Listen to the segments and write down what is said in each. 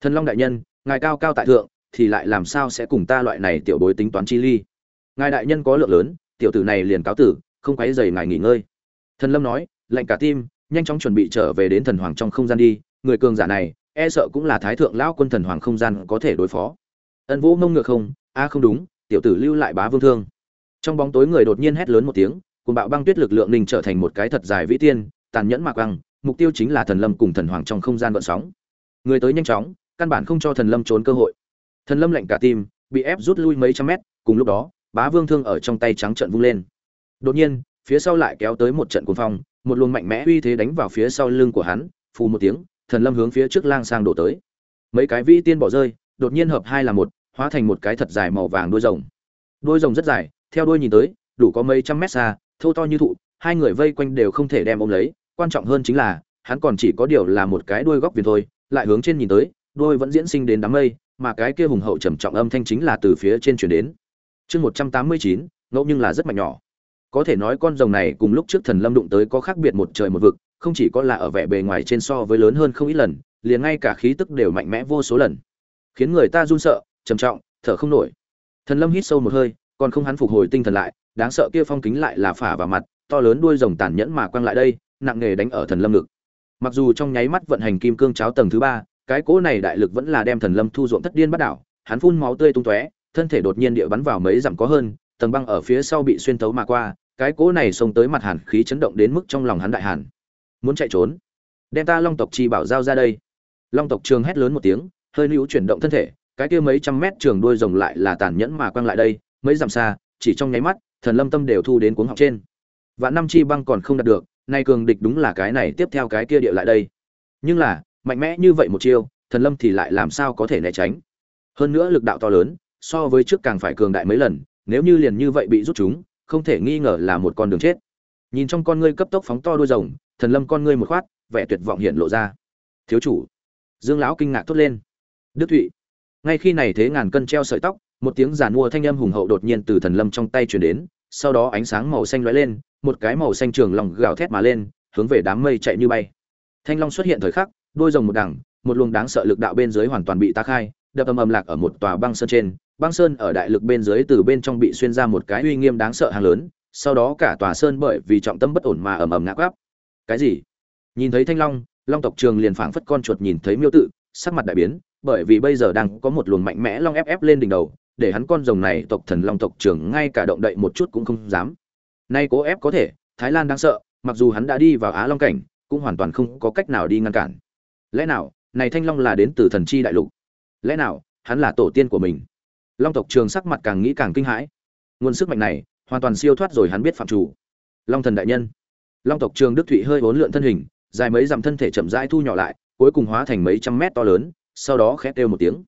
thần long đại nhân, ngài cao cao tại thượng, thì lại làm sao sẽ cùng ta loại này tiểu bối tính toán chi ly? Ngài đại nhân có lượng lớn, tiểu tử này liền cáo tử, không quấy dày ngài nghỉ ngơi. Thần lâm nói, lạnh cả tim, nhanh chóng chuẩn bị trở về đến thần hoàng trong không gian đi, người cường giả này e sợ cũng là thái thượng lão quân thần hoàng không gian có thể đối phó. Ân vũ mông ngược không, a không đúng, tiểu tử lưu lại bá vương thương. Trong bóng tối người đột nhiên hét lớn một tiếng cùng bạo băng tuyết lực lượng ninh trở thành một cái thật dài vĩ tiên, tàn nhẫn mạc băng mục tiêu chính là thần lâm cùng thần hoàng trong không gian vận sóng. Người tới nhanh chóng căn bản không cho thần lâm trốn cơ hội. Thần lâm lạnh cả tim, bị ép rút lui mấy trăm mét, cùng lúc đó, bá vương thương ở trong tay trắng trận vung lên. Đột nhiên, phía sau lại kéo tới một trận cuồng phong, một luồng mạnh mẽ uy thế đánh vào phía sau lưng của hắn, phù một tiếng, thần lâm hướng phía trước lang sang đổ tới. Mấy cái vĩ tiên bỏ rơi, đột nhiên hợp hai là một, hóa thành một cái thật dài màu vàng đuôi rồng. Đuôi rồng rất dài, theo đuôi nhìn tới, đủ có mấy trăm mét xa, thô to như thụ, hai người vây quanh đều không thể đem ôm lấy, quan trọng hơn chính là, hắn còn chỉ có điều là một cái đuôi góc viền thôi, lại hướng trên nhìn tới đôi vẫn diễn sinh đến đám mây, mà cái kia hùng hậu trầm trọng âm thanh chính là từ phía trên truyền đến. Chương một trăm tám mươi chín, ngẫu nhưng là rất mạnh nhỏ. Có thể nói con rồng này cùng lúc trước thần lâm đụng tới có khác biệt một trời một vực, không chỉ có là ở vẻ bề ngoài trên so với lớn hơn không ít lần, liền ngay cả khí tức đều mạnh mẽ vô số lần. Khiến người ta run sợ, trầm trọng, thở không nổi. Thần lâm hít sâu một hơi, còn không hắn phục hồi tinh thần lại, đáng sợ kia phong kính lại là phả vào mặt, to lớn đuôi rồng tàn nhẫn mà quăng lại đây, nặng nề đánh ở thần lâm ngực. Mặc dù trong nháy mắt vận hành kim cương cháo tầng thứ ba cái cỗ này đại lực vẫn là đem thần lâm thu ruộng thất điên bắt đảo, hắn phun máu tươi tung tóe, thân thể đột nhiên địa bắn vào mấy dặm có hơn, tầng băng ở phía sau bị xuyên tấu mà qua, cái cỗ này xông tới mặt hàn khí chấn động đến mức trong lòng hắn đại hàn. Muốn chạy trốn? Đem ta long tộc chi bảo giao ra đây. Long tộc trường hét lớn một tiếng, hơi níu chuyển động thân thể, cái kia mấy trăm mét trường đuôi rồng lại là tàn nhẫn mà quăng lại đây, mấy dặm xa, chỉ trong nháy mắt, thần lâm tâm đều thu đến cuống học trên. Và năm chi băng còn không đạt được, nay cường địch đúng là cái này, tiếp theo cái kia địa lại đây. Nhưng là mạnh mẽ như vậy một chiêu, thần lâm thì lại làm sao có thể né tránh? Hơn nữa lực đạo to lớn, so với trước càng phải cường đại mấy lần, nếu như liền như vậy bị rút chúng, không thể nghi ngờ là một con đường chết. Nhìn trong con ngươi cấp tốc phóng to đuôi rồng, thần lâm con ngươi một khoát, vẻ tuyệt vọng hiện lộ ra. Thiếu chủ, dương lão kinh ngạc thốt lên. Đức thụy, ngay khi này thế ngàn cân treo sợi tóc, một tiếng giàn mua thanh âm hùng hậu đột nhiên từ thần lâm trong tay truyền đến, sau đó ánh sáng màu xanh lóe lên, một cái màu xanh trường lòng gào thét mà lên, hướng về đám mây chạy như bay. Thanh long xuất hiện thời khắc đôi rồng một đằng, một luồng đáng sợ lực đạo bên dưới hoàn toàn bị tác khai, đập âm âm lạc ở một tòa băng sơn trên. Băng sơn ở đại lực bên dưới từ bên trong bị xuyên ra một cái uy nghiêm đáng sợ hàng lớn, sau đó cả tòa sơn bởi vì trọng tâm bất ổn mà ầm ầm ngã quắp cái gì? Nhìn thấy thanh long long tộc trường liền phảng phất con chuột nhìn thấy miêu tự, sắc mặt đại biến, bởi vì bây giờ đang có một luồng mạnh mẽ long ép ép lên đỉnh đầu, để hắn con rồng này tộc thần long tộc trường ngay cả động đậy một chút cũng không dám. Nay cố ép có thể, thái lan đang sợ, mặc dù hắn đã đi vào á long cảnh, cũng hoàn toàn không có cách nào đi ngăn cản lẽ nào, này thanh long là đến từ thần chi đại lục? Lẽ nào, hắn là tổ tiên của mình? Long tộc trường sắc mặt càng nghĩ càng kinh hãi. Nguồn sức mạnh này, hoàn toàn siêu thoát rồi hắn biết phạm chủ. Long thần đại nhân. Long tộc trường đức thụy hơi bốn lượn thân hình, dài mấy dặm thân thể chậm rãi thu nhỏ lại, cuối cùng hóa thành mấy trăm mét to lớn, sau đó khét kêu một tiếng.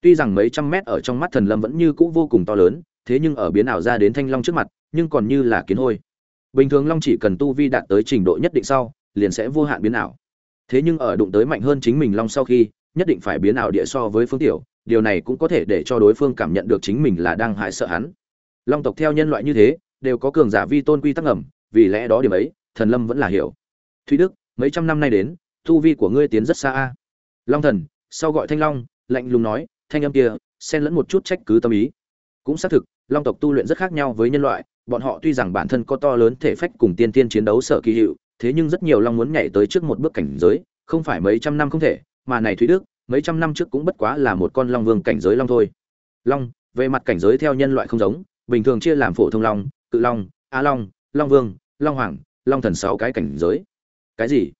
Tuy rằng mấy trăm mét ở trong mắt thần lâm vẫn như cũ vô cùng to lớn, thế nhưng ở biến ảo ra đến thanh long trước mặt, nhưng còn như là kiến hôi. Bình thường long chỉ cần tu vi đạt tới trình độ nhất định sau, liền sẽ vô hạn biến ảo thế nhưng ở đụng tới mạnh hơn chính mình long sau khi, nhất định phải biến ảo địa so với phương tiểu, điều này cũng có thể để cho đối phương cảm nhận được chính mình là đang hại sợ hắn. Long tộc theo nhân loại như thế, đều có cường giả vi tôn quy tắc ẩm vì lẽ đó điểm ấy, thần lâm vẫn là hiểu. Thúy đức, mấy trăm năm nay đến thu vi của ngươi tiến rất xa a. Long thần, sau gọi thanh long, lạnh lùng nói, thanh âm kia, xen lẫn một chút trách cứ tâm ý. Cũng xác thực, long tộc tu luyện rất khác nhau với nhân loại, bọn họ tuy rằng bản thân có to lớn thể phách cùng tiên tiên chiến đấu sợ kỳ hiệu thế nhưng rất nhiều long muốn nhảy tới trước một bước cảnh giới, không phải mấy trăm năm không thể, mà này thúy đức, mấy trăm năm trước cũng bất quá là một con long vương cảnh giới long thôi. Long, về mặt cảnh giới theo nhân loại không giống, bình thường chia làm phổ thông long, cự long a long long vương, long hoàng, long thần sáu cái cảnh giới. Cái gì?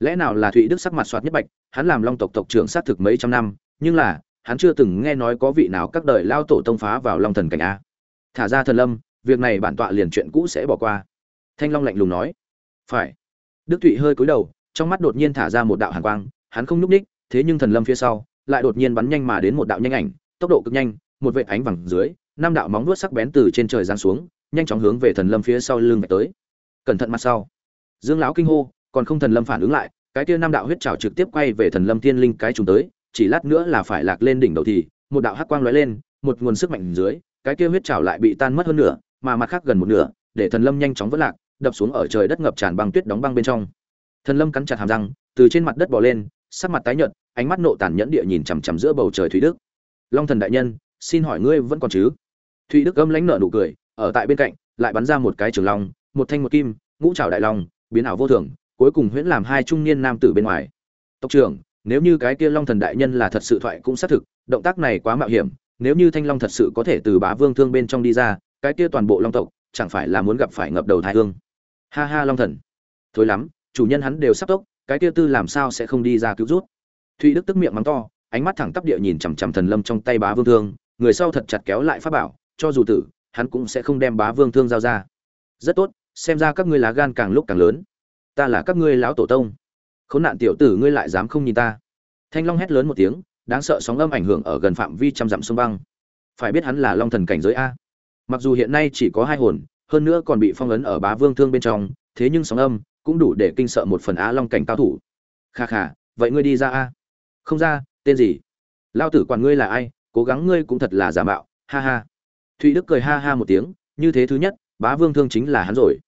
Lẽ nào là thụy đức sắc mặt xoát nhất bạch, hắn làm long tộc tộc trưởng sát thực mấy trăm năm, nhưng là, hắn chưa từng nghe nói có vị nào các đời lao tổ tông phá vào long thần cảnh a. Thả ra thần lâm, việc này bản tọa liền chuyện cũ sẽ bỏ qua. Thanh long lạnh lùng nói. Phải đức thụy hơi cúi đầu, trong mắt đột nhiên thả ra một đạo hàn quang, hắn không nhúc ních thế nhưng thần lâm phía sau lại đột nhiên bắn nhanh mà đến một đạo nhanh ảnh, tốc độ cực nhanh, một vệt ánh vàng dưới, năm đạo móng vuốt sắc bén từ trên trời giáng xuống, nhanh chóng hướng về thần lâm phía sau lưng tới. Cẩn thận mặt sau. Dương lão kinh hô, còn không thần lâm phản ứng lại, cái kia năm đạo huyết trảo trực tiếp quay về thần lâm thiên linh cái trùng tới, chỉ lát nữa là phải lạc lên đỉnh đầu thì, một đạo hắc quang lóe lên, một nguồn sức mạnh dưới, cái kia huyết trảo lại bị tan mất hơn nửa, mà mặt khác gần một nửa, để thần lâm nhanh chóng vỡ lạc đập xuống ở trời đất ngập tràn băng tuyết đóng băng bên trong. Thần lâm cắn chặt hàm răng, từ trên mặt đất bò lên, sắc mặt tái nhợt, ánh mắt nộ tàn nhẫn địa nhìn chằm chằm giữa bầu trời thủy đức. Long thần đại nhân, xin hỏi ngươi vẫn còn chứ? Thủy đức âm lãnh nở nụ cười, ở tại bên cạnh, lại bắn ra một cái trường long, một thanh một kim, ngũ trảo đại long, biến ảo vô thường, cuối cùng huyễn làm hai trung niên nam tử bên ngoài. Tộc trưởng, nếu như cái kia long thần đại nhân là thật sự thoại cũng xác thực, động tác này quá mạo hiểm, nếu như thanh long thật sự có thể từ bá vương thương bên trong đi ra, cái kia toàn bộ long tộc, chẳng phải là muốn gặp phải ngập đầu thái hương? Ha ha long thần. Thối lắm, chủ nhân hắn đều sắp tốc, cái kia tư làm sao sẽ không đi ra cứu rút thụy đức tức miệng mắng to, ánh mắt thẳng tắp địa nhìn chằm chằm thần lâm trong tay bá vương thương, người sau thật chặt kéo lại pháp bảo, cho dù tử, hắn cũng sẽ không đem bá vương thương giao ra. Rất tốt, xem ra các ngươi lá gan càng lúc càng lớn. Ta là các ngươi lão tổ tông. Khốn nạn tiểu tử ngươi lại dám không nhìn ta. Thanh long hét lớn một tiếng, đáng sợ sóng âm ảnh hưởng ở gần phạm vi trăm dặm sông băng. Phải biết hắn là long thần cảnh giới a. Mặc dù hiện nay chỉ có hai hồn hơn nữa còn bị phong ấn ở bá vương thương bên trong, thế nhưng sóng âm cũng đủ để kinh sợ một phần á long cảnh cao thủ. Kha kha, vậy ngươi đi ra a? Không ra, tên gì? Lao tử quản ngươi là ai, cố gắng ngươi cũng thật là giả mạo, ha ha. Thụy đức cười ha ha một tiếng, như thế thứ nhất, bá vương thương chính là hắn rồi.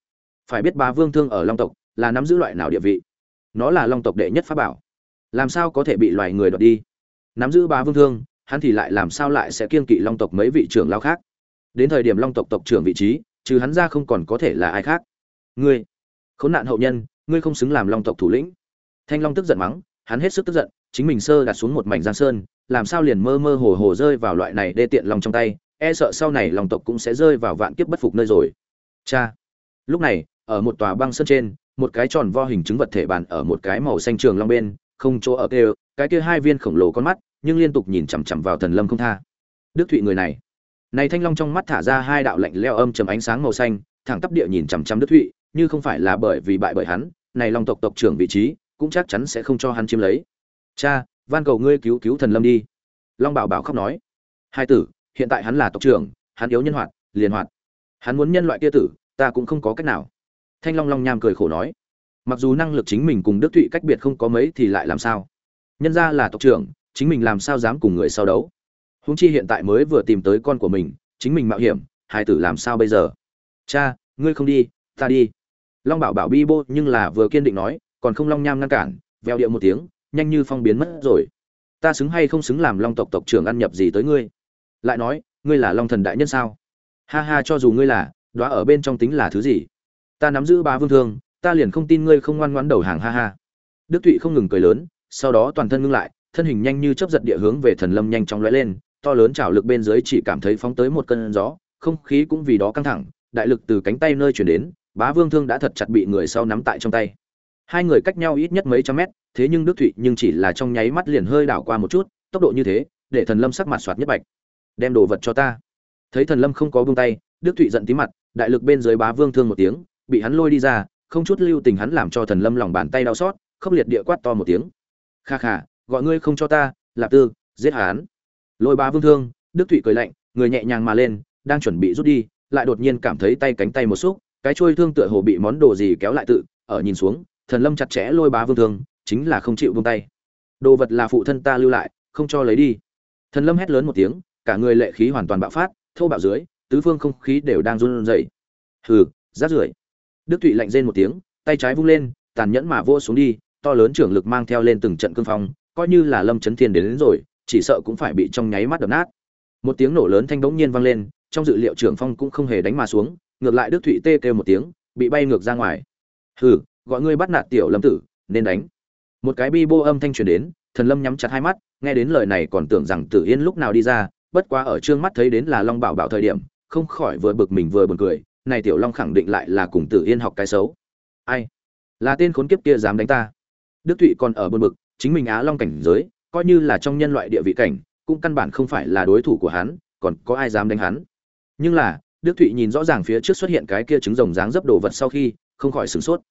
Phải biết bá vương thương ở long tộc là nắm giữ loại nào địa vị? Nó là long tộc đệ nhất pháp bảo. Làm sao có thể bị loài người đoạt đi? Nắm giữ bá vương thương, hắn thì lại làm sao lại sẽ kiên kỵ long tộc mấy vị trưởng lao khác? Đến thời điểm long tộc tộc trưởng vị trí trừ hắn ra không còn có thể là ai khác. Ngươi, khốn nạn hậu nhân, ngươi không xứng làm long tộc thủ lĩnh. Thanh long tức giận mắng, hắn hết sức tức giận, chính mình sơ đặt xuống một mảnh giang sơn, làm sao liền mơ mơ hồ hồ rơi vào loại này đê tiện lòng trong tay e sợ sau này lòng tộc cũng sẽ rơi vào vạn kiếp bất phục nơi rồi. Cha, lúc này, ở một tòa băng sơn trên, một cái tròn vo hình chứng vật thể bàn ở một cái màu xanh trường long bên, không chỗ ở kêu, cái kia hai viên khổng lồ con mắt, nhưng liên tục nhìn chằm chằm vào thần lâm không tha. Đức thụy người này này thanh long trong mắt thả ra hai đạo lạnh leo âm trầm ánh sáng màu xanh, thẳng tắp địa nhìn chằm chằm đức thụy, như không phải là bởi vì bại bởi hắn, này long tộc tộc trưởng vị trí, cũng chắc chắn sẽ không cho hắn chiếm lấy. Cha, van cầu ngươi cứu cứu thần lâm đi. Long bảo bảo khóc nói. Hai tử, hiện tại hắn là tộc trưởng, hắn yếu nhân hoạt, liền hoạt. Hắn muốn nhân loại kia tử, ta cũng không có cách nào. Thanh long long nham cười khổ nói. Mặc dù năng lực chính mình cùng đức thụy cách biệt không có mấy thì lại làm sao? Nhân ra là tộc trưởng, chính mình làm sao dám cùng người sau đấu? Húng chi hiện tại mới vừa tìm tới con của mình, chính mình mạo hiểm, hai tử làm sao bây giờ? Cha, ngươi không đi, ta đi. Long bảo bảo bi bô nhưng là vừa kiên định nói, còn không long nham ngăn cản veo điệu một tiếng, nhanh như phong biến mất rồi. Ta xứng hay không xứng làm long tộc tộc trưởng ăn nhập gì tới ngươi? Lại nói, ngươi là long thần đại nhân sao? Ha ha, cho dù ngươi là, đóa ở bên trong tính là thứ gì? Ta nắm giữ ba vương thương, ta liền không tin ngươi không ngoan ngoãn đầu hàng, ha ha. Đức thụy không ngừng cười lớn, sau đó toàn thân ngưng lại, thân hình nhanh như chớp giật địa hướng về thần lâm nhanh chóng lóe lên to lớn chảo lực bên dưới chỉ cảm thấy phóng tới một cơn gió, không khí cũng vì đó căng thẳng, đại lực từ cánh tay nơi chuyển đến, bá vương thương đã thật chặt bị người sau nắm tại trong tay. Hai người cách nhau ít nhất mấy trăm mét, thế nhưng đức thụy nhưng chỉ là trong nháy mắt liền hơi đảo qua một chút, tốc độ như thế, để thần lâm sắc mặt xoát nhất bạch. Đem đồ vật cho ta. Thấy thần lâm không có buông tay, đức thụy giận tí mặt, đại lực bên dưới bá vương thương một tiếng, bị hắn lôi đi ra, không chút lưu tình hắn làm cho thần lâm lòng bàn tay đau xót, khốc liệt địa quát to một tiếng. Kha kha, gọi ngươi không cho ta, lạp tư, giết hắn lôi bá vương thương đức thụy cười lạnh người nhẹ nhàng mà lên đang chuẩn bị rút đi lại đột nhiên cảm thấy tay cánh tay một xúc cái trôi thương tựa hồ bị món đồ gì kéo lại tự ở nhìn xuống thần lâm chặt chẽ lôi bá vương thương chính là không chịu buông tay. Đồ vật là phụ thân ta lưu lại không cho lấy đi. Thần lâm hét lớn một tiếng cả người lệ khí hoàn toàn bạo phát thô bạo dưới tứ phương không khí đều đang run rẩy. Hừ rát rưởi. Đức thụy lạnh rên một tiếng tay trái vung lên tàn nhẫn mà vô xuống đi to lớn trưởng lực mang theo lên từng trận cương phong coi như là lâm chấn thiên đến, đến rồi chỉ sợ cũng phải bị trong nháy mắt đập nát. Một tiếng nổ lớn thanh bỗng nhiên vang lên, trong dự liệu trưởng phong cũng không hề đánh mà xuống, ngược lại đức thụy tê kêu một tiếng, bị bay ngược ra ngoài. Hừ, gọi ngươi bắt nạt tiểu lâm tử, nên đánh. Một cái bi bô âm thanh truyền đến, thần lâm nhắm chặt hai mắt, nghe đến lời này còn tưởng rằng tử yên lúc nào đi ra, bất quá ở trương mắt thấy đến là long bảo bảo thời điểm, không khỏi vừa bực mình vừa buồn cười, này tiểu long khẳng định lại là cùng tử yên học cái xấu. Ai? Là tên khốn kiếp kia dám đánh ta. Đức thụy còn ở buồn bực, chính mình á long cảnh giới coi như là trong nhân loại địa vị cảnh, cũng căn bản không phải là đối thủ của hắn, còn có ai dám đánh hắn. Nhưng là, đức thụy nhìn rõ ràng phía trước xuất hiện cái kia trứng rồng dáng dấp đồ vật sau khi, không khỏi sửng sốt.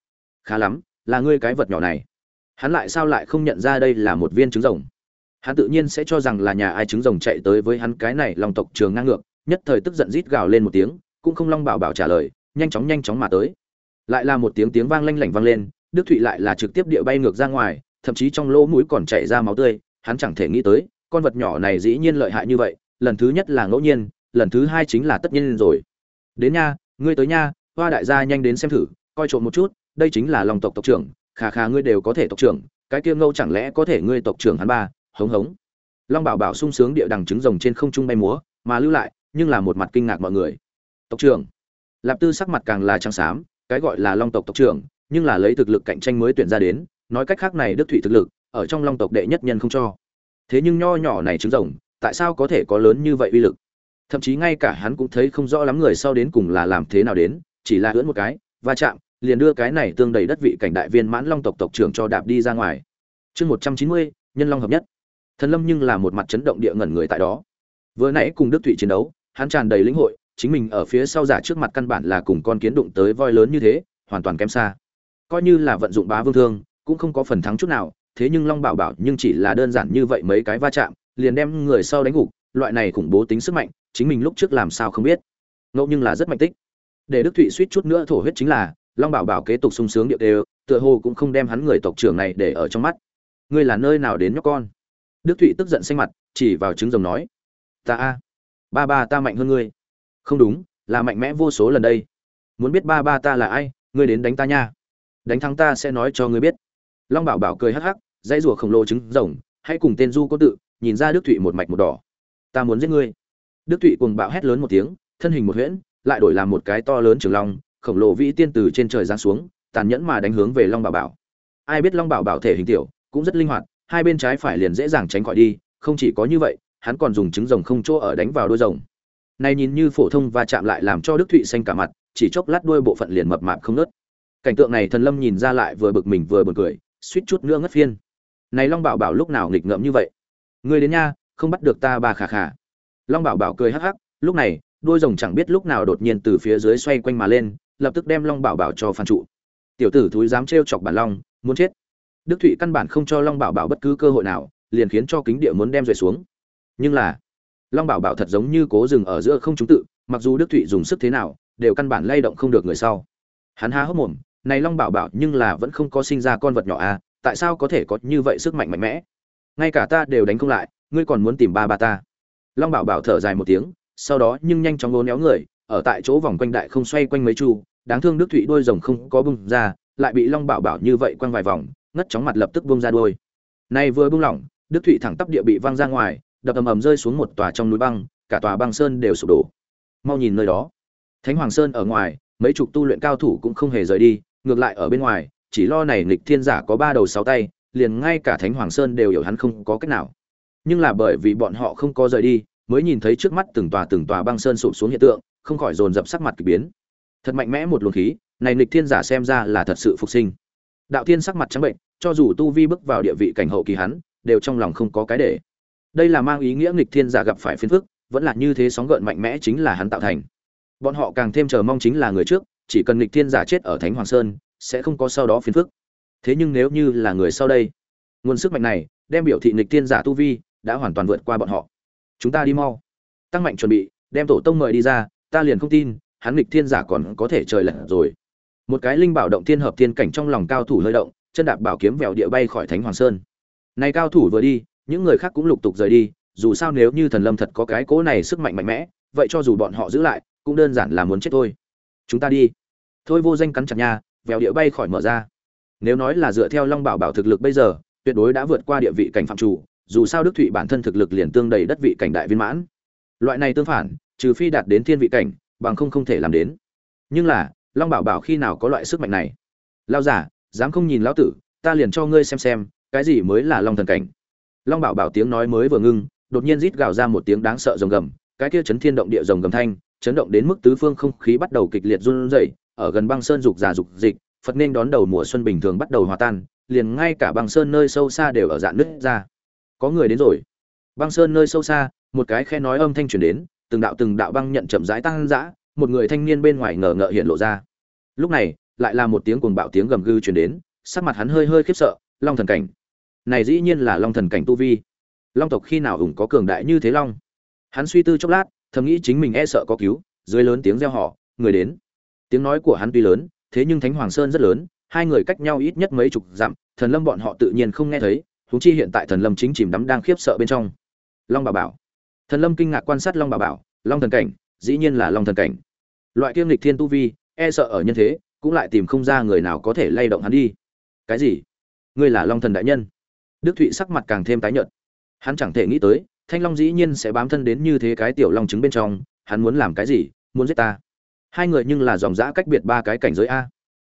Khá lắm, là ngươi cái vật nhỏ này. Hắn lại sao lại không nhận ra đây là một viên trứng rồng? Hắn tự nhiên sẽ cho rằng là nhà ai trứng rồng chạy tới với hắn cái này lòng tộc trường ngang ngược, nhất thời tức giận rít gào lên một tiếng, cũng không long bảo bảo trả lời, nhanh chóng nhanh chóng mà tới. Lại là một tiếng tiếng vang lanh lảnh vang lên, đức thụy lại là trực tiếp địa bay ngược ra ngoài, thậm chí trong lỗ mũi còn chảy ra máu tươi hắn chẳng thể nghĩ tới, con vật nhỏ này dĩ nhiên lợi hại như vậy, lần thứ nhất là ngẫu nhiên, lần thứ hai chính là tất nhiên rồi. Đến nha, ngươi tới nha, hoa đại gia nhanh đến xem thử, coi trộm một chút, đây chính là lòng tộc tộc trưởng khà khà ngươi đều có thể tộc trưởng, cái kia ngâu chẳng lẽ có thể ngươi tộc trưởng hắn ba, hống hống. Long bảo bảo sung sướng địa đằng trứng rồng trên không trung bay múa, mà lưu lại, nhưng là một mặt kinh ngạc mọi người. Tộc trưởng. Lạp tư sắc mặt càng là trắng xám, cái gọi là long tộc tộc trưởng, nhưng là lấy thực lực cạnh tranh mới tuyển ra đến, nói cách khác này đức thụy thực lực ở trong long tộc đệ nhất nhân không cho. Thế nhưng nho nhỏ này trứng rồng, tại sao có thể có lớn như vậy uy lực? Thậm chí ngay cả hắn cũng thấy không rõ lắm người sau đến cùng là làm thế nào đến, chỉ là ưỡn một cái, va chạm, liền đưa cái này tương đầy đất vị cảnh đại viên mãn long tộc tộc trưởng cho đạp đi ra ngoài. Chương một trăm chín mươi, nhân long hợp nhất. Thần lâm nhưng là một mặt chấn động địa ngẩn người tại đó. Vừa nãy cùng đức thụy chiến đấu, hắn tràn đầy lĩnh hội, chính mình ở phía sau giả trước mặt căn bản là cùng con kiến đụng tới voi lớn như thế, hoàn toàn kém xa. Coi như là vận dụng bá vương thương, cũng không có phần thắng chút nào thế nhưng long bảo bảo nhưng chỉ là đơn giản như vậy mấy cái va chạm, liền đem người sau đánh gục, loại này khủng bố tính sức mạnh, chính mình lúc trước làm sao không biết. Ngẫu nhưng là rất mạnh tích. Để đức thụy suýt chút nữa thổ huyết chính là, long bảo bảo kế tục sung sướng điệu đều, tựa hồ cũng không đem hắn người tộc trưởng này để ở trong mắt. Ngươi là nơi nào đến nhóc con? Đức thụy tức giận xanh mặt, chỉ vào trứng rồng nói. Ta a, ba ba ta mạnh hơn ngươi. Không đúng, là mạnh mẽ vô số lần đây. Muốn biết ba ba ta là ai, ngươi đến đánh ta nha. Đánh thắng ta sẽ nói cho ngươi biết. Long bảo bảo cười hắc hắc dãy rùa khổng lồ trứng rồng, hãy cùng tên du có tự, nhìn ra đức thụy một mạch một đỏ. Ta muốn giết ngươi. Đức thụy cuồng bạo hét lớn một tiếng, thân hình một huyễn, lại đổi làm một cái to lớn trường long, khổng lồ vĩ tiên từ trên trời giáng xuống, tàn nhẫn mà đánh hướng về long bảo bảo. Ai biết long bảo bảo thể hình tiểu, cũng rất linh hoạt, hai bên trái phải liền dễ dàng tránh khỏi đi, không chỉ có như vậy, hắn còn dùng trứng rồng không chỗ ở đánh vào đôi rồng. Này nhìn như phổ thông và chạm lại làm cho đức thụy xanh cả mặt, chỉ chốc lát đuôi bộ phận liền mập mạp không nớt cảnh tượng này thần lâm nhìn ra lại vừa bực mình vừa buồn cười, suýt chút nữa ngất phiên này long bảo bảo lúc nào nghịch ngợm như vậy? Ngươi đến nha, không bắt được ta bà khà khà. Long bảo bảo cười hắc hắc, lúc này, đôi rồng chẳng biết lúc nào đột nhiên từ phía dưới xoay quanh mà lên, lập tức đem long bảo bảo cho phan trụ. Tiểu tử thúi dám trêu chọc bản long, muốn chết. Đức thụy căn bản không cho long bảo bảo bất cứ cơ hội nào, liền khiến cho kính địa muốn đem rời xuống. Nhưng là, long bảo bảo thật giống như cố dừng ở giữa không chúng tự, mặc dù đức thụy dùng sức thế nào, đều căn bản lay động không được người sau. Hắn há hốc mồm, này long bảo bảo nhưng là vẫn không có sinh ra con vật nhỏ à tại sao có thể có như vậy sức mạnh mạnh mẽ? Ngay cả ta đều đánh không lại, ngươi còn muốn tìm ba ba ta. Long bảo bảo thở dài một tiếng, sau đó nhưng nhanh chóng lố néo người, ở tại chỗ vòng quanh đại không xoay quanh mấy chu, đáng thương đức thụy đôi rồng không có bung ra, lại bị long bảo bảo như vậy quăng vài vòng, ngất chóng mặt lập tức bung ra đôi này vừa bung lỏng, đức thụy thẳng tắp địa bị văng ra ngoài, đập ầm ầm rơi xuống một tòa trong núi băng, cả tòa băng sơn đều sụp đổ. Mau nhìn nơi đó. Thánh hoàng sơn ở ngoài, mấy chục tu luyện cao thủ cũng không hề rời đi, ngược lại ở bên ngoài chỉ lo này nghịch thiên giả có ba đầu sáu tay, liền ngay cả thánh hoàng sơn đều hiểu hắn không có cách nào. Nhưng là bởi vì bọn họ không có rời đi, mới nhìn thấy trước mắt từng tòa từng tòa băng sơn sụp xuống hiện tượng, không khỏi dồn dập sắc mặt kỳ biến. Thật mạnh mẽ một luồng khí, này nghịch thiên giả xem ra là thật sự phục sinh. Đạo thiên sắc mặt trắng bệnh, cho dù tu vi bước vào địa vị cảnh hậu kỳ hắn, đều trong lòng không có cái để. Đây là mang ý nghĩa nghịch thiên giả gặp phải phiền phức, vẫn là như thế sóng gợn mạnh mẽ chính là hắn tạo thành. Bọn họ càng thêm chờ mong chính là người trước, chỉ cần nghịch thiên giả chết ở thánh hoàng sơn sẽ không có sau đó phiền phức. Thế nhưng nếu như là người sau đây, nguồn sức mạnh này đem biểu thị nghịch tiên giả tu vi đã hoàn toàn vượt qua bọn họ. Chúng ta đi mau. Tăng mạnh chuẩn bị, đem tổ tông mời đi ra, ta liền không tin, hắn nghịch thiên giả còn có thể trời lật rồi. Một cái linh bảo động thiên hợp thiên cảnh trong lòng cao thủ hơi động, chân đạp bảo kiếm vèo địa bay khỏi thánh hoàng sơn. Này cao thủ vừa đi, những người khác cũng lục tục rời đi, dù sao nếu như thần lâm thật có cái cố này sức mạnh mạnh mẽ, vậy cho dù bọn họ giữ lại, cũng đơn giản là muốn chết thôi. Chúng ta đi. Thôi vô danh cắn chặt nha vèo địa bay khỏi mở ra. Nếu nói là dựa theo long bảo bảo thực lực bây giờ, tuyệt đối đã vượt qua địa vị cảnh phạm chủ, dù sao đức thụy bản thân thực lực liền tương đầy đất vị cảnh đại viên mãn. Loại này tương phản, trừ phi đạt đến thiên vị cảnh, bằng không không thể làm đến. Nhưng là, long bảo bảo khi nào có loại sức mạnh này? Lao giả, dám không nhìn lão tử, ta liền cho ngươi xem xem, cái gì mới là long thần cảnh. Long bảo bảo tiếng nói mới vừa ngưng, đột nhiên rít gào ra một tiếng đáng sợ rồng gầm, cái kia chấn thiên động địa rồng gầm thanh, chấn động đến mức tứ phương không khí bắt đầu kịch liệt run rẩy ở gần băng sơn dục già dục dịch, phật nên đón đầu mùa xuân bình thường bắt đầu hòa tan, liền ngay cả băng sơn nơi sâu xa đều ở dạng nứt ra. Có người đến rồi. Băng sơn nơi sâu xa, một cái khe nói âm thanh truyền đến, từng đạo từng đạo băng nhận chậm rãi tăng dã, một người thanh niên bên ngoài ngờ ngợ hiện lộ ra. Lúc này, lại là một tiếng cuồng bạo tiếng gầm gừ truyền đến, sắc mặt hắn hơi hơi khiếp sợ, long thần cảnh. Này dĩ nhiên là long thần cảnh tu vi. Long tộc khi nào ủng có cường đại như thế long? Hắn suy tư chốc lát, thầm nghĩ chính mình e sợ có cứu, dưới lớn tiếng reo hò, người đến tiếng nói của hắn tuy lớn, thế nhưng thánh hoàng sơn rất lớn, hai người cách nhau ít nhất mấy chục dặm, thần lâm bọn họ tự nhiên không nghe thấy, huống chi hiện tại thần lâm chính chìm đắm đang khiếp sợ bên trong. Long bảo bảo. Thần lâm kinh ngạc quan sát long bảo bảo, long thần cảnh, dĩ nhiên là long thần cảnh. Loại kiêm lịch thiên tu vi e sợ ở nhân thế, cũng lại tìm không ra người nào có thể lay động hắn đi. Cái gì? Ngươi là long thần đại nhân? Đức thụy sắc mặt càng thêm tái nhợt. Hắn chẳng thể nghĩ tới, thanh long dĩ nhiên sẽ bám thân đến như thế cái tiểu long trứng bên trong, hắn muốn làm cái gì, muốn giết ta hai người nhưng là dòng dã cách biệt ba cái cảnh giới a.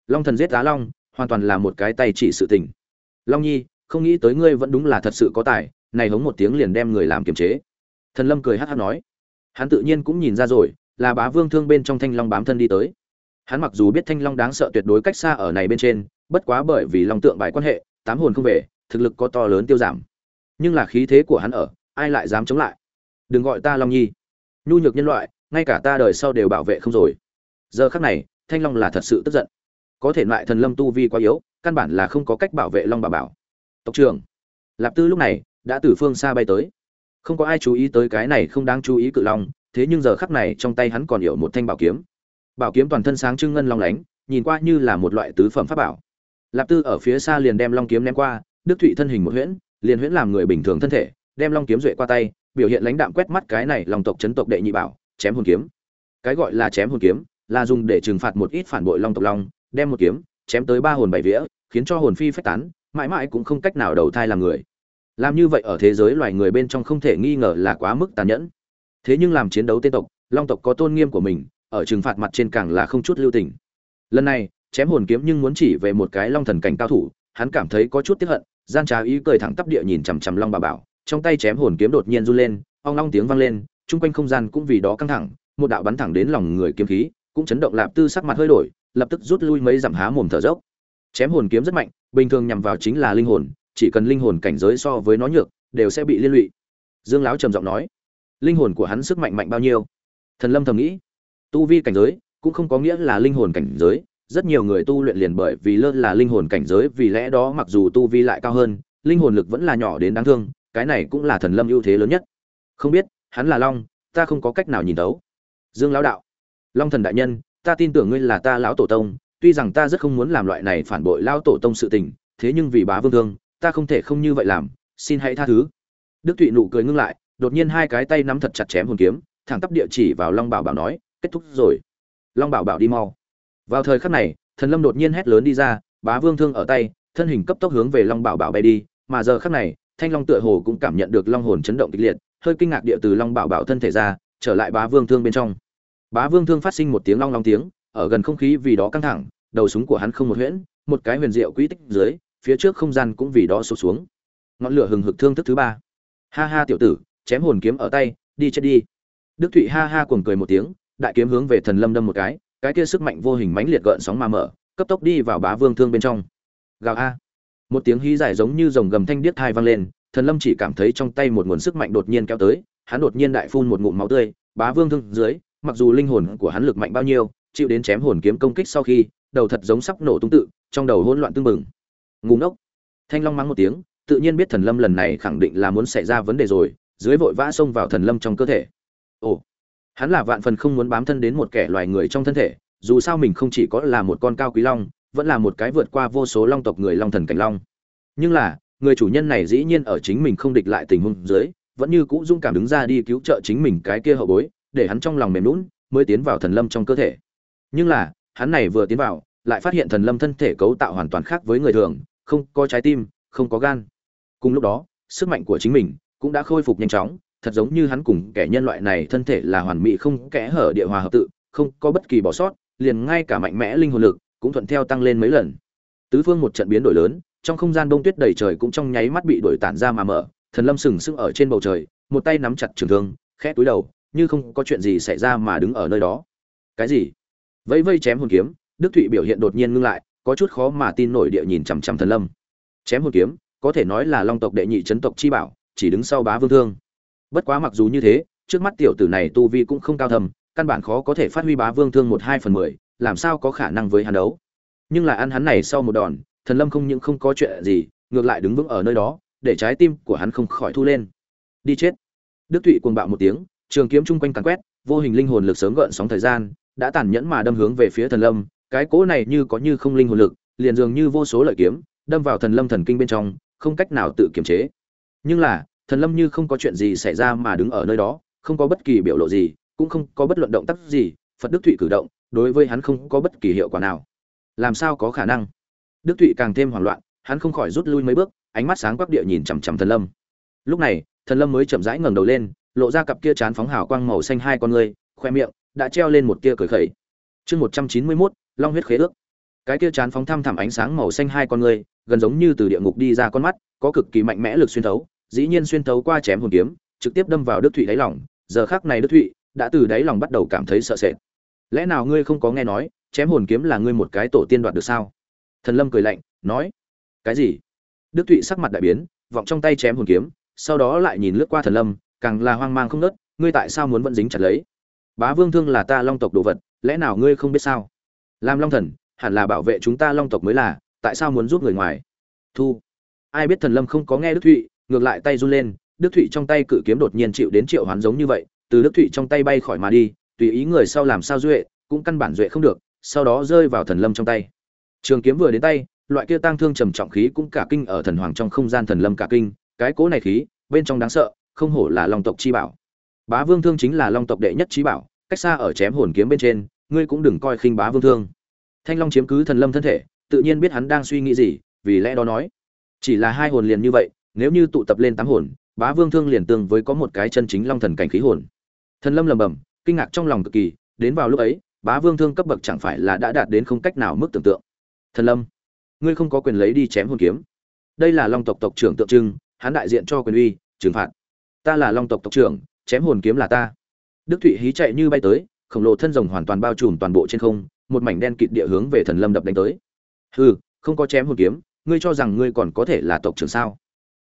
Long thần giết á long, hoàn toàn là một cái tay chỉ sự tình. Long nhi, không nghĩ tới ngươi vẫn đúng là thật sự có tài, này hống một tiếng liền đem người làm kiềm chế. Thần lâm cười hát hát nói. Hắn tự nhiên cũng nhìn ra rồi, là bá vương thương bên trong thanh long bám thân đi tới. Hắn mặc dù biết thanh long đáng sợ tuyệt đối cách xa ở này bên trên, bất quá bởi vì long tượng bài quan hệ, tám hồn không về, thực lực có to lớn tiêu giảm. Nhưng là khí thế của hắn ở, ai lại dám chống lại? Đừng gọi ta long nhi. Nhu nhược nhân loại, ngay cả ta đời sau đều bảo vệ không rồi giờ khắc này, thanh long là thật sự tức giận. Có thể loại thần lâm tu vi quá yếu, căn bản là không có cách bảo vệ long bà bảo. Tộc trưởng, lạp tư lúc này đã từ phương xa bay tới. Không có ai chú ý tới cái này không đáng chú ý cự long, thế nhưng giờ khắc này trong tay hắn còn hiểu một thanh bảo kiếm. Bảo kiếm toàn thân sáng trưng ngân long lánh, nhìn qua như là một loại tứ phẩm pháp bảo. Lạp tư ở phía xa liền đem long kiếm ném qua, đức thụy thân hình một huyễn, liền huyễn làm người bình thường thân thể, đem long kiếm duệ qua tay, biểu hiện lãnh đạm quét mắt cái này lòng tộc chấn tộc đệ nhị bảo, chém hồn kiếm. Cái gọi là chém hồn kiếm là dùng để trừng phạt một ít phản bội long tộc long, đem một kiếm, chém tới ba hồn bảy vía, khiến cho hồn phi phách tán, mãi mãi cũng không cách nào đầu thai làm người. Làm như vậy ở thế giới loài người bên trong không thể nghi ngờ là quá mức tàn nhẫn. Thế nhưng làm chiến đấu tên tộc, long tộc có tôn nghiêm của mình, ở trừng phạt mặt trên càng là không chút lưu tình. Lần này, chém hồn kiếm nhưng muốn chỉ về một cái long thần cảnh cao thủ, hắn cảm thấy có chút tiếc hận, gian trá ý cười thẳng tắp địa nhìn chằm chằm long bà bảo, trong tay chém hồn kiếm đột nhiên run lên, ong long tiếng vang lên, chung quanh không gian cũng vì đó căng thẳng, một đạo bắn thẳng đến lòng người kiếm khí cũng chấn động lạp tư sắc mặt hơi đổi, lập tức rút lui mấy dặm há mồm thở dốc. Chém hồn kiếm rất mạnh, bình thường nhằm vào chính là linh hồn, chỉ cần linh hồn cảnh giới so với nó nhược, đều sẽ bị liên lụy. Dương lão trầm giọng nói, linh hồn của hắn sức mạnh mạnh bao nhiêu? Thần lâm thầm nghĩ, tu vi cảnh giới cũng không có nghĩa là linh hồn cảnh giới, rất nhiều người tu luyện liền bởi vì lơ là linh hồn cảnh giới, vì lẽ đó mặc dù tu vi lại cao hơn, linh hồn lực vẫn là nhỏ đến đáng thương, cái này cũng là thần lâm ưu thế lớn nhất. Không biết, hắn là long, ta không có cách nào nhìn thấu. Dương lão đạo long thần đại nhân, ta tin tưởng ngươi là ta lão tổ tông, tuy rằng ta rất không muốn làm loại này phản bội lão tổ tông sự tình, thế nhưng vì bá vương thương, ta không thể không như vậy làm, xin hãy tha thứ. Đức thụy nụ cười ngưng lại, đột nhiên hai cái tay nắm thật chặt chém hồn kiếm, thẳng tắp địa chỉ vào long bảo bảo nói, kết thúc rồi. Long bảo bảo đi mau. Vào thời khắc này, thần lâm đột nhiên hét lớn đi ra, bá vương thương ở tay, thân hình cấp tốc hướng về long bảo bảo bay đi, mà giờ khắc này, thanh long tựa hồ cũng cảm nhận được long hồn chấn động kịch liệt, hơi kinh ngạc địa từ long bảo bảo thân thể ra, trở lại bá vương thương bên trong bá vương thương phát sinh một tiếng long long tiếng, ở gần không khí vì đó căng thẳng, đầu súng của hắn không một huyễn, một cái huyền diệu quỹ tích dưới, phía trước không gian cũng vì đó sụp xuống. Ngọn lửa hừng hực thương thức thứ ba. Ha ha tiểu tử, chém hồn kiếm ở tay, đi chết đi. Đức thụy ha ha cuồng cười một tiếng, đại kiếm hướng về thần lâm đâm một cái cái kia sức mạnh vô hình mãnh liệt gợn sóng mà mở, cấp tốc đi vào bá vương thương bên trong. Gào a. Một tiếng hí dài giống như rồng gầm thanh điếc tai vang lên, thần lâm chỉ cảm thấy trong tay một nguồn sức mạnh đột nhiên kéo tới, hắn đột nhiên đại phun một ngụm máu tươi, bá vương thương dưới mặc dù linh hồn của hắn lực mạnh bao nhiêu, chịu đến chém hồn kiếm công kích sau khi, đầu thật giống sắp nổ tung tự, trong đầu hỗn loạn tương mừng Ngu ngốc. Thanh long mắng một tiếng, tự nhiên biết thần lâm lần này khẳng định là muốn xảy ra vấn đề rồi, dưới vội vã xông vào thần lâm trong cơ thể. Ồ, hắn là vạn phần không muốn bám thân đến một kẻ loài người trong thân thể, dù sao mình không chỉ có là một con cao quý long, vẫn là một cái vượt qua vô số long tộc người long thần cảnh long. Nhưng là, người chủ nhân này dĩ nhiên ở chính mình không địch lại tình huống dưới, vẫn như cũ dung cảm đứng ra đi cứu trợ chính mình cái kia hậu bối để hắn trong lòng mềm lún mới tiến vào thần lâm trong cơ thể. Nhưng là, hắn này vừa tiến vào, lại phát hiện thần lâm thân thể cấu tạo hoàn toàn khác với người thường, không có trái tim, không có gan. Cùng lúc đó, sức mạnh của chính mình cũng đã khôi phục nhanh chóng, thật giống như hắn cùng kẻ nhân loại này thân thể là hoàn mỹ không kẽ hở địa hòa hợp tự, không có bất kỳ bỏ sót, liền ngay cả mạnh mẽ linh hồn lực cũng thuận theo tăng lên mấy lần. Tứ phương một trận biến đổi lớn, trong không gian bông tuyết đầy trời cũng trong nháy mắt bị đổi tản ra mà mở, thần lâm sừng sững ở trên bầu trời, một tay nắm chặt trường thương, khẽ túi đầu như không có chuyện gì xảy ra mà đứng ở nơi đó. Cái gì? Vẫy vây chém hồn kiếm, đức thụy biểu hiện đột nhiên ngưng lại, có chút khó mà tin nổi địa nhìn chằm chằm thần lâm. Chém hồn kiếm, có thể nói là long tộc đệ nhị chấn tộc chi bảo, chỉ đứng sau bá vương thương. Bất quá mặc dù như thế, trước mắt tiểu tử này tu vi cũng không cao thầm, căn bản khó có thể phát huy bá vương thương một hai phần mười, làm sao có khả năng với hắn đấu? Nhưng là ăn hắn này sau một đòn, thần lâm không những không có chuyện gì, ngược lại đứng vững ở nơi đó, để trái tim của hắn không khỏi thu lên. Đi chết. Đức thụy cuồng bạo một tiếng trường kiếm chung quanh càn quét, vô hình linh hồn lực sớm gợn sóng thời gian, đã tàn nhẫn mà đâm hướng về phía thần lâm. Cái cỗ này như có như không linh hồn lực, liền dường như vô số lợi kiếm, đâm vào thần lâm thần kinh bên trong, không cách nào tự kiềm chế. Nhưng là, thần lâm như không có chuyện gì xảy ra mà đứng ở nơi đó, không có bất kỳ biểu lộ gì, cũng không có bất luận động tác gì, phật đức thụy cử động, đối với hắn không có bất kỳ hiệu quả nào. Làm sao có khả năng? Đức thụy càng thêm hoảng loạn, hắn không khỏi rút lui mấy bước, ánh mắt sáng quắc địa nhìn chằm chằm thần lâm. Lúc này, thần lâm mới chậm rãi ngẩng đầu lên lộ ra cặp kia chán phóng hào quang màu xanh hai con ngươi khoe miệng đã treo lên một tia cười khẩy. Chương một trăm chín mươi mốt, long huyết khế ước. Cái kia chán phóng thăm thẳm ánh sáng màu xanh hai con ngươi gần giống như từ địa ngục đi ra con mắt, có cực kỳ mạnh mẽ lực xuyên thấu, dĩ nhiên xuyên thấu qua chém hồn kiếm, trực tiếp đâm vào đức thụy đáy lòng. Giờ khắc này đức thụy đã từ đáy lòng bắt đầu cảm thấy sợ sệt. Lẽ nào ngươi không có nghe nói, chém hồn kiếm là ngươi một cái tổ tiên đoạt được sao? Thần lâm cười lạnh, nói, cái gì? Đức thụy sắc mặt đại biến, vọng trong tay chém hồn kiếm, sau đó lại nhìn lướt qua thần lâm càng là hoang mang không nớt, ngươi tại sao muốn vẫn dính chặt lấy? Bá vương thương là ta long tộc đồ vật, lẽ nào ngươi không biết sao? Làm long thần, hẳn là bảo vệ chúng ta long tộc mới là, tại sao muốn giúp người ngoài? Thu. Ai biết thần lâm không có nghe đức thụy, ngược lại tay run lên, đức thụy trong tay cự kiếm đột nhiên chịu đến triệu hoán giống như vậy, từ đức thụy trong tay bay khỏi mà đi, tùy ý người sau làm sao duệ, cũng căn bản duệ không được, sau đó rơi vào thần lâm trong tay. Trường kiếm vừa đến tay, loại kia tang thương trầm trọng khí cũng cả kinh ở thần hoàng trong không gian thần lâm cả kinh, cái cố này khí, bên trong đáng sợ không hổ là long tộc chi bảo. Bá vương thương chính là long tộc đệ nhất trí bảo, cách xa ở chém hồn kiếm bên trên, ngươi cũng đừng coi khinh bá vương thương. Thanh long chiếm cứ thần lâm thân thể, tự nhiên biết hắn đang suy nghĩ gì, vì lẽ đó nói, chỉ là hai hồn liền như vậy, nếu như tụ tập lên tám hồn, bá vương thương liền tương với có một cái chân chính long thần cảnh khí hồn. Thần lâm lầm bầm kinh ngạc trong lòng cực kỳ, đến vào lúc ấy, bá vương thương cấp bậc chẳng phải là đã đạt đến không cách nào mức tưởng tượng. Thần lâm, ngươi không có quyền lấy đi chém hồn kiếm. Đây là long tộc tộc trưởng tượng trưng, hắn đại diện cho quyền uy, trừng phạt ta là long tộc tộc trưởng, chém hồn kiếm là ta. Đức thụy hí chạy như bay tới, khổng lồ thân rồng hoàn toàn bao trùm toàn bộ trên không, một mảnh đen kịt địa hướng về thần lâm đập đánh tới. Hừ, không có chém hồn kiếm, ngươi cho rằng ngươi còn có thể là tộc trưởng sao?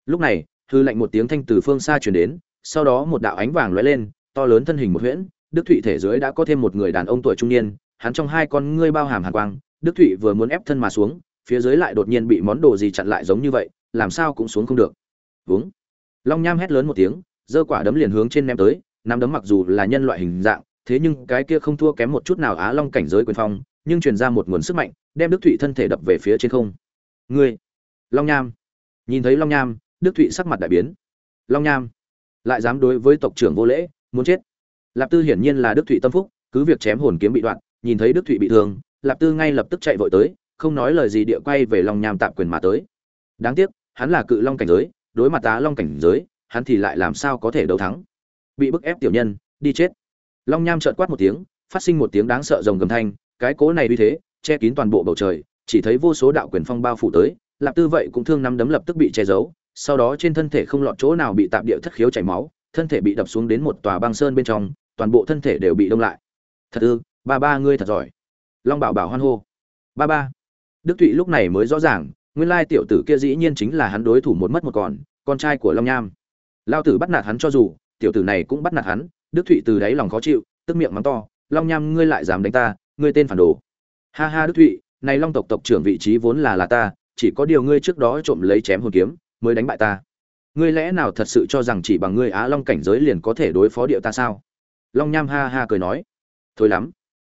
Lúc này, hư lạnh một tiếng thanh từ phương xa truyền đến, sau đó một đạo ánh vàng lóe lên, to lớn thân hình một huyễn, đức thụy thể dưới đã có thêm một người đàn ông tuổi trung niên, hắn trong hai con ngươi bao hàm hàn quang, đức thụy vừa muốn ép thân mà xuống, phía dưới lại đột nhiên bị món đồ gì chặn lại giống như vậy, làm sao cũng xuống không được. Vướng long nham hét lớn một tiếng giơ quả đấm liền hướng trên ném tới, nắm đấm mặc dù là nhân loại hình dạng, thế nhưng cái kia không thua kém một chút nào á long cảnh giới quyền phong, nhưng truyền ra một nguồn sức mạnh, đem đức thụy thân thể đập về phía trên không. Ngươi, long nham. Nhìn thấy long nham, đức thụy sắc mặt đại biến. Long nham, lại dám đối với tộc trưởng vô lễ, muốn chết. Lạp tư hiển nhiên là đức thụy tâm phúc, cứ việc chém hồn kiếm bị đoạn, nhìn thấy đức thụy bị thương, lạp tư ngay lập tức chạy vội tới, không nói lời gì địa quay về long nham tạm quyền mà tới. Đáng tiếc, hắn là cự long cảnh giới, đối mặt tá long cảnh giới hắn thì lại làm sao có thể đấu thắng? Bị bức ép tiểu nhân, đi chết. Long nham trợn quát một tiếng, phát sinh một tiếng đáng sợ rồng gầm thanh, cái cố này uy thế, che kín toàn bộ bầu trời, chỉ thấy vô số đạo quyền phong bao phủ tới, lạp tư vậy cũng thương nắm đấm lập tức bị che giấu, sau đó trên thân thể không lọt chỗ nào bị tạm địa thất khiếu chảy máu, thân thể bị đập xuống đến một tòa băng sơn bên trong, toàn bộ thân thể đều bị đông lại. Thật ư, ba ba ngươi thật giỏi. Long bảo bảo hoan hô. Ba ba. Đức thụy lúc này mới rõ ràng, nguyên lai tiểu tử kia dĩ nhiên chính là hắn đối thủ một mất một còn, con trai của long nham lao tử bắt nạt hắn cho dù, tiểu tử này cũng bắt nạt hắn, đức thụy từ đáy lòng khó chịu, tức miệng mắng to, long nham, ngươi lại dám đánh ta, ngươi tên phản đồ. Ha ha, đức thụy, này long tộc tộc trưởng vị trí vốn là là ta, chỉ có điều ngươi trước đó trộm lấy chém hồn kiếm, mới đánh bại ta. Ngươi lẽ nào thật sự cho rằng chỉ bằng ngươi á long cảnh giới liền có thể đối phó điệu ta sao? Long nham ha ha cười nói. Thôi lắm.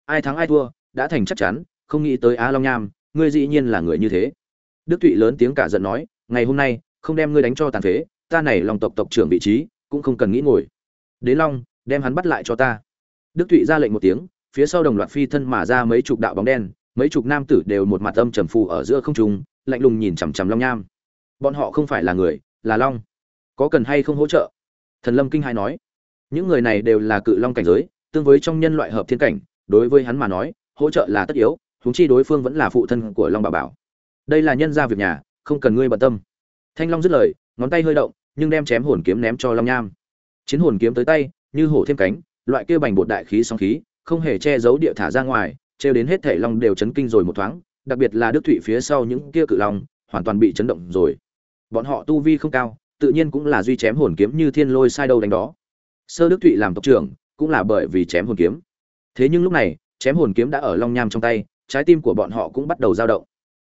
Ai thắng ai thua, đã thành chắc chắn, không nghĩ tới á long nham, ngươi dĩ nhiên là người như thế. Đức thụy lớn tiếng cả giận nói, ngày hôm nay, không đem ngươi đánh cho tàn phế ta này lòng tộc tộc trưởng vị trí, cũng không cần nghĩ ngồi. Đến long, đem hắn bắt lại cho ta. Đức thụy ra lệnh một tiếng, phía sau đồng loạt phi thân mà ra mấy chục đạo bóng đen, mấy chục nam tử đều một mặt âm trầm phù ở giữa không trung, lạnh lùng nhìn chằm chằm long nham. Bọn họ không phải là người, là long. Có cần hay không hỗ trợ? Thần lâm kinh hai nói. Những người này đều là cự long cảnh giới, tương với trong nhân loại hợp thiên cảnh, đối với hắn mà nói, hỗ trợ là tất yếu, huống chi đối phương vẫn là phụ thân của long bà bảo. Đây là nhân gia việc nhà, không cần ngươi bận tâm. Thanh long dứt lời ngón tay hơi động, nhưng đem chém hồn kiếm ném cho long nham. Chiến hồn kiếm tới tay, như hổ thêm cánh, loại kia bành bột đại khí sóng khí, không hề che giấu địa thả ra ngoài, trêu đến hết thể long đều chấn kinh rồi một thoáng, đặc biệt là đức thụy phía sau những kia cự long, hoàn toàn bị chấn động rồi. Bọn họ tu vi không cao, tự nhiên cũng là duy chém hồn kiếm như thiên lôi sai đâu đánh đó. Sơ đức thụy làm tộc trưởng, cũng là bởi vì chém hồn kiếm. Thế nhưng lúc này, chém hồn kiếm đã ở long nham trong tay, trái tim của bọn họ cũng bắt đầu dao động.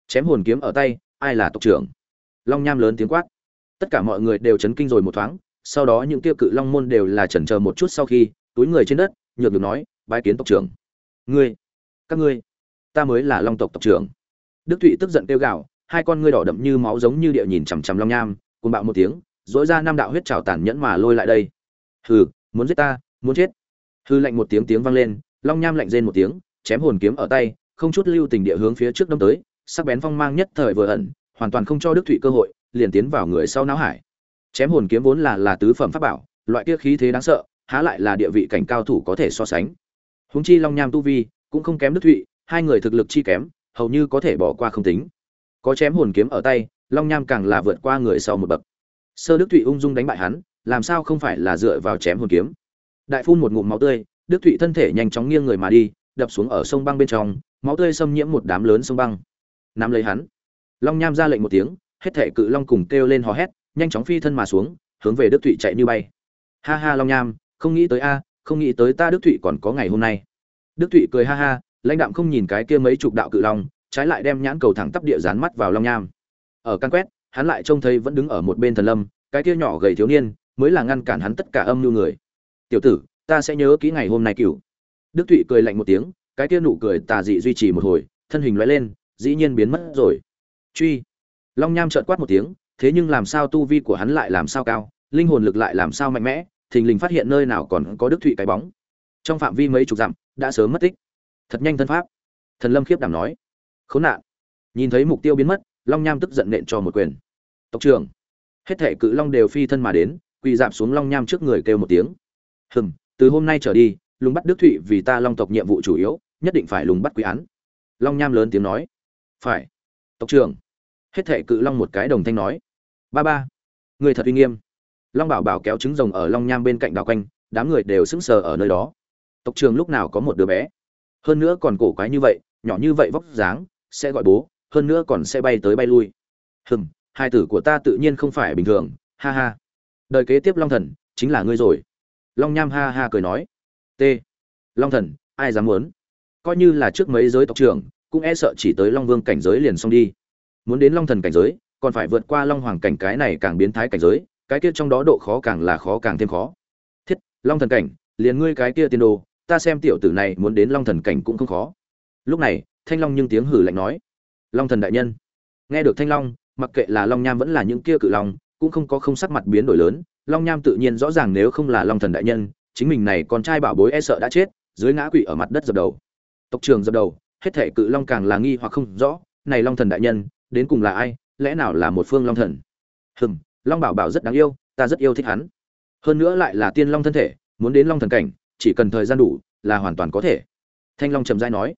Chém hồn kiếm ở tay, ai là tộc trưởng? Long nham lớn tiếng quát tất cả mọi người đều chấn kinh rồi một thoáng, sau đó những tiêu cự long môn đều là chần chờ một chút sau khi, túi người trên đất, nhược được nói, bái kiến tộc trưởng. Ngươi, các ngươi, ta mới là long tộc tộc trưởng. Đức thụy tức giận kêu gào, hai con ngươi đỏ đậm như máu giống như địa nhìn chằm chằm long nham cùng bạo một tiếng dỗi ra năm đạo huyết trào tàn nhẫn mà lôi lại đây. Hừ, muốn giết ta, muốn chết. Hư lạnh một tiếng tiếng vang lên, long nham lạnh rên một tiếng, chém hồn kiếm ở tay, không chút lưu tình địa hướng phía trước đâm tới, sắc bén phong mang nhất thời vừa ẩn, hoàn toàn không cho đức thụy cơ hội liền tiến vào người sau não hải. Chém hồn kiếm vốn là là tứ phẩm pháp bảo, loại kia khí thế đáng sợ, há lại là địa vị cảnh cao thủ có thể so sánh. Húng chi long nham tu vi cũng không kém đức thụy, hai người thực lực chi kém, hầu như có thể bỏ qua không tính. Có chém hồn kiếm ở tay, long nham càng là vượt qua người sau một bậc. Sơ đức thụy ung dung đánh bại hắn, làm sao không phải là dựa vào chém hồn kiếm? Đại phun một ngụm máu tươi, đức thụy thân thể nhanh chóng nghiêng người mà đi, đập xuống ở sông băng bên trong, máu tươi xâm nhiễm một đám lớn sông băng. Nắm lấy hắn, long nham ra lệnh một tiếng hết thể cự long cùng kêu lên hò hét, nhanh chóng phi thân mà xuống, hướng về đức thụy chạy như bay. Ha ha long nham, không nghĩ tới a, không nghĩ tới ta đức thụy còn có ngày hôm nay. Đức thụy cười ha ha, lãnh đạm không nhìn cái kia mấy chục đạo cự long, trái lại đem nhãn cầu thẳng tắp địa dán mắt vào long nham. Ở căn quét, hắn lại trông thấy vẫn đứng ở một bên thần lâm, cái kia nhỏ gầy thiếu niên, mới là ngăn cản hắn tất cả âm mưu người. Tiểu tử, ta sẽ nhớ kỹ ngày hôm nay cửu. Đức thụy cười lạnh một tiếng, cái kia nụ cười tà dị duy trì một hồi, thân hình lóe lên, dĩ nhiên biến mất rồi. Truy long nham trợn quát một tiếng, thế nhưng làm sao tu vi của hắn lại làm sao cao, linh hồn lực lại làm sao mạnh mẽ, thình lình phát hiện nơi nào còn có đức thụy cái bóng. Trong phạm vi mấy chục dặm, đã sớm mất tích. Thật nhanh thân pháp. Thần lâm khiếp đảm nói. Khốn nạn. Nhìn thấy mục tiêu biến mất, long nham tức giận nện cho một quyền. Tộc trưởng. Hết thể cự long đều phi thân mà đến, quỳ dạp xuống long nham trước người kêu một tiếng. Hừm, từ hôm nay trở đi, lùng bắt đức thụy vì ta long tộc nhiệm vụ chủ yếu, nhất định phải lùng bắt quý án. Long nham lớn tiếng nói. Phải. Tộc trưởng hết thệ cự long một cái đồng thanh nói. Ba ba, người thật uy nghiêm. Long bảo bảo kéo trứng rồng ở long nham bên cạnh đào quanh, đám người đều sững sờ ở nơi đó. Tộc trưởng lúc nào có một đứa bé? Hơn nữa còn cổ quái như vậy, nhỏ như vậy vóc dáng, sẽ gọi bố, hơn nữa còn sẽ bay tới bay lui. Hừm, hai tử của ta tự nhiên không phải bình thường, ha ha. Đời kế tiếp long thần, chính là ngươi rồi. Long nham ha ha cười nói. T. Long thần, ai dám muốn? Coi như là trước mấy giới tộc trưởng, cũng e sợ chỉ tới long vương cảnh giới liền xong đi muốn đến long thần cảnh giới, còn phải vượt qua long hoàng cảnh cái này càng biến thái cảnh giới, cái kia trong đó độ khó càng là khó càng thêm khó. Thiết, long thần cảnh, liền ngươi cái kia tiên đồ, ta xem tiểu tử này muốn đến long thần cảnh cũng không khó. Lúc này, thanh long nhưng tiếng hử lạnh nói, long thần đại nhân. Nghe được thanh long, mặc kệ là long nham vẫn là những kia cự long, cũng không có không sắc mặt biến đổi lớn, long nham tự nhiên rõ ràng nếu không là long thần đại nhân, chính mình này con trai bảo bối e sợ đã chết, dưới ngã quỵ ở mặt đất dập đầu. Tộc trường dập đầu, hết thể cự long càng là nghi hoặc không rõ, này long thần đại nhân đến cùng là ai, lẽ nào là một phương long thần? Hừm, long bảo bảo rất đáng yêu, ta rất yêu thích hắn. Hơn nữa lại là tiên long thân thể, muốn đến long thần cảnh, chỉ cần thời gian đủ là hoàn toàn có thể. Thanh long trầm dai nói.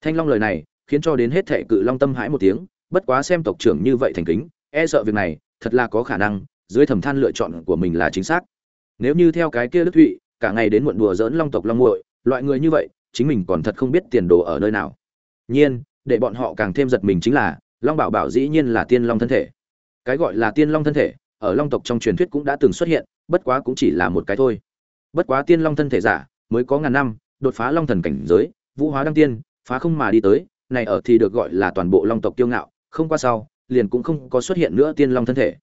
Thanh long lời này khiến cho đến hết thệ cự long tâm hãi một tiếng, bất quá xem tộc trưởng như vậy thành kính e sợ việc này thật là có khả năng, dưới thầm than lựa chọn của mình là chính xác. Nếu như theo cái kia đức thụy, cả ngày đến muộn đùa dỡn long tộc long muội, loại người như vậy, chính mình còn thật không biết tiền đồ ở nơi nào. Nhiên, để bọn họ càng thêm giật mình chính là long bảo bảo dĩ nhiên là tiên long thân thể. Cái gọi là tiên long thân thể, ở long tộc trong truyền thuyết cũng đã từng xuất hiện, bất quá cũng chỉ là một cái thôi. Bất quá tiên long thân thể giả, mới có ngàn năm, đột phá long thần cảnh giới, vũ hóa đăng tiên, phá không mà đi tới, này ở thì được gọi là toàn bộ long tộc kiêu ngạo, không qua sau, liền cũng không có xuất hiện nữa tiên long thân thể.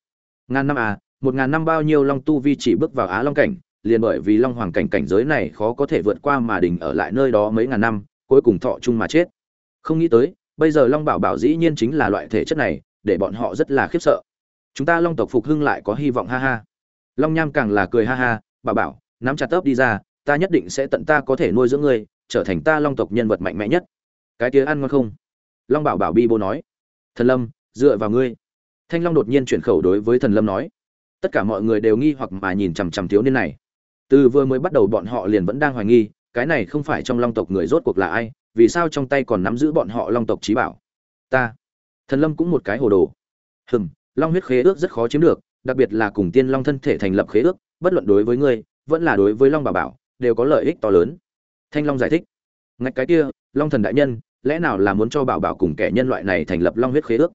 Ngàn năm à một ngàn năm bao nhiêu long tu vi chỉ bước vào á long cảnh, liền bởi vì long hoàng cảnh cảnh giới này khó có thể vượt qua mà đình ở lại nơi đó mấy ngàn năm, cuối cùng thọ chung mà chết. Không nghĩ tới bây giờ long bảo bảo dĩ nhiên chính là loại thể chất này, để bọn họ rất là khiếp sợ. Chúng ta long tộc phục hưng lại có hy vọng, ha ha. Long nham càng là cười, ha ha, bảo bảo, nắm chặt tớp đi ra, ta nhất định sẽ tận ta có thể nuôi dưỡng ngươi, trở thành ta long tộc nhân vật mạnh mẽ nhất. Cái tía ăn ngon không? Long bảo bảo bi bô nói. Thần lâm, dựa vào ngươi. Thanh long đột nhiên chuyển khẩu đối với thần lâm nói. Tất cả mọi người đều nghi hoặc mà nhìn chằm chằm thiếu niên này. Từ vừa mới bắt đầu bọn họ liền vẫn đang hoài nghi, cái này không phải trong long tộc người rốt cuộc là ai? Vì sao trong tay còn nắm giữ bọn họ long tộc trí bảo? Ta, thần lâm cũng một cái hồ đồ. Hừm, long huyết khế ước rất khó chiếm được, đặc biệt là cùng tiên long thân thể thành lập khế ước, bất luận đối với ngươi, vẫn là đối với long bảo bảo, đều có lợi ích to lớn. Thanh long giải thích. Ngạch cái kia, long thần đại nhân, lẽ nào là muốn cho bảo bảo cùng kẻ nhân loại này thành lập long huyết khế ước?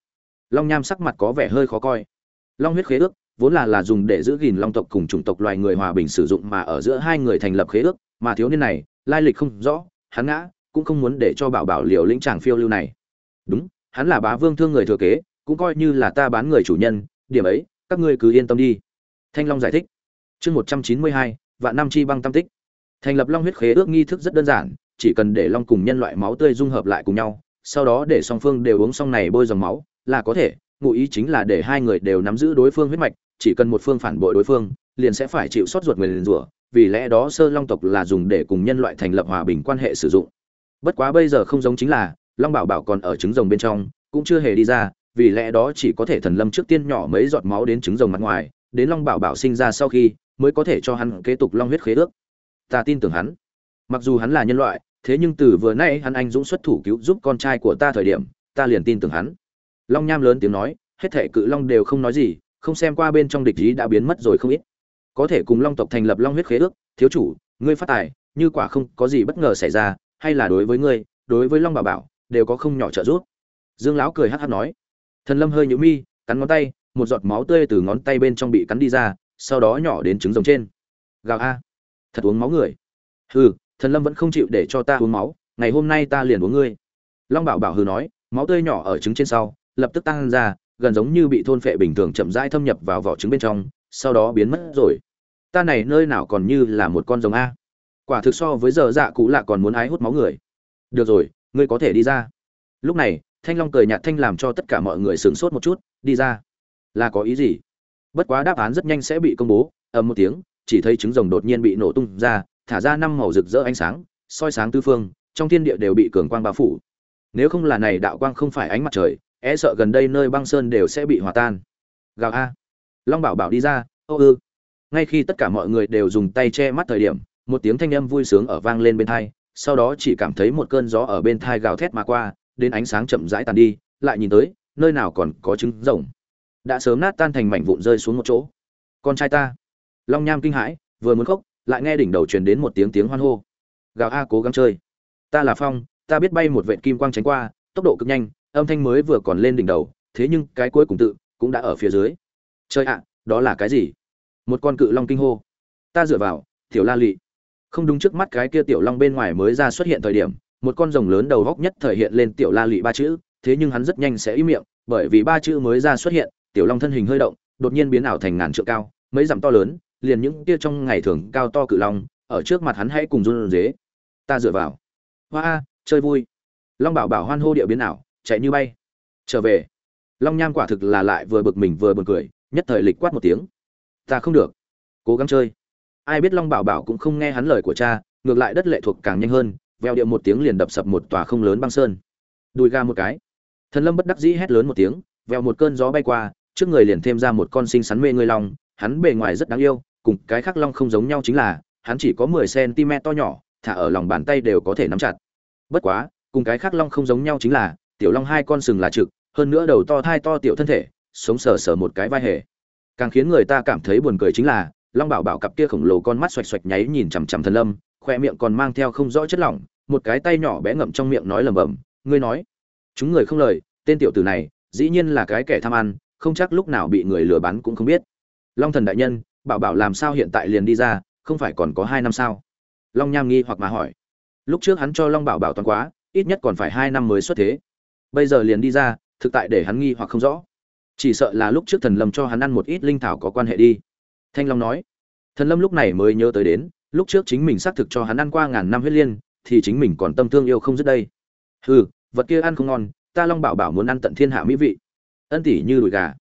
Long nham sắc mặt có vẻ hơi khó coi. Long huyết khế ước, vốn là là dùng để giữ gìn long tộc cùng chủng tộc loài người hòa bình sử dụng mà ở giữa hai người thành lập khế ước, mà thiếu niên này, lai lịch không rõ, hắn ngã cũng không muốn để cho bảo bảo liều lĩnh chàng phiêu lưu này. Đúng, hắn là bá vương thương người thừa kế, cũng coi như là ta bán người chủ nhân, điểm ấy, các ngươi cứ yên tâm đi. Thanh long giải thích. Chương một trăm chín mươi hai, vạn năm chi băng tam tích. Thành lập long huyết khế ước nghi thức rất đơn giản, chỉ cần để long cùng nhân loại máu tươi dung hợp lại cùng nhau, sau đó để song phương đều uống xong này bôi dòng máu, là có thể, ngụ ý chính là để hai người đều nắm giữ đối phương huyết mạch, chỉ cần một phương phản bội đối phương, liền sẽ phải chịu xót ruột người liền rủa, vì lẽ đó sơ long tộc là dùng để cùng nhân loại thành lập hòa bình quan hệ sử dụng bất quá bây giờ không giống chính là, long bảo bảo còn ở trứng rồng bên trong, cũng chưa hề đi ra, vì lẽ đó chỉ có thể thần lâm trước tiên nhỏ mấy giọt máu đến trứng rồng mặt ngoài, đến long bảo bảo sinh ra sau khi, mới có thể cho hắn kế tục long huyết khế ước. Ta tin tưởng hắn. Mặc dù hắn là nhân loại, thế nhưng từ vừa nay hắn anh dũng xuất thủ cứu giúp con trai của ta thời điểm, ta liền tin tưởng hắn. Long nham lớn tiếng nói, hết thệ cự long đều không nói gì, không xem qua bên trong địch ý đã biến mất rồi không ít. Có thể cùng long tộc thành lập long huyết khế ước, thiếu chủ, ngươi phát tài, như quả không có gì bất ngờ xảy ra hay là đối với ngươi, đối với long bảo bảo, đều có không nhỏ trợ giúp. Dương lão cười hát hát nói. Thần lâm hơi nhũ mi, cắn ngón tay, một giọt máu tươi từ ngón tay bên trong bị cắn đi ra, sau đó nhỏ đến trứng rồng trên. Gào a. Thật uống máu người. Hừ, thần lâm vẫn không chịu để cho ta uống máu, ngày hôm nay ta liền uống ngươi. Long bảo bảo hừ nói, máu tươi nhỏ ở trứng trên sau, lập tức tăng ra, gần giống như bị thôn phệ bình thường chậm rãi thâm nhập vào vỏ trứng bên trong, sau đó biến mất rồi. Ta này nơi nào còn như là một con rồng a? Quả thực so với giờ dạ cũ lạ còn muốn ái hút máu người. Được rồi, ngươi có thể đi ra. Lúc này, thanh long cười nhạt thanh làm cho tất cả mọi người sửng sốt một chút, đi ra. Là có ý gì? Bất quá đáp án rất nhanh sẽ bị công bố, ầm một tiếng, chỉ thấy trứng rồng đột nhiên bị nổ tung ra, thả ra năm màu rực rỡ ánh sáng, soi sáng tư phương, trong thiên địa đều bị cường quang bao phủ. Nếu không là này đạo quang không phải ánh mặt trời e sợ gần đây nơi băng sơn đều sẽ bị hòa tan. Gào a. Long bảo bảo đi ra, ô ư. Ngay khi tất cả mọi người đều dùng tay che mắt thời điểm một tiếng thanh âm vui sướng ở vang lên bên thai, sau đó chỉ cảm thấy một cơn gió ở bên thai gào thét mà qua, đến ánh sáng chậm rãi tàn đi, lại nhìn tới, nơi nào còn có trứng rồng. Đã sớm nát tan thành mảnh vụn rơi xuống một chỗ. Con trai ta. Long nham kinh hãi, vừa muốn khóc, lại nghe đỉnh đầu truyền đến một tiếng tiếng hoan hô. Gào a cố gắng chơi. Ta là phong, ta biết bay một vệt kim quang tránh qua, tốc độ cực nhanh, âm thanh mới vừa còn lên đỉnh đầu, thế nhưng cái cuối cùng tự cũng đã ở phía dưới. Chơi ạ, đó là cái gì? Một con cự long kinh hô. Ta dựa vào, tiểu la lị không đúng trước mắt cái kia tiểu long bên ngoài mới ra xuất hiện thời điểm, một con rồng lớn đầu góc nhất thời hiện lên tiểu la lụy ba chữ, thế nhưng hắn rất nhanh sẽ ý miệng, bởi vì ba chữ mới ra xuất hiện, tiểu long thân hình hơi động, đột nhiên biến ảo thành ngàn trượng cao, mấy dặm to lớn, liền những kia trong ngày thường cao to cự long, ở trước mặt hắn hãy cùng run dế. Ta dựa vào. Hoa, chơi vui. Long bảo bảo hoan hô địa biến ảo, chạy như bay. Trở về. Long nham quả thực là lại vừa bực mình vừa buồn cười, nhất thời lịch quát một tiếng. Ta không được. Cố gắng chơi ai biết long bảo bảo cũng không nghe hắn lời của cha, ngược lại đất lệ thuộc càng nhanh hơn veo điệu một tiếng liền đập sập một tòa không lớn băng sơn. Đùi ga một cái. Thần lâm bất đắc dĩ hét lớn một tiếng veo một cơn gió bay qua, trước người liền thêm ra một con sinh sắn mê người long, hắn bề ngoài rất đáng yêu, cùng cái khác long không giống nhau chính là, hắn chỉ có mười cm to nhỏ, thả ở lòng bàn tay đều có thể nắm chặt. Bất quá, cùng cái khác long không giống nhau chính là, tiểu long hai con sừng là trực, hơn nữa đầu to thai to tiểu thân thể, sống sờ sờ một cái vai hề. Càng khiến người ta cảm thấy buồn cười chính là long bảo bảo cặp kia khổng lồ con mắt xoạch xoạch nháy nhìn chằm chằm thần lâm khoe miệng còn mang theo không rõ chất lỏng, một cái tay nhỏ bé ngậm trong miệng nói lẩm bẩm, ngươi nói, chúng người không lời, tên tiểu tử này, dĩ nhiên là cái kẻ tham ăn, không chắc lúc nào bị người lừa bán cũng không biết. Long thần đại nhân, bảo bảo làm sao hiện tại liền đi ra, không phải còn có hai năm sao? Long nham nghi hoặc mà hỏi. Lúc trước hắn cho long bảo bảo toàn quá, ít nhất còn phải hai năm mới xuất thế. Bây giờ liền đi ra, thực tại để hắn nghi hoặc không rõ. Chỉ sợ là lúc trước thần lâm cho hắn ăn một ít linh thảo có quan hệ đi thanh long nói, thần lâm lúc này mới nhớ tới đến, lúc trước chính mình xác thực cho hắn ăn qua ngàn năm huyết liên, thì chính mình còn tâm thương yêu không dứt đây. Hừ, vật kia ăn không ngon, ta long bảo bảo muốn ăn tận thiên hạ mỹ vị. Ân tỷ như đùi gà.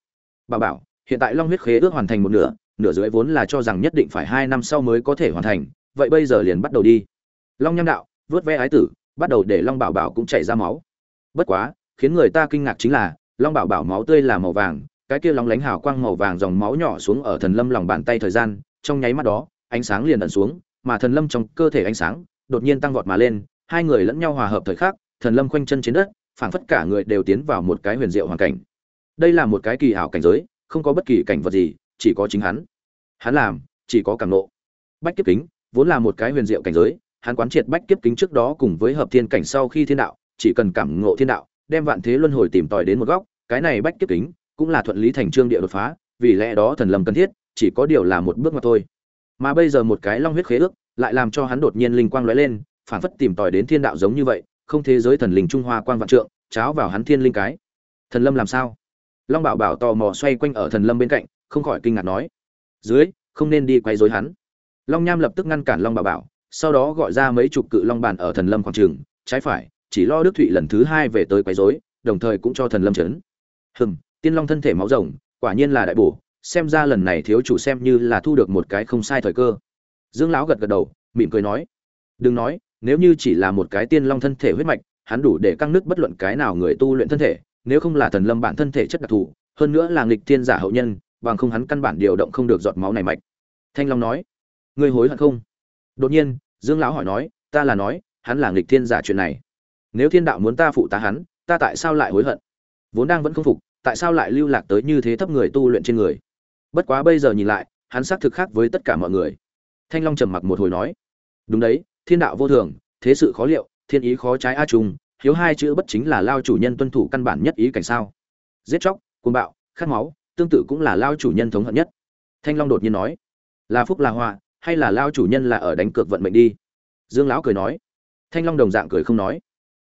Bảo bảo, hiện tại long huyết khế ước hoàn thành một nửa nửa dưới vốn là cho rằng nhất định phải hai năm sau mới có thể hoàn thành, vậy bây giờ liền bắt đầu đi. Long nham đạo, vớt ve ái tử, bắt đầu để long bảo bảo cũng chảy ra máu. Bất quá, khiến người ta kinh ngạc chính là, long bảo bảo máu tươi là màu vàng cái kia long lánh hào quang màu vàng dòng máu nhỏ xuống ở thần lâm lòng bàn tay thời gian, trong nháy mắt đó, ánh sáng liền ẩn xuống, mà thần lâm trong cơ thể ánh sáng đột nhiên tăng vọt mà lên, hai người lẫn nhau hòa hợp thời khắc, thần lâm khoanh chân trên đất, phảng phất cả người đều tiến vào một cái huyền diệu hoàn cảnh. Đây là một cái kỳ ảo cảnh giới, không có bất kỳ cảnh vật gì, chỉ có chính hắn. Hắn làm, chỉ có cảm nộ. Bách kiếp kính, vốn là một cái huyền diệu cảnh giới, hắn quán triệt bách kiếp kính trước đó cùng với hợp thiên cảnh sau khi thiên đạo, chỉ cần cảm ngộ thiên đạo, đem vạn thế luân hồi tìm tòi đến một góc, cái này bách kiếp kính cũng là thuận lý thành trương địa đột phá, vì lẽ đó thần lâm cần thiết, chỉ có điều là một bước mà thôi. Mà bây giờ một cái long huyết khế ước lại làm cho hắn đột nhiên linh quang lóe lên phản phất tìm tòi đến thiên đạo giống như vậy, không thế giới thần linh trung hoa quang vạn trượng, cháo vào hắn thiên linh cái. Thần lâm làm sao? Long bảo bảo tò mò xoay quanh ở thần lâm bên cạnh, không khỏi kinh ngạc nói, dưới, không nên đi quay rối hắn. Long nham lập tức ngăn cản long bảo bảo, sau đó gọi ra mấy chục cự long bàn ở thần lâm quảng trường, trái phải, chỉ lo đức thụy lần thứ hai về tới quấy rối, đồng thời cũng cho thần lâm chấn hừm tiên long thân thể máu rồng, quả nhiên là đại bổ, xem ra lần này thiếu chủ xem như là thu được một cái không sai thời cơ. Dương lão gật gật đầu, mỉm cười nói, đừng nói, nếu như chỉ là một cái tiên long thân thể huyết mạch, hắn đủ để căng nứt bất luận cái nào người tu luyện thân thể, nếu không là thần lâm bản thân thể chất đặc thù, hơn nữa là nghịch thiên giả hậu nhân, bằng không hắn căn bản điều động không được giọt máu này mạch. Thanh long nói, ngươi hối hận không? Đột nhiên, dương lão hỏi nói, ta là nói, hắn là nghịch thiên giả chuyện này. Nếu thiên đạo muốn ta phụ tá hắn, ta tại sao lại hối hận? Vốn đang vẫn không phục tại sao lại lưu lạc tới như thế thấp người tu luyện trên người? Bất quá bây giờ nhìn lại, hắn xác thực khác với tất cả mọi người. Thanh long trầm mặc một hồi nói, đúng đấy, thiên đạo vô thường, thế sự khó liệu, thiên ý khó trái a trùng, hiếu hai chữ bất chính là lao chủ nhân tuân thủ căn bản nhất ý cảnh sao? Giết chóc, cuồng bạo, khát máu, tương tự cũng là lao chủ nhân thống hận nhất. Thanh long đột nhiên nói, là phúc là họa, hay là lao chủ nhân là ở đánh cược vận mệnh đi? Dương lão cười nói. Thanh long đồng dạng cười không nói.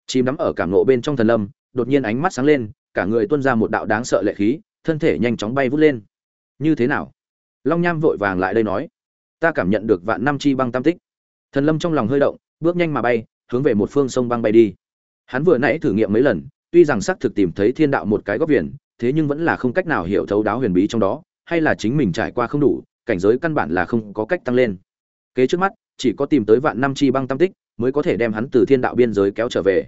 Chìm đắm ở cảm nộ bên trong thần lâm, đột nhiên ánh mắt sáng lên cả người tuôn ra một đạo đáng sợ lệ khí, thân thể nhanh chóng bay vút lên. Như thế nào? Long nham vội vàng lại đây nói. Ta cảm nhận được vạn năm chi băng tam tích. Thần lâm trong lòng hơi động, bước nhanh mà bay, hướng về một phương sông băng bay đi. Hắn vừa nãy thử nghiệm mấy lần, tuy rằng xác thực tìm thấy thiên đạo một cái góc viền, thế nhưng vẫn là không cách nào hiểu thấu đáo huyền bí trong đó, hay là chính mình trải qua không đủ, cảnh giới căn bản là không có cách tăng lên. Kế trước mắt, chỉ có tìm tới vạn năm chi băng tam tích, mới có thể đem hắn từ thiên đạo biên giới kéo trở về.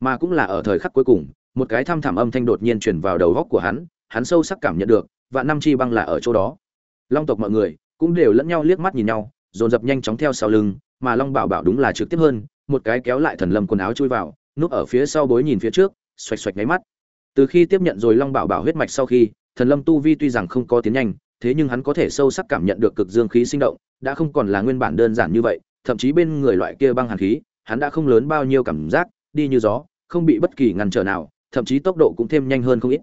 Mà cũng là ở thời khắc cuối cùng một cái thăm thẳm âm thanh đột nhiên truyền vào đầu góc của hắn hắn sâu sắc cảm nhận được vạn năm chi băng là ở chỗ đó. Long tộc mọi người cũng đều lẫn nhau liếc mắt nhìn nhau, dồn dập nhanh chóng theo sau lưng, mà long bảo bảo đúng là trực tiếp hơn, một cái kéo lại thần lâm quần áo chui vào, núp ở phía sau bối nhìn phía trước, xoạch xoạch nháy mắt. Từ khi tiếp nhận rồi long bảo bảo huyết mạch sau khi, thần lâm tu vi tuy rằng không có tiến nhanh, thế nhưng hắn có thể sâu sắc cảm nhận được cực dương khí sinh động, đã không còn là nguyên bản đơn giản như vậy, thậm chí bên người loại kia băng hàn khí, hắn đã không lớn bao nhiêu cảm giác, đi như gió, không bị bất kỳ ngăn trở nào thậm chí tốc độ cũng thêm nhanh hơn không ít.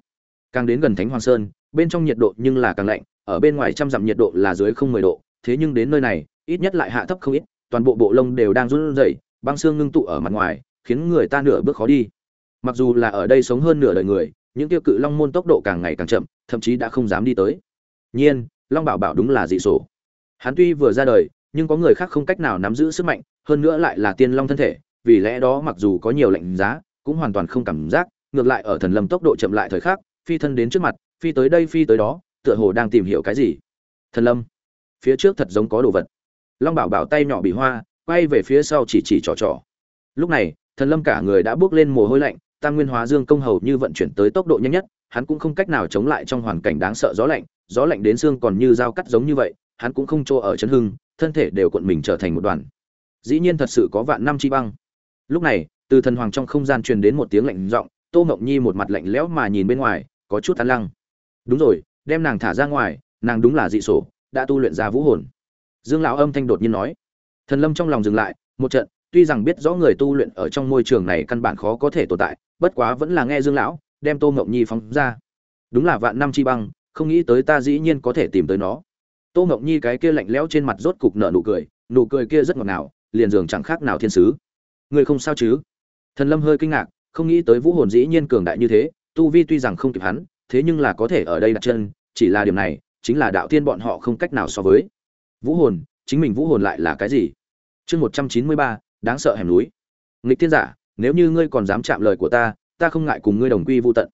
Càng đến gần thánh hoàng sơn, bên trong nhiệt độ nhưng là càng lạnh, ở bên ngoài trăm dặm nhiệt độ là dưới không mười độ, thế nhưng đến nơi này, ít nhất lại hạ thấp không ít, toàn bộ bộ lông đều đang run rẩy, băng xương ngưng tụ ở mặt ngoài, khiến người ta nửa bước khó đi. Mặc dù là ở đây sống hơn nửa đời người, những tiêu cự long môn tốc độ càng ngày càng chậm, thậm chí đã không dám đi tới. Nhiên, long bảo bảo đúng là dị sổ. Hắn tuy vừa ra đời, nhưng có người khác không cách nào nắm giữ sức mạnh, hơn nữa lại là tiên long thân thể, vì lẽ đó mặc dù có nhiều lạnh giá, cũng hoàn toàn không cảm giác ngược lại ở thần lâm tốc độ chậm lại thời khắc, phi thân đến trước mặt, phi tới đây phi tới đó, tựa hồ đang tìm hiểu cái gì. Thần lâm, phía trước thật giống có đồ vật. Long bảo bảo tay nhỏ bị hoa, quay về phía sau chỉ chỉ trò trò. Lúc này, thần lâm cả người đã bước lên mồ hôi lạnh, tam nguyên hóa dương công hầu như vận chuyển tới tốc độ nhanh nhất, hắn cũng không cách nào chống lại trong hoàn cảnh đáng sợ gió lạnh gió lạnh đến xương còn như dao cắt giống như vậy, hắn cũng không chỗ ở chấn hưng, thân thể đều cuộn mình trở thành một đoàn. Dĩ nhiên thật sự có vạn năm chi băng. Lúc này, từ thần hoàng trong không gian truyền đến một tiếng lạnh giọng tô mộng nhi một mặt lạnh lẽo mà nhìn bên ngoài, có chút tán lăng. Đúng rồi, đem nàng thả ra ngoài, nàng đúng là dị sổ, đã tu luyện ra vũ hồn. Dương lão âm thanh đột nhiên nói. Thần lâm trong lòng dừng lại, một trận, tuy rằng biết rõ người tu luyện ở trong môi trường này căn bản khó có thể tồn tại, bất quá vẫn là nghe dương lão, đem tô mộng nhi phóng ra. Đúng là vạn năm chi băng, không nghĩ tới ta dĩ nhiên có thể tìm tới nó. Tô mộng nhi cái kia lạnh lẽo trên mặt rốt cục nở nụ cười nụ cười kia rất ngọt ngào, liền dường chẳng khác nào thiên sứ. Người không sao chứ? Thần lâm hơi kinh ngạc không nghĩ tới vũ hồn dĩ nhiên cường đại như thế, tu vi tuy rằng không kịp hắn, thế nhưng là có thể ở đây đặt chân, chỉ là điểm này, chính là đạo tiên bọn họ không cách nào so với. Vũ hồn, chính mình vũ hồn lại là cái gì? Chương một trăm chín mươi ba, đáng sợ hẻm núi. Nghịch tiên giả, nếu như ngươi còn dám chạm lời của ta ta không ngại cùng ngươi đồng quy vô tận.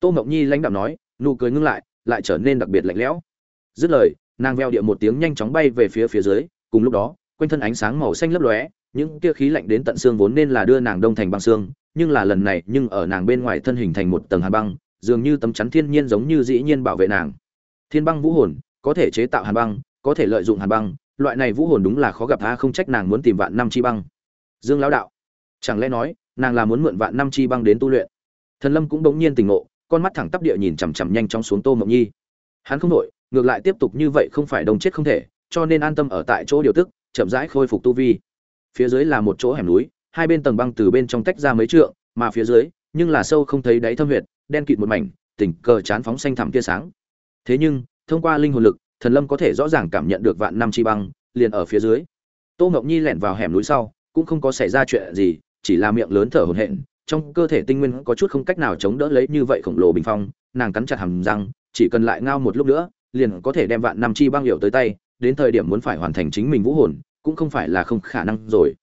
Tô mộng nhi lãnh đạo nói, nụ cười ngưng lại lại trở nên đặc biệt lạnh lẽo. Dứt lời, nàng veo địa một tiếng nhanh chóng bay về phía phía dưới, cùng lúc đó, quanh thân ánh sáng màu xanh lấp lóe, những tia khí lạnh đến tận xương vốn nên là đưa nàng đông thành băng xương nhưng là lần này nhưng ở nàng bên ngoài thân hình thành một tầng hàn băng, dường như tấm chắn thiên nhiên giống như dĩ nhiên bảo vệ nàng. Thiên băng vũ hồn, có thể chế tạo hàn băng, có thể lợi dụng hàn băng, loại này vũ hồn đúng là khó gặp tha không trách nàng muốn tìm vạn năm chi băng. Dương lão đạo, chẳng lẽ nói, nàng là muốn mượn vạn năm chi băng đến tu luyện? Thần lâm cũng bỗng nhiên tỉnh ngộ, con mắt thẳng tắp địa nhìn chằm chằm nhanh chóng xuống tô mộng nhi. Hắn không nổi, ngược lại tiếp tục như vậy không phải đồng chết không thể, cho nên an tâm ở tại chỗ điều tức, chậm rãi khôi phục tu vi. Phía dưới là một chỗ hẻm núi hai bên tầng băng từ bên trong tách ra mấy trượng, mà phía dưới, nhưng là sâu không thấy đáy thâm huyệt, đen kịt một mảnh tỉnh cờ chán phóng xanh thẳm tia sáng. Thế nhưng, thông qua linh hồn lực, thần lâm có thể rõ ràng cảm nhận được vạn năm chi băng, liền ở phía dưới. Tô ngọc nhi lẻn vào hẻm núi sau, cũng không có xảy ra chuyện gì, chỉ là miệng lớn thở hổn hển, trong cơ thể tinh nguyên có chút không cách nào chống đỡ lấy như vậy khổng lồ bình phong, nàng cắn chặt hàm răng, chỉ cần lại ngao một lúc nữa, liền có thể đem vạn năm chi băng hiểu tới tay, đến thời điểm muốn phải hoàn thành chính mình vũ hồn, cũng không phải là không khả năng rồi.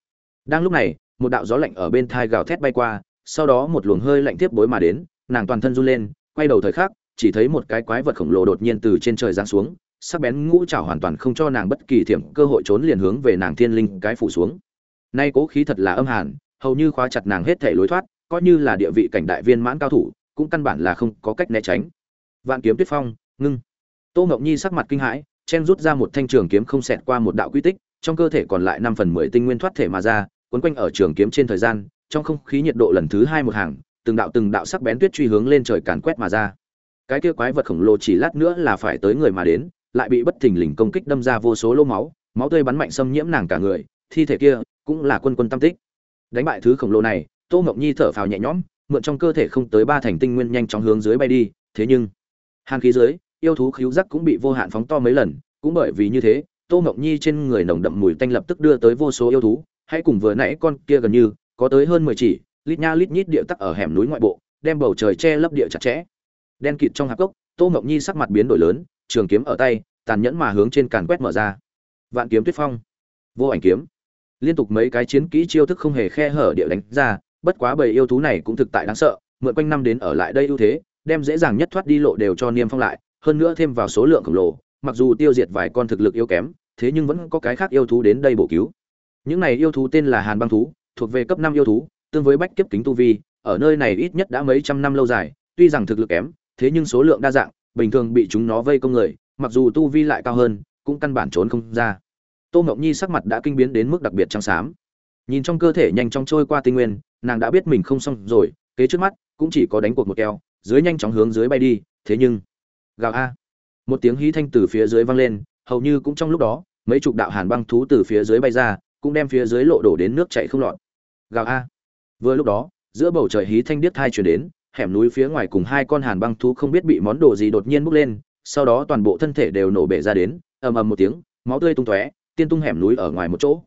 Đang lúc này một đạo gió lạnh ở bên thai gào thét bay qua, sau đó một luồng hơi lạnh tiếp bối mà đến, nàng toàn thân run lên, quay đầu thời khắc, chỉ thấy một cái quái vật khổng lồ đột nhiên từ trên trời giáng xuống, sắc bén ngũ trảo hoàn toàn không cho nàng bất kỳ thiểm cơ hội trốn liền hướng về nàng thiên linh cái phủ xuống. Nay cố khí thật là âm hàn, hầu như khóa chặt nàng hết thể lối thoát, coi như là địa vị cảnh đại viên mãn cao thủ, cũng căn bản là không có cách né tránh. Vạn kiếm tuyết phong, ngưng. Tô ngọc nhi sắc mặt kinh hãi, chen rút ra một thanh trường kiếm không xẹt qua một đạo quy tích, trong cơ thể còn lại năm phần mười tinh nguyên thoát thể mà ra quấn quanh ở trường kiếm trên thời gian, trong không khí nhiệt độ lần thứ hai một hàng, từng đạo từng đạo sắc bén tuyết truy hướng lên trời càn quét mà ra. Cái kia quái vật khổng lồ chỉ lát nữa là phải tới người mà đến, lại bị bất thình lình công kích đâm ra vô số lỗ máu máu tươi bắn mạnh xâm nhiễm nàng cả người, thi thể kia cũng là quân quân tâm tích. Đánh bại thứ khổng lồ này, tô ngọc nhi thở phào nhẹ nhõm, mượn trong cơ thể không tới ba thành tinh nguyên nhanh chóng hướng dưới bay đi, thế nhưng, hàn khí dưới, yêu thú khíu giác cũng bị vô hạn phóng to mấy lần, cũng bởi vì như thế, tô ngọc nhi trên người nồng đậm mùi tanh lập tức đưa tới vô số yêu thú Hãy cùng vừa nãy con kia gần như, có tới hơn mười chỉ, lít nha lít nhít địa tắc ở hẻm núi ngoại bộ, đem bầu trời che lấp địa chặt chẽ. Đen kịt trong hạp cốc, tô ngọc nhi sắc mặt biến đổi lớn, trường kiếm ở tay, tàn nhẫn mà hướng trên càn quét mở ra. Vạn kiếm tuyết phong, vô ảnh kiếm. Liên tục mấy cái chiến kỹ chiêu thức không hề khe hở địa đánh ra, bất quá bầy yêu thú này cũng thực tại đáng sợ, mượn quanh năm đến ở lại đây ưu thế, đem dễ dàng nhất thoát đi lộ đều cho niêm phong lại, hơn nữa thêm vào số lượng khổng lồ, mặc dù tiêu diệt vài con thực lực yếu kém, thế nhưng vẫn có cái khác yêu thú đến đây bổ cứu những này yêu thú tên là hàn băng thú, thuộc về cấp năm yêu thú, tương với bách kiếp kính tu vi, ở nơi này ít nhất đã mấy trăm năm lâu dài, tuy rằng thực lực kém, thế nhưng số lượng đa dạng, bình thường bị chúng nó vây công người, mặc dù tu vi lại cao hơn, cũng căn bản trốn không ra. Tô ngọc nhi sắc mặt đã kinh biến đến mức đặc biệt trắng xám. Nhìn trong cơ thể nhanh chóng trôi qua tinh nguyên, nàng đã biết mình không xong rồi, kế trước mắt, cũng chỉ có đánh cuộc một keo, dưới nhanh chóng hướng dưới bay đi, thế nhưng, gào a. Một tiếng hí thanh từ phía dưới vang lên, hầu như cũng trong lúc đó, mấy chục đạo hàn băng thú từ phía dưới bay ra cũng đem phía dưới lộ đổ đến nước chảy không lọt. Gào a. Vừa lúc đó, giữa bầu trời hí thanh điếc thai truyền đến, hẻm núi phía ngoài cùng hai con hàn băng thú không biết bị món đồ gì đột nhiên bốc lên, sau đó toàn bộ thân thể đều nổ bể ra đến, ầm ầm một tiếng, máu tươi tung tóe, tiên tung hẻm núi ở ngoài một chỗ.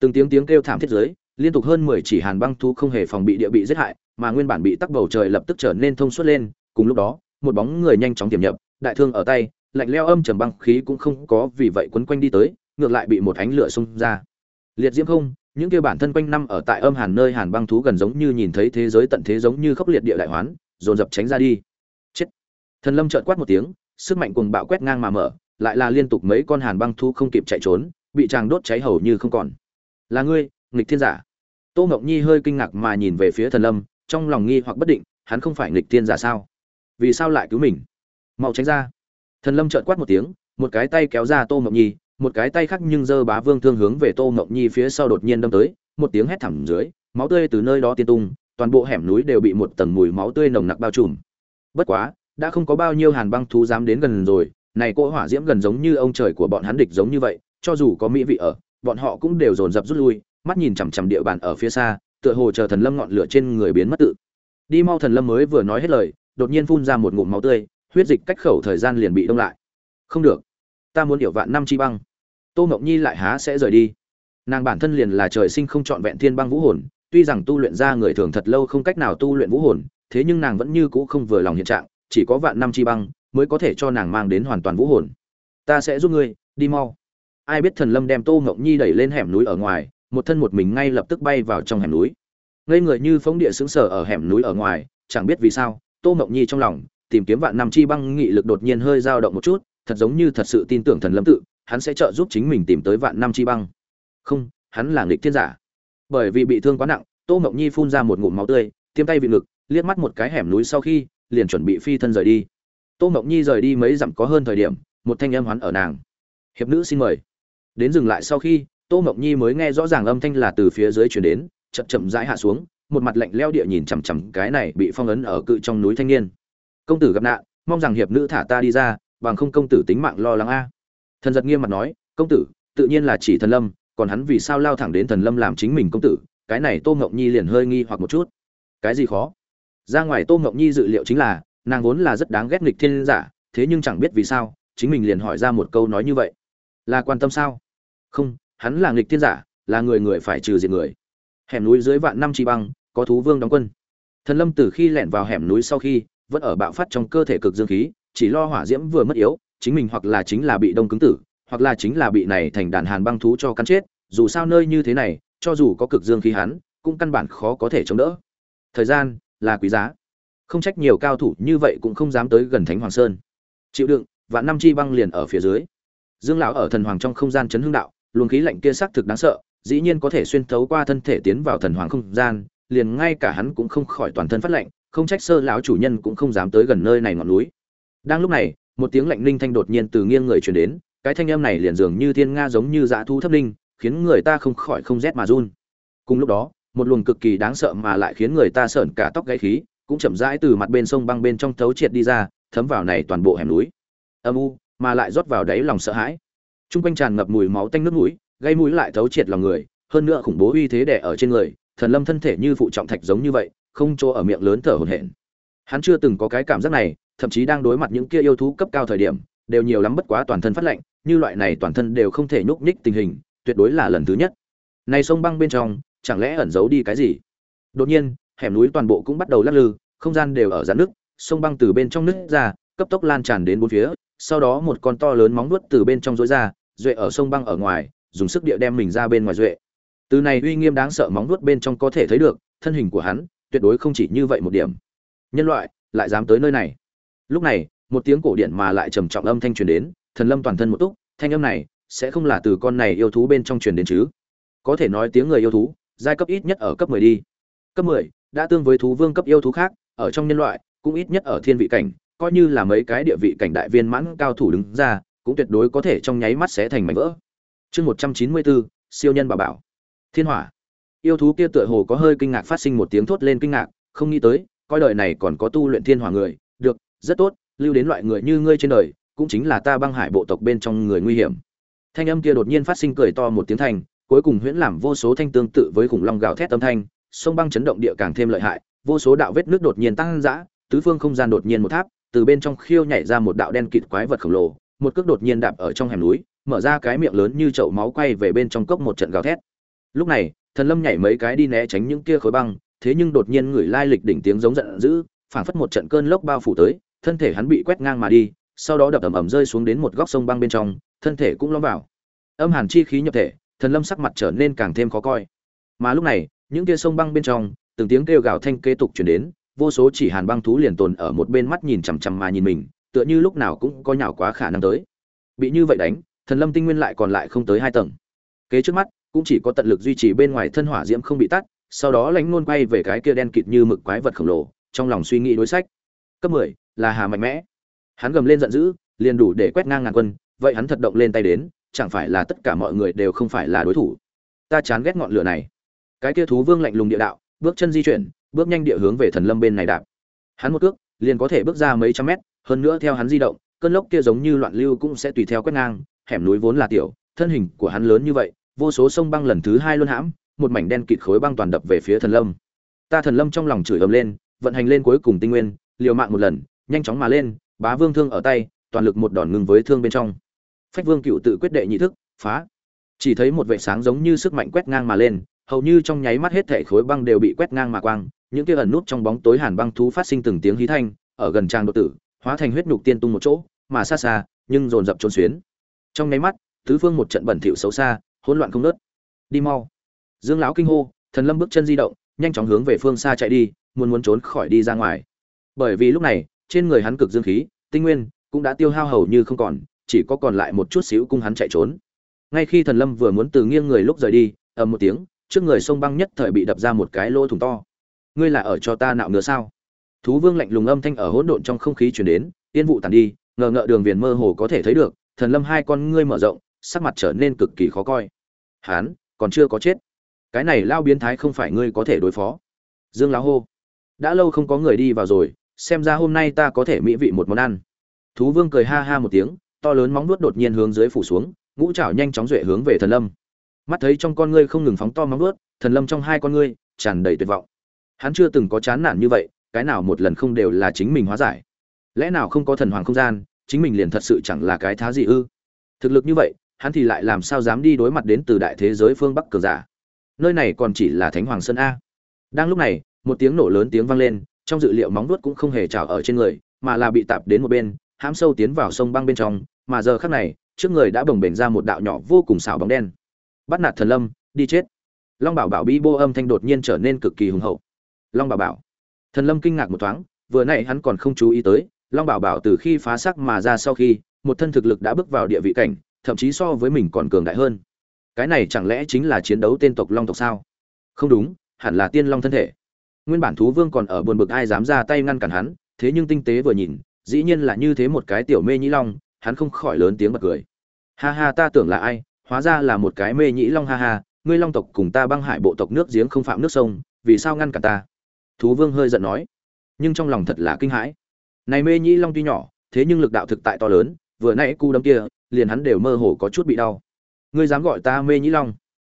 Từng tiếng tiếng kêu thảm thiết dưới, liên tục hơn mười chỉ hàn băng thú không hề phòng bị địa bị giết hại, mà nguyên bản bị tắc bầu trời lập tức trở nên thông suốt lên, cùng lúc đó, một bóng người nhanh chóng tiềm nhập, đại thương ở tay, lạnh leo âm trầm băng khí cũng không có vì vậy quấn quanh đi tới, ngược lại bị một ánh lửa xung ra liệt diễm không, những kia bản thân quanh năm ở tại âm hàn nơi hàn băng thú gần giống như nhìn thấy thế giới tận thế giống như khốc liệt địa đại hoán, dồn dập tránh ra đi. Chết. Thần lâm trợn quát một tiếng, sức mạnh cuồng bạo quét ngang mà mở, lại là liên tục mấy con hàn băng thú không kịp chạy trốn, bị chàng đốt cháy hầu như không còn. Là ngươi, nghịch thiên giả. Tô ngọc nhi hơi kinh ngạc mà nhìn về phía thần lâm, trong lòng nghi hoặc bất định, hắn không phải nghịch thiên giả sao? Vì sao lại cứu mình? Mau tránh ra. Thần lâm trợn quát một tiếng, một cái tay kéo ra tô ngọc nhi một cái tay khác nhưng dơ bá vương thương hướng về tô ngọc nhi phía sau đột nhiên đâm tới, một tiếng hét thẳm dưới, máu tươi từ nơi đó tiên tung, toàn bộ hẻm núi đều bị một tầng mùi máu tươi nồng nặc bao trùm. Bất quá, đã không có bao nhiêu hàn băng thú dám đến gần rồi, này cỗ hỏa diễm gần giống như ông trời của bọn hắn địch giống như vậy, cho dù có mỹ vị ở, bọn họ cũng đều dồn dập rút lui, mắt nhìn chằm chằm địa bàn ở phía xa, tựa hồ chờ thần lâm ngọn lửa trên người biến mất tự. Đi mau thần lâm mới vừa nói hết lời, đột nhiên phun ra một ngụm máu tươi, huyết dịch cách khẩu thời gian liền bị đông lại. Không được, ta muốn điệu vạn năm chi băng tô mộng nhi lại há sẽ rời đi. Nàng bản thân liền là trời sinh không trọn vẹn thiên băng vũ hồn, tuy rằng tu luyện ra người thường thật lâu không cách nào tu luyện vũ hồn, thế nhưng nàng vẫn như cũ không vừa lòng hiện trạng, chỉ có vạn năm chi băng mới có thể cho nàng mang đến hoàn toàn vũ hồn. Ta sẽ giúp ngươi, đi mau. Ai biết thần lâm đem tô mộng nhi đẩy lên hẻm núi ở ngoài, một thân một mình ngay lập tức bay vào trong hẻm núi. Ngây người như phóng địa xứng sở ở hẻm núi ở ngoài, chẳng biết vì sao, tô mộng nhi trong lòng tìm kiếm vạn năm chi băng nghị lực đột nhiên hơi dao động một chút, thật giống như thật sự tin tưởng thần lâm tự hắn sẽ trợ giúp chính mình tìm tới vạn năm chi băng. Không, hắn là nghịch thiên giả. Bởi vì bị thương quá nặng, tô ngọc nhi phun ra một ngụm máu tươi, tiêm tay vị ngực, liếc mắt một cái hẻm núi sau khi, liền chuẩn bị phi thân rời đi. Tô ngọc nhi rời đi mấy dặm có hơn thời điểm, một thanh âm hoán ở nàng. Hiệp nữ xin mời. Đến dừng lại sau khi, tô ngọc nhi mới nghe rõ ràng âm thanh là từ phía dưới chuyển đến, chậm chậm rãi hạ xuống, một mặt lạnh leo địa nhìn chằm chằm cái này bị phong ấn ở cự trong núi thanh niên. Công tử gặp nạn, mong rằng hiệp nữ thả ta đi ra, bằng không công tử tính mạng lo lắng a thần giật nghiêm mặt nói, công tử, tự nhiên là chỉ thần lâm, còn hắn vì sao lao thẳng đến thần lâm làm chính mình công tử? Cái này tô ngọc nhi liền hơi nghi hoặc một chút. Cái gì khó? Ra ngoài tô ngọc nhi dự liệu chính là, nàng vốn là rất đáng ghét nghịch thiên giả, thế nhưng chẳng biết vì sao, chính mình liền hỏi ra một câu nói như vậy. Là quan tâm sao? Không, hắn là nghịch thiên giả, là người người phải trừ diệt người. Hẻm núi dưới vạn năm chi băng, có thú vương đóng quân. Thần lâm từ khi lẻn vào hẻm núi sau khi, vẫn ở bạo phát trong cơ thể cực dương khí, chỉ lo hỏa diễm vừa mất yếu chính mình hoặc là chính là bị đông cứng tử, hoặc là chính là bị này thành đàn hàn băng thú cho cắn chết, dù sao nơi như thế này, cho dù có cực dương khí hắn, cũng căn bản khó có thể chống đỡ. Thời gian là quý giá. Không trách nhiều cao thủ như vậy cũng không dám tới gần thánh hoàng sơn. Chịu đựng, vạn năm chi băng liền ở phía dưới. Dương lão ở thần hoàng trong không gian chấn hương đạo, luồng khí lạnh kia xác thực đáng sợ, dĩ nhiên có thể xuyên thấu qua thân thể tiến vào thần hoàng không gian, liền ngay cả hắn cũng không khỏi toàn thân phát lạnh, không trách sơ lão chủ nhân cũng không dám tới gần nơi này ngọn núi. Đang lúc này một tiếng lạnh linh thanh đột nhiên từ nghiêng người truyền đến, cái thanh âm này liền dường như thiên nga giống như dã thu thấp linh, khiến người ta không khỏi không rét mà run. Cùng lúc đó, một luồng cực kỳ đáng sợ mà lại khiến người ta sởn cả tóc gáy khí, cũng chậm rãi từ mặt bên sông băng bên trong thấu triệt đi ra, thấm vào này toàn bộ hẻm núi. Âm u, mà lại rót vào đáy lòng sợ hãi. T r u n g quanh tràn ngập mùi máu tanh nước mũi, gây mũi lại thấu triệt lòng người, hơn nữa khủng bố uy thế đẻ ở trên người, thần lâm thân thể như phụ trọng thạch giống như vậy, không chỗ ở miệng lớn thở hổn hển. Hắn chưa từng có cái cảm giác này thậm chí đang đối mặt những kia yêu thú cấp cao thời điểm, đều nhiều lắm bất quá toàn thân phát lạnh, như loại này toàn thân đều không thể nhúc nhích tình hình, tuyệt đối là lần thứ nhất. Này sông băng bên trong, chẳng lẽ ẩn giấu đi cái gì? Đột nhiên, hẻm núi toàn bộ cũng bắt đầu lắc lư, không gian đều ở giãn nước sông băng từ bên trong nứt ra, cấp tốc lan tràn đến bốn phía, sau đó một con to lớn móng vuốt từ bên trong rỗi ra, duệ ở sông băng ở ngoài, dùng sức địa đem mình ra bên ngoài duệ. Từ này uy nghiêm đáng sợ móng vuốt bên trong có thể thấy được, thân hình của hắn, tuyệt đối không chỉ như vậy một điểm. Nhân loại, lại dám tới nơi này lúc này một tiếng cổ điện mà lại trầm trọng âm thanh truyền đến thần lâm toàn thân một túc thanh âm này sẽ không là từ con này yêu thú bên trong truyền đến chứ? Có thể nói tiếng người yêu thú giai cấp ít nhất ở cấp 10 đi. Cấp 10 đã tương với thú vương cấp yêu thú khác ở trong nhân loại cũng ít nhất ở thiên vị cảnh coi như là mấy cái địa vị cảnh đại viên mãn cao thủ đứng ra cũng tuyệt đối có thể trong nháy mắt sẽ thành mảnh vỡ. Chương 194, siêu nhân bảo bảo. Thiên hỏa. Yêu thú kia tựa hồ có hơi kinh ngạc phát sinh một tiếng thốt lên kinh ngạc không nghĩ tới coi đời này còn có tu luyện thiên hỏa người được rất tốt, lưu đến loại người như ngươi trên đời, cũng chính là ta băng hải bộ tộc bên trong người nguy hiểm. Thanh âm kia đột nhiên phát sinh cười to một tiếng thành, cuối cùng huyễn làm vô số thanh tương tự với khủng long gào thét âm thanh, sông băng chấn động địa càng thêm lợi hại, vô số đạo vết nước đột nhiên tăng dã, tứ phương không gian đột nhiên một tháp, từ bên trong khiêu nhảy ra một đạo đen kịt quái vật khổng lồ, một cước đột nhiên đạp ở trong hẻm núi, mở ra cái miệng lớn như chậu máu quay về bên trong cốc một trận gào thét. Lúc này, thần lâm nhảy mấy cái đi né tránh những kia khối băng, thế nhưng đột nhiên người lai lịch đỉnh tiếng giống giận dữ, phảng phất một trận cơn lốc bao phủ tới thân thể hắn bị quét ngang mà đi, sau đó đập ầm ầm rơi xuống đến một góc sông băng bên trong, thân thể cũng lõm vào. Âm hàn chi khí nhập thể, thần lâm sắc mặt trở nên càng thêm khó coi. Mà lúc này, những kia sông băng bên trong, từng tiếng kêu gào thanh kế tục truyền đến, vô số chỉ hàn băng thú liền tồn ở một bên mắt nhìn chằm chằm mà nhìn mình, tựa như lúc nào cũng có nhào quá khả năng tới. Bị như vậy đánh, thần lâm tinh nguyên lại còn lại không tới hai tầng. Kế trước mắt, cũng chỉ có tận lực duy trì bên ngoài thân hỏa diễm không bị tắt, sau đó lãnh luôn quay về cái kia đen kịt như mực quái vật khổng lồ, trong lòng suy nghĩ đối sách. Cấp mười là hà mạnh mẽ. Hắn gầm lên giận dữ, liền đủ để quét ngang ngàn quân, vậy hắn thật động lên tay đến, chẳng phải là tất cả mọi người đều không phải là đối thủ. Ta chán ghét ngọn lửa này. Cái kia thú vương lạnh lùng địa đạo, bước chân di chuyển, bước nhanh địa hướng về thần lâm bên này đạp. Hắn một cước, liền có thể bước ra mấy trăm mét, hơn nữa theo hắn di động, cơn lốc kia giống như loạn lưu cũng sẽ tùy theo quét ngang, hẻm núi vốn là tiểu, thân hình của hắn lớn như vậy, vô số sông băng lần thứ hai luôn hãm, một mảnh đen kịt khối băng toàn đập về phía thần lâm. Ta thần lâm trong lòng chửi ầm lên, vận hành lên cuối cùng tinh nguyên, liều mạng một lần nhanh chóng mà lên, bá vương thương ở tay, toàn lực một đòn ngừng với thương bên trong. Phách vương cựu tự quyết đệ nhị thức, phá. Chỉ thấy một vệ sáng giống như sức mạnh quét ngang mà lên, hầu như trong nháy mắt hết thảy khối băng đều bị quét ngang mà quang, những kia ẩn nút trong bóng tối hàn băng thú phát sinh từng tiếng hí thanh, ở gần trang đột tử, hóa thành huyết nhục tiên tung một chỗ, mà xa xa, nhưng dồn dập trốn xuyến. Trong nháy mắt, tứ phương một trận bẩn thỉu xấu xa, hỗn loạn không nớt đi mau. Dương lão kinh hô, thần lâm bước chân di động, nhanh chóng hướng về phương xa chạy đi, muốn muốn trốn khỏi đi ra ngoài. Bởi vì lúc này trên người hắn cực dương khí, tinh nguyên, cũng đã tiêu hao hầu như không còn, chỉ có còn lại một chút xíu cung hắn chạy trốn. Ngay khi thần lâm vừa muốn từ nghiêng người lúc rời đi, ầm một tiếng, trước người sông băng nhất thời bị đập ra một cái lỗ thủng to. Ngươi là ở cho ta nạo ngựa sao? Thú vương lạnh lùng âm thanh ở hỗn độn trong không khí truyền đến tiên vụ tàn đi, ngờ ngợ đường viền mơ hồ có thể thấy được, thần lâm hai con ngươi mở rộng, sắc mặt trở nên cực kỳ khó coi. Hán, còn chưa có chết. Cái này lao biến thái không phải ngươi có thể đối phó. Dương lão hô. Đã lâu không có người đi vào rồi xem ra hôm nay ta có thể mỹ vị một món ăn. Thú vương cười ha ha một tiếng, to lớn móng nuốt đột nhiên hướng dưới phủ xuống, ngũ trảo nhanh chóng duệ hướng về thần lâm. Mắt thấy trong con ngươi không ngừng phóng to móng nuốt thần lâm trong hai con ngươi tràn đầy tuyệt vọng. Hắn chưa từng có chán nản như vậy, cái nào một lần không đều là chính mình hóa giải. Lẽ nào không có thần hoàng không gian, chính mình liền thật sự chẳng là cái thá gì ư? Thực lực như vậy, hắn thì lại làm sao dám đi đối mặt đến từ đại thế giới phương bắc cường giả? Nơi này còn chỉ là thánh hoàng sơn a. Đang lúc này, một tiếng nổ lớn tiếng vang lên trong dự liệu móng vuốt cũng không hề trào ở trên người, mà là bị tạp đến một bên, hãm sâu tiến vào sông băng bên trong, mà giờ khắc này, trước người đã bồng bềnh ra một đạo nhỏ vô cùng xảo bóng đen. Bắt nạt thần lâm, đi chết. Long bảo bảo bi bô âm thanh đột nhiên trở nên cực kỳ hùng hậu. Long bảo bảo. Thần lâm kinh ngạc một thoáng, vừa nãy hắn còn không chú ý tới, long bảo bảo từ khi phá sắc mà ra sau khi, một thân thực lực đã bước vào địa vị cảnh, thậm chí so với mình còn cường đại hơn. Cái này chẳng lẽ chính là chiến đấu tên tộc long tộc sao? Không đúng, hẳn là tiên long thân thể nguyên bản thú vương còn ở buồn bực ai dám ra tay ngăn cản hắn, thế nhưng tinh tế vừa nhìn, dĩ nhiên là như thế một cái tiểu mê nhĩ long, hắn không khỏi lớn tiếng bật cười. Ha ha, ta tưởng là ai, hóa ra là một cái mê nhĩ long, ha ha, ngươi long tộc cùng ta băng hải bộ tộc nước giếng không phạm nước sông, vì sao ngăn cản ta? Thú vương hơi giận nói, nhưng trong lòng thật là kinh hãi. Này mê nhĩ long tuy nhỏ, thế nhưng lực đạo thực tại to lớn, vừa nãy cu đấm kia, liền hắn đều mơ hồ có chút bị đau. Ngươi dám gọi ta mê nhĩ long.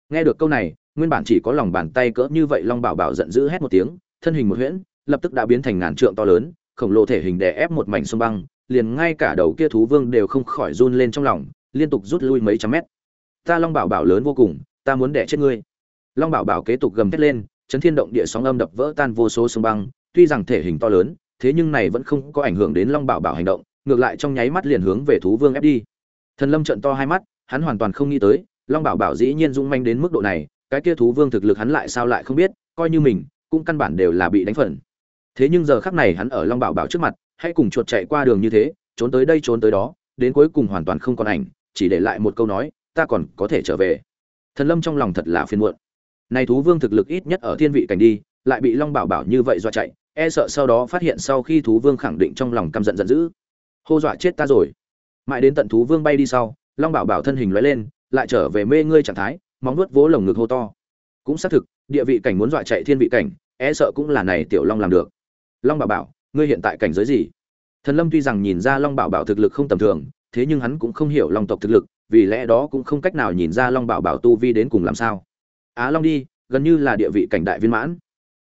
Nghe được câu này nguyên bản chỉ có lòng bàn tay cỡ như vậy long bảo bảo giận dữ hét một tiếng, thân hình một huyễn, lập tức đã biến thành ngàn trượng to lớn, khổng lồ thể hình đè ép một mảnh sông băng, liền ngay cả đầu kia thú vương đều không khỏi run lên trong lòng, liên tục rút lui mấy trăm mét. Ta long bảo bảo lớn vô cùng, ta muốn đẻ chết ngươi. Long bảo bảo kế tục gầm thét lên, chấn thiên động địa sóng âm đập vỡ tan vô số sông băng, tuy rằng thể hình to lớn, thế nhưng này vẫn không có ảnh hưởng đến long bảo bảo hành động, ngược lại trong nháy mắt liền hướng về thú vương ép đi. Thần lâm trận to hai mắt, hắn hoàn toàn không nghĩ tới, long bảo bảo dĩ nhiên rung manh đến mức độ này cái kia thú vương thực lực hắn lại sao lại không biết, coi như mình, cũng căn bản đều là bị đánh phần. Thế nhưng giờ khắc này hắn ở long bảo bảo trước mặt hãy cùng chuột chạy qua đường như thế, trốn tới đây trốn tới đó, đến cuối cùng hoàn toàn không còn ảnh, chỉ để lại một câu nói, ta còn có thể trở về. Thần lâm trong lòng thật là phiền muộn. Này thú vương thực lực ít nhất ở thiên vị cảnh đi, lại bị long bảo bảo như vậy dọa chạy e sợ sau đó phát hiện sau khi thú vương khẳng định trong lòng căm giận giận dữ. Hô dọa chết ta rồi. Mãi đến tận thú vương bay đi sau, long bảo bảo thân hình lóe lên, lại trở về mê ngươi trạng thái móng nuốt vỗ lồng ngực hô to. Cũng xác thực, địa vị cảnh muốn dọa chạy thiên vị cảnh e sợ cũng là này tiểu long làm được. Long bảo bảo, ngươi hiện tại cảnh giới gì? Thần lâm tuy rằng nhìn ra long bảo bảo thực lực không tầm thường, thế nhưng hắn cũng không hiểu long tộc thực lực, vì lẽ đó cũng không cách nào nhìn ra long bảo bảo tu vi đến cùng làm sao. Á long đi, gần như là địa vị cảnh đại viên mãn.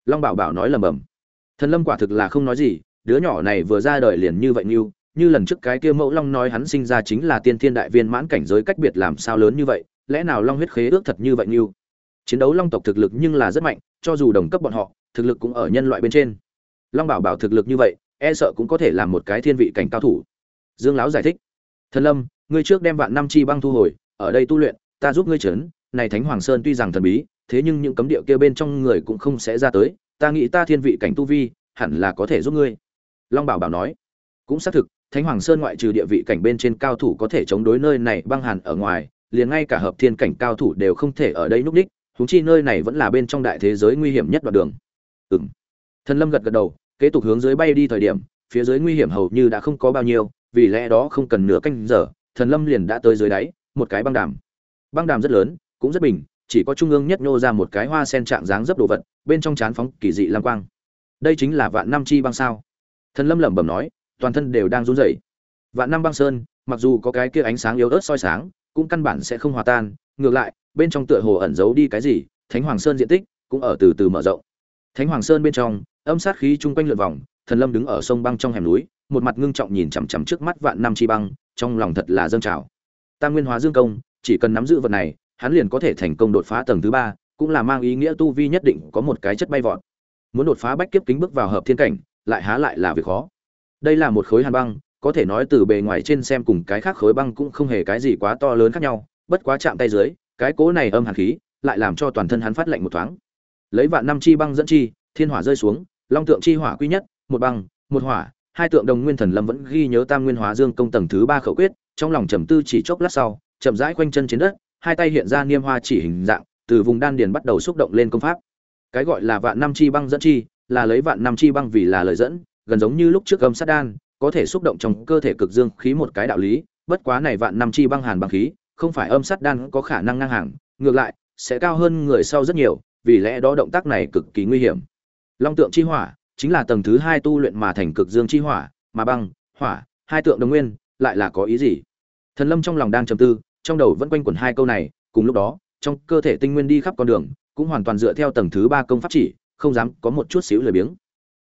Long bảo bảo nói lầm bầm. Thần lâm quả thực là không nói gì, đứa nhỏ này vừa ra đời liền như vậy như như lần trước cái kia mẫu long nói hắn sinh ra chính là tiên thiên đại viên mãn cảnh giới cách biệt làm sao lớn như vậy lẽ nào long huyết khế ước thật như vậy như chiến đấu long tộc thực lực nhưng là rất mạnh, cho dù đồng cấp bọn họ, thực lực cũng ở nhân loại bên trên. Long bảo bảo thực lực như vậy e sợ cũng có thể làm một cái thiên vị cảnh cao thủ. Dương lão giải thích. Thần lâm, ngươi trước đem vạn năm chi băng thu hồi, ở đây tu luyện, ta giúp ngươi trấn này thánh hoàng sơn tuy rằng thần bí, thế nhưng những cấm địa kia bên trong người cũng không sẽ ra tới. Ta nghĩ ta thiên vị cảnh tu vi, hẳn là có thể giúp ngươi. Long bảo bảo nói. Cũng xác thực, thánh hoàng sơn ngoại trừ địa vị cảnh bên trên cao thủ có thể chống đối nơi này băng hàn ở ngoài liền ngay cả hợp thiên cảnh cao thủ đều không thể ở đây núp đích chúng chi nơi này vẫn là bên trong đại thế giới nguy hiểm nhất đoạn đường. Ừng thần lâm gật gật đầu, kế tục hướng dưới bay đi thời điểm, phía dưới nguy hiểm hầu như đã không có bao nhiêu, vì lẽ đó không cần nửa canh giờ, thần lâm liền đã tới dưới đáy, một cái băng đàm. Băng đàm rất lớn, cũng rất bình, chỉ có trung ương nhất nhô ra một cái hoa sen trạng dáng dấp đồ vật, bên trong chán phóng kỳ dị lam quang. Đây chính là vạn năm chi băng sao. Thần lâm lẩm bẩm nói, toàn thân đều đang run rẩy. Vạn năm băng sơn, mặc dù có cái kia ánh sáng yếu ớt soi sáng cũng căn bản sẽ không hòa tan, ngược lại, bên trong tựa hồ ẩn giấu đi cái gì, thánh hoàng sơn diện tích cũng ở từ từ mở rộng. Thánh hoàng sơn bên trong, âm sát khí chung quanh lượn vòng, thần lâm đứng ở sông băng trong hẻm núi, một mặt ngưng trọng nhìn chằm chằm trước mắt vạn năm chi băng, trong lòng thật là dâng trào. Tam nguyên hóa dương công, chỉ cần nắm giữ vật này, hắn liền có thể thành công đột phá tầng thứ ba, cũng là mang ý nghĩa tu vi nhất định có một cái chất bay vọt. Muốn đột phá bách kiếp kính bước vào hợp thiên cảnh, lại há lại là việc khó. Đây là một khối hàn băng có thể nói từ bề ngoài trên xem cùng cái khác khối băng cũng không hề cái gì quá to lớn khác nhau, bất quá chạm tay dưới, cái cố này âm hàn khí lại làm cho toàn thân hắn phát lạnh một thoáng. Lấy vạn năm chi băng dẫn chi, thiên hỏa rơi xuống, long tượng chi hỏa quy nhất, một băng, một hỏa, hai tượng đồng nguyên thần lâm vẫn ghi nhớ tam nguyên hóa dương công tầng thứ ba khẩu quyết, trong lòng trầm tư chỉ chốc lát sau, chậm rãi quanh chân trên đất, hai tay hiện ra niêm hoa chỉ hình dạng, từ vùng đan điền bắt đầu xúc động lên công pháp. Cái gọi là vạn năm chi băng dẫn chi, là lấy vạn năm chi băng vì là lời dẫn, gần giống như lúc trước âm sát đan có thể xúc động trong cơ thể cực dương khí một cái đạo lý, bất quá này vạn năm chi băng hàn băng khí, không phải âm sát đan có khả năng ngang hàng, ngược lại, sẽ cao hơn người sau rất nhiều, vì lẽ đó động tác này cực kỳ nguy hiểm. Long tượng chi hỏa, chính là tầng thứ hai tu luyện mà thành cực dương chi hỏa, mà băng, hỏa, hai tượng đồng nguyên, lại là có ý gì? Thần lâm trong lòng đang trầm tư, trong đầu vẫn quanh quẩn hai câu này, cùng lúc đó, trong cơ thể tinh nguyên đi khắp con đường, cũng hoàn toàn dựa theo tầng thứ ba công pháp chỉ, không dám có một chút xíu lười biếng.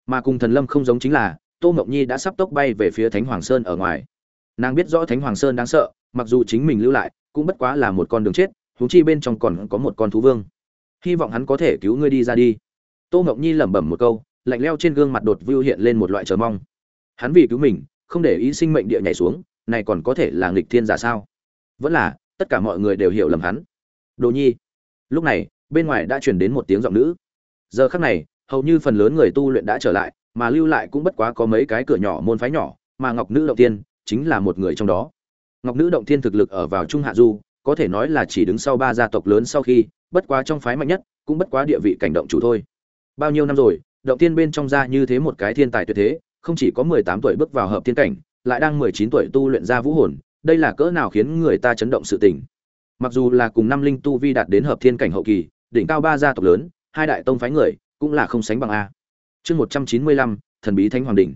Mà cùng thần lâm không giống chính là tô mộng nhi đã sắp tốc bay về phía thánh hoàng sơn ở ngoài. Nàng biết rõ thánh hoàng sơn đáng sợ, mặc dù chính mình lưu lại, cũng bất quá là một con đường chết thú chi bên trong còn có một con thú vương. Hy vọng hắn có thể cứu ngươi đi ra đi. Tô mộng nhi lẩm bẩm một câu, lạnh leo trên gương mặt đột vưu hiện lên một loại chờ mong. Hắn vì cứu mình, không để ý sinh mệnh địa nhảy xuống, này còn có thể là nghịch thiên giả sao? Vẫn là, tất cả mọi người đều hiểu lầm hắn. Đồ nhi. Lúc này, bên ngoài đã chuyển đến một tiếng giọng nữ. Giờ khắc này, hầu như phần lớn người tu luyện đã trở lại mà lưu lại cũng bất quá có mấy cái cửa nhỏ môn phái nhỏ, mà ngọc nữ động tiên chính là một người trong đó. Ngọc nữ động thiên thực lực ở vào trung hạ du, có thể nói là chỉ đứng sau ba gia tộc lớn sau khi, bất quá trong phái mạnh nhất, cũng bất quá địa vị cảnh động chủ thôi. Bao nhiêu năm rồi, động tiên bên trong ra như thế một cái thiên tài tuyệt thế, không chỉ có mười tám tuổi bước vào hợp thiên cảnh, lại đang mười chín tuổi tu luyện ra vũ hồn, đây là cỡ nào khiến người ta chấn động sự tình. Mặc dù là cùng năm linh tu vi đạt đến hợp thiên cảnh hậu kỳ, đỉnh cao ba gia tộc lớn, hai đại tông phái người, cũng là không sánh bằng a chương một trăm chín mươi lăm, thần bí thánh hoàng đỉnh.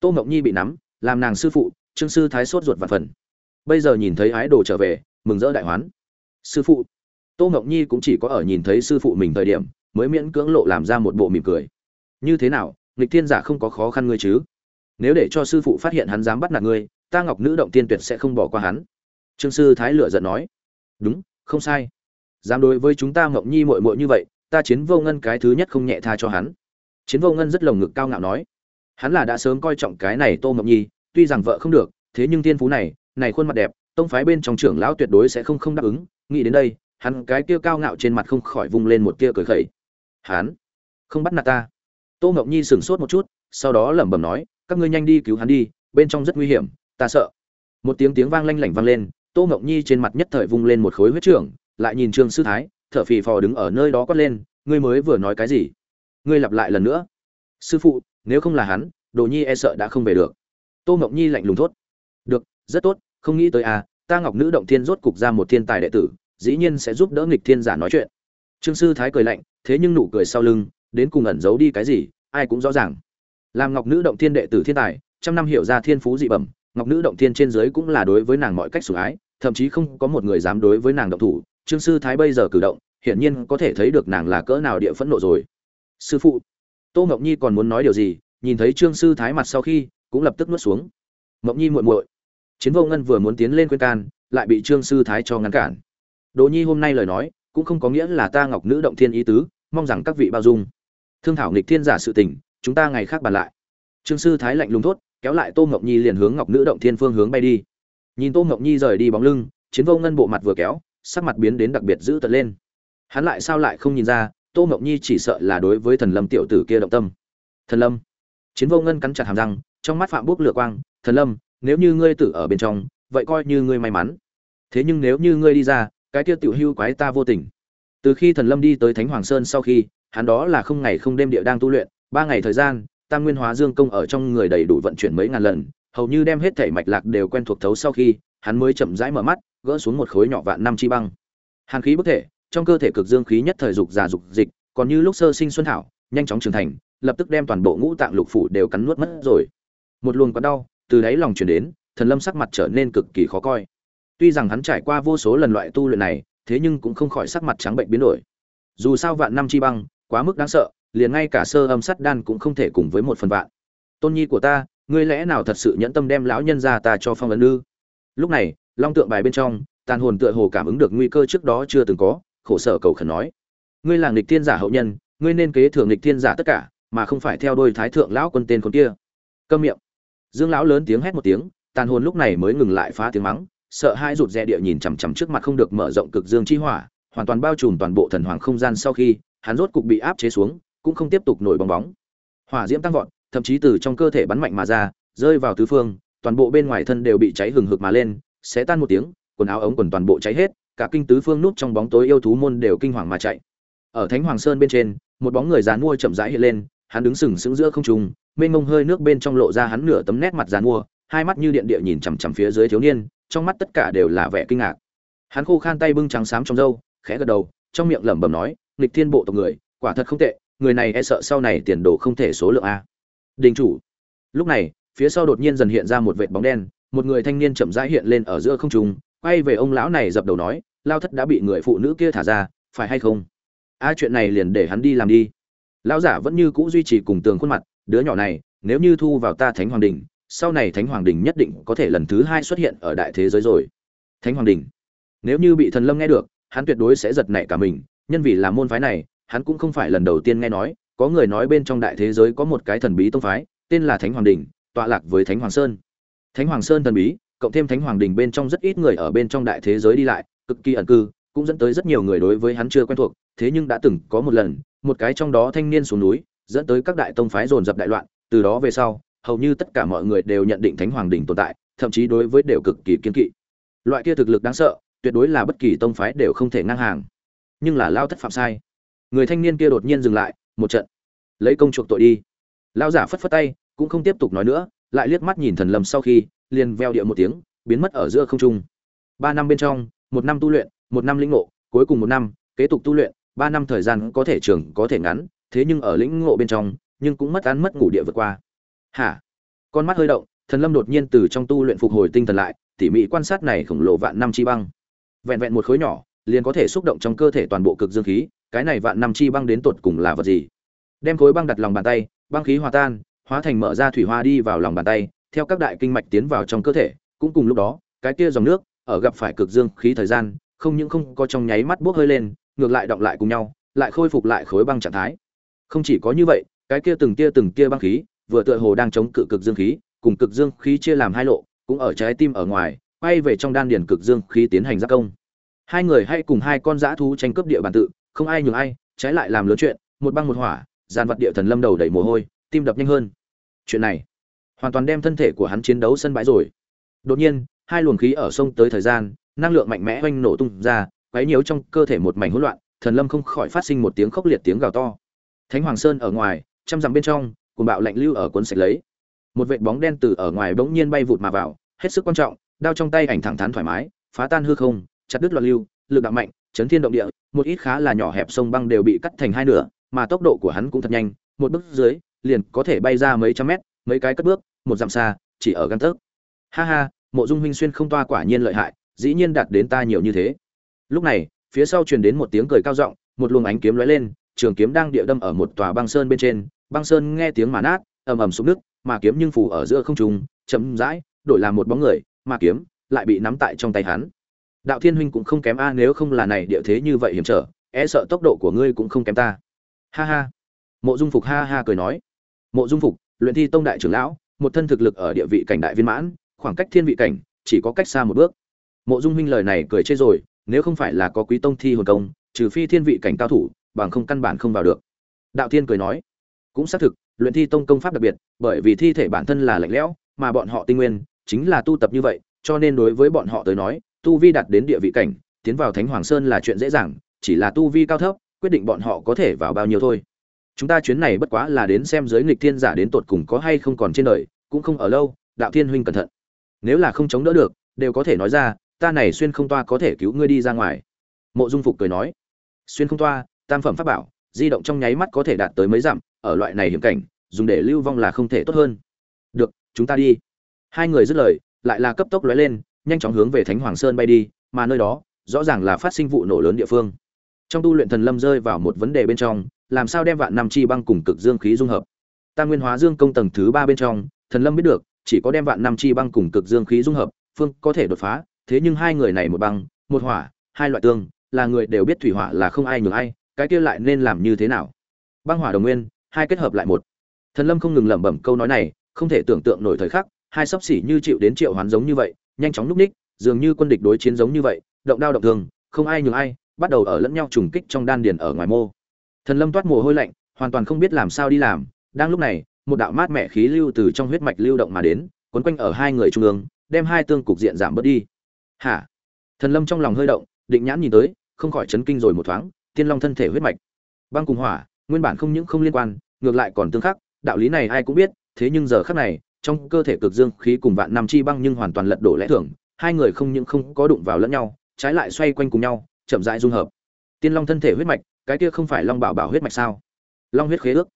Tô ngọc nhi bị nắm, làm nàng sư phụ, trương sư thái sốt ruột và phần. Bây giờ nhìn thấy ái đồ trở về, mừng rỡ đại hoán. Sư phụ. Tô ngọc nhi cũng chỉ có ở nhìn thấy sư phụ mình thời điểm, mới miễn cưỡng lộ làm ra một bộ mỉm cười. Như thế nào, nghịch thiên giả không có khó khăn ngươi chứ? Nếu để cho sư phụ phát hiện hắn dám bắt nạt ngươi, ta ngọc nữ động tiên tuyệt sẽ không bỏ qua hắn. Trương sư thái lựa giận nói. Đúng, không sai. Dám đối với chúng ta ngọc nhi muội muội như vậy, ta chiến vô ngân cái thứ nhất không nhẹ tha cho hắn chiến vô ngân rất lồng ngực cao ngạo nói, hắn là đã sớm coi trọng cái này tô mộng nhi, tuy rằng vợ không được, thế nhưng thiên phú này này khuôn mặt đẹp, tông phái bên trong trưởng lão tuyệt đối sẽ không không đáp ứng. Nghĩ đến đây, hắn cái kia cao ngạo trên mặt không khỏi vung lên một tia cười khẩy. Hắn không bắt nạt ta. Tô mộng nhi sửng sốt một chút, sau đó lẩm bẩm nói, các ngươi nhanh đi cứu hắn đi, bên trong rất nguy hiểm, ta sợ. Một tiếng tiếng vang lanh lảnh vang lên, tô mộng nhi trên mặt nhất thời vung lên một khối huyết trưởng, lại nhìn trương sư thái, thở phì phò đứng ở nơi đó quát lên, ngươi mới vừa nói cái gì? Ngươi lặp lại lần nữa. Sư phụ, nếu không là hắn, đồ nhi e sợ đã không về được. Tô ngọc nhi lạnh lùng thốt. Được, rất tốt, không nghĩ tới à ta ngọc nữ động thiên rốt cục ra một thiên tài đệ tử, dĩ nhiên sẽ giúp đỡ nghịch thiên giả nói chuyện. Trương sư thái cười lạnh, thế nhưng nụ cười sau lưng, đến cùng ẩn giấu đi cái gì, ai cũng rõ ràng. Làm ngọc nữ động thiên đệ tử thiên tài, trăm năm hiểu ra thiên phú dị bẩm, ngọc nữ động thiên trên dưới cũng là đối với nàng mọi cách sủng ái, thậm chí không có một người dám đối với nàng động thủ. Trương sư thái bây giờ cử động, hiển nhiên có thể thấy được nàng là cỡ nào địa phẫn nộ rồi sư phụ. Tô ngọc nhi còn muốn nói điều gì, nhìn thấy trương sư thái mặt sau khi, cũng lập tức nuốt xuống. Ngọc nhi muội muội. Chiến vô ngân vừa muốn tiến lên khuyên can, lại bị trương sư thái cho ngăn cản. Đỗ nhi hôm nay lời nói, cũng không có nghĩa là ta ngọc nữ động thiên ý tứ, mong rằng các vị bao dung. Thương thảo nghịch thiên giả sự tình, chúng ta ngày khác bàn lại. Trương sư thái lạnh lùng thốt, kéo lại tô ngọc nhi liền hướng ngọc nữ động thiên phương hướng bay đi. Nhìn tô ngọc nhi rời đi bóng lưng, chiến vô ngân bộ mặt vừa kéo, sắc mặt biến đến đặc biệt dữ tợn lên. Hắn lại sao lại không nhìn ra tô mộng nhi chỉ sợ là đối với thần lâm tiểu tử kia động tâm. Thần lâm. Chiến vô ngân cắn chặt hàm răng, trong mắt phạm bốc lửa quang, thần lâm, nếu như ngươi tử ở bên trong, vậy coi như ngươi may mắn. Thế nhưng nếu như ngươi đi ra, cái kia tiểu hưu quái ta vô tình. Từ khi thần lâm đi tới thánh hoàng sơn sau khi, hắn đó là không ngày không đêm địa đang tu luyện, ba ngày thời gian, tam nguyên hóa dương công ở trong người đầy đủ vận chuyển mấy ngàn lần, hầu như đem hết thể mạch lạc đều quen thuộc thấu sau khi, hắn mới chậm rãi mở mắt, gỡ xuống một khối nhỏ vạn năm chi băng. Hàn khí bức thể trong cơ thể cực dương khí nhất thời dục già dục dịch, còn như lúc sơ sinh xuân thảo, nhanh chóng trưởng thành, lập tức đem toàn bộ ngũ tạng lục phủ đều cắn nuốt mất rồi. Một luồng quặn đau từ đáy lòng chuyển đến, thần lâm sắc mặt trở nên cực kỳ khó coi. Tuy rằng hắn trải qua vô số lần loại tu luyện này, thế nhưng cũng không khỏi sắc mặt trắng bệnh biến đổi. Dù sao vạn năm chi băng, quá mức đáng sợ, liền ngay cả sơ âm sắt đan cũng không thể cùng với một phần vạn. Tôn nhi của ta, ngươi lẽ nào thật sự nhẫn tâm đem lão nhân gia ta cho phong ấn ư? Lúc này, long tượng bài bên trong, tàn hồn tựa hồ cảm ứng được nguy cơ trước đó chưa từng có khổ sở cầu khẩn nói, ngươi là nghịch thiên giả hậu nhân, ngươi nên kế thừa nghịch thiên giả tất cả, mà không phải theo đôi thái thượng lão quân tên con kia. Câm miệng. Dương lão lớn tiếng hét một tiếng, tàn hồn lúc này mới ngừng lại phá tiếng mắng, sợ hai rụt rè địa nhìn chằm chằm trước mặt không được mở rộng cực dương chi hỏa, hoàn toàn bao trùm toàn bộ thần hoàng không gian sau khi, hắn rốt cục bị áp chế xuống, cũng không tiếp tục nổi bong bóng. Hỏa diễm tăng vọt, thậm chí từ trong cơ thể bắn mạnh mà ra, rơi vào tứ phương, toàn bộ bên ngoài thân đều bị cháy hừng hực mà lên sẽ tan một tiếng, quần áo ống quần toàn bộ cháy hết cả kinh tứ phương núp trong bóng tối yêu thú môn đều kinh hoàng mà chạy. Ở thánh hoàng sơn bên trên, một bóng người dàn mua chậm rãi hiện lên, hắn đứng sừng sững giữa không trung, mênh mông hơi nước bên trong lộ ra hắn nửa tấm nét mặt dàn mua hai mắt như điện địa nhìn chằm chằm phía dưới thiếu niên, trong mắt tất cả đều là vẻ kinh ngạc. Hắn khô khan tay bưng trắng xám trong râu, khẽ gật đầu, trong miệng lẩm bẩm nói, nghịch thiên bộ tộc người, quả thật không tệ, người này e sợ sau này tiền đồ không thể số lượng a. Đình chủ. Lúc này, phía sau đột nhiên dần hiện ra một vệt bóng đen, một người thanh niên chậm rãi hiện lên ở giữa không trung quay về ông lão này dập đầu nói, lao thất đã bị người phụ nữ kia thả ra, phải hay không? A, chuyện này liền để hắn đi làm đi. Lão giả vẫn như cũ duy trì cùng tường khuôn mặt, đứa nhỏ này, nếu như thu vào ta thánh hoàng đình, sau này thánh hoàng đình nhất định có thể lần thứ hai xuất hiện ở đại thế giới rồi. Thánh hoàng đình? Nếu như bị thần lâm nghe được, hắn tuyệt đối sẽ giật nảy cả mình, nhân vì là môn phái này, hắn cũng không phải lần đầu tiên nghe nói, có người nói bên trong đại thế giới có một cái thần bí tông phái, tên là thánh hoàng đình, tọa lạc với thánh hoàng sơn. Thánh hoàng sơn thần bí? Cộng thêm thánh hoàng đình bên trong rất ít người ở bên trong đại thế giới đi lại, cực kỳ ẩn cư, cũng dẫn tới rất nhiều người đối với hắn chưa quen thuộc, thế nhưng đã từng có một lần, một cái trong đó thanh niên xuống núi, dẫn tới các đại tông phái dồn dập đại loạn, từ đó về sau, hầu như tất cả mọi người đều nhận định thánh hoàng đình tồn tại, thậm chí đối với đều cực kỳ kiên kỵ. Loại kia thực lực đáng sợ, tuyệt đối là bất kỳ tông phái đều không thể ngang hàng. Nhưng là lao thất phạm sai. Người thanh niên kia đột nhiên dừng lại, một trận. Lấy công chuộc tội đi. Lao giả phất phất tay, cũng không tiếp tục nói nữa, lại liếc mắt nhìn thần lâm sau khi liền veo địa một tiếng, biến mất ở giữa không trung. Ba năm bên trong, một năm tu luyện, một năm lĩnh ngộ, cuối cùng một năm, kế tục tu luyện, ba năm thời gian có thể trường có thể ngắn, thế nhưng ở lĩnh ngộ bên trong, nhưng cũng mất ăn mất ngủ địa vượt qua. Hả? Con mắt hơi động, thần lâm đột nhiên từ trong tu luyện phục hồi tinh thần lại, tỉ mỉ quan sát này khổng lồ vạn năm chi băng. Vẹn vẹn một khối nhỏ, liền có thể xúc động trong cơ thể toàn bộ cực dương khí, cái này vạn năm chi băng đến tột cùng là vật gì? Đem khối băng đặt lòng bàn tay, băng khí hòa tan, hóa thành mở ra thủy hoa đi vào lòng bàn tay theo các đại kinh mạch tiến vào trong cơ thể, cũng cùng lúc đó, cái kia dòng nước, ở gặp phải cực dương khí thời gian, không những không có trong nháy mắt bốc hơi lên, ngược lại động lại cùng nhau, lại khôi phục lại khối băng trạng thái. Không chỉ có như vậy, cái kia từng kia từng kia băng khí, vừa tựa hồ đang chống cự cực dương khí, cùng cực dương khí chia làm hai lộ, cũng ở trái tim ở ngoài, quay về trong đan điền cực dương khí tiến hành giáp công. Hai người hay cùng hai con dã thú tranh cướp địa bàn tự, không ai nhường ai, trái lại làm lớn chuyện, một băng một hỏa giàn vật địa thần lâm đầu đầy mồ hôi, tim đập nhanh hơn. Chuyện này hoàn toàn đem thân thể của hắn chiến đấu sân bãi rồi. Đột nhiên, hai luồng khí ở sông tới thời gian, năng lượng mạnh mẽ oanh nổ tung ra, quấy nhiễu trong cơ thể một mảnh hỗn loạn, thần lâm không khỏi phát sinh một tiếng khốc liệt tiếng gào to. Thánh hoàng sơn ở ngoài, trăm dặm bên trong cùng bạo lạnh lưu ở cuốn sạch lấy. Một vệt bóng đen từ ở ngoài bỗng nhiên bay vụt mà vào, hết sức quan trọng, đao trong tay ảnh thẳng thắn thoải mái, phá tan hư không, chặt đứt loạn lưu, lực đạo mạnh, chấn thiên động địa, một ít khá là nhỏ hẹp sông băng đều bị cắt thành hai nửa, mà tốc độ của hắn cũng thật nhanh, một bước dưới, liền có thể bay ra mấy trăm mét, mấy cái cất bước một dặm xa, chỉ ở gan tấc. Ha ha, mộ dung huynh xuyên không toa quả nhiên lợi hại, dĩ nhiên đạt đến ta nhiều như thế. Lúc này, phía sau truyền đến một tiếng cười cao giọng, một luồng ánh kiếm lóe lên, trường kiếm đang địa đâm ở một tòa băng sơn bên trên. Băng sơn nghe tiếng mà nát, ầm ầm xuống nước mà kiếm nhưng phủ ở giữa không trung, chậm rãi, đổi làm một bóng người, mà kiếm lại bị nắm tại trong tay hắn. Đạo thiên huynh cũng không kém a, nếu không là này địa thế như vậy hiểm trở e sợ tốc độ của ngươi cũng không kém ta. Ha ha. Mộ dung phục ha ha cười nói. Mộ dung phục, luyện thi tông đại trưởng lão một thân thực lực ở địa vị cảnh đại viên mãn, khoảng cách thiên vị cảnh chỉ có cách xa một bước. Mộ dung huynh lời này cười chê rồi, nếu không phải là có quý tông thi hồn công, trừ phi thiên vị cảnh cao thủ, bằng không căn bản không vào được. Đạo thiên cười nói, cũng xác thực, luyện thi tông công pháp đặc biệt, bởi vì thi thể bản thân là lạnh lẽo, mà bọn họ tinh nguyên chính là tu tập như vậy, cho nên đối với bọn họ tới nói, tu vi đạt đến địa vị cảnh, tiến vào thánh hoàng sơn là chuyện dễ dàng, chỉ là tu vi cao thấp, quyết định bọn họ có thể vào bao nhiêu thôi chúng ta chuyến này bất quá là đến xem giới nghịch thiên giả đến tột cùng có hay không còn trên đời, cũng không ở lâu, đạo thiên huynh cẩn thận. Nếu là không chống đỡ được, đều có thể nói ra, ta này xuyên không toa có thể cứu ngươi đi ra ngoài. Mộ dung phục cười nói. Xuyên không toa, tam phẩm pháp bảo, di động trong nháy mắt có thể đạt tới mấy dặm, ở loại này hiểm cảnh, dùng để lưu vong là không thể tốt hơn. Được, chúng ta đi. Hai người dứt lời, lại là cấp tốc lóe lên, nhanh chóng hướng về thánh hoàng sơn bay đi, mà nơi đó, rõ ràng là phát sinh vụ nổ lớn địa phương. Trong tu luyện thần lâm rơi vào một vấn đề bên trong làm sao đem vạn năm chi băng cùng cực dương khí dung hợp? Tam nguyên hóa dương công tầng thứ ba bên trong, thần lâm biết được, chỉ có đem vạn năm chi băng cùng cực dương khí dung hợp, phương có thể đột phá, thế nhưng hai người này một băng, một hỏa, hai loại tương, là người đều biết thủy hỏa là không ai nhường ai, cái kia lại nên làm như thế nào? Băng hỏa đồng nguyên, hai kết hợp lại một. Thần lâm không ngừng lẩm bẩm câu nói này, không thể tưởng tượng nổi thời khắc, hai sắp xỉ như chịu đến triệu hoán giống như vậy, nhanh chóng núp ních, dường như quân địch đối chiến giống như vậy, động đao động thường không ai nhường ai, bắt đầu ở lẫn nhau trùng kích trong đan điền ở ngoài mô thần lâm toát mồ hôi lạnh, hoàn toàn không biết làm sao đi làm. Đang lúc này, một đạo mát mẻ khí lưu từ trong huyết mạch lưu động mà đến, quấn quanh ở hai người trung ương, đem hai tương cục diện giảm bớt đi. Hả? Thần lâm trong lòng hơi động, định nhãn nhìn tới, không khỏi chấn kinh rồi một thoáng, tiên long thân thể huyết mạch. Băng cùng hỏa, nguyên bản không những không liên quan, ngược lại còn tương khắc, đạo lý này ai cũng biết, thế nhưng giờ khắc này, trong cơ thể cực dương khí cùng vạn năm chi băng nhưng hoàn toàn lật đổ lẽ thường, hai người không những không có đụng vào lẫn nhau, trái lại xoay quanh cùng nhau, chậm rãi dung hợp. Tiên long thân thể huyết mạch cái kia không phải long bảo bảo huyết mạch sao? Long huyết khế ước.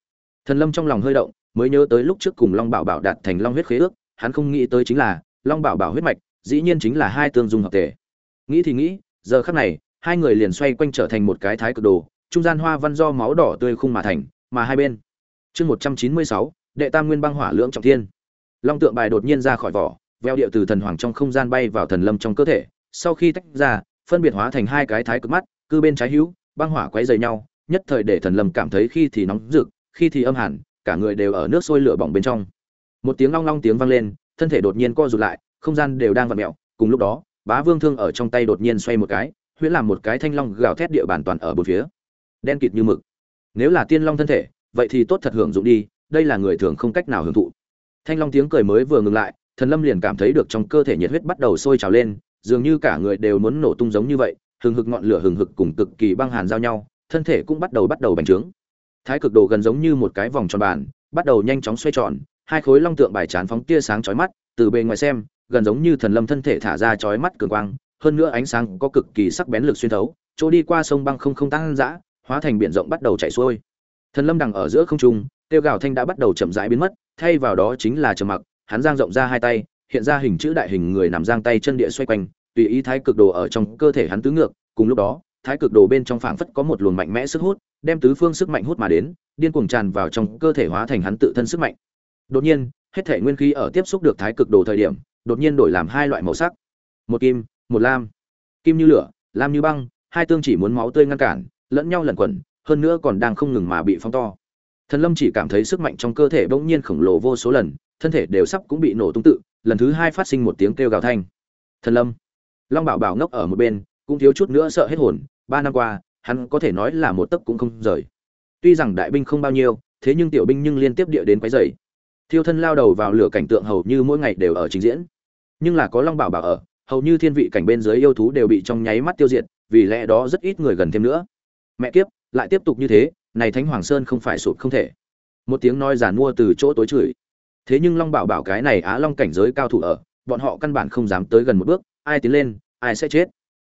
Thần lâm trong lòng hơi động, mới nhớ tới lúc trước cùng long bảo bảo đạt thành long huyết khế ước, hắn không nghĩ tới chính là long bảo bảo huyết mạch, dĩ nhiên chính là hai tương dung hợp thể. Nghĩ thì nghĩ, giờ khắc này, hai người liền xoay quanh trở thành một cái thái cực đồ, trung gian hoa văn do máu đỏ tươi khung mà thành, mà hai bên. Chương một trăm chín mươi sáu, đệ tam nguyên băng hỏa lưỡng trọng thiên. Long tượng bài đột nhiên ra khỏi vỏ, veo điệu từ thần hoàng trong không gian bay vào thần lâm trong cơ thể, sau khi tách ra, phân biệt hóa thành hai cái thái cực mắt, cư bên trái hữu băng hỏa quấy dày nhau, nhất thời để thần lâm cảm thấy khi thì nóng rực, khi thì âm hẳn, cả người đều ở nước sôi lửa bỏng bên trong. Một tiếng long long tiếng vang lên, thân thể đột nhiên co rụt lại, không gian đều đang vặn mẹo cùng lúc đó, bá vương thương ở trong tay đột nhiên xoay một cái, huyễn làm một cái thanh long gào thét địa bàn toàn ở bốn phía. Đen kịt như mực. Nếu là tiên long thân thể, vậy thì tốt thật hưởng dụng đi, đây là người thường không cách nào hưởng thụ. Thanh long tiếng cười mới vừa ngừng lại, thần lâm liền cảm thấy được trong cơ thể nhiệt huyết bắt đầu sôi trào lên, dường như cả người đều muốn nổ tung giống như vậy hừng hực ngọn lửa hừng hực cùng cực kỳ băng hàn giao nhau, thân thể cũng bắt đầu bắt đầu bành trướng. Thái cực đồ gần giống như một cái vòng tròn bàn, bắt đầu nhanh chóng xoay tròn, hai khối long tượng bài chán phóng tia sáng chói mắt, từ bề ngoài xem, gần giống như thần lâm thân thể thả ra chói mắt cường quang, hơn nữa ánh sáng có cực kỳ sắc bén lực xuyên thấu, chỗ đi qua sông băng không không tăng dã, hóa thành biển rộng bắt đầu chảy xuôi. Thần lâm đằng ở giữa không trung, tiêu gào thanh đã bắt đầu chậm rãi biến mất, thay vào đó chính là trầm mặc, hắn giang rộng ra hai tay, hiện ra hình chữ đại hình người nằm giang tay chân địa xoay quanh tùy ý thái cực đồ ở trong cơ thể hắn tứ ngược, cùng lúc đó, thái cực đồ bên trong phảng phất có một luồng mạnh mẽ sức hút, đem tứ phương sức mạnh hút mà đến, điên cuồng tràn vào trong cơ thể hóa thành hắn tự thân sức mạnh. Đột nhiên, hết thể nguyên khí ở tiếp xúc được thái cực đồ thời điểm, đột nhiên đổi làm hai loại màu sắc. Một kim, một lam. Kim như lửa, lam như băng, hai tương chỉ muốn máu tươi ngăn cản, lẫn nhau lẩn quẩn, hơn nữa còn đang không ngừng mà bị phóng to. Thần lâm chỉ cảm thấy sức mạnh trong cơ thể bỗng nhiên khổng lồ vô số lần, thân thể đều sắp cũng bị nổ tung tự, lần thứ hai phát sinh một tiếng kêu gào thanh. Thần lâm long bảo bảo ngốc ở một bên, cũng thiếu chút nữa sợ hết hồn, ba năm qua, hắn có thể nói là một tấc cũng không rời. Tuy rằng đại binh không bao nhiêu, thế nhưng tiểu binh nhưng liên tiếp địa đến quấy rầy. Thiêu thân lao đầu vào lửa cảnh tượng hầu như mỗi ngày đều ở trình diễn. Nhưng là có long bảo bảo ở, hầu như thiên vị cảnh bên dưới yêu thú đều bị trong nháy mắt tiêu diệt, vì lẽ đó rất ít người gần thêm nữa. Mẹ kiếp, lại tiếp tục như thế, này thánh hoàng sơn không phải sụp không thể. Một tiếng nói giản mua từ chỗ tối chửi. Thế nhưng long bảo bảo cái này á long cảnh giới cao thủ ở, bọn họ căn bản không dám tới gần một bước ai tiến lên, ai sẽ chết.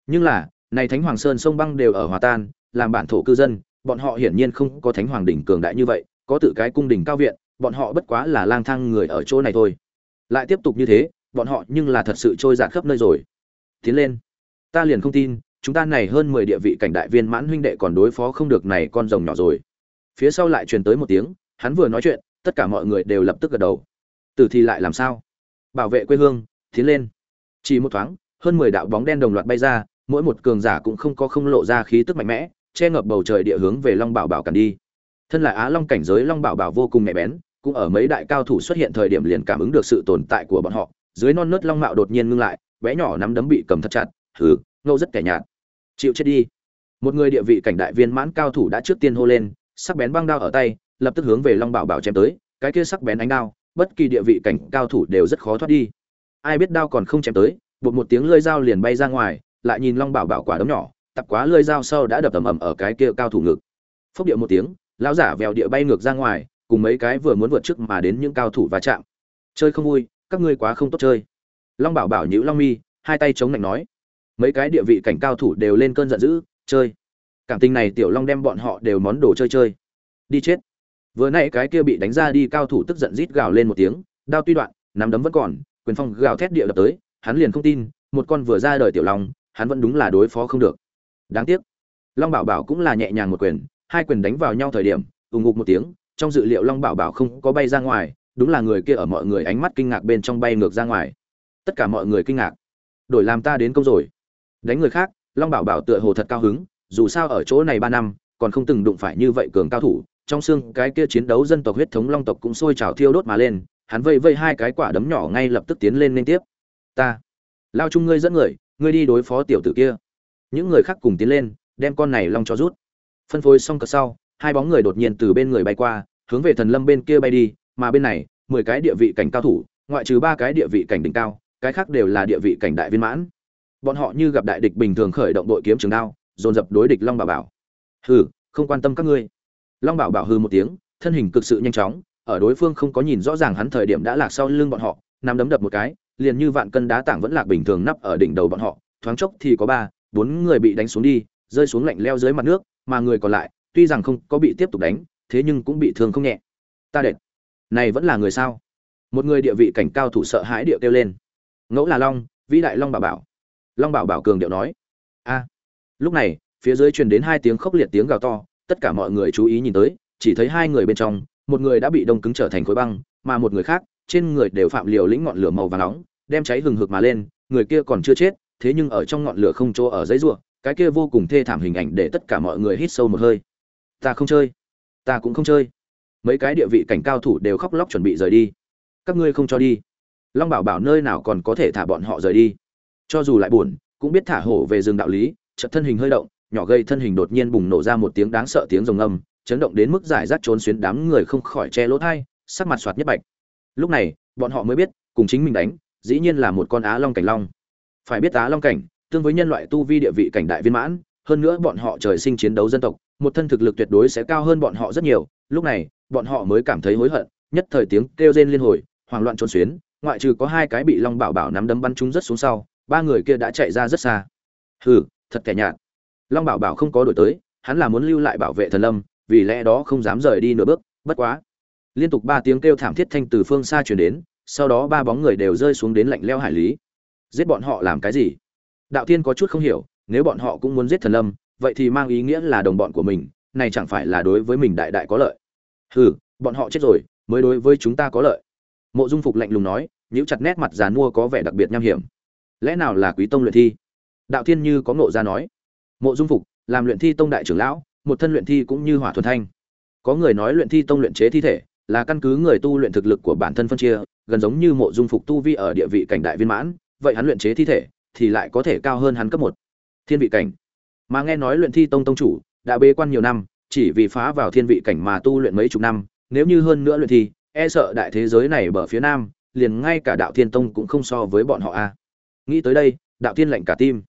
Nhưng là, này thánh hoàng sơn sông băng đều ở hòa tan, làm bản thổ cư dân, bọn họ hiển nhiên không có thánh hoàng đỉnh cường đại như vậy, có tự cái cung đỉnh cao viện, bọn họ bất quá là lang thang người ở chỗ này thôi. Lại tiếp tục như thế, bọn họ nhưng là thật sự trôi dạt khắp nơi rồi. Tiến lên. Ta liền không tin, chúng ta này hơn mười địa vị cảnh đại viên mãn huynh đệ còn đối phó không được này con rồng nhỏ rồi. Phía sau lại truyền tới một tiếng, hắn vừa nói chuyện, tất cả mọi người đều lập tức gật đầu. Tử thì lại làm sao? Bảo vệ quê hương, tiến lên chỉ một thoáng, hơn mười đạo bóng đen đồng loạt bay ra, mỗi một cường giả cũng không có không lộ ra khí tức mạnh mẽ, che ngập bầu trời địa hướng về long bảo bảo cản đi. Thân là á long cảnh giới long bảo bảo vô cùng nhạy bén, cũng ở mấy đại cao thủ xuất hiện thời điểm liền cảm ứng được sự tồn tại của bọn họ, dưới non nớt long mạo đột nhiên ngưng lại, bé nhỏ nắm đấm bị cầm thật chặt thử ngâu rất kẻ nhạt. Chịu chết đi. Một người địa vị cảnh đại viên mãn cao thủ đã trước tiên hô lên, sắc bén băng đao ở tay, lập tức hướng về long bảo bảo chém tới, cái kia sắc bén ánh đao, bất kỳ địa vị cảnh cao thủ đều rất khó thoát đi ai biết đao còn không chém tới bột một tiếng lưỡi dao liền bay ra ngoài, lại nhìn long bảo bảo quả đấm nhỏ, tập quá lưỡi dao sau đã đập ầm ầm ở cái kia cao thủ ngực. Phốc điệu một tiếng, lão giả vèo địa bay ngược ra ngoài, cùng mấy cái vừa muốn vượt trước mà đến những cao thủ va chạm. Chơi không vui, các ngươi quá không tốt chơi. Long bảo bảo nhữ long mi, hai tay chống lạnh nói. Mấy cái địa vị cảnh cao thủ đều lên cơn giận dữ, chơi. Cảm tình này tiểu long đem bọn họ đều món đồ chơi chơi. Đi chết. Vừa nãy cái kia bị đánh ra đi, cao thủ tức giận rít gào lên một tiếng, đao tuy đoạn, nắm đấm vẫn còn quyền phong gào thét địa đập tới, hắn liền không tin, một con vừa ra đời tiểu long, hắn vẫn đúng là đối phó không được. Đáng tiếc, long bảo bảo cũng là nhẹ nhàng một quyền, hai quyền đánh vào nhau thời điểm ùng ngục một tiếng, trong dự liệu long bảo bảo không có bay ra ngoài, đúng là người kia ở mọi người ánh mắt kinh ngạc bên trong bay ngược ra ngoài. Tất cả mọi người kinh ngạc. Đổi làm ta đến công rồi. Đánh người khác, long bảo bảo tựa hồ thật cao hứng, dù sao ở chỗ này ba năm, còn không từng đụng phải như vậy cường cao thủ, trong xương cái kia chiến đấu dân tộc huyết thống long tộc cũng sôi trào thiêu đốt mà lên hắn vây vây hai cái quả đấm nhỏ ngay lập tức tiến lên liên tiếp. Ta, lao chung ngươi dẫn người, ngươi đi đối phó tiểu tử kia. Những người khác cùng tiến lên, đem con này long cho rút. Phân phối xong cờ sau, hai bóng người đột nhiên từ bên người bay qua, hướng về thần lâm bên kia bay đi, mà bên này, mười cái địa vị cảnh cao thủ, ngoại trừ ba cái địa vị cảnh đỉnh cao, cái khác đều là địa vị cảnh đại viên mãn. Bọn họ như gặp đại địch bình thường khởi động đội kiếm trường đao, dồn dập đối địch long bảo bảo. Hừ, không quan tâm các ngươi. Long bảo bảo hừ một tiếng, thân hình cực sự nhanh chóng ở đối phương không có nhìn rõ ràng hắn thời điểm đã lạc sau lưng bọn họ, nắm đấm đập một cái, liền như vạn cân đá tảng vẫn lạc bình thường nắp ở đỉnh đầu bọn họ, thoáng chốc thì có ba, bốn người bị đánh xuống đi, rơi xuống lạnh leo dưới mặt nước, mà người còn lại, tuy rằng không có bị tiếp tục đánh, thế nhưng cũng bị thương không nhẹ. Ta đệt. Này vẫn là người sao? Một người địa vị cảnh cao thủ sợ hãi địa kêu lên. Ngẫu là long, vĩ đại long bảo bảo. Long bảo bảo cường điệu nói. A. Lúc này, phía dưới truyền đến hai tiếng khốc liệt tiếng gào to, tất cả mọi người chú ý nhìn tới, chỉ thấy hai người bên trong một người đã bị đông cứng trở thành khối băng, mà một người khác, trên người đều phạm liều lĩnh ngọn lửa màu vàng nóng, đem cháy hừng hực mà lên, người kia còn chưa chết, thế nhưng ở trong ngọn lửa không chỗ ở giấy ruộng cái kia vô cùng thê thảm hình ảnh để tất cả mọi người hít sâu một hơi. Ta không chơi. Ta cũng không chơi. Mấy cái địa vị cảnh cao thủ đều khóc lóc chuẩn bị rời đi. Các ngươi không cho đi. Long bảo bảo nơi nào còn có thể thả bọn họ rời đi? Cho dù lại buồn, cũng biết thả hổ về rừng đạo lý, chợt thân hình hơi động, nhỏ gây thân hình đột nhiên bùng nổ ra một tiếng đáng sợ tiếng rồng âm chấn động đến mức giải rác trốn xuyến đám người không khỏi che lỗ thai, sắc mặt soạt nhất bạch. Lúc này, bọn họ mới biết, cùng chính mình đánh, dĩ nhiên là một con á long cảnh long. Phải biết á long cảnh, tương với nhân loại tu vi địa vị cảnh đại viên mãn, hơn nữa bọn họ trời sinh chiến đấu dân tộc, một thân thực lực tuyệt đối sẽ cao hơn bọn họ rất nhiều. Lúc này, bọn họ mới cảm thấy hối hận, nhất thời tiếng kêu rên liên hồi, hoảng loạn trốn xuyến, ngoại trừ có hai cái bị long bảo bảo nắm đấm bắn trúng rất xuống sau, ba người kia đã chạy ra rất xa. Hừ, thật kẻ nhạt. Long bảo bảo không có đổi tới, hắn là muốn lưu lại bảo vệ thần lâm vì lẽ đó không dám rời đi nửa bước, bất quá. Liên tục ba tiếng kêu thảm thiết thanh từ phương xa truyền đến, sau đó ba bóng người đều rơi xuống đến lạnh leo hải lý. Giết bọn họ làm cái gì? Đạo tiên có chút không hiểu, nếu bọn họ cũng muốn giết thần lâm, vậy thì mang ý nghĩa là đồng bọn của mình, này chẳng phải là đối với mình đại đại có lợi. Hừ, bọn họ chết rồi, mới đối với chúng ta có lợi. Mộ dung phục lạnh lùng nói, nhíu chặt nét mặt già nua có vẻ đặc biệt nham hiểm. Lẽ nào là quý tông luyện thi? Đạo thiên như có ngộ ra nói. Mộ dung phục, làm luyện thi tông đại trưởng lão một thân luyện thi cũng như hỏa thuần thanh. Có người nói luyện thi tông luyện chế thi thể, là căn cứ người tu luyện thực lực của bản thân phân chia, gần giống như mộ dung phục tu vi ở địa vị cảnh đại viên mãn, vậy hắn luyện chế thi thể thì lại có thể cao hơn hắn cấp một. Thiên vị cảnh. Mà nghe nói luyện thi tông tông chủ đã bế quan nhiều năm, chỉ vì phá vào thiên vị cảnh mà tu luyện mấy chục năm, nếu như hơn nữa luyện thi e sợ đại thế giới này bờ phía nam, liền ngay cả đạo thiên tông cũng không so với bọn họ a. Nghĩ tới đây, đạo thiên lạnh cả tim.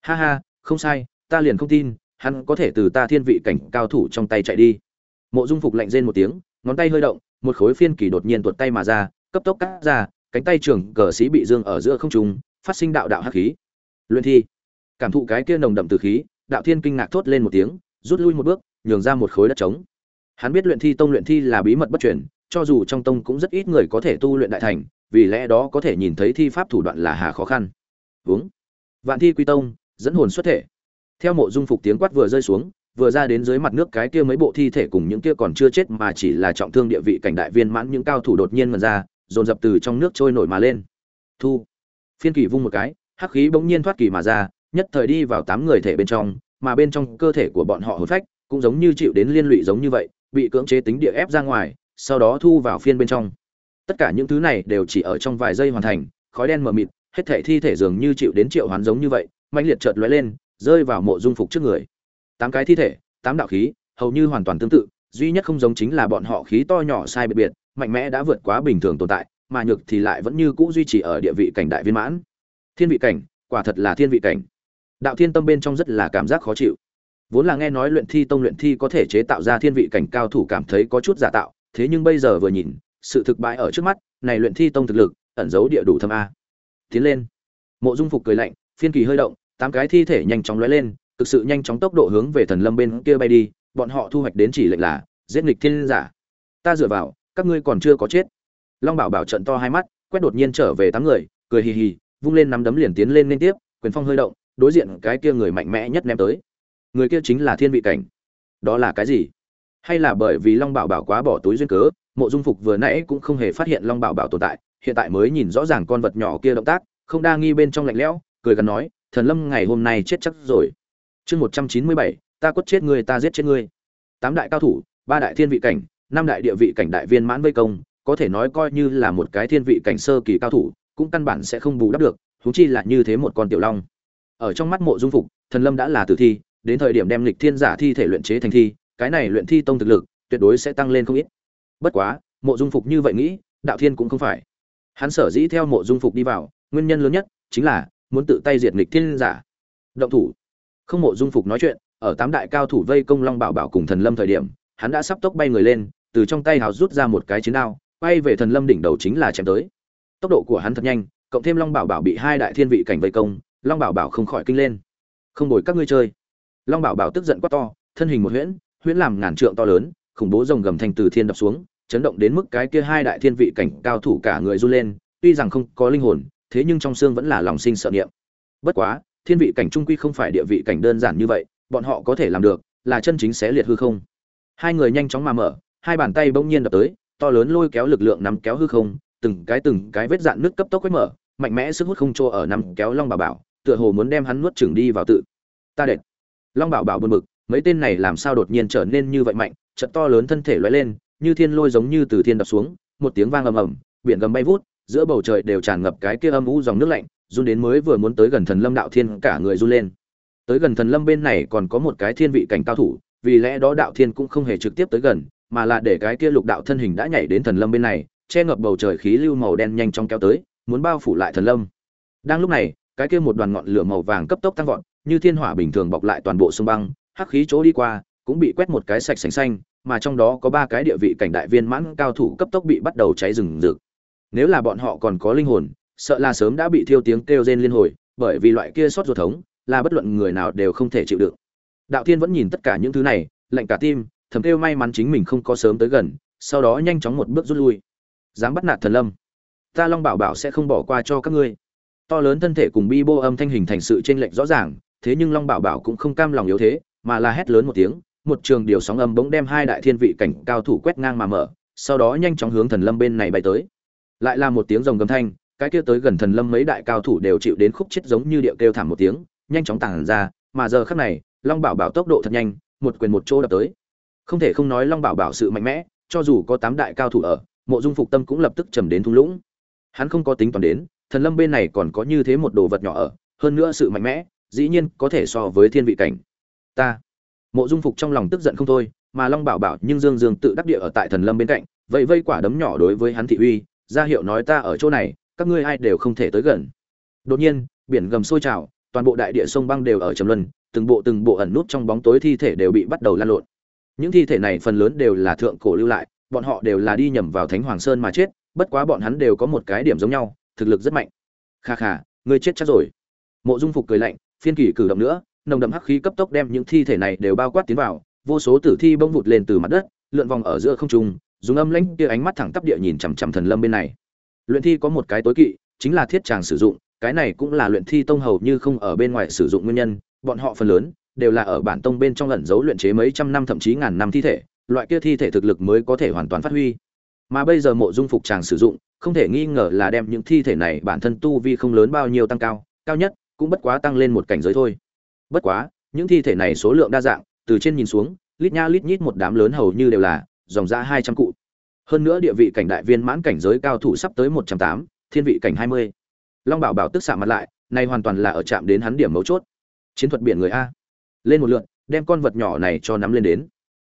Ha ha, không sai, ta liền không tin hắn có thể từ ta thiên vị cảnh cao thủ trong tay chạy đi. Mộ dung phục lạnh rên một tiếng, ngón tay hơi động, một khối phiên kỳ đột nhiên tuột tay mà ra, cấp tốc cắt ra, cánh tay trưởng cờ sĩ bị dương ở giữa không trung, phát sinh đạo đạo hắc khí. Luyện thi. Cảm thụ cái kia nồng đậm từ khí, đạo thiên kinh ngạc thốt lên một tiếng, rút lui một bước, nhường ra một khối đất trống. Hắn biết luyện thi tông luyện thi là bí mật bất truyền, cho dù trong tông cũng rất ít người có thể tu luyện đại thành, vì lẽ đó có thể nhìn thấy thi pháp thủ đoạn là hà khó khăn. Vướng vạn thi quy tông, dẫn hồn xuất thể theo mộ dung phục tiếng quát vừa rơi xuống, vừa ra đến dưới mặt nước cái kia mấy bộ thi thể cùng những kia còn chưa chết mà chỉ là trọng thương địa vị cảnh đại viên mãn những cao thủ đột nhiên mần ra, dồn dập từ trong nước trôi nổi mà lên. Thu. Phiên kỳ vung một cái, hắc khí bỗng nhiên thoát kỳ mà ra, nhất thời đi vào tám người thể bên trong, mà bên trong cơ thể của bọn họ hồn phách cũng giống như chịu đến liên lụy giống như vậy, bị cưỡng chế tính địa ép ra ngoài, sau đó thu vào phiên bên trong. Tất cả những thứ này đều chỉ ở trong vài giây hoàn thành, khói đen mờ mịt, hết thể thi thể dường như chịu đến triệu hoán giống như vậy mạnh liệt chợt lóe lên rơi vào mộ dung phục trước người. Tám cái thi thể, tám đạo khí, hầu như hoàn toàn tương tự, duy nhất không giống chính là bọn họ khí to nhỏ sai biệt biệt, mạnh mẽ đã vượt quá bình thường tồn tại, mà nhược thì lại vẫn như cũ duy trì ở địa vị cảnh đại viên mãn. Thiên vị cảnh, quả thật là thiên vị cảnh. Đạo thiên tâm bên trong rất là cảm giác khó chịu. Vốn là nghe nói luyện thi tông luyện thi có thể chế tạo ra thiên vị cảnh cao thủ cảm thấy có chút giả tạo, thế nhưng bây giờ vừa nhìn, sự thực bại ở trước mắt, này luyện thi tông thực lực, ẩn giấu địa đủ thâm a. Tiến lên. Mộ dung phục cười lạnh, phiên kỳ hơi động tám cái thi thể nhanh chóng lóe lên thực sự nhanh chóng tốc độ hướng về thần lâm bên kia bay đi, bọn họ thu hoạch đến chỉ lệnh là, giết nghịch thiên giả. Ta dựa vào, các ngươi còn chưa có chết. Long bảo bảo trận to hai mắt, quét đột nhiên trở về tám người, cười hì hì, vung lên nắm đấm liền tiến lên liên tiếp, quyền phong hơi động, đối diện cái kia người mạnh mẽ nhất ném tới. Người kia chính là thiên vị cảnh. Đó là cái gì? Hay là bởi vì long bảo bảo quá bỏ túi duyên cớ, mộ dung phục vừa nãy cũng không hề phát hiện long bảo bảo tồn tại, hiện tại mới nhìn rõ ràng con vật nhỏ kia động tác, không đa nghi bên trong lạnh lẽo, cười gần nói thần lâm ngày hôm nay chết chắc rồi. Chương một trăm chín mươi bảy, ta quất chết ngươi, ta giết chết ngươi. Tám đại cao thủ, ba đại thiên vị cảnh, năm đại địa vị cảnh đại viên mãn vây công, có thể nói coi như là một cái thiên vị cảnh sơ kỳ cao thủ, cũng căn bản sẽ không bù đắp được, huống chi là như thế một con tiểu long. Ở trong mắt mộ dung phục, thần lâm đã là tử thi, đến thời điểm đem lịch thiên giả thi thể luyện chế thành thi, cái này luyện thi tông thực lực, tuyệt đối sẽ tăng lên không ít. Bất quá, mộ dung phục như vậy nghĩ, đạo thiên cũng không phải. Hắn sở dĩ theo mộ dung phục đi vào, nguyên nhân lớn nhất chính là muốn tự tay diệt nghịch thiên giả. Động thủ. Không mộ dung phục nói chuyện, ở tám đại cao thủ vây công long bảo bảo cùng thần lâm thời điểm, hắn đã sắp tốc bay người lên, từ trong tay hào rút ra một cái chiến đao bay về thần lâm đỉnh đầu chính là chém tới. Tốc độ của hắn thật nhanh, cộng thêm long bảo bảo bị hai đại thiên vị cảnh vây công, long bảo bảo không khỏi kinh lên. Không đổi các ngươi chơi. Long bảo bảo tức giận quá to, thân hình một huyễn huyễn làm ngàn trượng to lớn, khủng bố rồng gầm thành từ thiên đập xuống, chấn động đến mức cái kia hai đại thiên vị cảnh cao thủ cả người run lên, tuy rằng không có linh hồn thế nhưng trong xương vẫn là lòng sinh sợ niệm. Bất quá, thiên vị cảnh trung quy không phải địa vị cảnh đơn giản như vậy, bọn họ có thể làm được, là chân chính xé liệt hư không. Hai người nhanh chóng mà mở, hai bàn tay bỗng nhiên đập tới, to lớn lôi kéo lực lượng nắm kéo hư không, từng cái từng cái vết dạn nước cấp tốc quét mở, mạnh mẽ sức hút không cho ở nắm kéo long bảo bảo, tựa hồ muốn đem hắn nuốt chửng đi vào tự. Ta đệt. Long bảo bảo buồn bực, mấy tên này làm sao đột nhiên trở nên như vậy mạnh, chợt to lớn thân thể lóe lên, như thiên lôi giống như từ thiên đập xuống, một tiếng vang ầm ầm, biển gầm bay vút giữa bầu trời đều tràn ngập cái kia âm u dòng nước lạnh, run đến mới vừa muốn tới gần thần lâm đạo thiên cả người run lên. Tới gần thần lâm bên này còn có một cái thiên vị cảnh cao thủ, vì lẽ đó đạo thiên cũng không hề trực tiếp tới gần, mà là để cái kia lục đạo thân hình đã nhảy đến thần lâm bên này, che ngập bầu trời khí lưu màu đen nhanh chóng kéo tới, muốn bao phủ lại thần lâm. Đang lúc này, cái kia một đoàn ngọn lửa màu vàng cấp tốc tăng vọt, như thiên hỏa bình thường bọc lại toàn bộ sông băng, hắc khí chỗ đi qua, cũng bị quét một cái sạch sành xanh, mà trong đó có ba cái địa vị cảnh đại viên mãn cao thủ cấp tốc bị bắt đầu cháy rừng rực nếu là bọn họ còn có linh hồn, sợ là sớm đã bị thiêu tiếng kêu rên liên hồi, bởi vì loại kia sót ruột thống, là bất luận người nào đều không thể chịu đựng. Đạo thiên vẫn nhìn tất cả những thứ này, lạnh cả tim, thầm kêu may mắn chính mình không có sớm tới gần, sau đó nhanh chóng một bước rút lui. Dám bắt nạt thần lâm. Ta long bảo bảo sẽ không bỏ qua cho các ngươi. To lớn thân thể cùng bi bô âm thanh hình thành sự trên lệch rõ ràng, thế nhưng long bảo bảo cũng không cam lòng yếu thế, mà là hét lớn một tiếng, một trường điều sóng âm bỗng đem hai đại thiên vị cảnh cao thủ quét ngang mà mở, sau đó nhanh chóng hướng thần lâm bên này bay tới lại là một tiếng rồng gầm thanh, cái kia tới gần thần lâm mấy đại cao thủ đều chịu đến khúc chết giống như điệu kêu thảm một tiếng, nhanh chóng tàng ra, mà giờ khắc này, long bảo bảo tốc độ thật nhanh, một quyền một chỗ đập tới. Không thể không nói long bảo bảo sự mạnh mẽ, cho dù có tám đại cao thủ ở, mộ dung phục tâm cũng lập tức trầm đến thung lũng. Hắn không có tính toán đến, thần lâm bên này còn có như thế một đồ vật nhỏ ở, hơn nữa sự mạnh mẽ, dĩ nhiên có thể so với thiên vị cảnh. Ta. Mộ dung phục trong lòng tức giận không thôi, mà long bảo bảo nhưng dương dương tự đắc địa ở tại thần lâm bên cạnh vậy vây quả đấm nhỏ đối với hắn thị uy ra hiệu nói ta ở chỗ này, các ngươi ai đều không thể tới gần. Đột nhiên, biển gầm sôi trào, toàn bộ đại địa sông băng đều ở trầm luân, từng bộ từng bộ ẩn nút trong bóng tối thi thể đều bị bắt đầu lan lộn. Những thi thể này phần lớn đều là thượng cổ lưu lại, bọn họ đều là đi nhầm vào thánh hoàng sơn mà chết, bất quá bọn hắn đều có một cái điểm giống nhau, thực lực rất mạnh. Kha kha, ngươi chết chắc rồi. Mộ dung phục cười lạnh, phiên kỷ cử động nữa, nồng đậm hắc khí cấp tốc đem những thi thể này đều bao quát tiến vào, vô số tử thi bông vụt lên từ mặt đất, lượn vòng ở giữa không trung dùng âm lãnh kia ánh mắt thẳng tắp địa nhìn chằm chằm thần lâm bên này. Luyện thi có một cái tối kỵ, chính là thiết tràng sử dụng, cái này cũng là luyện thi tông hầu như không ở bên ngoài sử dụng nguyên nhân, bọn họ phần lớn đều là ở bản tông bên trong ẩn giấu luyện chế mấy trăm năm thậm chí ngàn năm thi thể, loại kia thi thể thực lực mới có thể hoàn toàn phát huy. Mà bây giờ mộ dung phục chàng sử dụng, không thể nghi ngờ là đem những thi thể này bản thân tu vi không lớn bao nhiêu tăng cao cao nhất cũng bất quá tăng lên một cảnh giới thôi. Bất quá, những thi thể này số lượng đa dạng, từ trên nhìn xuống, lít nha lít nhít một đám lớn hầu như đều là dòng ra hai trăm cụ. Hơn nữa địa vị cảnh đại viên mãn cảnh giới cao thủ sắp tới một trăm tám, thiên vị cảnh hai mươi. Long bảo bảo tức xạ mặt lại này hoàn toàn là ở chạm đến hắn điểm mấu chốt. Chiến thuật biển người a. Lên một lượn, đem con vật nhỏ này cho nắm lên đến.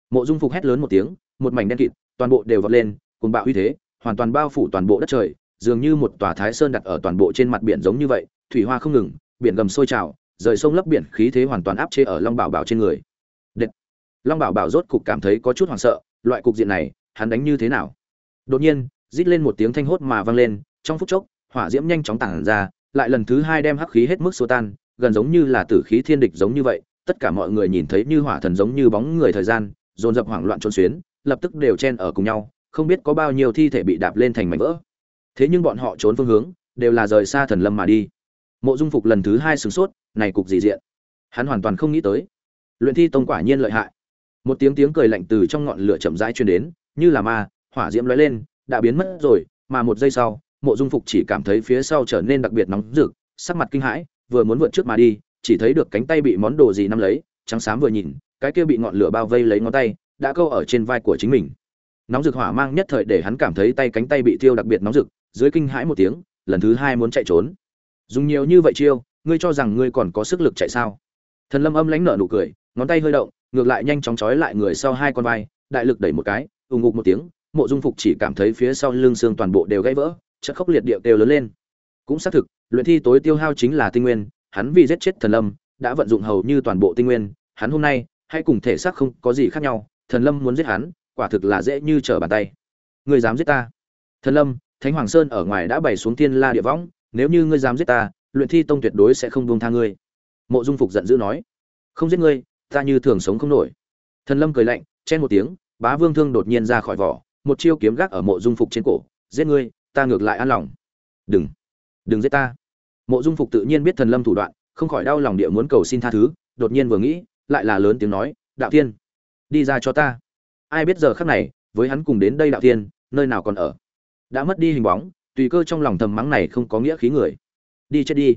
Mộ dung phục hét lớn một tiếng, một mảnh đen kịt, toàn bộ đều vọt lên cùng bạo uy thế, hoàn toàn bao phủ toàn bộ đất trời, dường như một tòa thái sơn đặt ở toàn bộ trên mặt biển giống như vậy, thủy hoa không ngừng, biển gầm sôi trào, rời sông lấp biển, khí thế hoàn toàn áp chế ở long bảo bảo trên người. Đệt. long bảo bảo rốt cục cảm thấy có chút hoảng sợ loại cục diện này, hắn đánh như thế nào? Đột nhiên, rít lên một tiếng thanh hốt mà vang lên, trong phút chốc, hỏa diễm nhanh chóng tản ra, lại lần thứ hai đem hắc khí hết mức xua tan, gần giống như là tử khí thiên địch giống như vậy, tất cả mọi người nhìn thấy như hỏa thần giống như bóng người thời gian, dồn dập hoảng loạn trốn xuyến, lập tức đều chen ở cùng nhau, không biết có bao nhiêu thi thể bị đạp lên thành mảnh vỡ. Thế nhưng bọn họ trốn phương hướng, đều là rời xa thần lâm mà đi. Mộ dung phục lần thứ hai sửng sốt, này cục gì diện? Hắn hoàn toàn không nghĩ tới. Luyện thi tông quả nhiên lợi hại một tiếng tiếng cười lạnh từ trong ngọn lửa chậm rãi truyền đến, như là ma, hỏa diễm lóe lên, đã biến mất rồi, mà một giây sau, mộ dung phục chỉ cảm thấy phía sau trở nên đặc biệt nóng rực, sắc mặt kinh hãi, vừa muốn vượt trước mà đi, chỉ thấy được cánh tay bị món đồ gì nắm lấy, trắng xám vừa nhìn, cái kia bị ngọn lửa bao vây lấy ngón tay, đã câu ở trên vai của chính mình. Nóng rực hỏa mang nhất thời để hắn cảm thấy tay cánh tay bị thiêu đặc biệt nóng rực, dưới kinh hãi một tiếng, lần thứ hai muốn chạy trốn. Dùng nhiều như vậy chiêu, ngươi cho rằng ngươi còn có sức lực chạy sao? Thần lâm âm lãnh nở nụ cười, ngón tay hơi động ngược lại nhanh chóng trói lại người sau hai con vai, đại lực đẩy một cái ùng ngục một tiếng, mộ dung phục chỉ cảm thấy phía sau lưng xương toàn bộ đều gãy vỡ chất khốc liệt điệu đều lớn lên. Cũng xác thực, luyện thi tối tiêu hao chính là tinh nguyên, hắn vì giết chết thần lâm, đã vận dụng hầu như toàn bộ tinh nguyên, hắn hôm nay hãy cùng thể xác không có gì khác nhau, thần lâm muốn giết hắn, quả thực là dễ như trở bàn tay. Ngươi dám giết ta? Thần lâm, thánh hoàng sơn ở ngoài đã bày xuống thiên la địa võng, nếu như ngươi dám giết ta, luyện thi tông tuyệt đối sẽ không buông tha ngươi. Mộ dung phục giận dữ nói. Không giết ngươi ta như thường sống không nổi. Thần lâm cười lạnh, chen một tiếng, bá vương thương đột nhiên ra khỏi vỏ, một chiêu kiếm gác ở mộ dung phục trên cổ, giết ngươi, ta ngược lại an lòng. Đừng đừng giết ta. Mộ dung phục tự nhiên biết thần lâm thủ đoạn, không khỏi đau lòng địa muốn cầu xin tha thứ, đột nhiên vừa nghĩ, lại là lớn tiếng nói, đạo tiên đi ra cho ta. Ai biết giờ khắc này, với hắn cùng đến đây đạo tiên nơi nào còn ở? Đã mất đi hình bóng, tùy cơ trong lòng thầm mắng này không có nghĩa khí người. Đi chết đi.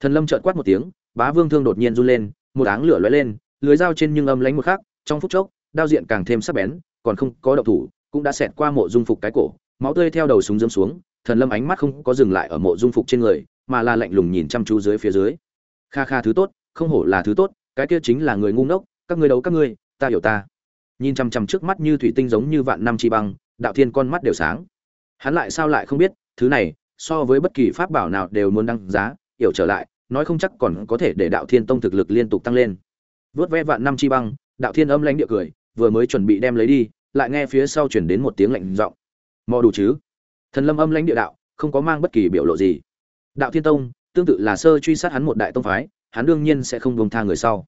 Thần lâm trợn quát một tiếng, bá vương thương đột nhiên run lên, một áng lửa lóe lên lưới dao trên nhưng âm lánh một khắc, trong phút chốc, đao diện càng thêm sắc bén, còn không có động thủ, cũng đã xẹt qua mộ dung phục cái cổ, máu tươi theo đầu súng dâm xuống, thần lâm ánh mắt không có dừng lại ở mộ dung phục trên người, mà là lạnh lùng nhìn chăm chú dưới phía dưới. Kha kha thứ tốt, không hổ là thứ tốt, cái kia chính là người ngu ngốc, các ngươi đấu các ngươi, ta hiểu ta. Nhìn chăm chăm trước mắt như thủy tinh giống như vạn năm chi băng, đạo thiên con mắt đều sáng. Hắn lại sao lại không biết, thứ này, so với bất kỳ pháp bảo nào đều muốn đăng giá, hiểu trở lại, nói không chắc còn có thể để đạo thiên tông thực lực liên tục tăng lên vớt ve vạn năm chi băng, đạo thiên âm lãnh địa cười, vừa mới chuẩn bị đem lấy đi, lại nghe phía sau chuyển đến một tiếng lạnh giọng. Mò đủ chứ? Thần lâm âm lãnh địa đạo, không có mang bất kỳ biểu lộ gì. Đạo thiên tông, tương tự là sơ truy sát hắn một đại tông phái, hắn đương nhiên sẽ không vùng tha người sau.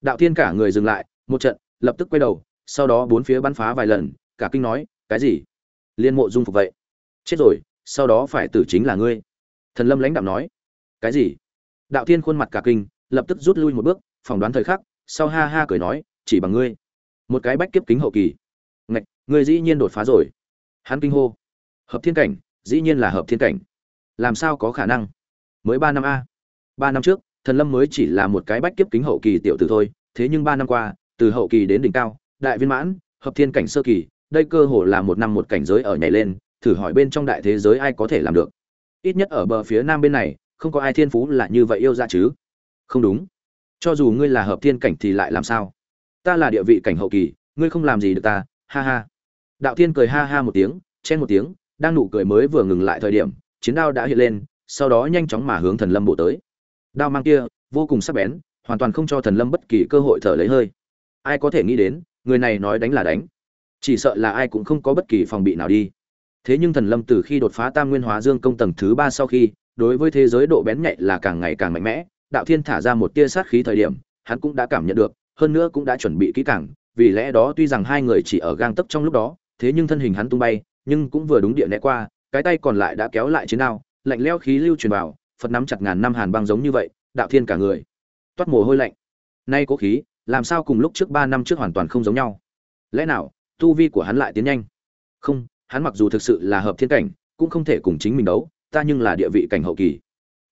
Đạo thiên cả người dừng lại, một trận, lập tức quay đầu, sau đó bốn phía bắn phá vài lần, cả kinh nói, cái gì? Liên mộ dung phục vậy? Chết rồi, sau đó phải tử chính là ngươi. Thần lâm lãnh đạo nói, cái gì? Đạo thiên khuôn mặt cả kinh, lập tức rút lui một bước, phỏng đoán thời khắc sau ha ha cười nói, chỉ bằng ngươi. Một cái bách kiếp kính hậu kỳ. Ngạch, ngươi dĩ nhiên đột phá rồi. Hắn kinh hô. Hợp thiên cảnh, dĩ nhiên là hợp thiên cảnh. Làm sao có khả năng? Mới ba năm a. Ba năm trước, thần lâm mới chỉ là một cái bách kiếp kính hậu kỳ tiểu tử thôi. Thế nhưng ba năm qua, từ hậu kỳ đến đỉnh cao, đại viên mãn, hợp thiên cảnh sơ kỳ, đây cơ hồ là một năm một cảnh giới ở nhảy lên, thử hỏi bên trong đại thế giới ai có thể làm được. Ít nhất ở bờ phía nam bên này, không có ai thiên phú là như vậy yêu ra chứ. Không đúng cho dù ngươi là hợp thiên cảnh thì lại làm sao? Ta là địa vị cảnh hậu kỳ, ngươi không làm gì được ta, ha ha. Đạo thiên cười ha ha một tiếng, chen một tiếng, đang nụ cười mới vừa ngừng lại thời điểm, chiến đao đã hiện lên, sau đó nhanh chóng mà hướng thần lâm bổ tới. Đao mang kia, vô cùng sắc bén, hoàn toàn không cho thần lâm bất kỳ cơ hội thở lấy hơi. Ai có thể nghĩ đến, người này nói đánh là đánh. Chỉ sợ là ai cũng không có bất kỳ phòng bị nào đi. Thế nhưng thần lâm từ khi đột phá tam nguyên hóa dương công tầng thứ ba sau khi, đối với thế giới độ bén nhạy là càng ngày càng mạnh mẽ đạo thiên thả ra một tia sát khí thời điểm, hắn cũng đã cảm nhận được, hơn nữa cũng đã chuẩn bị kỹ càng, vì lẽ đó tuy rằng hai người chỉ ở gang tấc trong lúc đó, thế nhưng thân hình hắn tung bay, nhưng cũng vừa đúng địa né qua, cái tay còn lại đã kéo lại chiến đao, lạnh leo khí lưu truyền vào, phật nắm chặt ngàn năm hàn băng giống như vậy, đạo thiên cả người, toát mồ hôi lạnh. Nay có khí, làm sao cùng lúc trước ba năm trước hoàn toàn không giống nhau? Lẽ nào, tu vi của hắn lại tiến nhanh? Không, hắn mặc dù thực sự là hợp thiên cảnh, cũng không thể cùng chính mình đấu, ta nhưng là địa vị cảnh hậu kỳ.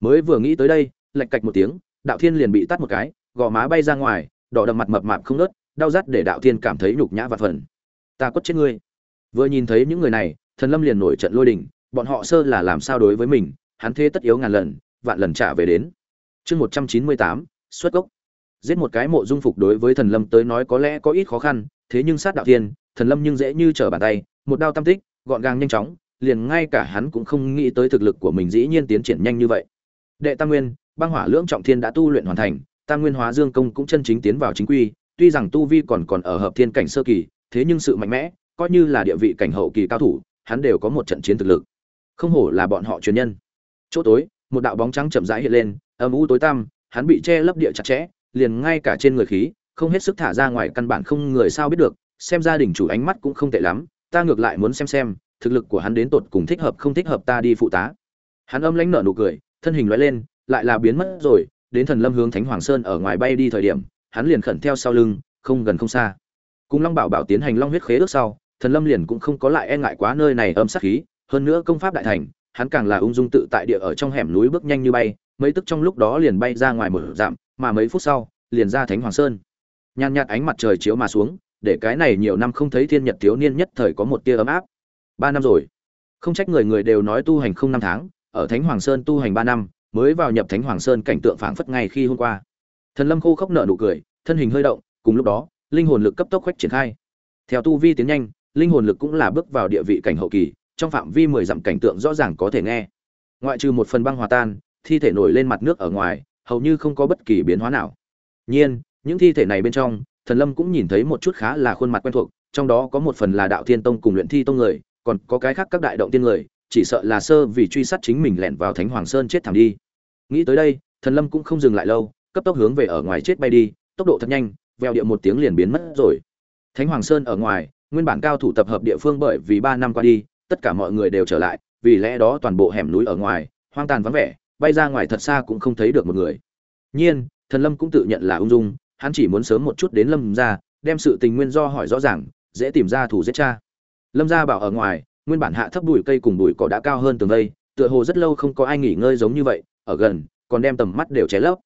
Mới vừa nghĩ tới đây lạch cạch một tiếng, đạo thiên liền bị tắt một cái, gò má bay ra ngoài, đỏ đậm mặt mập mạp không nớt, đau rát để đạo thiên cảm thấy nhục nhã và phần. Ta quất chết ngươi. Vừa nhìn thấy những người này, thần lâm liền nổi trận lôi đình, bọn họ sơ là làm sao đối với mình, hắn thế tất yếu ngàn lần, vạn lần trả về đến. Chương một trăm chín mươi tám, xuất gốc. Giết một cái mộ dung phục đối với thần lâm tới nói có lẽ có ít khó khăn, thế nhưng sát đạo thiên, thần lâm nhưng dễ như trở bàn tay, một đao tam tích, gọn gàng nhanh chóng, liền ngay cả hắn cũng không nghĩ tới thực lực của mình dĩ nhiên tiến triển nhanh như vậy. Đệ tam nguyên băng hỏa lưỡng trọng thiên đã tu luyện hoàn thành, tam nguyên hóa dương công cũng chân chính tiến vào chính quy, tuy rằng tu vi còn còn ở hợp thiên cảnh sơ kỳ, thế nhưng sự mạnh mẽ, coi như là địa vị cảnh hậu kỳ cao thủ, hắn đều có một trận chiến thực lực. Không hổ là bọn họ truyền nhân. Chỗ tối, một đạo bóng trắng chậm rãi hiện lên, âm u tối tăm, hắn bị che lấp địa chặt chẽ, liền ngay cả trên người khí, không hết sức thả ra ngoài căn bản không người sao biết được, xem gia đình chủ ánh mắt cũng không tệ lắm, ta ngược lại muốn xem xem, thực lực của hắn đến tột cùng thích hợp không thích hợp ta đi phụ tá. Hắn âm lãnh nở nụ cười, thân hình loại lên lại là biến mất rồi, đến thần lâm hướng thánh hoàng sơn ở ngoài bay đi thời điểm, hắn liền khẩn theo sau lưng, không gần không xa. Cùng long bảo bảo tiến hành long huyết khế ước sau, thần lâm liền cũng không có lại e ngại quá nơi này âm sát khí, hơn nữa công pháp đại thành, hắn càng là ung dung tự tại địa ở trong hẻm núi bước nhanh như bay, mấy tức trong lúc đó liền bay ra ngoài một dặm mà mấy phút sau, liền ra thánh hoàng sơn. Nhàn nhạt ánh mặt trời chiếu mà xuống, để cái này nhiều năm không thấy thiên nhật thiếu niên nhất thời có một tia ấm áp. Ba năm rồi. Không trách người người đều nói tu hành không năm tháng, ở thánh hoàng sơn tu hành ba năm mới vào nhập thánh hoàng sơn cảnh tượng phảng phất ngay khi hôm qua. Thần lâm khô khốc nở nụ cười, thân hình hơi động, cùng lúc đó, linh hồn lực cấp tốc khoách triển khai. Theo tu vi tiến nhanh, linh hồn lực cũng là bước vào địa vị cảnh hậu kỳ, trong phạm vi mười dặm cảnh tượng rõ ràng có thể nghe. Ngoại trừ một phần băng hòa tan, thi thể nổi lên mặt nước ở ngoài, hầu như không có bất kỳ biến hóa nào. Nhiên, những thi thể này bên trong, thần lâm cũng nhìn thấy một chút khá là khuôn mặt quen thuộc, trong đó có một phần là đạo thiên tông cùng luyện thi tông người, còn có cái khác các đại động tiên người chỉ sợ là sơ vì truy sát chính mình lẻn vào thánh hoàng sơn chết thảm đi. Nghĩ tới đây, thần lâm cũng không dừng lại lâu, cấp tốc hướng về ở ngoài chết bay đi, tốc độ thật nhanh, vèo địa một tiếng liền biến mất rồi. Thánh hoàng sơn ở ngoài, nguyên bản cao thủ tập hợp địa phương bởi vì ba năm qua đi, tất cả mọi người đều trở lại, vì lẽ đó toàn bộ hẻm núi ở ngoài, hoang tàn vắng vẻ, bay ra ngoài thật xa cũng không thấy được một người. Nhiên, thần lâm cũng tự nhận là ung dung, hắn chỉ muốn sớm một chút đến lâm ra đem sự tình nguyên do hỏi rõ ràng, dễ tìm ra thủ giết cha. Lâm gia bảo ở ngoài nguyên bản hạ thấp bụi cây cùng bụi cỏ đã cao hơn tường đây tựa hồ rất lâu không có ai nghỉ ngơi giống như vậy, ở gần, còn đem tầm mắt đều che lấp.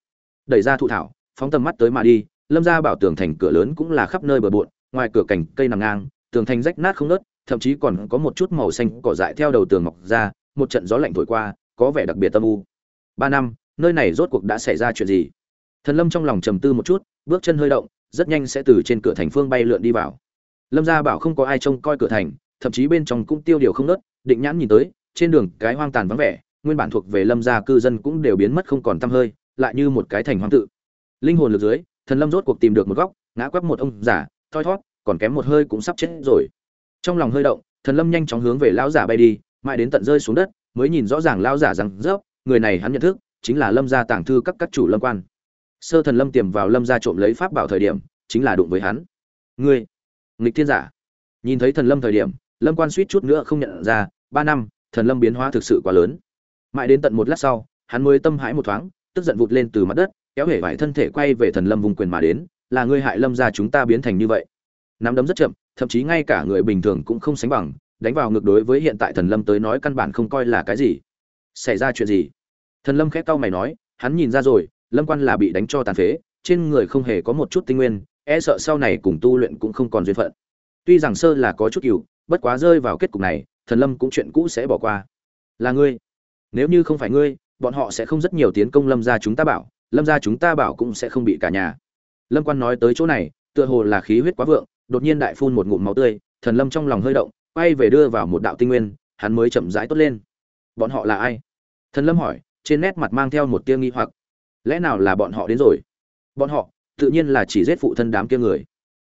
Đẩy ra thụ thảo, phóng tầm mắt tới mà đi, lâm gia bảo tường thành cửa lớn cũng là khắp nơi bờ bộn, ngoài cửa cảnh cây nằm ngang, tường thành rách nát không nớt thậm chí còn có một chút màu xanh cỏ dại theo đầu tường mọc ra, một trận gió lạnh thổi qua, có vẻ đặc biệt tâm u. Ba năm, nơi này rốt cuộc đã xảy ra chuyện gì? Thần lâm trong lòng trầm tư một chút, bước chân hơi động, rất nhanh sẽ từ trên cửa thành phương bay lượn đi vào. Lâm gia bảo không có ai trông coi cửa thành thậm chí bên trong cũng tiêu điều không nớt, định nhãn nhìn tới, trên đường cái hoang tàn vắng vẻ, nguyên bản thuộc về lâm gia cư dân cũng đều biến mất không còn tăm hơi, lại như một cái thành hoang tự. Linh hồn lực dưới, thần lâm rốt cuộc tìm được một góc, ngã quắp một ông giả thoi thót, còn kém một hơi cũng sắp chết rồi. Trong lòng hơi động, thần lâm nhanh chóng hướng về lão giả bay đi, mãi đến tận rơi xuống đất, mới nhìn rõ ràng lão giả rằng, rớp, người này hắn nhận thức, chính là lâm gia tàng thư các các chủ lâm quan. Sơ thần lâm tiềm vào lâm gia trộm lấy pháp bảo thời điểm, chính là đụng với hắn. Ngươi, nghịch thiên giả. Nhìn thấy thần lâm thời điểm lâm quan suýt chút nữa không nhận ra, ba năm, thần lâm biến hóa thực sự quá lớn. Mãi đến tận một lát sau, hắn mới tâm hãi một thoáng, tức giận vụt lên từ mặt đất, kéo hể vải thân thể quay về thần lâm vùng quyền mà đến, là ngươi hại lâm gia chúng ta biến thành như vậy. Nắm đấm rất chậm, thậm chí ngay cả người bình thường cũng không sánh bằng, đánh vào ngược đối với hiện tại thần lâm tới nói căn bản không coi là cái gì. Xảy ra chuyện gì? Thần lâm khép cau mày nói, hắn nhìn ra rồi, lâm quan là bị đánh cho tàn phế, trên người không hề có một chút tinh nguyên e sợ sau này cùng tu luyện cũng không còn duyên phận. Tuy rằng sơ là có chút cựu bất quá rơi vào kết cục này, thần lâm cũng chuyện cũ sẽ bỏ qua. Là ngươi. Nếu như không phải ngươi, bọn họ sẽ không rất nhiều tiến công lâm gia chúng ta bảo, lâm gia chúng ta bảo cũng sẽ không bị cả nhà. Lâm quan nói tới chỗ này, tựa hồ là khí huyết quá vượng, đột nhiên đại phun một ngụm máu tươi, thần lâm trong lòng hơi động, quay về đưa vào một đạo tinh nguyên, hắn mới chậm rãi tốt lên. Bọn họ là ai? Thần lâm hỏi, trên nét mặt mang theo một tia nghi hoặc. Lẽ nào là bọn họ đến rồi? Bọn họ, tự nhiên là chỉ giết phụ thân đám kia người.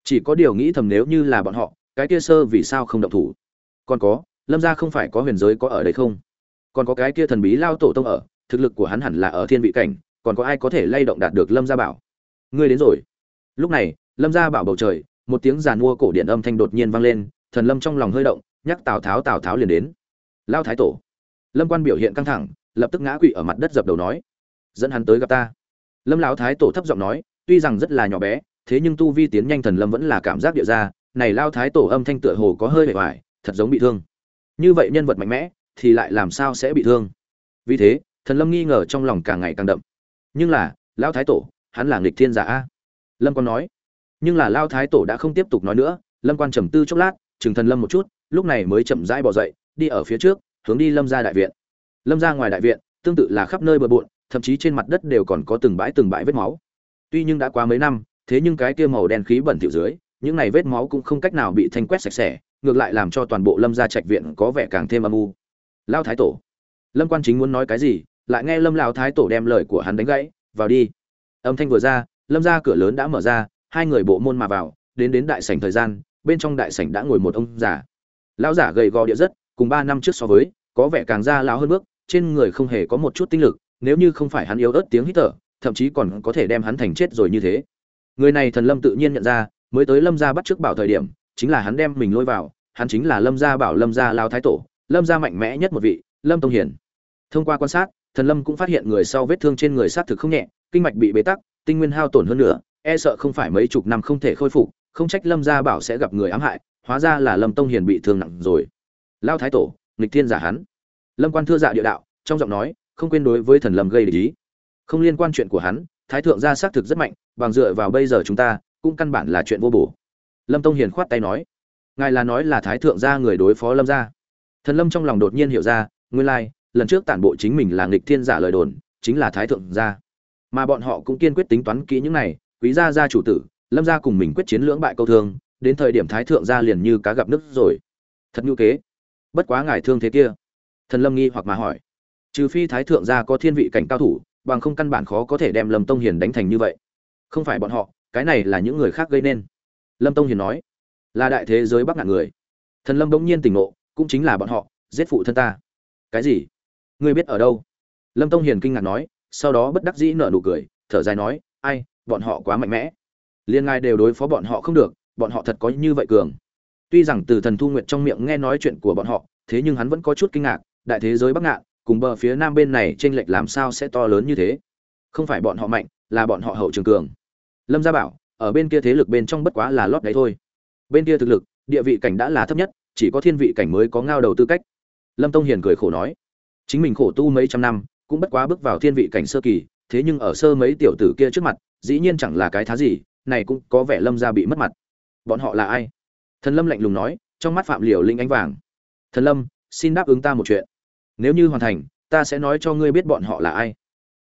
Chỉ có điều nghĩ thầm nếu như là bọn họ cái kia sơ vì sao không động thủ? Còn có, lâm gia không phải có huyền giới có ở đây không? Còn có cái kia thần bí lao tổ tông ở, thực lực của hắn hẳn là ở thiên vị cảnh, còn có ai có thể lay động đạt được lâm gia bảo? Ngươi đến rồi. Lúc này, lâm gia bảo bầu trời, một tiếng giàn mua cổ điện âm thanh đột nhiên vang lên, thần lâm trong lòng hơi động, nhắc tào tháo tào tháo liền đến. Lao thái tổ. Lâm quan biểu hiện căng thẳng, lập tức ngã quỵ ở mặt đất dập đầu nói, dẫn hắn tới gặp ta. Lâm lão thái tổ thấp giọng nói, tuy rằng rất là nhỏ bé, thế nhưng tu vi tiến nhanh thần lâm vẫn là cảm giác địa ra này lao thái tổ âm thanh tựa hồ có hơi vẻ vải, thật giống bị thương. Như vậy nhân vật mạnh mẽ thì lại làm sao sẽ bị thương? Vì thế thần lâm nghi ngờ trong lòng càng ngày càng đậm. Nhưng là lao thái tổ hắn là nghịch thiên giả a? Lâm Quan nói. Nhưng là lao thái tổ đã không tiếp tục nói nữa lâm quan trầm tư chốc lát chừng thần lâm một chút lúc này mới chậm rãi bỏ dậy đi ở phía trước hướng đi lâm ra đại viện. Lâm ra ngoài đại viện tương tự là khắp nơi bờ bộn thậm chí trên mặt đất đều còn có từng bãi từng bãi vết máu. Tuy nhưng đã qua mấy năm thế nhưng cái kia màu đen khí bẩn thỉu dưới những này vết máu cũng không cách nào bị thanh quét sạch sẽ, ngược lại làm cho toàn bộ lâm gia trạch viện có vẻ càng thêm âm u. Lao thái tổ. Lâm quan chính muốn nói cái gì, lại nghe lâm lao thái tổ đem lời của hắn đánh gãy, vào đi. Âm thanh vừa ra, lâm ra cửa lớn đã mở ra, hai người bộ môn mà vào, đến đến đại sảnh thời gian, bên trong đại sảnh đã ngồi một ông già. Lão giả gầy gò địa rất, cùng ba năm trước so với, có vẻ càng ra lão hơn bước, trên người không hề có một chút tinh lực, nếu như không phải hắn yếu ớt tiếng hít thở, thậm chí còn có thể đem hắn thành chết rồi như thế. Người này thần lâm tự nhiên nhận ra mới tới lâm gia bắt trước bảo thời điểm, chính là hắn đem mình lôi vào, hắn chính là lâm gia bảo lâm gia lao thái tổ, lâm gia mạnh mẽ nhất một vị, lâm tông hiển thông qua quan sát, thần lâm cũng phát hiện người sau vết thương trên người sát thực không nhẹ, kinh mạch bị bế tắc, tinh nguyên hao tổn hơn nữa e sợ không phải mấy chục năm không thể khôi phục, không trách lâm gia bảo sẽ gặp người ám hại, hóa ra là lâm tông hiền bị thương nặng rồi. Lao thái tổ, nghịch thiên giả hắn. Lâm quan thưa dạ địa đạo, trong giọng nói, không quên đối với thần lâm gây ý. Không liên quan chuyện của hắn, thái thượng gia xác thực rất mạnh, bằng dựa vào bây giờ chúng ta cũng căn bản là chuyện vô bổ. Lâm tông hiền khoát tay nói, ngài là nói là thái thượng gia người đối phó lâm gia. Thần lâm trong lòng đột nhiên hiểu ra, nguyên lai, lần trước tản bộ chính mình là nghịch thiên giả lời đồn, chính là thái thượng gia. Mà bọn họ cũng kiên quyết tính toán kỹ những này, quý gia gia chủ tử, lâm gia cùng mình quyết chiến lưỡng bại câu thương, đến thời điểm thái thượng gia liền như cá gặp nước rồi. Thật ngữ kế. Bất quá ngài thương thế kia. Thần lâm nghi hoặc mà hỏi, trừ phi thái thượng gia có thiên vị cảnh cao thủ, bằng không căn bản khó có thể đem lâm tông hiền đánh thành như vậy. Không phải bọn họ cái này là những người khác gây nên. Lâm tông hiền nói, là đại thế giới bắc ngạn người. Thần lâm bỗng nhiên tỉnh ngộ, cũng chính là bọn họ, giết phụ thân ta. Cái gì? Ngươi biết ở đâu? Lâm tông hiền kinh ngạc nói, sau đó bất đắc dĩ nở nụ cười, thở dài nói, ai, bọn họ quá mạnh mẽ. Liên ngai đều đối phó bọn họ không được, bọn họ thật có như vậy cường. Tuy rằng từ thần thu nguyệt trong miệng nghe nói chuyện của bọn họ, thế nhưng hắn vẫn có chút kinh ngạc, đại thế giới bắc ngạn, cùng bờ phía nam bên này chênh lệch làm sao sẽ to lớn như thế? Không phải bọn họ mạnh, là bọn họ hậu trường cường lâm gia bảo, ở bên kia thế lực bên trong bất quá là lót đấy thôi. Bên kia thực lực, địa vị cảnh đã là thấp nhất, chỉ có thiên vị cảnh mới có ngao đầu tư cách. Lâm tông hiền cười khổ nói, chính mình khổ tu mấy trăm năm, cũng bất quá bước vào thiên vị cảnh sơ kỳ, thế nhưng ở sơ mấy tiểu tử kia trước mặt, dĩ nhiên chẳng là cái thá gì, này cũng có vẻ lâm gia bị mất mặt. Bọn họ là ai? Thần lâm lạnh lùng nói, trong mắt phạm liều linh ánh vàng. Thần lâm, xin đáp ứng ta một chuyện. Nếu như hoàn thành, ta sẽ nói cho ngươi biết bọn họ là ai.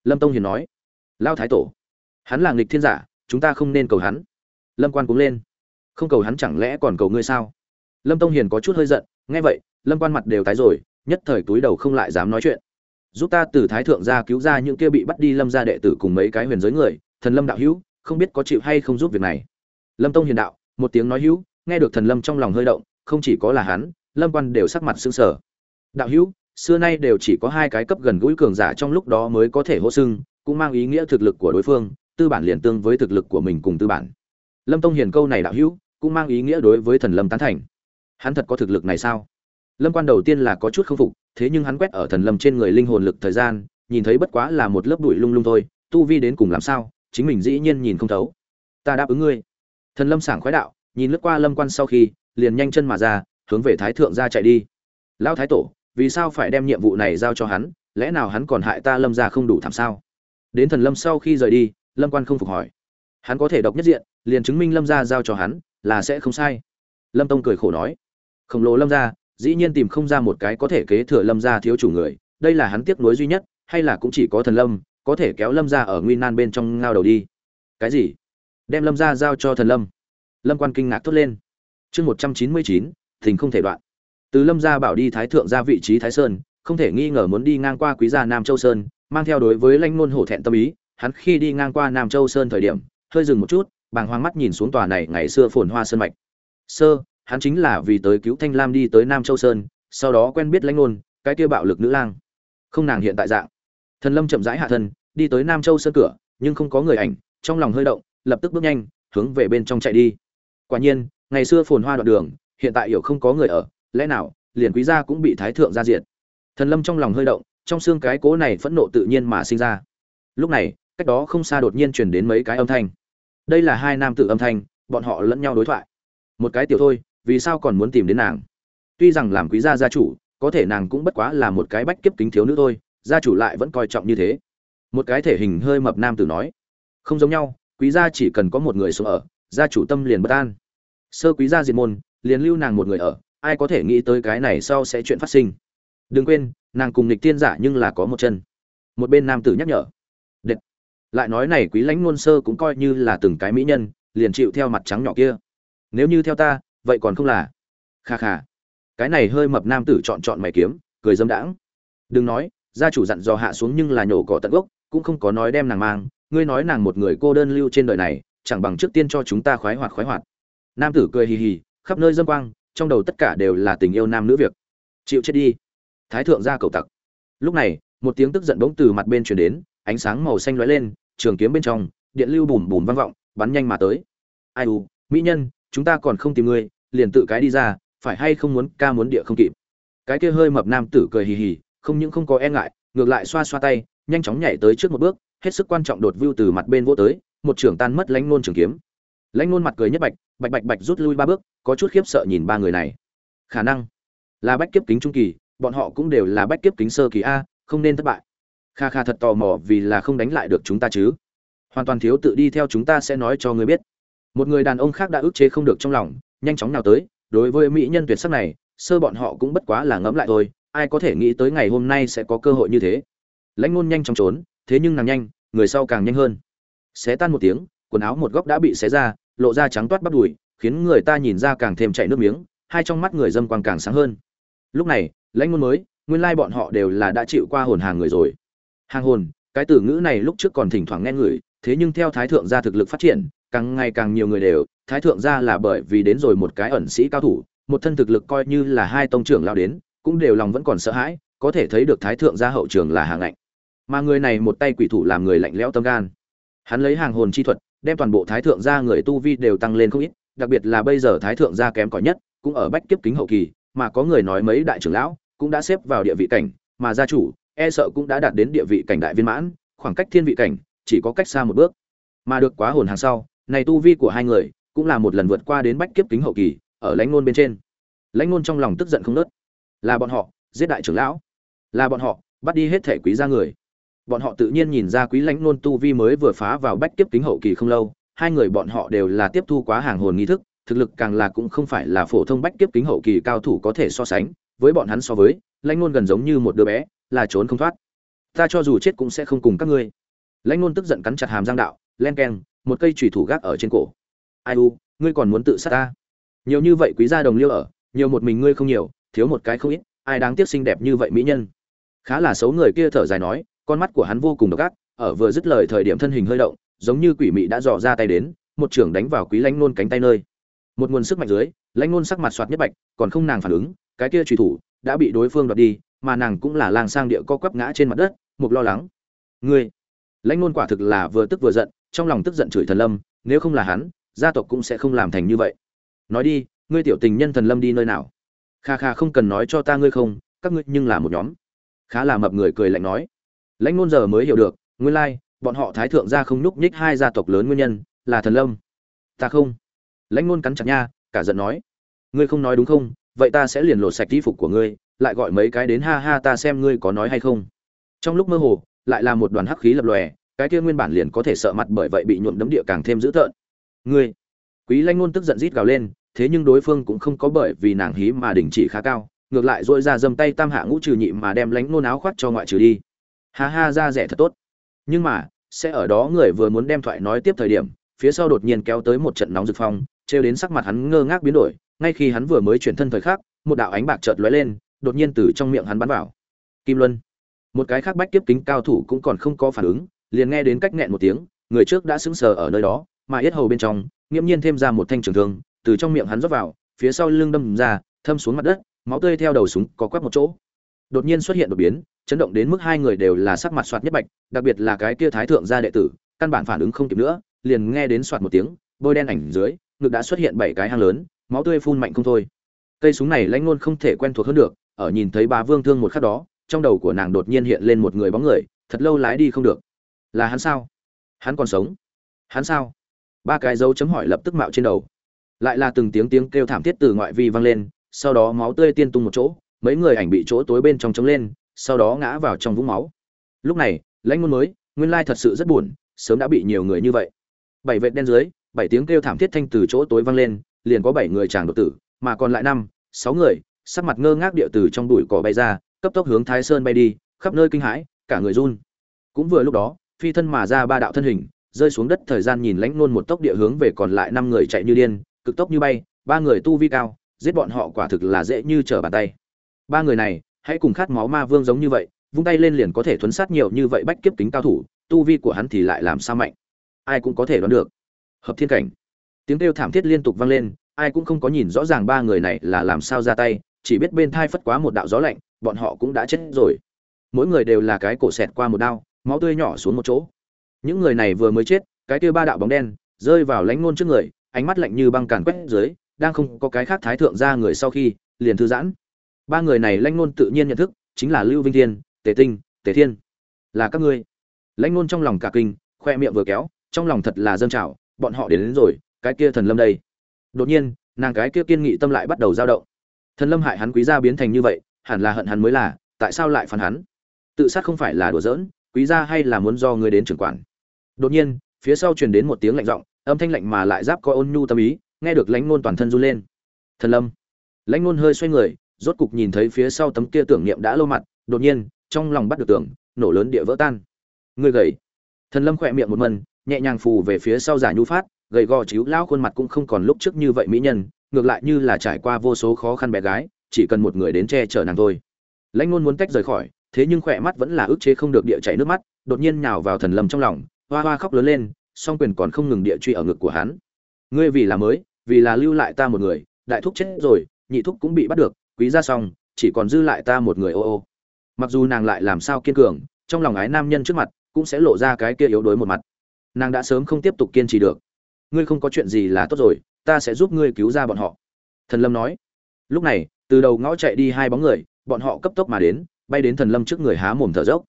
Lâm tông hiền nói, lao thái tổ. Hắn là nghịch thiên giả chúng ta không nên cầu hắn. Lâm quan cũng lên. Không cầu hắn chẳng lẽ còn cầu ngươi sao? Lâm tông hiền có chút hơi giận, nghe vậy, lâm quan mặt đều tái rồi, nhất thời túi đầu không lại dám nói chuyện. Giúp ta từ thái thượng ra cứu ra những kia bị bắt đi lâm gia đệ tử cùng mấy cái huyền giới người, thần lâm đạo hữu, không biết có chịu hay không giúp việc này. Lâm tông hiền đạo, một tiếng nói hữu, nghe được thần lâm trong lòng hơi động, không chỉ có là hắn, lâm quan đều sắc mặt sững sờ. Đạo hữu, xưa nay đều chỉ có hai cái cấp gần gũi cường giả trong lúc đó mới có thể hô sưng, cũng mang ý nghĩa thực lực của đối phương tư bản liền tương với thực lực của mình cùng tư bản. Lâm tông hiền câu này đạo hữu, cũng mang ý nghĩa đối với thần lâm tán thành. Hắn thật có thực lực này sao? Lâm quan đầu tiên là có chút k phục, thế nhưng hắn quét ở thần lâm trên người linh hồn lực thời gian, nhìn thấy bất quá là một lớp bụi lung lung thôi, tu vi đến cùng làm sao, chính mình dĩ nhiên nhìn không thấu. Ta đáp ứng ngươi. Thần lâm sảng khoái đạo, nhìn lướt qua lâm quan sau khi, liền nhanh chân mà ra, hướng về thái thượng ra chạy đi. Lão thái tổ, vì sao phải đem nhiệm vụ này giao cho hắn, lẽ nào hắn còn hại ta lâm ra không đủ thảm sao? Đến thần lâm sau khi rời đi lâm quan không phục hỏi. Hắn có thể độc nhất diện liền chứng minh lâm Gia giao cho hắn là sẽ không sai. Lâm tông cười khổ nói. Khổng lồ lâm Gia, dĩ nhiên tìm không ra một cái có thể kế thừa lâm Gia thiếu chủ người đây là hắn tiếc nuối duy nhất hay là cũng chỉ có thần lâm có thể kéo lâm Gia ở nguy nan bên trong ngao đầu đi. Cái gì? Đem lâm Gia giao cho thần lâm. Lâm quan kinh ngạc thốt lên. Chương một trăm chín mươi chín thình không thể đoạn. Từ lâm gia bảo đi thái thượng ra vị trí thái sơn không thể nghi ngờ muốn đi ngang qua quý gia nam châu sơn mang theo đối với Lanh ngôn hổ thẹn tâm ý hắn khi đi ngang qua nam châu sơn thời điểm hơi dừng một chút bàng hoàng mắt nhìn xuống tòa này ngày xưa phồn hoa sơn mạch. Sơ hắn chính là vì tới cứu thanh lam đi tới nam châu sơn sau đó quen biết lãnh nôn, cái kia bạo lực nữ lang. Không nàng hiện tại dạng. Thần lâm chậm rãi hạ thân đi tới nam châu sơn cửa nhưng không có người ảnh trong lòng hơi động lập tức bước nhanh hướng về bên trong chạy đi. Quả nhiên ngày xưa phồn hoa đoạn đường hiện tại hiểu không có người ở lẽ nào liền quý gia cũng bị thái thượng ra diệt. Thần lâm trong lòng hơi động trong xương cái cố này phẫn nộ tự nhiên mà sinh ra. Lúc này cách đó không xa đột nhiên truyền đến mấy cái âm thanh. Đây là hai nam tử âm thanh, bọn họ lẫn nhau đối thoại. Một cái tiểu thôi, vì sao còn muốn tìm đến nàng? Tuy rằng làm quý gia gia chủ, có thể nàng cũng bất quá là một cái bách kiếp kính thiếu nữ thôi, gia chủ lại vẫn coi trọng như thế. Một cái thể hình hơi mập nam tử nói, không giống nhau, quý gia chỉ cần có một người sống ở, gia chủ tâm liền bất an. Sơ quý gia diệt môn, liền lưu nàng một người ở, ai có thể nghĩ tới cái này sau sẽ chuyện phát sinh. Đừng quên, nàng cùng nịch tiên giả nhưng là có một chân. Một bên nam tử nhắc nhở lại nói này quý lãnh ngôn sơ cũng coi như là từng cái mỹ nhân, liền chịu theo mặt trắng nhỏ kia. Nếu như theo ta, vậy còn không là? Kha kha. Cái này hơi mập nam tử chọn chọn mày kiếm, cười dâm đãng. Đừng nói, gia chủ dặn dò hạ xuống nhưng là nhổ cỏ tận gốc, cũng không có nói đem nàng mang. Ngươi nói nàng một người cô đơn lưu trên đời này, chẳng bằng trước tiên cho chúng ta khoái hoạt khoái hoạt. Nam tử cười hì hì, khắp nơi dâm quang, trong đầu tất cả đều là tình yêu nam nữ việc. Chịu chết đi. Thái thượng ra cầu tặc. Lúc này, một tiếng tức giận bỗng từ mặt bên truyền đến, ánh sáng màu xanh lóe lên trường kiếm bên trong, điện lưu bùm bùm vang vọng, bắn nhanh mà tới. Ai u, mỹ nhân, chúng ta còn không tìm ngươi, liền tự cái đi ra, phải hay không muốn, ca muốn địa không kịp. Cái kia hơi mập nam tử cười hì hì, không những không có e ngại, ngược lại xoa xoa tay, nhanh chóng nhảy tới trước một bước, hết sức quan trọng đột vưu từ mặt bên vỗ tới, một trưởng tan mất lãnh nôn trường kiếm. Lãnh nôn mặt cười nhất bạch bạch bạch bạch rút lui ba bước, có chút khiếp sợ nhìn ba người này. Khả năng là bách kiếp kính trung kỳ, bọn họ cũng đều là bách kiếp kính sơ kỳ a, không nên thất bại kha kha thật tò mò vì là không đánh lại được chúng ta chứ. Hoàn toàn thiếu tự đi theo chúng ta sẽ nói cho ngươi biết. Một người đàn ông khác đã ức chế không được trong lòng, nhanh chóng nào tới, đối với mỹ nhân tuyệt sắc này, sơ bọn họ cũng bất quá là ngẫm lại thôi, ai có thể nghĩ tới ngày hôm nay sẽ có cơ hội như thế. Lãnh ngôn nhanh chóng trốn, thế nhưng nàng nhanh, người sau càng nhanh hơn. Xé tan một tiếng, quần áo một góc đã bị xé ra, lộ ra trắng toát bắp đùi, khiến người ta nhìn ra càng thêm chảy nước miếng, hai trong mắt người dâm quang càng sáng hơn. Lúc này, lãnh ngôn mới, nguyên lai bọn họ đều là đã chịu qua hồn hàng người rồi hàng hồn, cái từ ngữ này lúc trước còn thỉnh thoảng nghe người, thế nhưng theo thái thượng gia thực lực phát triển, càng ngày càng nhiều người đều, thái thượng gia là bởi vì đến rồi một cái ẩn sĩ cao thủ, một thân thực lực coi như là hai tông trưởng lao đến, cũng đều lòng vẫn còn sợ hãi, có thể thấy được thái thượng gia hậu trường là hàng lạnh. Mà người này một tay quỷ thủ làm người lạnh lẽo tâm gan. Hắn lấy hàng hồn chi thuật, đem toàn bộ thái thượng gia người tu vi đều tăng lên không ít, đặc biệt là bây giờ thái thượng gia kém cỏi nhất, cũng ở bách kiếp kính hậu kỳ, mà có người nói mấy đại trưởng lão, cũng đã xếp vào địa vị cảnh, mà gia chủ e sợ cũng đã đạt đến địa vị cảnh đại viên mãn, khoảng cách thiên vị cảnh chỉ có cách xa một bước. Mà được quá hồn hàng sau, này tu vi của hai người cũng là một lần vượt qua đến bách kiếp kính hậu kỳ ở lãnh ngôn bên trên. Lãnh ngôn trong lòng tức giận không nớt. Là bọn họ, giết đại trưởng lão. Là bọn họ, bắt đi hết thể quý gia người. Bọn họ tự nhiên nhìn ra quý lãnh ngôn tu vi mới vừa phá vào bách kiếp kính hậu kỳ không lâu, hai người bọn họ đều là tiếp thu quá hàng hồn nghi thức, thực lực càng là cũng không phải là phổ thông bách kiếp kính hậu kỳ cao thủ có thể so sánh, với bọn hắn so với, lãnh ngôn gần giống như một đứa bé là trốn không thoát. Ta cho dù chết cũng sẽ không cùng các ngươi. Lãnh Nôn tức giận cắn chặt hàm giang đạo, len keng, một cây chùy thủ gác ở trên cổ. Ai u, ngươi còn muốn tự sát ta? Nhiều như vậy quý gia đồng liêu ở, nhiều một mình ngươi không nhiều, thiếu một cái không ít, ai đáng tiếc xinh đẹp như vậy mỹ nhân? Khá là xấu người kia thở dài nói, con mắt của hắn vô cùng độc ác, ở vừa dứt lời thời điểm thân hình hơi động, giống như quỷ mị đã dò ra tay đến, một trưởng đánh vào quý lãnh nôn cánh tay nơi. Một nguồn sức mạnh dưới, lãnh nôn sắc mặt soạt nhất bạch, còn không nàng phản ứng, cái kia truy thủ đã bị đối phương đoạt đi mà nàng cũng là lang sang địa co quắp ngã trên mặt đất, mục lo lắng. Ngươi, lãnh nôn quả thực là vừa tức vừa giận, trong lòng tức giận chửi thần lâm, nếu không là hắn, gia tộc cũng sẽ không làm thành như vậy. Nói đi, ngươi tiểu tình nhân thần lâm đi nơi nào? Kha kha không cần nói cho ta ngươi không, các ngươi nhưng là một nhóm. Khá là mập người cười lạnh nói. Lãnh nôn giờ mới hiểu được, nguyên lai, bọn họ thái thượng gia không núp nhích hai gia tộc lớn nguyên nhân, là thần lâm. Ta không. Lãnh nôn cắn chặt nha, cả giận nói. Ngươi không nói đúng không, vậy ta sẽ liền lột sạch y phục của ngươi lại gọi mấy cái đến ha ha ta xem ngươi có nói hay không. Trong lúc mơ hồ, lại là một đoàn hắc khí lập lòe, cái kia nguyên bản liền có thể sợ mặt bởi vậy bị nhuộm đấm địa càng thêm dữ tợn. Ngươi, quý lanh nôn tức giận rít gào lên, thế nhưng đối phương cũng không có bởi vì nàng hí mà đình chỉ khá cao, ngược lại dội ra dâm tay tam hạ ngũ trừ nhị mà đem lánh nôn áo khoác cho ngoại trừ đi. Ha ha ra rẻ thật tốt. Nhưng mà, sẽ ở đó người vừa muốn đem thoại nói tiếp thời điểm, phía sau đột nhiên kéo tới một trận nóng rực phong, trêu đến sắc mặt hắn ngơ ngác biến đổi, ngay khi hắn vừa mới chuyển thân thời khắc, một đạo ánh bạc chợt lóe lên đột nhiên từ trong miệng hắn bắn vào. Kim luân. Một cái khác bách kiếp kính cao thủ cũng còn không có phản ứng, liền nghe đến cách nghẹn một tiếng, người trước đã sững sờ ở nơi đó, mà yết hầu bên trong, nghiễm nhiên thêm ra một thanh trường thương, từ trong miệng hắn rót vào, phía sau lưng đâm ra, thâm xuống mặt đất, máu tươi theo đầu súng có quét một chỗ. Đột nhiên xuất hiện đột biến, chấn động đến mức hai người đều là sắc mặt soạt nhất bạch, đặc biệt là cái kia thái thượng gia đệ tử, căn bản phản ứng không kịp nữa, liền nghe đến soạt một tiếng, bôi đen ảnh dưới, ngực đã xuất hiện bảy cái hang lớn, máu tươi phun mạnh không thôi. Cây súng này lãnh ngôn không thể quen thuộc hơn được ở nhìn thấy bá vương thương một khắc đó, trong đầu của nàng đột nhiên hiện lên một người bóng người, thật lâu lái đi không được. Là hắn sao? Hắn còn sống? Hắn sao? Ba cái dấu chấm hỏi lập tức mạo trên đầu. Lại là từng tiếng tiếng kêu thảm thiết từ ngoại vi vang lên, sau đó máu tươi tiên tung một chỗ, mấy người ảnh bị chỗ tối bên trong trống lên, sau đó ngã vào trong vũng máu. Lúc này, lãnh ngôn mới, nguyên lai thật sự rất buồn, sớm đã bị nhiều người như vậy. Bảy vệt đen dưới, bảy tiếng kêu thảm thiết thanh từ chỗ tối vang lên, liền có bảy người chàng đột tử, mà còn lại năm, sáu người sắc mặt ngơ ngác địa từ trong bụi cỏ bay ra, cấp tốc hướng thái sơn bay đi, khắp nơi kinh hãi, cả người run. Cũng vừa lúc đó, phi thân mà ra ba đạo thân hình, rơi xuống đất thời gian nhìn lãnh nôn một tốc địa hướng về còn lại năm người chạy như điên, cực tốc như bay, ba người tu vi cao, giết bọn họ quả thực là dễ như trở bàn tay. Ba người này, hãy cùng khát máu ma vương giống như vậy, vung tay lên liền có thể thuấn sát nhiều như vậy bách kiếp kính cao thủ, tu vi của hắn thì lại làm sao mạnh? Ai cũng có thể đoán được. Hợp thiên cảnh. Tiếng kêu thảm thiết liên tục vang lên, ai cũng không có nhìn rõ ràng ba người này là làm sao ra tay chỉ biết bên thai phất quá một đạo gió lạnh bọn họ cũng đã chết rồi. Mỗi người đều là cái cổ xẹt qua một đao máu tươi nhỏ xuống một chỗ. Những người này vừa mới chết cái kia ba đạo bóng đen rơi vào lánh ngôn trước người ánh mắt lạnh như băng càn quét dưới đang không có cái khác thái thượng ra người sau khi liền thư giãn. Ba người này lãnh ngôn tự nhiên nhận thức chính là lưu vinh thiên tề tinh tề thiên. Là các ngươi. Lãnh ngôn trong lòng cả kinh khoe miệng vừa kéo trong lòng thật là dâng trào bọn họ đến, đến rồi cái kia thần lâm đây. Đột nhiên nàng cái kia kiên nghị tâm lại bắt đầu dao động thần lâm hại hắn quý gia biến thành như vậy, hẳn là hận hắn mới là, tại sao lại phản hắn? Tự sát không phải là đùa giỡn, quý gia hay là muốn do ngươi đến trưởng quản? Đột nhiên, phía sau truyền đến một tiếng lạnh giọng, âm thanh lạnh mà lại giáp coi ôn nhu tâm ý, nghe được lãnh ngôn toàn thân run lên. Thần lâm. Lãnh ngôn hơi xoay người, rốt cục nhìn thấy phía sau tấm kia tưởng niệm đã lâu mặt, đột nhiên, trong lòng bắt được tưởng, nổ lớn địa vỡ tan. Ngươi gầy. Thần lâm khỏe miệng một mần, nhẹ nhàng phù về phía sau giả nhu phát, gầy gò chiếu lão khuôn mặt cũng không còn lúc trước như vậy mỹ nhân ngược lại như là trải qua vô số khó khăn bé gái, chỉ cần một người đến che chở nàng thôi. Lãnh ngôn muốn tách rời khỏi, thế nhưng khỏe mắt vẫn là ức chế không được địa chảy nước mắt, đột nhiên nhào vào thần lâm trong lòng, hoa hoa khóc lớn lên, song quyền còn không ngừng địa truy ở ngực của hắn. Ngươi vì là mới, vì là lưu lại ta một người, đại thúc chết rồi, nhị thúc cũng bị bắt được, quý ra xong, chỉ còn dư lại ta một người ô ô. Mặc dù nàng lại làm sao kiên cường, trong lòng ái nam nhân trước mặt cũng sẽ lộ ra cái kia yếu đuối một mặt. Nàng đã sớm không tiếp tục kiên trì được. Ngươi không có chuyện gì là tốt rồi ta sẽ giúp ngươi cứu ra bọn họ. Thần lâm nói. Lúc này, từ đầu ngõ chạy đi hai bóng người, bọn họ cấp tốc mà đến, bay đến thần lâm trước người há mồm thở dốc.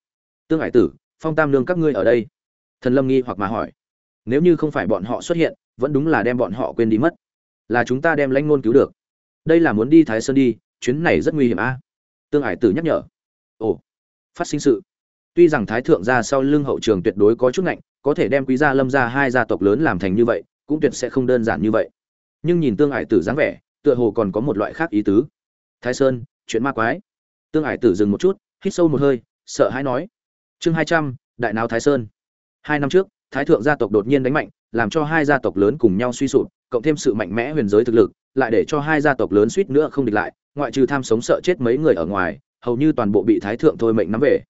Tương hải tử, phong tam lương các ngươi ở đây. Thần lâm nghi hoặc mà hỏi. Nếu như không phải bọn họ xuất hiện, vẫn đúng là đem bọn họ quên đi mất. Là chúng ta đem lãnh ngôn cứu được. Đây là muốn đi thái sơn đi, chuyến này rất nguy hiểm a. Tương hải tử nhắc nhở. Ồ, phát sinh sự. Tuy rằng thái thượng gia sau lưng hậu trường tuyệt đối có chút ngạnh, có thể đem quý gia lâm gia hai gia tộc lớn làm thành như vậy, cũng tuyệt sẽ không đơn giản như vậy nhưng nhìn tương ải tử dáng vẻ, tựa hồ còn có một loại khác ý tứ. Thái sơn, chuyện ma quái. Tương ải tử dừng một chút, hít sâu một hơi, sợ hãi nói. Chương hai trăm, đại nào thái sơn. Hai năm trước, thái thượng gia tộc đột nhiên đánh mạnh, làm cho hai gia tộc lớn cùng nhau suy sụp, cộng thêm sự mạnh mẽ huyền giới thực lực, lại để cho hai gia tộc lớn suýt nữa không địch lại, ngoại trừ tham sống sợ chết mấy người ở ngoài, hầu như toàn bộ bị thái thượng thôi mệnh nắm về.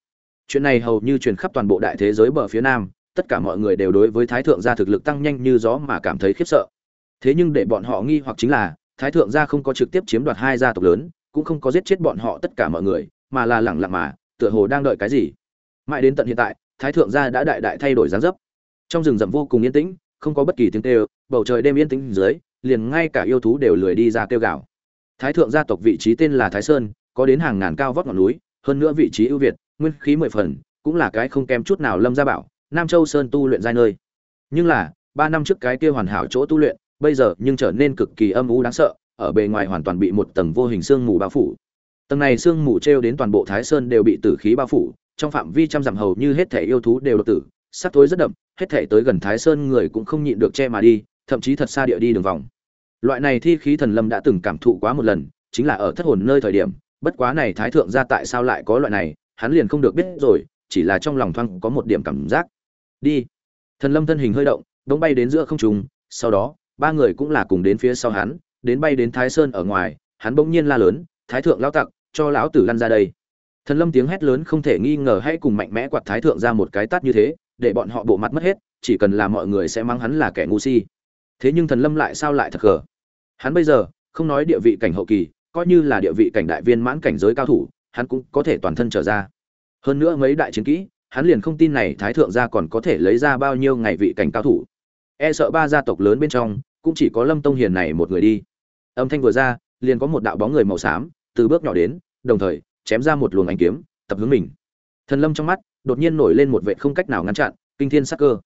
Chuyện này hầu như truyền khắp toàn bộ đại thế giới bờ phía nam, tất cả mọi người đều đối với thái thượng gia thực lực tăng nhanh như gió mà cảm thấy khiếp sợ thế nhưng để bọn họ nghi hoặc chính là, thái thượng gia không có trực tiếp chiếm đoạt hai gia tộc lớn, cũng không có giết chết bọn họ tất cả mọi người, mà là lẳng lặng mà, tựa hồ đang đợi cái gì. Mãi đến tận hiện tại, thái thượng gia đã đại đại thay đổi dáng dấp. Trong rừng rậm vô cùng yên tĩnh, không có bất kỳ tiếng kêu, bầu trời đêm yên tĩnh dưới, liền ngay cả yêu thú đều lười đi ra kêu gào. Thái thượng gia tộc vị trí tên là thái sơn, có đến hàng ngàn cao vóc ngọn núi, hơn nữa vị trí ưu việt, nguyên khí mười phần, cũng là cái không kém chút nào lâm gia bảo, nam châu sơn tu luyện giai nơi. Nhưng là, ba năm trước cái kia hoàn hảo chỗ tu luyện bây giờ nhưng trở nên cực kỳ âm u đáng sợ, ở bề ngoài hoàn toàn bị một tầng vô hình sương mù bao phủ. Tầng này sương mù treo đến toàn bộ thái sơn đều bị tử khí bao phủ, trong phạm vi trăm dặm hầu như hết thể yêu thú đều đột tử sát tối rất đậm, hết thể tới gần thái sơn người cũng không nhịn được che mà đi, thậm chí thật xa địa đi đường vòng. Loại này thi khí thần lâm đã từng cảm thụ quá một lần, chính là ở thất hồn nơi thời điểm, bất quá này thái thượng gia tại sao lại có loại này, hắn liền không được biết rồi, chỉ là trong lòng thoáng có một điểm cảm giác. Đi. Thần lâm thân hình hơi động đống bay đến giữa không trung, sau đó ba người cũng là cùng đến phía sau hắn, đến bay đến thái sơn ở ngoài, hắn bỗng nhiên la lớn, thái thượng lão tặc, cho lão tử lăn ra đây. Thần lâm tiếng hét lớn không thể nghi ngờ hay cùng mạnh mẽ quạt thái thượng ra một cái tát như thế, để bọn họ bộ mặt mất hết, chỉ cần là mọi người sẽ mang hắn là kẻ ngu si. Thế nhưng thần lâm lại sao lại thật gở? hắn bây giờ, không nói địa vị cảnh hậu kỳ, coi như là địa vị cảnh đại viên mãn cảnh giới cao thủ, hắn cũng có thể toàn thân trở ra. Hơn nữa mấy đại chiến kỹ, hắn liền không tin này thái thượng gia còn có thể lấy ra bao nhiêu ngày vị cảnh cao thủ. E sợ ba gia tộc lớn bên trong cũng chỉ có lâm tông hiền này một người đi. Âm thanh vừa ra, liền có một đạo bóng người màu xám từ bước nhỏ đến, đồng thời chém ra một luồng ánh kiếm, tập hướng mình. Thần lâm trong mắt đột nhiên nổi lên một vệ không cách nào ngăn chặn, kinh thiên sắc cơ.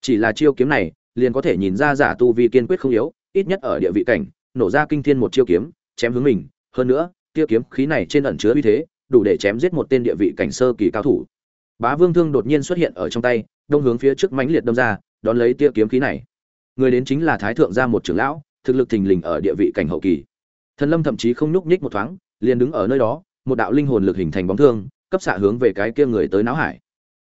Chỉ là chiêu kiếm này, liền có thể nhìn ra giả tu vi kiên quyết không yếu, ít nhất ở địa vị cảnh, nổ ra kinh thiên một chiêu kiếm, chém hướng mình. Hơn nữa tiêu kiếm khí này trên ẩn chứa uy thế, đủ để chém giết một tên địa vị cảnh sơ kỳ cao thủ. Bá vương thương đột nhiên xuất hiện ở trong tay, đông hướng phía trước mãnh liệt đâm ra, đón lấy tia kiếm khí này người đến chính là thái thượng gia một trưởng lão, thực lực thình lình ở địa vị cảnh hậu kỳ. Thần lâm thậm chí không nhúc nhích một thoáng, liền đứng ở nơi đó, một đạo linh hồn lực hình thành bóng thương, cấp xạ hướng về cái kia người tới náo hải.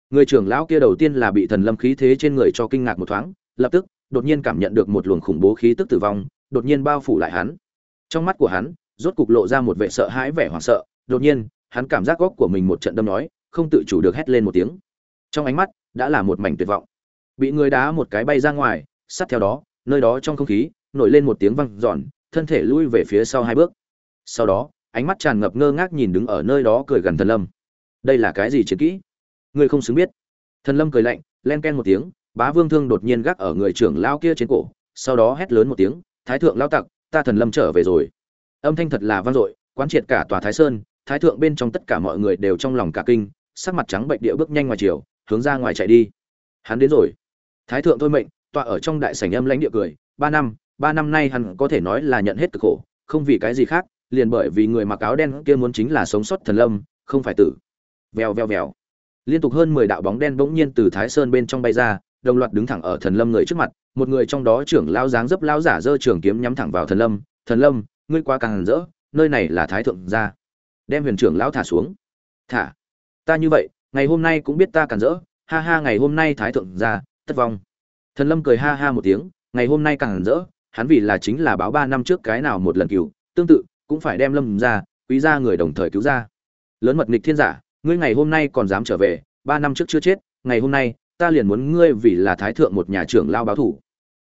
Người trưởng lão kia đầu tiên là bị thần lâm khí thế trên người cho kinh ngạc một thoáng, lập tức, đột nhiên cảm nhận được một luồng khủng bố khí tức tử vong, đột nhiên bao phủ lại hắn. Trong mắt của hắn, rốt cục lộ ra một vẻ sợ hãi vẻ hoảng sợ, đột nhiên, hắn cảm giác góc của mình một trận đâm nói, không tự chủ được hét lên một tiếng. Trong ánh mắt, đã là một mảnh tuyệt vọng. Bị người đá một cái bay ra ngoài sát theo đó, nơi đó trong không khí, nổi lên một tiếng vang giòn thân thể lui về phía sau hai bước. Sau đó, ánh mắt tràn ngập ngơ ngác nhìn đứng ở nơi đó cười gần thần lâm. Đây là cái gì chiến kỹ? Ngươi không xứng biết. Thần lâm cười lạnh, len ken một tiếng, bá vương thương đột nhiên gác ở người trưởng lao kia trên cổ, sau đó hét lớn một tiếng, thái thượng lao tặc, ta thần lâm trở về rồi. Âm thanh thật là vang dội, quán triệt cả tòa thái sơn, thái thượng bên trong tất cả mọi người đều trong lòng cả kinh, sắc mặt trắng bệnh địa bước nhanh ngoài chiều, hướng ra ngoài chạy đi. Hắn đến rồi. Thái thượng thôi mệnh tọa ở trong đại sảnh âm lãnh địa cười, ba năm ba năm nay hắn có thể nói là nhận hết cực khổ, không vì cái gì khác, liền bởi vì người mặc áo đen kia muốn chính là sống sót thần lâm, không phải tử. Vèo vèo vèo. Liên tục hơn mười đạo bóng đen bỗng nhiên từ thái sơn bên trong bay ra, đồng loạt đứng thẳng ở thần lâm người trước mặt, một người trong đó trưởng lão dáng dấp lão giả giơ trường kiếm nhắm thẳng vào thần lâm thần lâm, ngươi quá càng rỡ, nơi này là thái thượng gia. Đem huyền trưởng lão thả xuống. Thả? Ta như vậy, ngày hôm nay cũng biết ta càng rỡ, ha ha, ngày hôm nay thái thượng gia tất vong thần lâm cười ha ha một tiếng, ngày hôm nay càng rỡ, hắn vì là chính là báo ba năm trước cái nào một lần cứu tương tự, cũng phải đem lâm ra, quý gia người đồng thời cứu ra. Lớn mật nghịch thiên giả, ngươi ngày hôm nay còn dám trở về, ba năm trước chưa chết, ngày hôm nay, ta liền muốn ngươi vì là thái thượng một nhà trưởng lao báo thủ.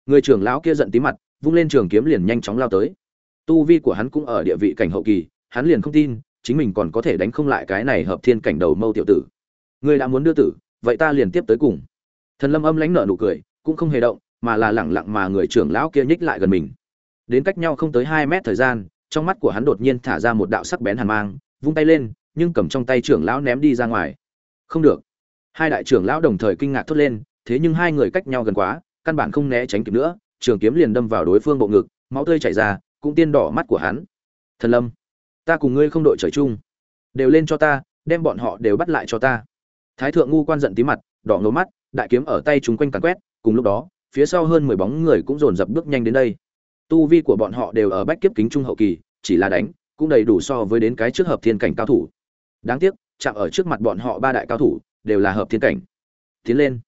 Người trưởng lão kia giận tí mặt, vung lên trường kiếm liền nhanh chóng lao tới. Tu vi của hắn cũng ở địa vị cảnh hậu kỳ, hắn liền không tin, chính mình còn có thể đánh không lại cái này hợp thiên cảnh đầu mâu tiểu tử. Ngươi đã muốn đưa tử, vậy ta liền tiếp tới cùng. Thần lâm âm lãnh nợ nụ cười cũng không hề động, mà là lẳng lặng mà người trưởng lão kia nhích lại gần mình. Đến cách nhau không tới hai mét thời gian, trong mắt của hắn đột nhiên thả ra một đạo sắc bén hàn mang, vung tay lên, nhưng cầm trong tay trưởng lão ném đi ra ngoài. Không được. Hai đại trưởng lão đồng thời kinh ngạc thốt lên, thế nhưng hai người cách nhau gần quá, căn bản không né tránh kịp nữa, trường kiếm liền đâm vào đối phương bộ ngực, máu tươi chảy ra, cũng tiên đỏ mắt của hắn. Thần lâm, ta cùng ngươi không đội trời chung. Đều lên cho ta, đem bọn họ đều bắt lại cho ta. Thái thượng ngu quan giận tí mặt, đỏ ngấu mắt, đại kiếm ở tay chúng quanh càn quét cùng lúc đó, phía sau hơn mười bóng người cũng dồn dập bước nhanh đến đây. Tu vi của bọn họ đều ở bách kiếp kính trung hậu kỳ, chỉ là đánh, cũng đầy đủ so với đến cái trước hợp thiên cảnh cao thủ. Đáng tiếc, chạm ở trước mặt bọn họ ba đại cao thủ, đều là hợp thiên cảnh. Tiến lên.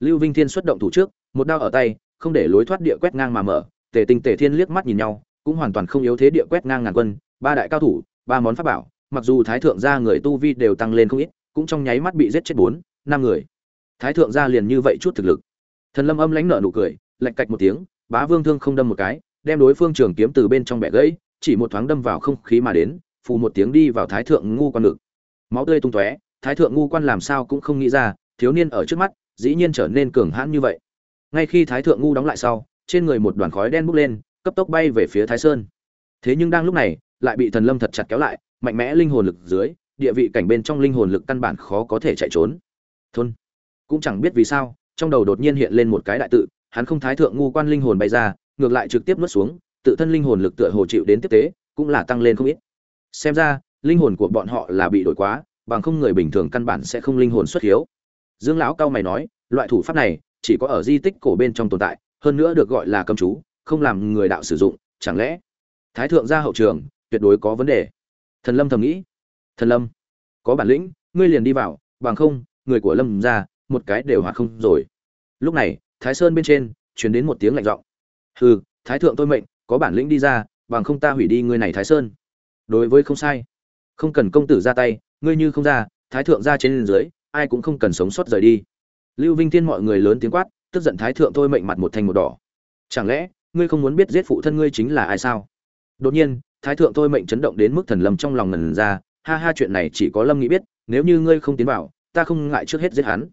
Lưu vinh thiên xuất động thủ trước, một đao ở tay, không để lối thoát địa quét ngang mà mở. Tề tinh tề thiên liếc mắt nhìn nhau, cũng hoàn toàn không yếu thế địa quét ngang ngàn quân, ba đại cao thủ, ba món pháp bảo, mặc dù thái thượng gia người tu vi đều tăng lên không ít, cũng trong nháy mắt bị giết chết bốn, năm người. Thái thượng gia liền như vậy chút thực lực thần lâm âm lãnh nở nụ cười, lạch cạch một tiếng, bá vương thương không đâm một cái, đem đối phương trường kiếm từ bên trong bẻ gãy, chỉ một thoáng đâm vào không khí mà đến, phù một tiếng đi vào thái thượng ngu quan ngực. Máu tươi tung tóe, thái thượng ngu quan làm sao cũng không nghĩ ra, thiếu niên ở trước mắt, dĩ nhiên trở nên cường hãn như vậy. Ngay khi thái thượng ngu đóng lại sau, trên người một đoàn khói đen bốc lên, cấp tốc bay về phía thái sơn. Thế nhưng đang lúc này, lại bị thần lâm thật chặt kéo lại, mạnh mẽ linh hồn lực dưới, địa vị cảnh bên trong linh hồn lực căn bản khó có thể chạy trốn. Thôn. Cũng chẳng biết vì sao trong đầu đột nhiên hiện lên một cái đại tự, hắn không thái thượng ngu quan linh hồn bay ra, ngược lại trực tiếp nuốt xuống, tự thân linh hồn lực tựa hồ chịu đến tiếp tế, cũng là tăng lên không ít. Xem ra, linh hồn của bọn họ là bị đổi quá, bằng không người bình thường căn bản sẽ không linh hồn xuất hiếu. Dương lão cao mày nói, loại thủ pháp này chỉ có ở di tích cổ bên trong tồn tại, hơn nữa được gọi là cầm chú, không làm người đạo sử dụng, chẳng lẽ thái thượng gia hậu trường tuyệt đối có vấn đề? Thần lâm thầm nghĩ. Thần lâm, có bản lĩnh, ngươi liền đi vào, bằng không, người của lâm ra một cái đều hoạt không rồi. Lúc này, thái sơn bên trên, truyền đến một tiếng lạnh giọng. Hừ, thái thượng tôi mệnh, có bản lĩnh đi ra, bằng không ta hủy đi ngươi này thái sơn. Đối với không sai. Không cần công tử ra tay, ngươi như không ra, thái thượng ra trên dưới, ai cũng không cần sống sót rời đi. Lưu vinh thiên mọi người lớn tiếng quát, tức giận thái thượng tôi mệnh mặt một thành một đỏ. Chẳng lẽ, ngươi không muốn biết giết phụ thân ngươi chính là ai sao? Đột nhiên, thái thượng tôi mệnh chấn động đến mức thần lâm trong lòng ngần ra, ha ha chuyện này chỉ có lâm nghị biết, nếu như ngươi không tiến vào, ta không ngại trước hết giết hắn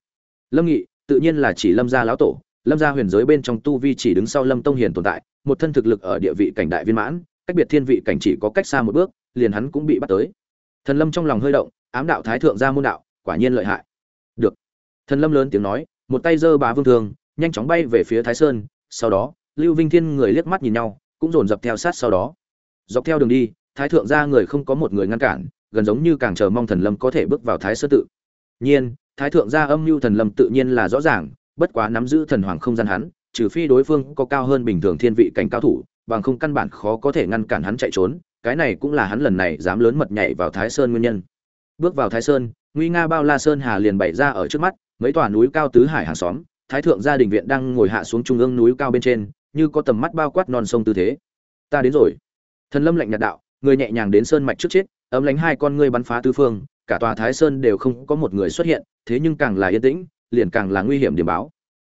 lâm nghị, tự nhiên là chỉ lâm gia lão tổ, lâm gia huyền giới bên trong tu vi chỉ đứng sau lâm tông hiền tồn tại, một thân thực lực ở địa vị cảnh đại viên mãn, cách biệt thiên vị cảnh chỉ có cách xa một bước, liền hắn cũng bị bắt tới. Thần lâm trong lòng hơi động, ám đạo thái thượng gia môn đạo, quả nhiên lợi hại. Được. Thần lâm lớn tiếng nói, một tay giơ bá vương thường nhanh chóng bay về phía thái sơn, sau đó, lưu vinh thiên người liếc mắt nhìn nhau, cũng dồn dập theo sát sau đó. Dọc theo đường đi, thái thượng gia người không có một người ngăn cản, gần giống như càng chờ mong thần lâm có thể bước vào thái sơ tự. Nhiên thái thượng gia âm mưu thần lâm tự nhiên là rõ ràng, bất quá nắm giữ thần hoàng không gian hắn, trừ phi đối phương có cao hơn bình thường thiên vị cảnh cao thủ, bằng không căn bản khó có thể ngăn cản hắn chạy trốn, cái này cũng là hắn lần này dám lớn mật nhảy vào thái sơn nguyên nhân. Bước vào thái sơn, nguy nga bao la sơn hà liền bày ra ở trước mắt, mấy tòa núi cao tứ hải hàng xóm, thái thượng gia đình viện đang ngồi hạ xuống trung ương núi cao bên trên, như có tầm mắt bao quát non sông tư thế. Ta đến rồi. Thần lâm lạnh nhạt đạo, người nhẹ nhàng đến sơn mạch trước chết, ấm lánh hai con ngươi bắn phá tứ phương cả tòa thái sơn đều không có một người xuất hiện, thế nhưng càng là yên tĩnh, liền càng là nguy hiểm điểm báo.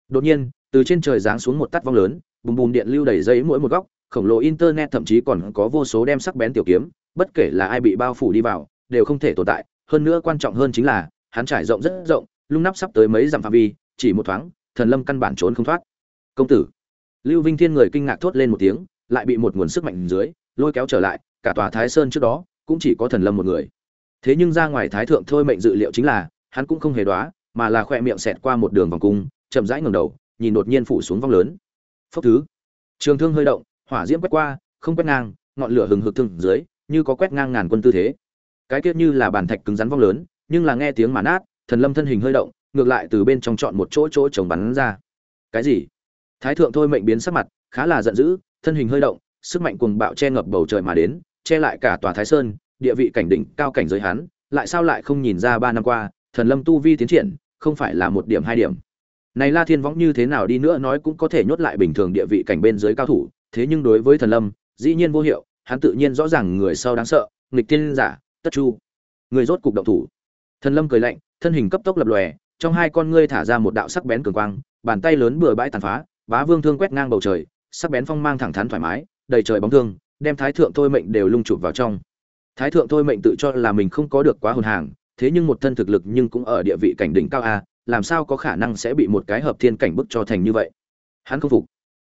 Đột nhiên, từ trên trời giáng xuống một tát vong lớn, bùm bùm điện lưu đầy dây mỗi một góc, khổng lồ internet thậm chí còn có vô số đem sắc bén tiểu kiếm, bất kể là ai bị bao phủ đi vào, đều không thể tồn tại. Hơn nữa quan trọng hơn chính là, hắn trải rộng rất rộng, lung nắp sắp tới mấy dặm phạm vi, chỉ một thoáng, thần lâm căn bản trốn không thoát. Công tử. Lưu vinh thiên người kinh ngạc thốt lên một tiếng, lại bị một nguồn sức mạnh dưới, lôi kéo trở lại, cả tòa thái sơn trước đó, cũng chỉ có thần lâm một người thế nhưng ra ngoài thái thượng thôi mệnh dự liệu chính là, hắn cũng không hề đoá, mà là khoe miệng xẹt qua một đường vòng cung, chậm rãi ngẩng đầu, nhìn đột nhiên phủ xuống vong lớn. Phốc thứ. Trường thương hơi động, hỏa diễm quét qua, không quét ngang, ngọn lửa hừng hực thương dưới, như có quét ngang ngàn quân tư thế. Cái tiết như là bàn thạch cứng rắn vong lớn, nhưng là nghe tiếng mà nát, thần lâm thân hình hơi động, ngược lại từ bên trong chọn một chỗ chỗ trồng bắn ra. Cái gì? Thái thượng thôi mệnh biến sắc mặt, khá là giận dữ, thân hình hơi động, sức mạnh cuồng bạo che ngập bầu trời mà đến, che lại cả tòa thái sơn địa vị cảnh đỉnh, cao cảnh giới hắn, lại sao lại không nhìn ra ba năm qua, thần lâm tu vi tiến triển, không phải là một điểm hai điểm. Này la thiên võng như thế nào đi nữa nói cũng có thể nhốt lại bình thường địa vị cảnh bên dưới cao thủ, thế nhưng đối với thần lâm, dĩ nhiên vô hiệu, hắn tự nhiên rõ ràng người sau đáng sợ, nghịch thiên giả, tất chu. Người rốt cục động thủ. Thần lâm cười lạnh, thân hình cấp tốc lập lòe, trong hai con ngươi thả ra một đạo sắc bén cường quang, bàn tay lớn bừa bãi tàn phá, bá vương thương quét ngang bầu trời, sắc bén phong mang thẳng thắn thoải mái, đầy trời bóng thương, đem thái thượng thôi mệnh đều lung chụp vào trong thái thượng thôi mệnh tự cho là mình không có được quá hồn hàng, thế nhưng một thân thực lực nhưng cũng ở địa vị cảnh đỉnh cao a, làm sao có khả năng sẽ bị một cái hợp thiên cảnh bức cho thành như vậy? Hắn không phục.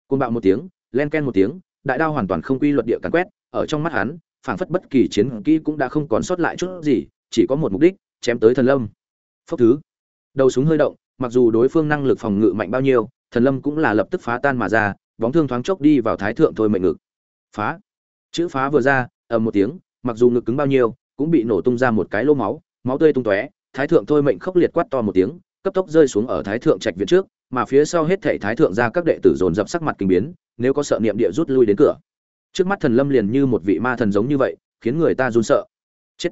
Côn bạo một tiếng, len ken một tiếng, đại đao hoàn toàn không quy luật địa cắn quét, ở trong mắt hắn, phảng phất bất kỳ chiến kỹ cũng đã không còn sót lại chút gì, chỉ có một mục đích, chém tới thần lâm. Phốc thứ. Đầu súng hơi động, mặc dù đối phương năng lực phòng ngự mạnh bao nhiêu, thần lâm cũng là lập tức phá tan mà ra, bóng thương thoáng chốc đi vào thái thượng thôi mệnh ngực. Phá. Chữ phá vừa ra, ầm một tiếng mặc dù ngực cứng bao nhiêu, cũng bị nổ tung ra một cái lỗ máu máu tươi tung tóe, thái thượng thôi mệnh khốc liệt quát to một tiếng, cấp tốc rơi xuống ở thái thượng trạch viện trước, mà phía sau hết thảy thái thượng ra các đệ tử dồn dập sắc mặt kinh biến, nếu có sợ niệm địa rút lui đến cửa. Trước mắt thần lâm liền như một vị ma thần giống như vậy, khiến người ta run sợ. Chết.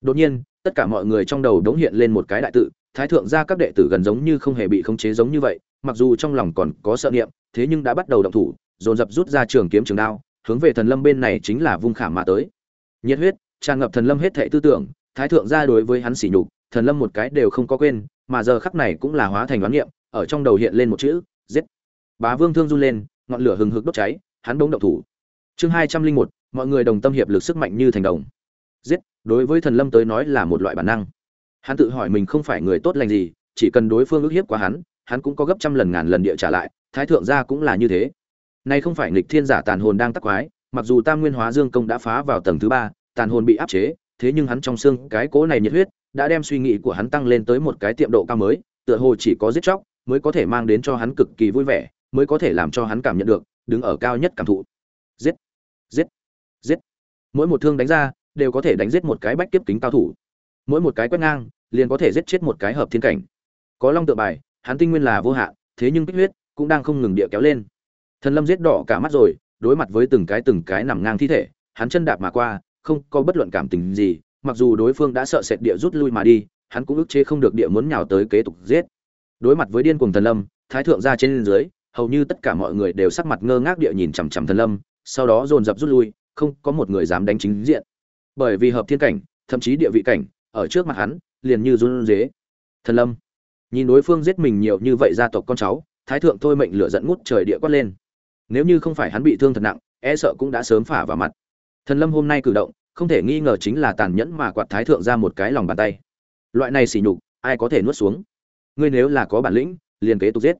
Đột nhiên, tất cả mọi người trong đầu đống hiện lên một cái đại tự, thái thượng ra các đệ tử gần giống như không hề bị khống chế giống như vậy, mặc dù trong lòng còn có sợ niệm, thế nhưng đã bắt đầu động thủ, dồn dập rút ra trường kiếm trường đao, hướng về thần lâm bên này chính là vung khảm mà tới nhiệt huyết, tràn ngập thần lâm hết thệ tư tưởng, thái thượng gia đối với hắn sỉ nhục, thần lâm một cái đều không có quên, mà giờ khắc này cũng là hóa thành đoán niệm, ở trong đầu hiện lên một chữ, giết. Bá vương thương run lên, ngọn lửa hừng hực đốt cháy, hắn bỗng động thủ. Chương hai trăm linh một, mọi người đồng tâm hiệp lực sức mạnh như thành đồng. Giết, đối với thần lâm tới nói là một loại bản năng. Hắn tự hỏi mình không phải người tốt lành gì, chỉ cần đối phương ức hiếp quá hắn hắn cũng có gấp trăm lần ngàn lần địa trả lại, thái thượng gia cũng là như thế. Nay không phải nghịch thiên giả tàn hồn đang tắc quái mặc dù tam nguyên hóa dương công đã phá vào tầng thứ ba, tàn hồn bị áp chế, thế nhưng hắn trong xương cái cỗ này nhiệt huyết đã đem suy nghĩ của hắn tăng lên tới một cái tiệm độ cao mới, tựa hồ chỉ có giết chóc mới có thể mang đến cho hắn cực kỳ vui vẻ, mới có thể làm cho hắn cảm nhận được, đứng ở cao nhất cảm thụ. Giết giết giết. Mỗi một thương đánh ra, đều có thể đánh giết một cái bách kiếp kính cao thủ. Mỗi một cái quét ngang, liền có thể giết chết một cái hợp thiên cảnh. Có long tượng bài, hắn tinh nguyên là vô hạn, thế nhưng kích huyết cũng đang không ngừng địa kéo lên. Thần lâm giết đỏ cả mắt rồi đối mặt với từng cái từng cái nằm ngang thi thể, hắn chân đạp mà qua, không có bất luận cảm tình gì, mặc dù đối phương đã sợ sệt địa rút lui mà đi, hắn cũng ức chế không được địa muốn nhào tới kế tục giết. Đối mặt với điên cuồng thần lâm, thái thượng ra trên dưới, hầu như tất cả mọi người đều sắc mặt ngơ ngác địa nhìn chằm chằm thần lâm, sau đó dồn dập rút lui, không có một người dám đánh chính diện. Bởi vì hợp thiên cảnh, thậm chí địa vị cảnh, ở trước mặt hắn, liền như run rế. Thần lâm. Nhìn đối phương giết mình nhiều như vậy gia tộc con cháu, thái thượng thôi mệnh lửa dẫn ngút trời địa quát lên nếu như không phải hắn bị thương thật nặng e sợ cũng đã sớm phả vào mặt. Thần lâm hôm nay cử động, không thể nghi ngờ chính là tàn nhẫn mà quạt thái thượng ra một cái lòng bàn tay. Loại này xỉ nhục, ai có thể nuốt xuống? Ngươi nếu là có bản lĩnh, liền kế tục giết.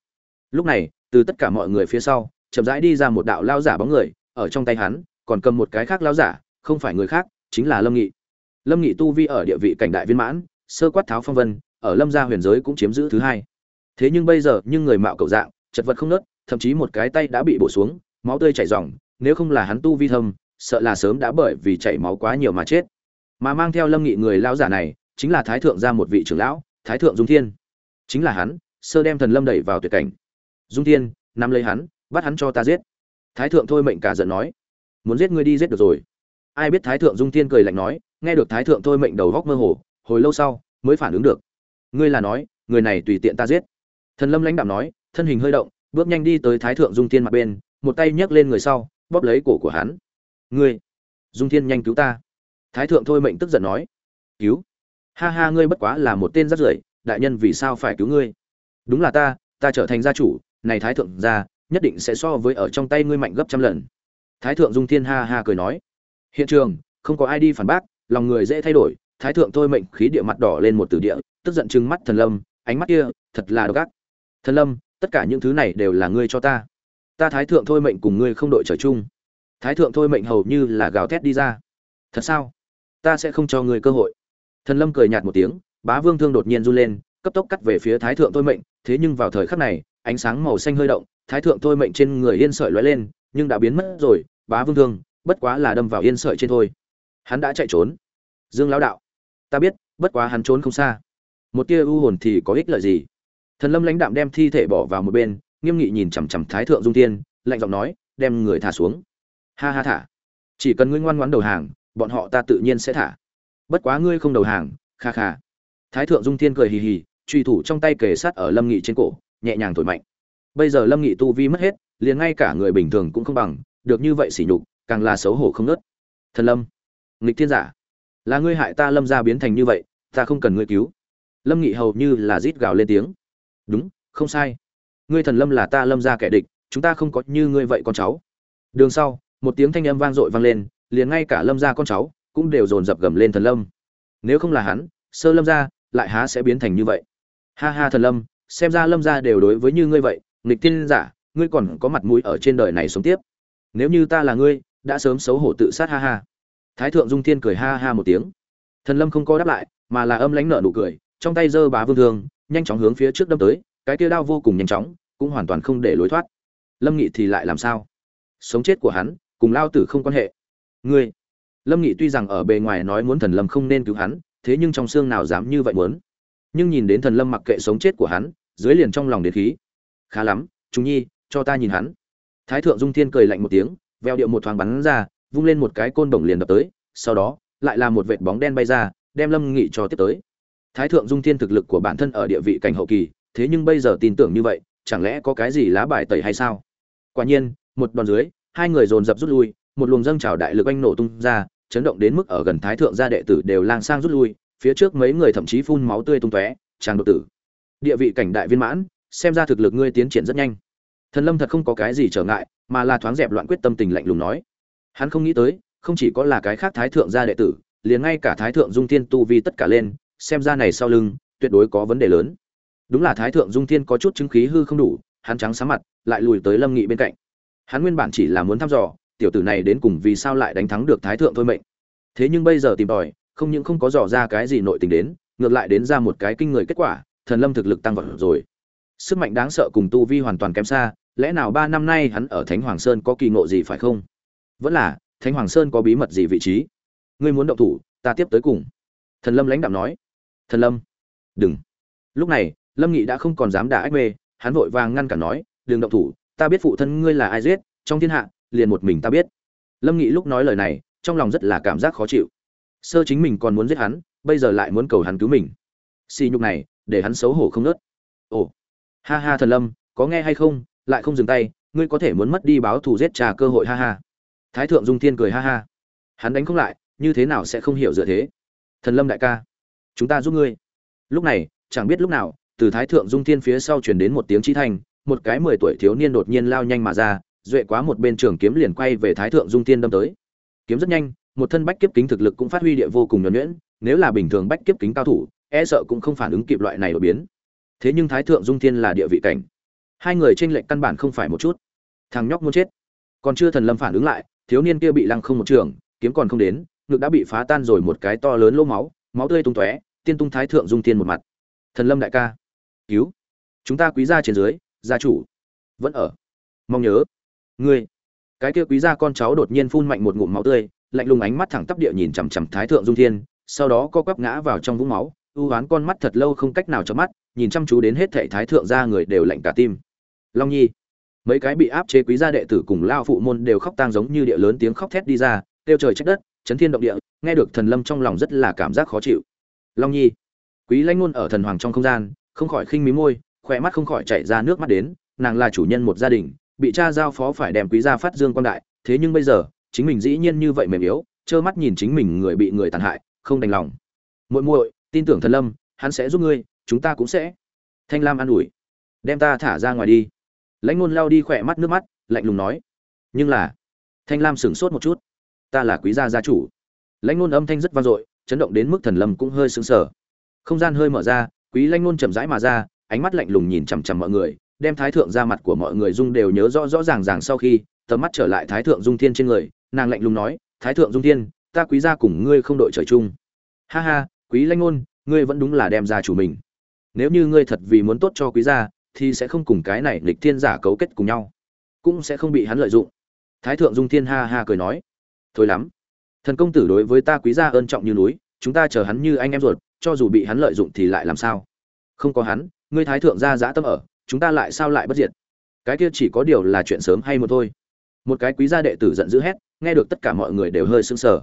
Lúc này, từ tất cả mọi người phía sau, chậm rãi đi ra một đạo lao giả bóng người, ở trong tay hắn, còn cầm một cái khác lao giả, không phải người khác, chính là lâm nghị. Lâm nghị tu vi ở địa vị cảnh đại viên mãn, sơ quát tháo phong vân, ở lâm gia huyền giới cũng chiếm giữ thứ hai. Thế nhưng bây giờ, nhưng người mạo cậu dạng, chật vật không nớt thậm chí một cái tay đã bị bổ xuống, máu tươi chảy ròng, nếu không là hắn tu vi thâm, sợ là sớm đã bởi vì chảy máu quá nhiều mà chết. Mà mang theo lâm nghị người lão giả này, chính là thái thượng ra một vị trưởng lão, thái thượng dung thiên. Chính là hắn, sơ đem thần lâm đẩy vào tuyệt cảnh. Dung thiên, nắm lấy hắn, bắt hắn cho ta giết. Thái thượng thôi mệnh cả giận nói, muốn giết ngươi đi giết được rồi. Ai biết thái thượng dung thiên cười lạnh nói, nghe được thái thượng thôi mệnh đầu góc mơ hồ, hồi lâu sau, mới phản ứng được. Ngươi là nói, người này tùy tiện ta giết. Thần lâm lãnh đạo nói, thân hình hơi động bước nhanh đi tới thái thượng dung thiên mặt bên, một tay nhấc lên người sau, bóp lấy cổ của hắn. Ngươi, dung thiên nhanh cứu ta. Thái thượng thôi mệnh tức giận nói. Cứu? Ha ha, ngươi bất quá là một tên rắt rưởi, đại nhân vì sao phải cứu ngươi? Đúng là ta ta trở thành gia chủ, này thái thượng gia, nhất định sẽ so với ở trong tay ngươi mạnh gấp trăm lần. Thái thượng dung thiên ha ha cười nói. Hiện trường, không có ai đi phản bác, lòng người dễ thay đổi. Thái thượng thôi mệnh khí địa mặt đỏ lên một từ địa, tức giận trừng mắt thần lâm, ánh mắt kia, thật là độc ác. Thần lâm tất cả những thứ này đều là ngươi cho ta. Ta thái thượng thôi mệnh cùng ngươi không đội trời chung. Thái thượng thôi mệnh hầu như là gào thét đi ra. Thật sao? Ta sẽ không cho ngươi cơ hội. Thần lâm cười nhạt một tiếng, bá vương thương đột nhiên run lên, cấp tốc cắt về phía thái thượng thôi mệnh, thế nhưng vào thời khắc này, ánh sáng màu xanh hơi động, thái thượng thôi mệnh trên người yên sợi lóe lên, nhưng đã biến mất rồi, bá vương thương, bất quá là đâm vào yên sợi trên thôi. Hắn đã chạy trốn. Dương lão đạo, ta biết, bất quá hắn trốn không xa. Một tia u hồn thì có ích lợi gì? Thần lâm lãnh đạm đem thi thể bỏ vào một bên, nghiêm nghị nhìn chằm chằm thái thượng dung tiên lạnh giọng nói, đem người thả xuống. Ha ha thả. Chỉ cần ngươi ngoan ngoãn đầu hàng, bọn họ ta tự nhiên sẽ thả. Bất quá ngươi không đầu hàng, kha kha. Thái thượng dung thiên cười hì hì, truy thủ trong tay kề sát ở lâm nghị trên cổ, nhẹ nhàng thổi mạnh. Bây giờ lâm nghị tu vi mất hết, liền ngay cả người bình thường cũng không bằng, được như vậy sỉ nhục, càng là xấu hổ không nớt. Thần lâm. Nghịch thiên giả. Là ngươi hại ta lâm ra biến thành như vậy, ta không cần ngươi cứu. Lâm nghị hầu như là rít gào lên tiếng đúng, không sai. Ngươi thần lâm là ta lâm ra kẻ địch, chúng ta không có như ngươi vậy con cháu. Đường sau, một tiếng thanh âm vang dội vang lên, liền ngay cả lâm ra con cháu cũng đều dồn dập gầm lên thần lâm. Nếu không là hắn, sơ lâm ra lại há sẽ biến thành như vậy? Ha ha thần lâm, xem ra lâm ra đều đối với như ngươi vậy, nghịch tiên giả, ngươi còn có mặt mũi ở trên đời này sống tiếp. Nếu như ta là ngươi, đã sớm xấu hổ tự sát ha ha. Thái thượng dung thiên cười ha ha một tiếng. Thần lâm không có đáp lại, mà là âm lãnh nợ nụ cười, trong tay giơ bá vương thương nhanh chóng hướng phía trước đâm tới, cái kia đao vô cùng nhanh chóng, cũng hoàn toàn không để lối thoát. Lâm nghị thì lại làm sao? Sống chết của hắn, cùng lao tử không quan hệ. Ngươi? Lâm nghị tuy rằng ở bề ngoài nói muốn thần lâm không nên cứu hắn, thế nhưng trong xương nào dám như vậy muốn? Nhưng nhìn đến thần lâm mặc kệ sống chết của hắn, dưới liền trong lòng đế khí. Khá lắm chúng nhi, cho ta nhìn hắn. Thái thượng dung thiên cười lạnh một tiếng, veo điệu một thoáng bắn ra, vung lên một cái côn bổng liền đập tới, sau đó, lại là một vệt bóng đen bay ra, đem lâm nghị cho tiếp tới thái thượng dung thiên thực lực của bản thân ở địa vị cảnh hậu kỳ, thế nhưng bây giờ tin tưởng như vậy, chẳng lẽ có cái gì lá bài tẩy hay sao? Quả nhiên, một đòn dưới, hai người dồn dập rút lui, một luồng dâng trào đại lực anh nổ tung ra, chấn động đến mức ở gần thái thượng gia đệ tử đều lang sang rút lui, phía trước mấy người thậm chí phun máu tươi tung tóe tràng đột tử. Địa vị cảnh đại viên mãn, xem ra thực lực ngươi tiến triển rất nhanh. Thần lâm thật không có cái gì trở ngại, mà là thoáng dẹp loạn quyết tâm tình lạnh lùng nói. Hắn không nghĩ tới, không chỉ có là cái khác thái thượng gia đệ tử, liền ngay cả thái thượng dung thiên tu vi tất cả lên xem ra này sau lưng, tuyệt đối có vấn đề lớn. Đúng là thái thượng dung thiên có chút chứng khí hư không đủ, hắn trắng sáng mặt, lại lùi tới lâm nghị bên cạnh. Hắn nguyên bản chỉ là muốn thăm dò, tiểu tử này đến cùng vì sao lại đánh thắng được thái thượng thôi mệnh. Thế nhưng bây giờ tìm tòi, không những không có dò ra cái gì nội tình đến, ngược lại đến ra một cái kinh người kết quả, thần lâm thực lực tăng vọt rồi. Sức mạnh đáng sợ cùng tu vi hoàn toàn kém xa, lẽ nào ba năm nay hắn ở thánh hoàng sơn có kỳ ngộ gì phải không? Vẫn là, thánh hoàng sơn có bí mật gì vị trí? Ngươi muốn động thủ, ta tiếp tới cùng. Thần lâm lãnh đạm nói thần lâm. Đừng. Lúc này, lâm nghị đã không còn dám đả ách mê, hắn vội vàng ngăn cản nói, đừng động thủ, ta biết phụ thân ngươi là ai giết, trong thiên hạ, liền một mình ta biết. Lâm nghị lúc nói lời này, trong lòng rất là cảm giác khó chịu. Sơ chính mình còn muốn giết hắn, bây giờ lại muốn cầu hắn cứu mình. Xì nhục này, để hắn xấu hổ không nớt. Ồ. Ha ha thần lâm, có nghe hay không? Lại không dừng tay, ngươi có thể muốn mất đi báo thù giết trà cơ hội ha ha. Thái thượng dung thiên cười ha ha. Hắn đánh không lại, như thế nào sẽ không hiểu dựa thế? Thần lâm đại ca chúng ta giúp ngươi. Lúc này, chẳng biết lúc nào, từ thái thượng dung thiên phía sau truyền đến một tiếng trí thành một cái mười tuổi thiếu niên đột nhiên lao nhanh mà ra, duệ quá một bên trường kiếm liền quay về thái thượng dung thiên đâm tới. Kiếm rất nhanh, một thân bách kiếp kính thực lực cũng phát huy địa vô cùng nhuẩn nhuyễn, nếu là bình thường bách kiếp kính cao thủ e sợ cũng không phản ứng kịp loại này đột biến. Thế nhưng thái thượng dung thiên là địa vị cảnh. Hai người tranh lệch căn bản không phải một chút. Thằng nhóc muốn chết. Còn chưa thần lâm phản ứng lại, thiếu niên kia bị lăng không một trường, kiếm còn không đến, ngực đã bị phá tan rồi một cái to lớn lỗ máu máu tươi tung tóe tiên tung thái thượng dung tiên một mặt. Thần lâm đại ca, cứu. Chúng ta quý gia trên dưới, gia chủ, vẫn ở. Mong nhớ, ngươi. Cái kia quý gia con cháu đột nhiên phun mạnh một ngụm máu tươi, lạnh lùng ánh mắt thẳng tắp địa nhìn chằm chằm thái thượng dung thiên, sau đó co quắp ngã vào trong vũng máu, u hoán con mắt thật lâu không cách nào cho mắt, nhìn chăm chú đến hết thệ thái thượng gia người đều lạnh cả tim. Long nhi, mấy cái bị áp chế quý gia đệ tử cùng lao phụ môn đều khóc tang giống như địa lớn tiếng khóc thét đi ra, kêu trời trách đất, chấn thiên động địa, nghe được thần lâm trong lòng rất là cảm giác khó chịu long nhi. Quý lãnh ngôn ở thần hoàng trong không gian, không khỏi khinh mí môi, khỏe mắt không khỏi chảy ra nước mắt đến, nàng là chủ nhân một gia đình, bị cha giao phó phải đem quý gia phát dương quan đại, thế nhưng bây giờ, chính mình dĩ nhiên như vậy mềm yếu, trơ mắt nhìn chính mình người bị người tàn hại, không đành lòng. Muội muội, tin tưởng thần lâm, hắn sẽ giúp ngươi, chúng ta cũng sẽ. Thanh lam an ủi. Đem ta thả ra ngoài đi. Lãnh ngôn lao đi khỏe mắt nước mắt, lạnh lùng nói. Nhưng là, thanh lam sửng sốt một chút. Ta là quý gia gia chủ. Lãnh ngôn âm thanh rất vang dội chấn động đến mức thần lâm cũng hơi sững sờ. Không gian hơi mở ra, quý lanh ngôn chậm rãi mà ra, ánh mắt lạnh lùng nhìn chằm chằm mọi người, đem thái thượng ra mặt của mọi người dung đều nhớ rõ rõ ràng ràng sau khi, tầm mắt trở lại thái thượng dung thiên trên người, nàng lạnh lùng nói, thái thượng dung thiên, ta quý gia cùng ngươi không đội trời chung. Ha ha, quý lanh ngôn ngươi vẫn đúng là đem ra chủ mình. Nếu như ngươi thật vì muốn tốt cho quý gia, thì sẽ không cùng cái này lịch thiên giả cấu kết cùng nhau, cũng sẽ không bị hắn lợi dụng. Thái thượng dung thiên ha ha cười nói, thôi lắm thần công tử đối với ta quý gia ơn trọng như núi, chúng ta chờ hắn như anh em ruột, cho dù bị hắn lợi dụng thì lại làm sao? Không có hắn, ngươi thái thượng gia giã tâm ở, chúng ta lại sao lại bất diệt? Cái kia chỉ có điều là chuyện sớm hay một thôi. Một cái quý gia đệ tử giận dữ hét, nghe được tất cả mọi người đều hơi sững sờ.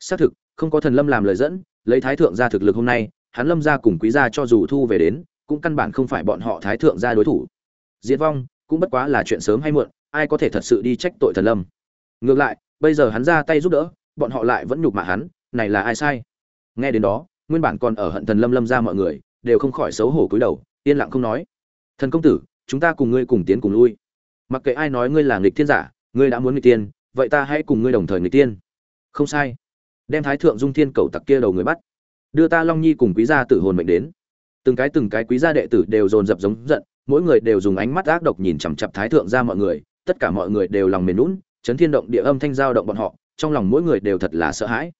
Xác thực, không có thần lâm làm lời dẫn, lấy thái thượng gia thực lực hôm nay, hắn lâm gia cùng quý gia cho dù thu về đến, cũng căn bản không phải bọn họ thái thượng gia đối thủ. Diệt vong, cũng bất quá là chuyện sớm hay muộn, ai có thể thật sự đi trách tội thần lâm? Ngược lại, bây giờ hắn ra tay giúp đỡ bọn họ lại vẫn nhục mạ hắn, này là ai sai? Nghe đến đó, nguyên bản còn ở hận thần lâm lâm ra mọi người, đều không khỏi xấu hổ cúi đầu, yên lặng không nói. Thần công tử, chúng ta cùng ngươi cùng tiến cùng lui. Mặc kệ ai nói ngươi là nghịch thiên giả, ngươi đã muốn nghịch tiên vậy ta hãy cùng ngươi đồng thời nghịch tiên không sai. Đem thái thượng dung thiên cầu tặc kia đầu người bắt. Đưa ta long nhi cùng quý gia tử hồn mệnh đến. Từng cái từng cái quý gia đệ tử đều dồn dập giống giận, mỗi người đều dùng ánh mắt ác độc nhìn chằm chặp thái thượng ra mọi người, tất cả mọi người đều lòng mềm lún chấn thiên động địa âm thanh giao động bọn họ trong lòng mỗi người đều thật là sợ hãi.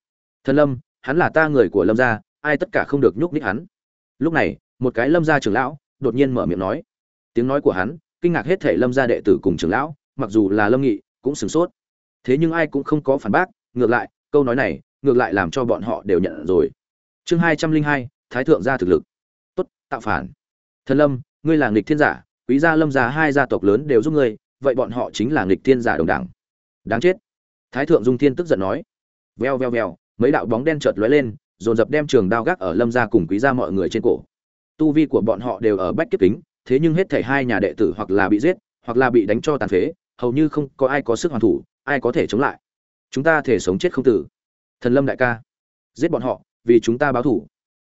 Thần lâm, hắn là ta người của lâm gia, ai tất cả không được nhúc nhích hắn. Lúc này, một cái lâm gia trưởng lão đột nhiên mở miệng nói. Tiếng nói của hắn kinh ngạc hết thể lâm gia đệ tử cùng trưởng lão, mặc dù là lâm nghị, cũng sửng sốt. Thế nhưng ai cũng không có phản bác, ngược lại, câu nói này, ngược lại làm cho bọn họ đều nhận rồi. Chương hai trăm linh hai, thái thượng gia thực lực. Tốt, tạo phản. Thần lâm, ngươi là nghịch thiên giả, quý gia lâm gia hai gia tộc lớn đều giúp ngươi, vậy bọn họ chính là nghịch thiên giả đồng đẳng. Đáng chết thái thượng dung thiên tức giận nói veo veo veo mấy đạo bóng đen chợt lóe lên dồn dập đem trường đao gác ở lâm gia cùng quý gia mọi người trên cổ. Tu vi của bọn họ đều ở bách kiếp kính thế nhưng hết thảy hai nhà đệ tử hoặc là bị giết hoặc là bị đánh cho tàn phế hầu như không có ai có sức hoàn thủ ai có thể chống lại. Chúng ta thể sống chết không tử. Thần lâm đại ca giết bọn họ vì chúng ta báo thù.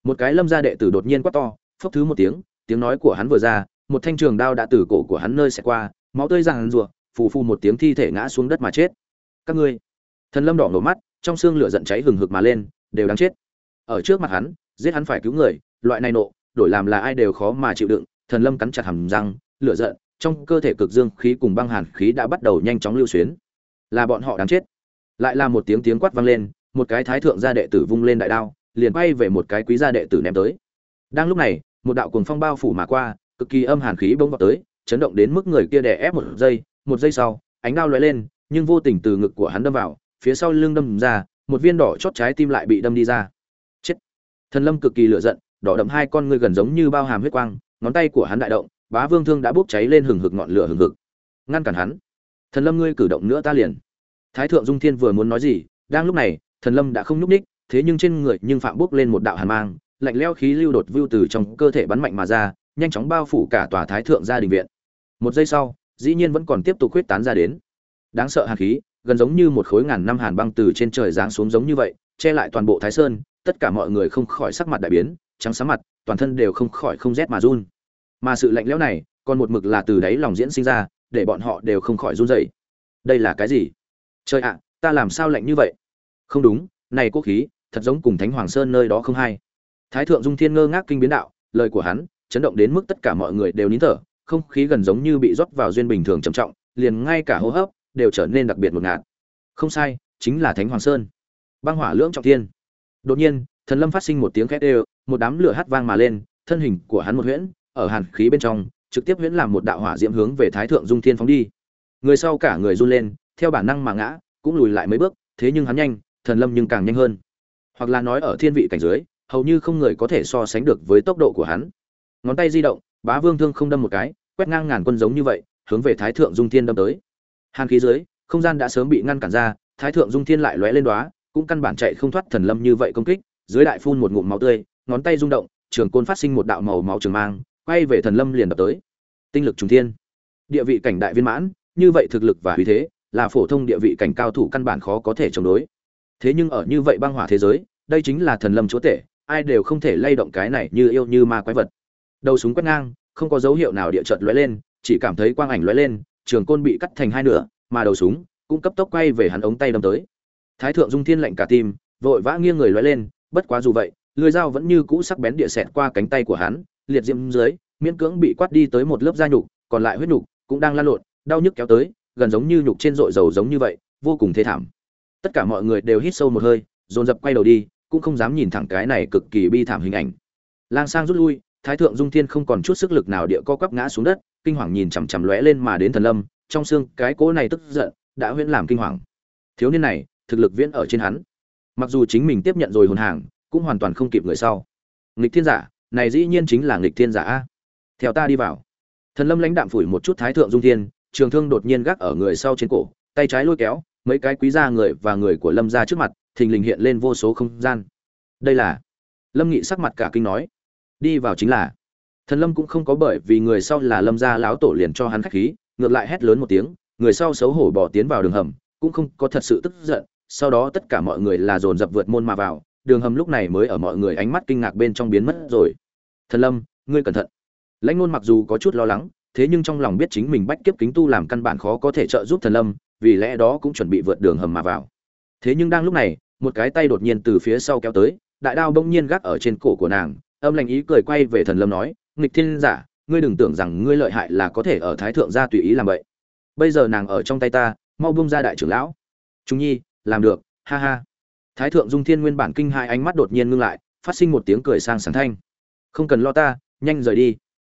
một cái lâm gia đệ tử đột nhiên quát to phốc thứ một tiếng tiếng nói của hắn vừa ra một thanh trường đao đã từ cổ của hắn nơi sẽ qua máu tươi rằng rùa, phù phù một tiếng thi thể ngã xuống đất mà chết các ngươi. Thần lâm đỏ nổ mắt, trong xương lửa giận cháy hừng hực mà lên, đều đáng chết. Ở trước mặt hắn, giết hắn phải cứu người, loại này nộ, đổi làm là ai đều khó mà chịu đựng. Thần lâm cắn chặt hàm răng, lửa giận, trong cơ thể cực dương khí cùng băng hàn khí đã bắt đầu nhanh chóng lưu xuyến. Là bọn họ đáng chết. Lại là một tiếng tiếng quát vang lên, một cái thái thượng gia đệ tử vung lên đại đao, liền bay về một cái quý gia đệ tử ném tới. Đang lúc này, một đạo cuồng phong bao phủ mà qua, cực kỳ âm hàn khí bỗng vào tới, chấn động đến mức người kia đè ép một giây một giây sau, ánh đao lóe lên nhưng vô tình từ ngực của hắn đâm vào phía sau lưng đâm ra một viên đỏ chót trái tim lại bị đâm đi ra. Chết! Thần lâm cực kỳ lửa giận đỏ đậm hai con ngươi gần giống như bao hàm huyết quang ngón tay của hắn đại động bá vương thương đã bốc cháy lên hừng hực ngọn lửa hừng hực. Ngăn cản hắn. Thần lâm ngươi cử động nữa ta liền. Thái thượng dung thiên vừa muốn nói gì đang lúc này thần lâm đã không nhúc nhích, thế nhưng trên người nhưng phạm bốc lên một đạo hàn mang lạnh lẽo khí lưu đột vưu từ trong cơ thể bắn mạnh mà ra nhanh chóng bao phủ cả tòa thái thượng gia đình viện. Một giây sau dĩ nhiên vẫn còn tiếp tục huyết tán ra đến đáng sợ hàn khí, gần giống như một khối ngàn năm hàn băng từ trên trời giáng xuống giống như vậy, che lại toàn bộ thái sơn, tất cả mọi người không khỏi sắc mặt đại biến, trắng sáng mặt, toàn thân đều không khỏi không rét mà run. Mà sự lạnh lẽo này, còn một mực là từ đáy lòng diễn sinh ra, để bọn họ đều không khỏi run rẩy. Đây là cái gì? Trời ạ à, ta làm sao lạnh như vậy? Không đúng, này quốc khí, thật giống cùng thánh hoàng sơn nơi đó không hay. Thái thượng dung thiên ngơ ngác kinh biến đạo, lời của hắn, chấn động đến mức tất cả mọi người đều nín thở, không khí gần giống như bị rót vào duyên bình thường trầm trọng, liền ngay cả hô hấp đều trở nên đặc biệt một ngạt. Không sai, chính là thánh hoàng sơn. Băng hỏa lưỡng trọng thiên. Đột nhiên, thần lâm phát sinh một tiếng khét đều một đám lửa hắt vang mà lên, thân hình của hắn một huyễn, ở hàn khí bên trong, trực tiếp huyễn làm một đạo hỏa diễm hướng về thái thượng dung thiên phóng đi. Người sau cả người run lên, theo bản năng mà ngã, cũng lùi lại mấy bước, thế nhưng hắn nhanh, thần lâm nhưng càng nhanh hơn. Hoặc là nói ở thiên vị cảnh dưới, hầu như không người có thể so sánh được với tốc độ của hắn. Ngón tay di động, bá vương thương không đâm một cái, quét ngang ngàn quân giống như vậy, hướng về thái thượng dung thiên đâm tới hàn khí dưới, không gian đã sớm bị ngăn cản ra, thái thượng dung thiên lại lóe lên đoá cũng căn bản chạy không thoát thần lâm như vậy công kích, dưới đại phun một ngụm máu tươi, ngón tay rung động, trường côn phát sinh một đạo màu máu trường mang, quay về thần lâm liền đập tới. Tinh lực trùng thiên. Địa vị cảnh đại viên mãn, như vậy thực lực và uy thế, là phổ thông địa vị cảnh cao thủ căn bản khó có thể chống đối. Thế nhưng ở như vậy băng hỏa thế giới, đây chính là thần lâm chúa tể, ai đều không thể lay động cái này như yêu như ma quái vật. Đầu súng quét ngang, không có dấu hiệu nào địa chợt lóe lên, chỉ cảm thấy quang ảnh lóe lên trường côn bị cắt thành hai nửa, mà đầu súng cũng cấp tốc quay về hắn ống tay đâm tới. Thái thượng dung thiên lạnh cả tim, vội vã nghiêng người lóe lên, bất quá dù vậy, lưỡi dao vẫn như cũ sắc bén địa xẹt qua cánh tay của hắn, liệt diễm dưới, miễn cưỡng bị quát đi tới một lớp da nhục, còn lại huyết nhục cũng đang lan lộn, đau nhức kéo tới, gần giống như nhục trên rội dầu giống như vậy, vô cùng thê thảm. Tất cả mọi người đều hít sâu một hơi, dồn dập quay đầu đi, cũng không dám nhìn thẳng cái này cực kỳ bi thảm hình ảnh. Lang sang rút lui thái thượng dung thiên không còn chút sức lực nào địa co quắp ngã xuống đất, kinh hoàng nhìn chằm chằm lóe lên mà đến thần lâm, trong xương cái cỗ này tức giận đã huyễn làm kinh hoàng. Thiếu niên này, thực lực viễn ở trên hắn. Mặc dù chính mình tiếp nhận rồi hồn hàng, cũng hoàn toàn không kịp người sau. Nghịch thiên giả, này dĩ nhiên chính là nghịch thiên giả a. Theo ta đi vào. Thần lâm lãnh đạm phủi một chút thái thượng dung thiên, trường thương đột nhiên gác ở người sau trên cổ, tay trái lôi kéo, mấy cái quý gia người và người của lâm ra trước mặt, thình lình hiện lên vô số không gian. Đây là lâm nghị sắc mặt cả kinh nói đi vào chính là. Thần lâm cũng không có bởi vì người sau là lâm gia lão tổ liền cho hắn khách khí, ngược lại hét lớn một tiếng, người sau xấu hổ bỏ tiến vào đường hầm, cũng không có thật sự tức giận, sau đó tất cả mọi người là dồn dập vượt môn mà vào, đường hầm lúc này mới ở mọi người ánh mắt kinh ngạc bên trong biến mất rồi. Thần lâm, ngươi cẩn thận. Lãnh ngôn mặc dù có chút lo lắng, thế nhưng trong lòng biết chính mình bách kiếp kính tu làm căn bản khó có thể trợ giúp thần lâm, vì lẽ đó cũng chuẩn bị vượt đường hầm mà vào. Thế nhưng đang lúc này, một cái tay đột nhiên từ phía sau kéo tới, đại đao bỗng nhiên gác ở trên cổ của nàng âm lành ý cười quay về thần lâm nói, nghịch thiên giả, ngươi đừng tưởng rằng ngươi lợi hại là có thể ở thái thượng gia tùy ý làm vậy. Bây giờ nàng ở trong tay ta, mau bung ra đại trưởng lão. Trung nhi, làm được, ha ha. Thái thượng dung thiên nguyên bản kinh hai ánh mắt đột nhiên ngưng lại, phát sinh một tiếng cười sang sáng thanh. Không cần lo ta, nhanh rời đi.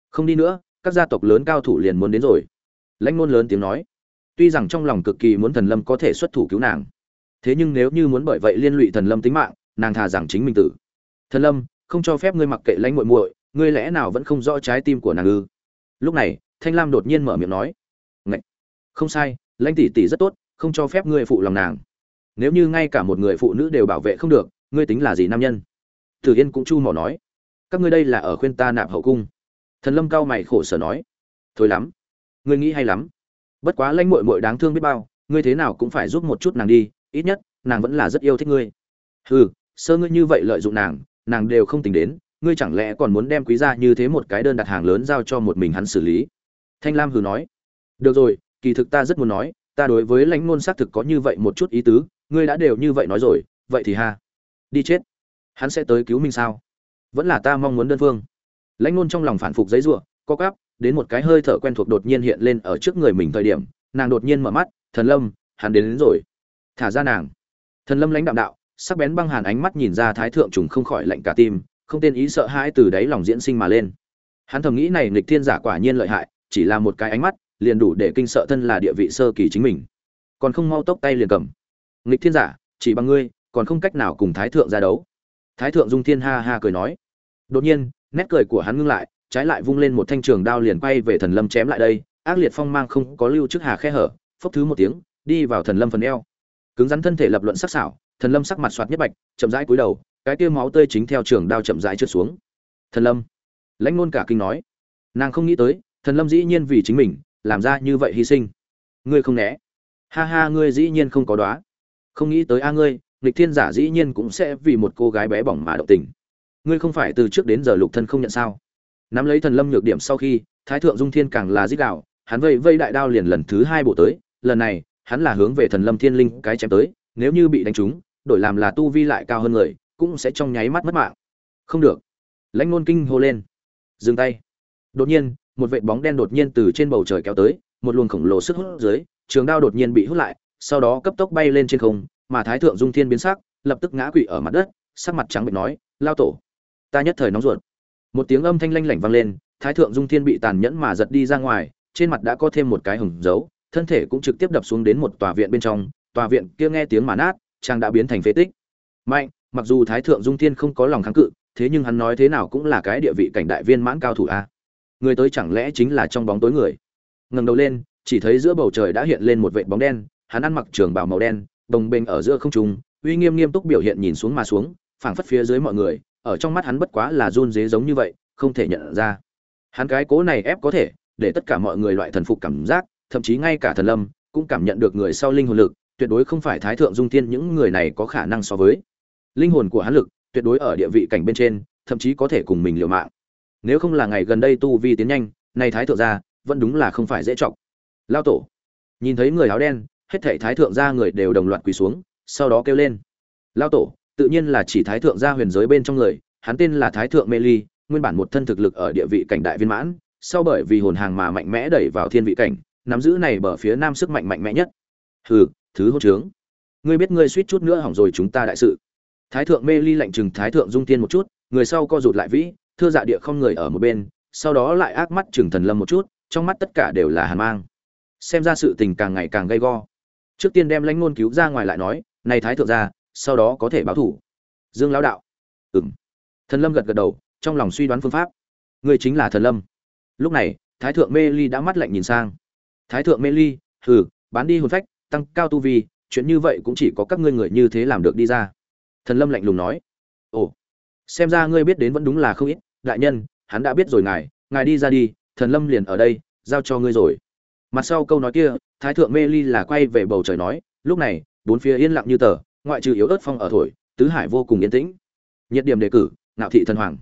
Không đi nữa, các gia tộc lớn cao thủ liền muốn đến rồi. Lãnh ngôn lớn tiếng nói. Tuy rằng trong lòng cực kỳ muốn thần lâm có thể xuất thủ cứu nàng, thế nhưng nếu như muốn bởi vậy liên lụy thần lâm tính mạng, nàng thà rằng chính mình tử. Thần lâm không cho phép ngươi mặc kệ lãnh muội muội, ngươi lẽ nào vẫn không rõ trái tim của nàng ư? Lúc này, thanh lam đột nhiên mở miệng nói Ngậy! không sai, lãnh tỷ tỷ rất tốt, không cho phép ngươi phụ lòng nàng. Nếu như ngay cả một người phụ nữ đều bảo vệ không được, ngươi tính là gì nam nhân? Tử yên cũng chu mỏ nói, các ngươi đây là ở khuyên ta nạp hậu cung. Thần lâm cao mày khổ sở nói, thôi lắm, ngươi nghĩ hay lắm. Bất quá lãnh muội muội đáng thương biết bao, ngươi thế nào cũng phải giúp một chút nàng đi, ít nhất, nàng vẫn là rất yêu thích ngươi. Hừ, sơ ngươi như vậy lợi dụng nàng nàng đều không tính đến ngươi chẳng lẽ còn muốn đem quý gia như thế một cái đơn đặt hàng lớn giao cho một mình hắn xử lý? Thanh lam hừ nói. Được rồi kỳ thực ta rất muốn nói ta đối với lãnh ngôn xác thực có như vậy một chút ý tứ ngươi đã đều như vậy nói rồi vậy thì ha. Đi chết. Hắn sẽ tới cứu mình sao? Vẫn là ta mong muốn đơn phương. Lãnh ngôn trong lòng phản phục giấy ruộng co cắp đến một cái hơi thở quen thuộc đột nhiên hiện lên ở trước người mình thời điểm nàng đột nhiên mở mắt thần lâm hắn đến, đến rồi. Thả ra nàng. Thần lâm lãnh đạm đạo sắc bén băng hàn ánh mắt nhìn ra thái thượng trùng không khỏi lạnh cả tim, không tên ý sợ hãi từ đáy lòng diễn sinh mà lên. Hắn thầm nghĩ này nghịch thiên giả quả nhiên lợi hại, chỉ là một cái ánh mắt, liền đủ để kinh sợ thân là địa vị sơ kỳ chính mình. Còn không mau tốc tay liền cầm. Nghịch thiên giả, chỉ bằng ngươi, còn không cách nào cùng thái thượng ra đấu. Thái thượng dung thiên ha ha cười nói. Đột nhiên, nét cười của hắn ngưng lại, trái lại vung lên một thanh trường đao liền quay về thần lâm chém lại đây. Ác liệt phong mang không có lưu trước hà khe hở, phốc thứ một tiếng, đi vào thần lâm phần eo. Cứng rắn thân thể lập luận sắc sảo thần lâm sắc mặt soạt nhất bạch, chậm rãi cúi đầu, cái kia máu tươi chính theo trường đao chậm rãi trượt xuống. Thần lâm. Lãnh ngôn cả kinh nói. Nàng không nghĩ tới, thần lâm dĩ nhiên vì chính mình, làm ra như vậy hy sinh. Ngươi không né. Ha ha, ngươi dĩ nhiên không có đoá. Không nghĩ tới a ngươi, nghịch thiên giả dĩ nhiên cũng sẽ vì một cô gái bé bỏng mà động tình. Ngươi không phải từ trước đến giờ lục thân không nhận sao? Nắm lấy thần lâm nhược điểm sau khi, thái thượng dung thiên càng là dích đạo, hắn vây vây đại đao liền lần thứ hai bổ tới, lần này, hắn là hướng về thần lâm thiên linh cái chém tới, nếu như bị đánh trúng đổi làm là tu vi lại cao hơn người, cũng sẽ trong nháy mắt mất mạng. Không được. Lãnh ngôn kinh hô lên. Dừng tay. Đột nhiên, một vệt bóng đen đột nhiên từ trên bầu trời kéo tới, một luồng khổng lồ sức hút dưới, trường đao đột nhiên bị hút lại, sau đó cấp tốc bay lên trên không, mà thái thượng dung thiên biến sắc, lập tức ngã quỵ ở mặt đất, sắc mặt trắng bệnh nói, lao tổ, ta nhất thời nóng ruột. Một tiếng âm thanh lanh lảnh vang lên, thái thượng dung thiên bị tàn nhẫn mà giật đi ra ngoài, trên mặt đã có thêm một cái hừng dấu, thân thể cũng trực tiếp đập xuống đến một tòa viện bên trong, tòa viện kia nghe tiếng mà nát chàng đã biến thành phế tích. Mạnh, mặc dù thái thượng dung thiên không có lòng kháng cự, thế nhưng hắn nói thế nào cũng là cái địa vị cảnh đại viên mãn cao thủ a. Người tới chẳng lẽ chính là trong bóng tối người? Ngẩng đầu lên, chỉ thấy giữa bầu trời đã hiện lên một vệt bóng đen, hắn ăn mặc trường bào màu đen, đồng bềnh ở giữa không trung, uy nghiêm nghiêm túc biểu hiện nhìn xuống mà xuống, phảng phất phía dưới mọi người, ở trong mắt hắn bất quá là run dế giống như vậy, không thể nhận ra. Hắn cái cố này ép có thể, để tất cả mọi người loại thần phục cảm giác, thậm chí ngay cả thần lâm, cũng cảm nhận được người sau linh hồn lực tuyệt đối không phải thái thượng dung thiên những người này có khả năng so với. Linh hồn của hắn lực, tuyệt đối ở địa vị cảnh bên trên, thậm chí có thể cùng mình liều mạng. Nếu không là ngày gần đây tu vi tiến nhanh, nay thái thượng gia, vẫn đúng là không phải dễ trọng lao tổ. Nhìn thấy người áo đen, hết thảy thái thượng gia người đều đồng loạt quỳ xuống, sau đó kêu lên. Lao tổ, tự nhiên là chỉ thái thượng gia huyền giới bên trong người, hắn tên là thái thượng mê ly, nguyên bản một thân thực lực ở địa vị cảnh đại viên mãn, sau bởi vì hồn hàng mà mạnh mẽ đẩy vào thiên vị cảnh, nắm giữ này bờ phía nam sức mạnh mạnh mẽ nhất. Hừ thứ hỗn trướng. Ngươi biết ngươi suýt chút nữa hỏng rồi chúng ta đại sự. Thái thượng mê ly lạnh chừng thái thượng dung tiên một chút, người sau co rụt lại vĩ, thưa dạ địa không người ở một bên, sau đó lại ác mắt chừng thần lâm một chút, trong mắt tất cả đều là hàn mang. Xem ra sự tình càng ngày càng gay go. Trước tiên đem lãnh ngôn cứu ra ngoài lại nói, này thái thượng ra sau đó có thể báo thủ. Dương lão đạo. Ừng thần lâm gật gật đầu, trong lòng suy đoán phương pháp. Người chính là thần lâm. Lúc này, thái thượng mê ly đã mắt lạnh nhìn sang. Thái thượng mê ly, hừ, bán đi hồn phách tăng cao tu vi, chuyện như vậy cũng chỉ có các ngươi người như thế làm được đi ra. Thần lâm lạnh lùng nói. Ồ, xem ra ngươi biết đến vẫn đúng là không ít. Đại nhân, hắn đã biết rồi ngài ngài đi ra đi, thần lâm liền ở đây, giao cho ngươi rồi. Mặt sau câu nói kia, thái thượng mê ly là quay về bầu trời nói, lúc này, bốn phía yên lặng như tờ, ngoại trừ yếu ớt phong ở thổi, tứ hải vô cùng yên tĩnh. Nhiệt điểm đề cử nạo thị thần hoàng.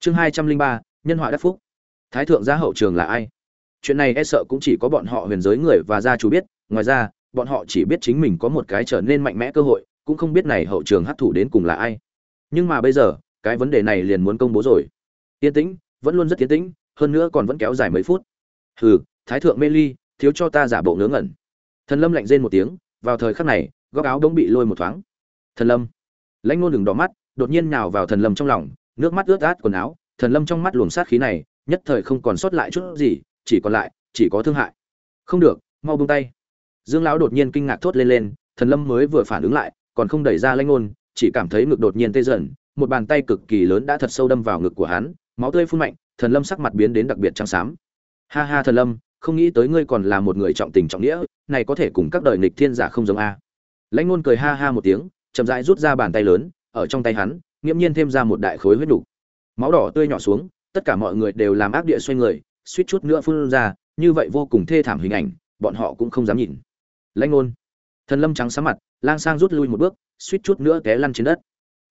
Chương hai trăm linh ba, nhân họa đắc phúc. Thái thượng gia hậu trường là ai? Chuyện này e sợ cũng chỉ có bọn họ huyền giới người và gia chủ biết, ngoài ra bọn họ chỉ biết chính mình có một cái trở nên mạnh mẽ cơ hội, cũng không biết này hậu trường hấp thụ đến cùng là ai. Nhưng mà bây giờ, cái vấn đề này liền muốn công bố rồi. Yên tĩnh, vẫn luôn rất tiến tĩnh, hơn nữa còn vẫn kéo dài mấy phút. Hừ, thái thượng mê ly, thiếu cho ta giả bộ ngớ ngẩn. Thần lâm lạnh rên một tiếng, vào thời khắc này, góc áo đống bị lôi một thoáng. Thần lâm. Lãnh ngôn đừng đỏ mắt, đột nhiên nhào vào thần lâm trong lòng, nước mắt ướt át quần áo. Thần lâm trong mắt luồng sát khí này, nhất thời không còn sót lại chút gì, chỉ còn lại, chỉ có thương hại. Không được, mau buông tay dương lão đột nhiên kinh ngạc thốt lên lên, thần lâm mới vừa phản ứng lại, còn không đẩy ra lãnh ngôn, chỉ cảm thấy ngực đột nhiên tê dần, một bàn tay cực kỳ lớn đã thật sâu đâm vào ngực của hắn, máu tươi phun mạnh, thần lâm sắc mặt biến đến đặc biệt trắng xám. Ha ha thần lâm, không nghĩ tới ngươi còn là một người trọng tình trọng nghĩa, này có thể cùng các đời nghịch thiên giả không giống a. Lãnh ngôn cười ha ha một tiếng, chậm rãi rút ra bàn tay lớn, ở trong tay hắn, nghiễm nhiên thêm ra một đại khối huyết đủ. máu đỏ tươi nhỏ xuống, tất cả mọi người đều làm ác địa xoay người, suýt chút nữa phun ra, như vậy vô cùng thê thảm hình ảnh, bọn họ cũng không dám nhìn lãnh ngôn. Thần lâm trắng sáng mặt, lang sang rút lui một bước, suýt chút nữa té lăn trên đất.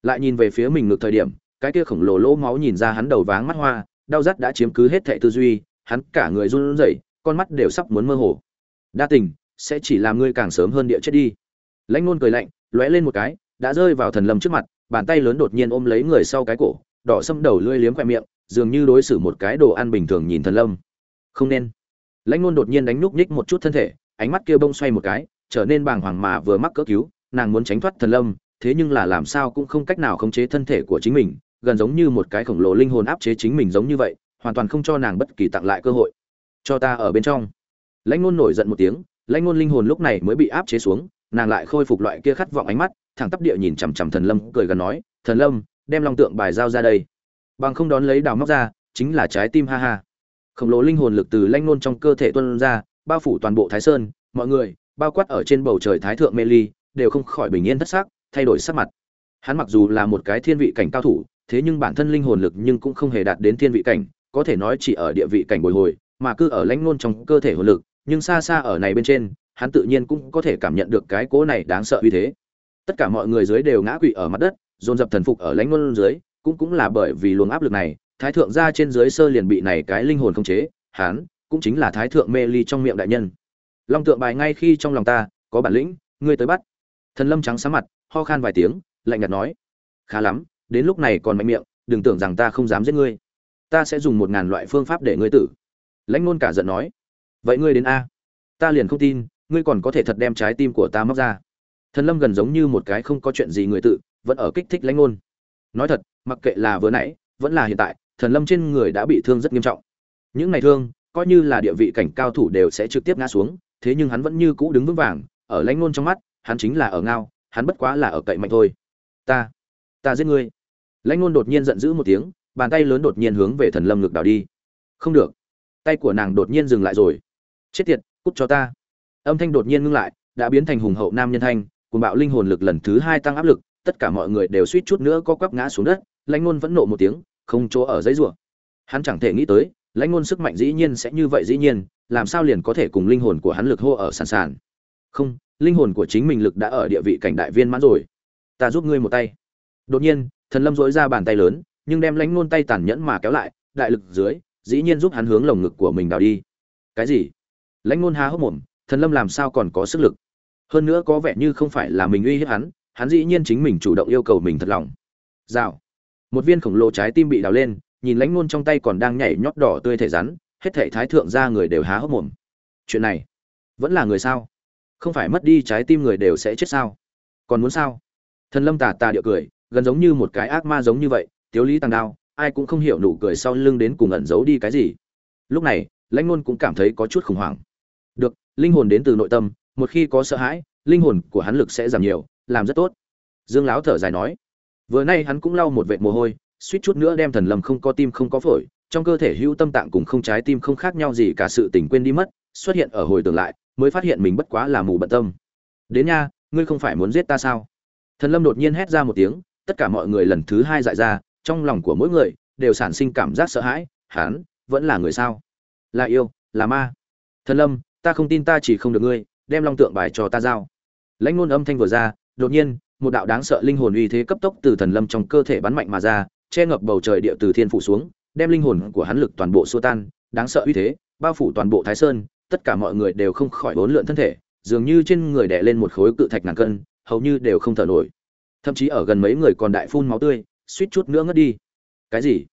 Lại nhìn về phía mình ngược thời điểm, cái kia khổng lồ lỗ máu nhìn ra hắn đầu váng mắt hoa, đau rát đã chiếm cứ hết thệ tư duy, hắn cả người run rẩy, con mắt đều sắp muốn mơ hồ. Đa tình, sẽ chỉ làm ngươi càng sớm hơn địa chết đi. Lãnh ngôn cười lạnh, lóe lên một cái, đã rơi vào thần lâm trước mặt, bàn tay lớn đột nhiên ôm lấy người sau cái cổ, đỏ sâm đầu lưỡi liếm khoe miệng, dường như đối xử một cái đồ ăn bình thường nhìn thần lâm. Không nên. Lãnh ngôn đột nhiên đánh núp nhích một chút thân thể ánh mắt kia bông xoay một cái, trở nên bàng hoàng mà vừa mắc cỡ cứu, nàng muốn tránh thoát thần lâm, thế nhưng là làm sao cũng không cách nào khống chế thân thể của chính mình, gần giống như một cái khổng lồ linh hồn áp chế chính mình giống như vậy, hoàn toàn không cho nàng bất kỳ tặng lại cơ hội. Cho ta ở bên trong. Lãnh ngôn nổi giận một tiếng, lãnh ngôn linh hồn lúc này mới bị áp chế xuống, nàng lại khôi phục loại kia khát vọng ánh mắt, thẳng tắp địa nhìn chằm chằm thần lâm, cười gần nói, thần lâm, đem long tượng bài giao ra đây. Bằng không đón lấy đào móc ra, chính là trái tim ha ha. Khổng lồ linh hồn lực từ lãnh ngôn trong cơ thể tuôn ra bao phủ toàn bộ thái sơn, mọi người, bao quát ở trên bầu trời thái thượng mê ly, đều không khỏi bình yên thất xác thay đổi sắc mặt. Hắn mặc dù là một cái thiên vị cảnh cao thủ, thế nhưng bản thân linh hồn lực nhưng cũng không hề đạt đến thiên vị cảnh, có thể nói chỉ ở địa vị cảnh bồi hồi, mà cứ ở lãnh ngôn trong cơ thể hồn lực, nhưng xa xa ở này bên trên, hắn tự nhiên cũng có thể cảm nhận được cái cố này đáng sợ uy thế. Tất cả mọi người dưới đều ngã quỵ ở mặt đất, dồn dập thần phục ở lãnh ngôn dưới, cũng cũng là bởi vì luồng áp lực này, thái thượng ra trên dưới sơ liền bị này cái linh hồn không chế, hắn cũng chính là thái thượng mê ly trong miệng đại nhân. Long tượng bài ngay khi trong lòng ta, có bản lĩnh, ngươi tới bắt. Thần lâm trắng sáng mặt, ho khan vài tiếng, lạnh nhạt nói, khá lắm, đến lúc này còn mạnh miệng, đừng tưởng rằng ta không dám giết ngươi. Ta sẽ dùng một ngàn loại phương pháp để ngươi tử. Lãnh ngôn cả giận nói, vậy ngươi đến a. Ta liền không tin, ngươi còn có thể thật đem trái tim của ta móc ra. Thần lâm gần giống như một cái không có chuyện gì người tự, vẫn ở kích thích lãnh ngôn nói thật, mặc kệ là vừa nãy, vẫn là hiện tại, thần lâm trên người đã bị thương rất nghiêm trọng. Những ngày thương coi như là địa vị cảnh cao thủ đều sẽ trực tiếp ngã xuống, thế nhưng hắn vẫn như cũ đứng vững vàng, ở lãnh ngôn trong mắt, hắn chính là ở ngao, hắn bất quá là ở cậy mạnh thôi. Ta ta giết ngươi. Lãnh ngôn đột nhiên giận dữ một tiếng, bàn tay lớn đột nhiên hướng về thần lâm ngực đảo đi. Không được. Tay của nàng đột nhiên dừng lại rồi. Chết tiệt, cút cho ta. Âm thanh đột nhiên ngưng lại, đã biến thành hùng hậu nam nhân thanh cùng bạo linh hồn lực lần thứ hai tăng áp lực, tất cả mọi người đều suýt chút nữa có quắp ngã xuống đất, lãnh ngôn vẫn nộ một tiếng, không chỗ ở giấy rủa. Hắn chẳng thể nghĩ tới lãnh ngôn sức mạnh dĩ nhiên sẽ như vậy dĩ nhiên, làm sao liền có thể cùng linh hồn của hắn lực hô ở sàn sàn? Không, linh hồn của chính mình lực đã ở địa vị cảnh đại viên mãn rồi. Ta giúp ngươi một tay. Đột nhiên, thần lâm dỗi ra bàn tay lớn, nhưng đem lãnh ngôn tay tàn nhẫn mà kéo lại, đại lực dưới, dĩ nhiên giúp hắn hướng lồng ngực của mình đào đi. Cái gì? Lãnh ngôn há hốc mồm, thần lâm làm sao còn có sức lực? Hơn nữa có vẻ như không phải là mình uy hiếp hắn hắn dĩ nhiên chính mình chủ động yêu cầu mình thật lòng. Rào. Một viên khổng lồ trái tim bị đào lên nhìn lãnh ngôn trong tay còn đang nhảy nhót đỏ tươi thể rắn, hết thể thái thượng ra người đều há hốc mồm. Chuyện này, vẫn là người sao? Không phải mất đi trái tim người đều sẽ chết sao? Còn muốn sao? Thần lâm tà tà điệu cười, gần giống như một cái ác ma giống như vậy tiếu lý tăng đao, ai cũng không hiểu nụ cười sau lưng đến cùng ẩn giấu đi cái gì. Lúc này, lãnh ngôn cũng cảm thấy có chút khủng hoảng. Được, linh hồn đến từ nội tâm, một khi có sợ hãi, linh hồn của hắn lực sẽ giảm nhiều, làm rất tốt. Dương láo thở dài nói. Vừa nay hắn cũng lau một vệt mồ hôi suýt chút nữa đem thần lâm không có tim không có phổi, trong cơ thể hữu tâm tạng cùng không trái tim không khác nhau gì cả sự tình quên đi mất, xuất hiện ở hồi tưởng lại, mới phát hiện mình bất quá là mù bận tâm. Đến nha, ngươi không phải muốn giết ta sao? Thần lâm đột nhiên hét ra một tiếng, tất cả mọi người lần thứ hai dại ra, trong lòng của mỗi người đều sản sinh cảm giác sợ hãi, hắn vẫn là người sao? Là yêu, là ma. Thần lâm, ta không tin ta chỉ không được ngươi, đem long tượng bài cho ta giao. Lãnh ngôn âm thanh vừa ra, đột nhiên, một đạo đáng sợ linh hồn uy thế cấp tốc từ thần lâm trong cơ thể bắn mạnh mà ra che ngập bầu trời địa từ thiên phủ xuống, đem linh hồn của hắn lực toàn bộ xua tan, đáng sợ uy thế, bao phủ toàn bộ thái sơn, tất cả mọi người đều không khỏi bốn lượn thân thể, dường như trên người đè lên một khối cự thạch ngàn cân, hầu như đều không thở nổi. Thậm chí ở gần mấy người còn đại phun máu tươi, suýt chút nữa ngất đi. Cái gì?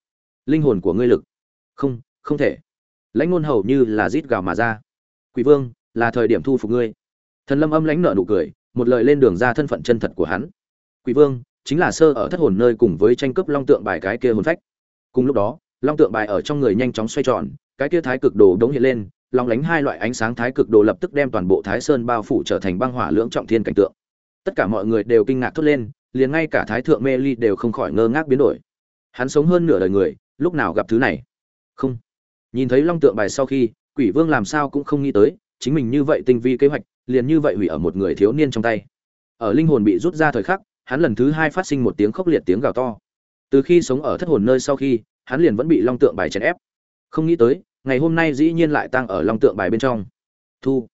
Linh hồn của ngươi lực? Không không thể. Lãnh ngôn hầu như là rít gào mà ra. Quỷ vương, là thời điểm thu phục ngươi. Thần lâm âm lãnh nợ nụ cười, một lời lên đường ra thân phận chân thật của hắn. Quỷ vương chính là sơ ở thất hồn nơi cùng với tranh cướp long tượng bài cái kia hồn phách. Cùng lúc đó, long tượng bài ở trong người nhanh chóng xoay tròn, cái kia thái cực đồ đống hiện lên long lánh hai loại ánh sáng thái cực đồ lập tức đem toàn bộ thái sơn bao phủ trở thành băng hỏa lưỡng trọng thiên cảnh tượng. Tất cả mọi người đều kinh ngạc thốt lên, liền ngay cả thái thượng mê ly đều không khỏi ngơ ngác biến đổi. Hắn sống hơn nửa đời người, lúc nào gặp thứ này? Không. Nhìn thấy long tượng bài sau khi, quỷ vương làm sao cũng không nghĩ tới, chính mình như vậy tinh vi kế hoạch, liền như vậy hủy ở một người thiếu niên trong tay. Ở linh hồn bị rút ra thời khắc hắn lần thứ hai phát sinh một tiếng khốc liệt tiếng gào to. Từ khi sống ở thất hồn nơi sau khi, hắn liền vẫn bị long tượng bài chèn ép. Không nghĩ tới, ngày hôm nay dĩ nhiên lại tăng ở long tượng bài bên trong. Thu.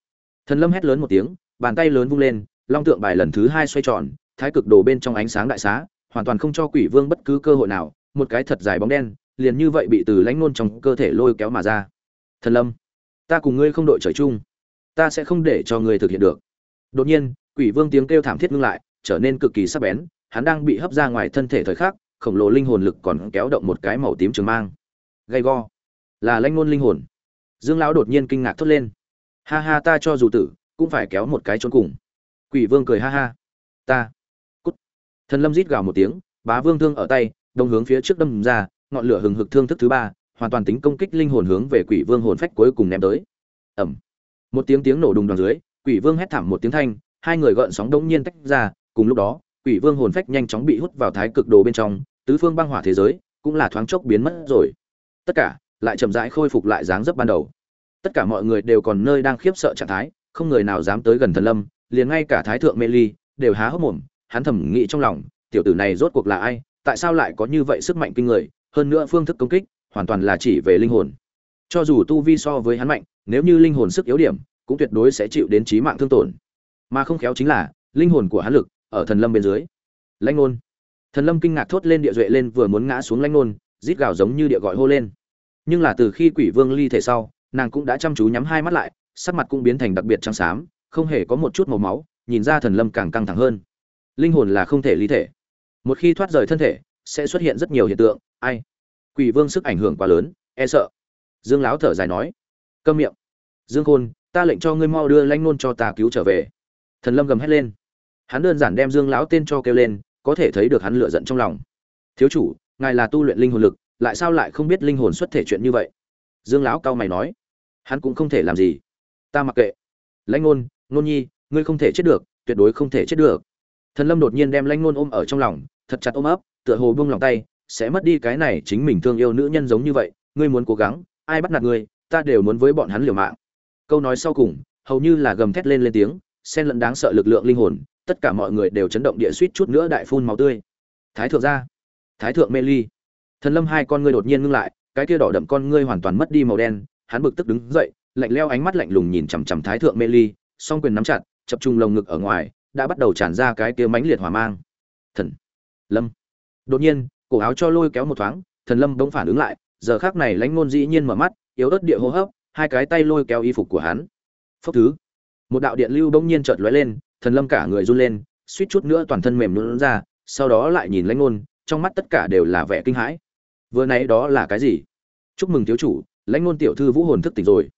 Thần lâm hét lớn một tiếng, bàn tay lớn vung lên, long tượng bài lần thứ hai xoay tròn, thái cực đồ bên trong ánh sáng đại xá, hoàn toàn không cho quỷ vương bất cứ cơ hội nào, một cái thật dài bóng đen, liền như vậy bị từ lãnh nôn trong cơ thể lôi kéo mà ra. Thần lâm. Ta cùng ngươi không đội trời chung. Ta sẽ không để cho ngươi thực hiện được. Đột nhiên, quỷ vương tiếng kêu thảm thiết ngưng lại trở nên cực kỳ sắc bén hắn đang bị hấp ra ngoài thân thể thời khắc khổng lồ linh hồn lực còn kéo động một cái màu tím trường mang. Gay go. Là lãnh ngôn linh hồn. Dương lão đột nhiên kinh ngạc thốt lên. Ha ha ta cho dù tử cũng phải kéo một cái trốn cùng. Quỷ vương cười ha ha. Ta. Cút. Thần lâm rít gào một tiếng bá vương thương ở tay đông hướng phía trước đâm ra ngọn lửa hừng hực thương thức thứ ba hoàn toàn tính công kích linh hồn hướng về quỷ vương hồn phách cuối cùng ném tới. Ầm, một tiếng tiếng nổ đùng đoàn dưới quỷ vương hét thảm một tiếng thanh hai người gợn sóng đống nhiên tách ra cùng lúc đó, quỷ vương hồn phách nhanh chóng bị hút vào thái cực đồ bên trong, tứ phương băng hỏa thế giới cũng là thoáng chốc biến mất rồi. Tất cả lại chậm rãi khôi phục lại dáng dấp ban đầu. Tất cả mọi người đều còn nơi đang khiếp sợ trạng thái, không người nào dám tới gần thần lâm, liền ngay cả thái thượng mê ly đều há hốc mồm, hắn thầm nghĩ trong lòng, tiểu tử này rốt cuộc là ai, tại sao lại có như vậy sức mạnh kinh người, hơn nữa phương thức công kích hoàn toàn là chỉ về linh hồn. Cho dù tu vi so với hắn mạnh, nếu như linh hồn sức yếu điểm, cũng tuyệt đối sẽ chịu đến chí mạng thương tổn. Mà không khéo chính là, linh hồn của hắn lực ở thần lâm bên dưới. Lãnh ngôn. Thần lâm kinh ngạc thốt lên địa duệ lên vừa muốn ngã xuống lãnh ngôn, rít gào giống như địa gọi hô lên. Nhưng là từ khi quỷ vương ly thể sau, nàng cũng đã chăm chú nhắm hai mắt lại, sắc mặt cũng biến thành đặc biệt trắng xám, không hề có một chút màu máu, nhìn ra thần lâm càng căng thẳng hơn. Linh hồn là không thể ly thể. Một khi thoát rời thân thể, sẽ xuất hiện rất nhiều hiện tượng, ai? Quỷ vương sức ảnh hưởng quá lớn e sợ. Dương láo thở dài nói. Câm miệng. Dương khôn, ta lệnh cho ngươi mau đưa lanh nôn cho ta cứu trở về. Thần lâm gầm hét lên hắn đơn giản đem dương lão tên cho kêu lên, có thể thấy được hắn lựa giận trong lòng. Thiếu chủ, ngài là tu luyện linh hồn lực, lại sao lại không biết linh hồn xuất thể chuyện như vậy? Dương lão cao mày nói. Hắn cũng không thể làm gì. Ta mặc kệ. Lãnh ngôn ngôn nhi, ngươi không thể chết được, tuyệt đối không thể chết được. Thần lâm đột nhiên đem lãnh ngôn ôm ở trong lòng, thật chặt ôm ấp, tựa hồ buông lòng tay, sẽ mất đi cái này chính mình thương yêu nữ nhân giống như vậy, ngươi muốn cố gắng, ai bắt nạt ngươi, ta đều muốn với bọn hắn liều mạng. Câu nói sau cùng, hầu như là gầm thét lên lên tiếng xen lẫn đáng sợ lực lượng linh hồn, tất cả mọi người đều chấn động địa suýt chút nữa đại phun máu tươi. Thái thượng gia thái thượng mê ly. Thần lâm hai con ngươi đột nhiên ngưng lại, cái kia đỏ đậm con ngươi hoàn toàn mất đi màu đen, hắn bực tức đứng dậy, lạnh leo ánh mắt lạnh lùng nhìn chằm chằm thái thượng mê ly, song quyền nắm chặt, chập trung lồng ngực ở ngoài, đã bắt đầu tràn ra cái kia mãnh liệt hỏa mang. Thần lâm. Đột nhiên, cổ áo cho lôi kéo một thoáng, thần lâm bỗng phản ứng lại, giờ khác này lãnh ngôn dĩ nhiên mở mắt, yếu ớt địa hô hấp, hai cái tay lôi kéo y phục của hắn. Phốc thứ một đạo điện lưu bỗng nhiên chợt lóe lên, thần lâm cả người run lên, suýt chút nữa toàn thân mềm nhũn ra, sau đó lại nhìn lãnh ngôn, trong mắt tất cả đều là vẻ kinh hãi. Vừa nãy đó là cái gì? Chúc mừng thiếu chủ, lãnh ngôn tiểu thư vũ hồn thức tỉnh rồi.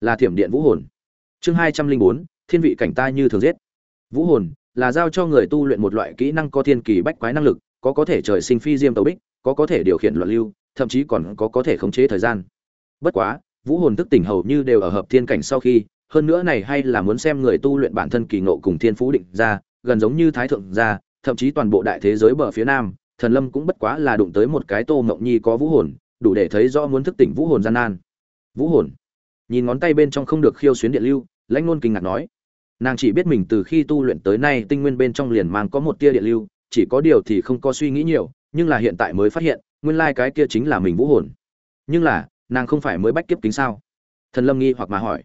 Là thiểm điện vũ hồn. Chương hai trăm linh bốn, thiên vị cảnh ta như thường giết. Vũ hồn, là giao cho người tu luyện một loại kỹ năng có thiên kỳ bách quái năng lực, có có thể trời sinh phi diêm tàu bích, có có thể điều khiển loạn lưu, thậm chí còn có có thể khống chế thời gian. Bất quá, vũ hồn thức tỉnh hầu như đều ở hợp thiên cảnh sau khi hơn nữa này hay là muốn xem người tu luyện bản thân kỳ ngộ cùng thiên phú định ra, gần giống như thái thượng gia thậm chí toàn bộ đại thế giới bờ phía nam, thần lâm cũng bất quá là đụng tới một cái tô mộng nhi có vũ hồn, đủ để thấy rõ muốn thức tỉnh vũ hồn gian nan. Vũ hồn? Nhìn ngón tay bên trong không được khiêu xuyến điện lưu, lãnh ngôn kinh ngạc nói. Nàng chỉ biết mình từ khi tu luyện tới nay tinh nguyên bên trong liền mang có một tia điện lưu, chỉ có điều thì không có suy nghĩ nhiều, nhưng là hiện tại mới phát hiện, nguyên lai cái kia chính là mình vũ hồn. Nhưng là, nàng không phải mới bách kiếp kính sao? Thần lâm nghi hoặc mà hỏi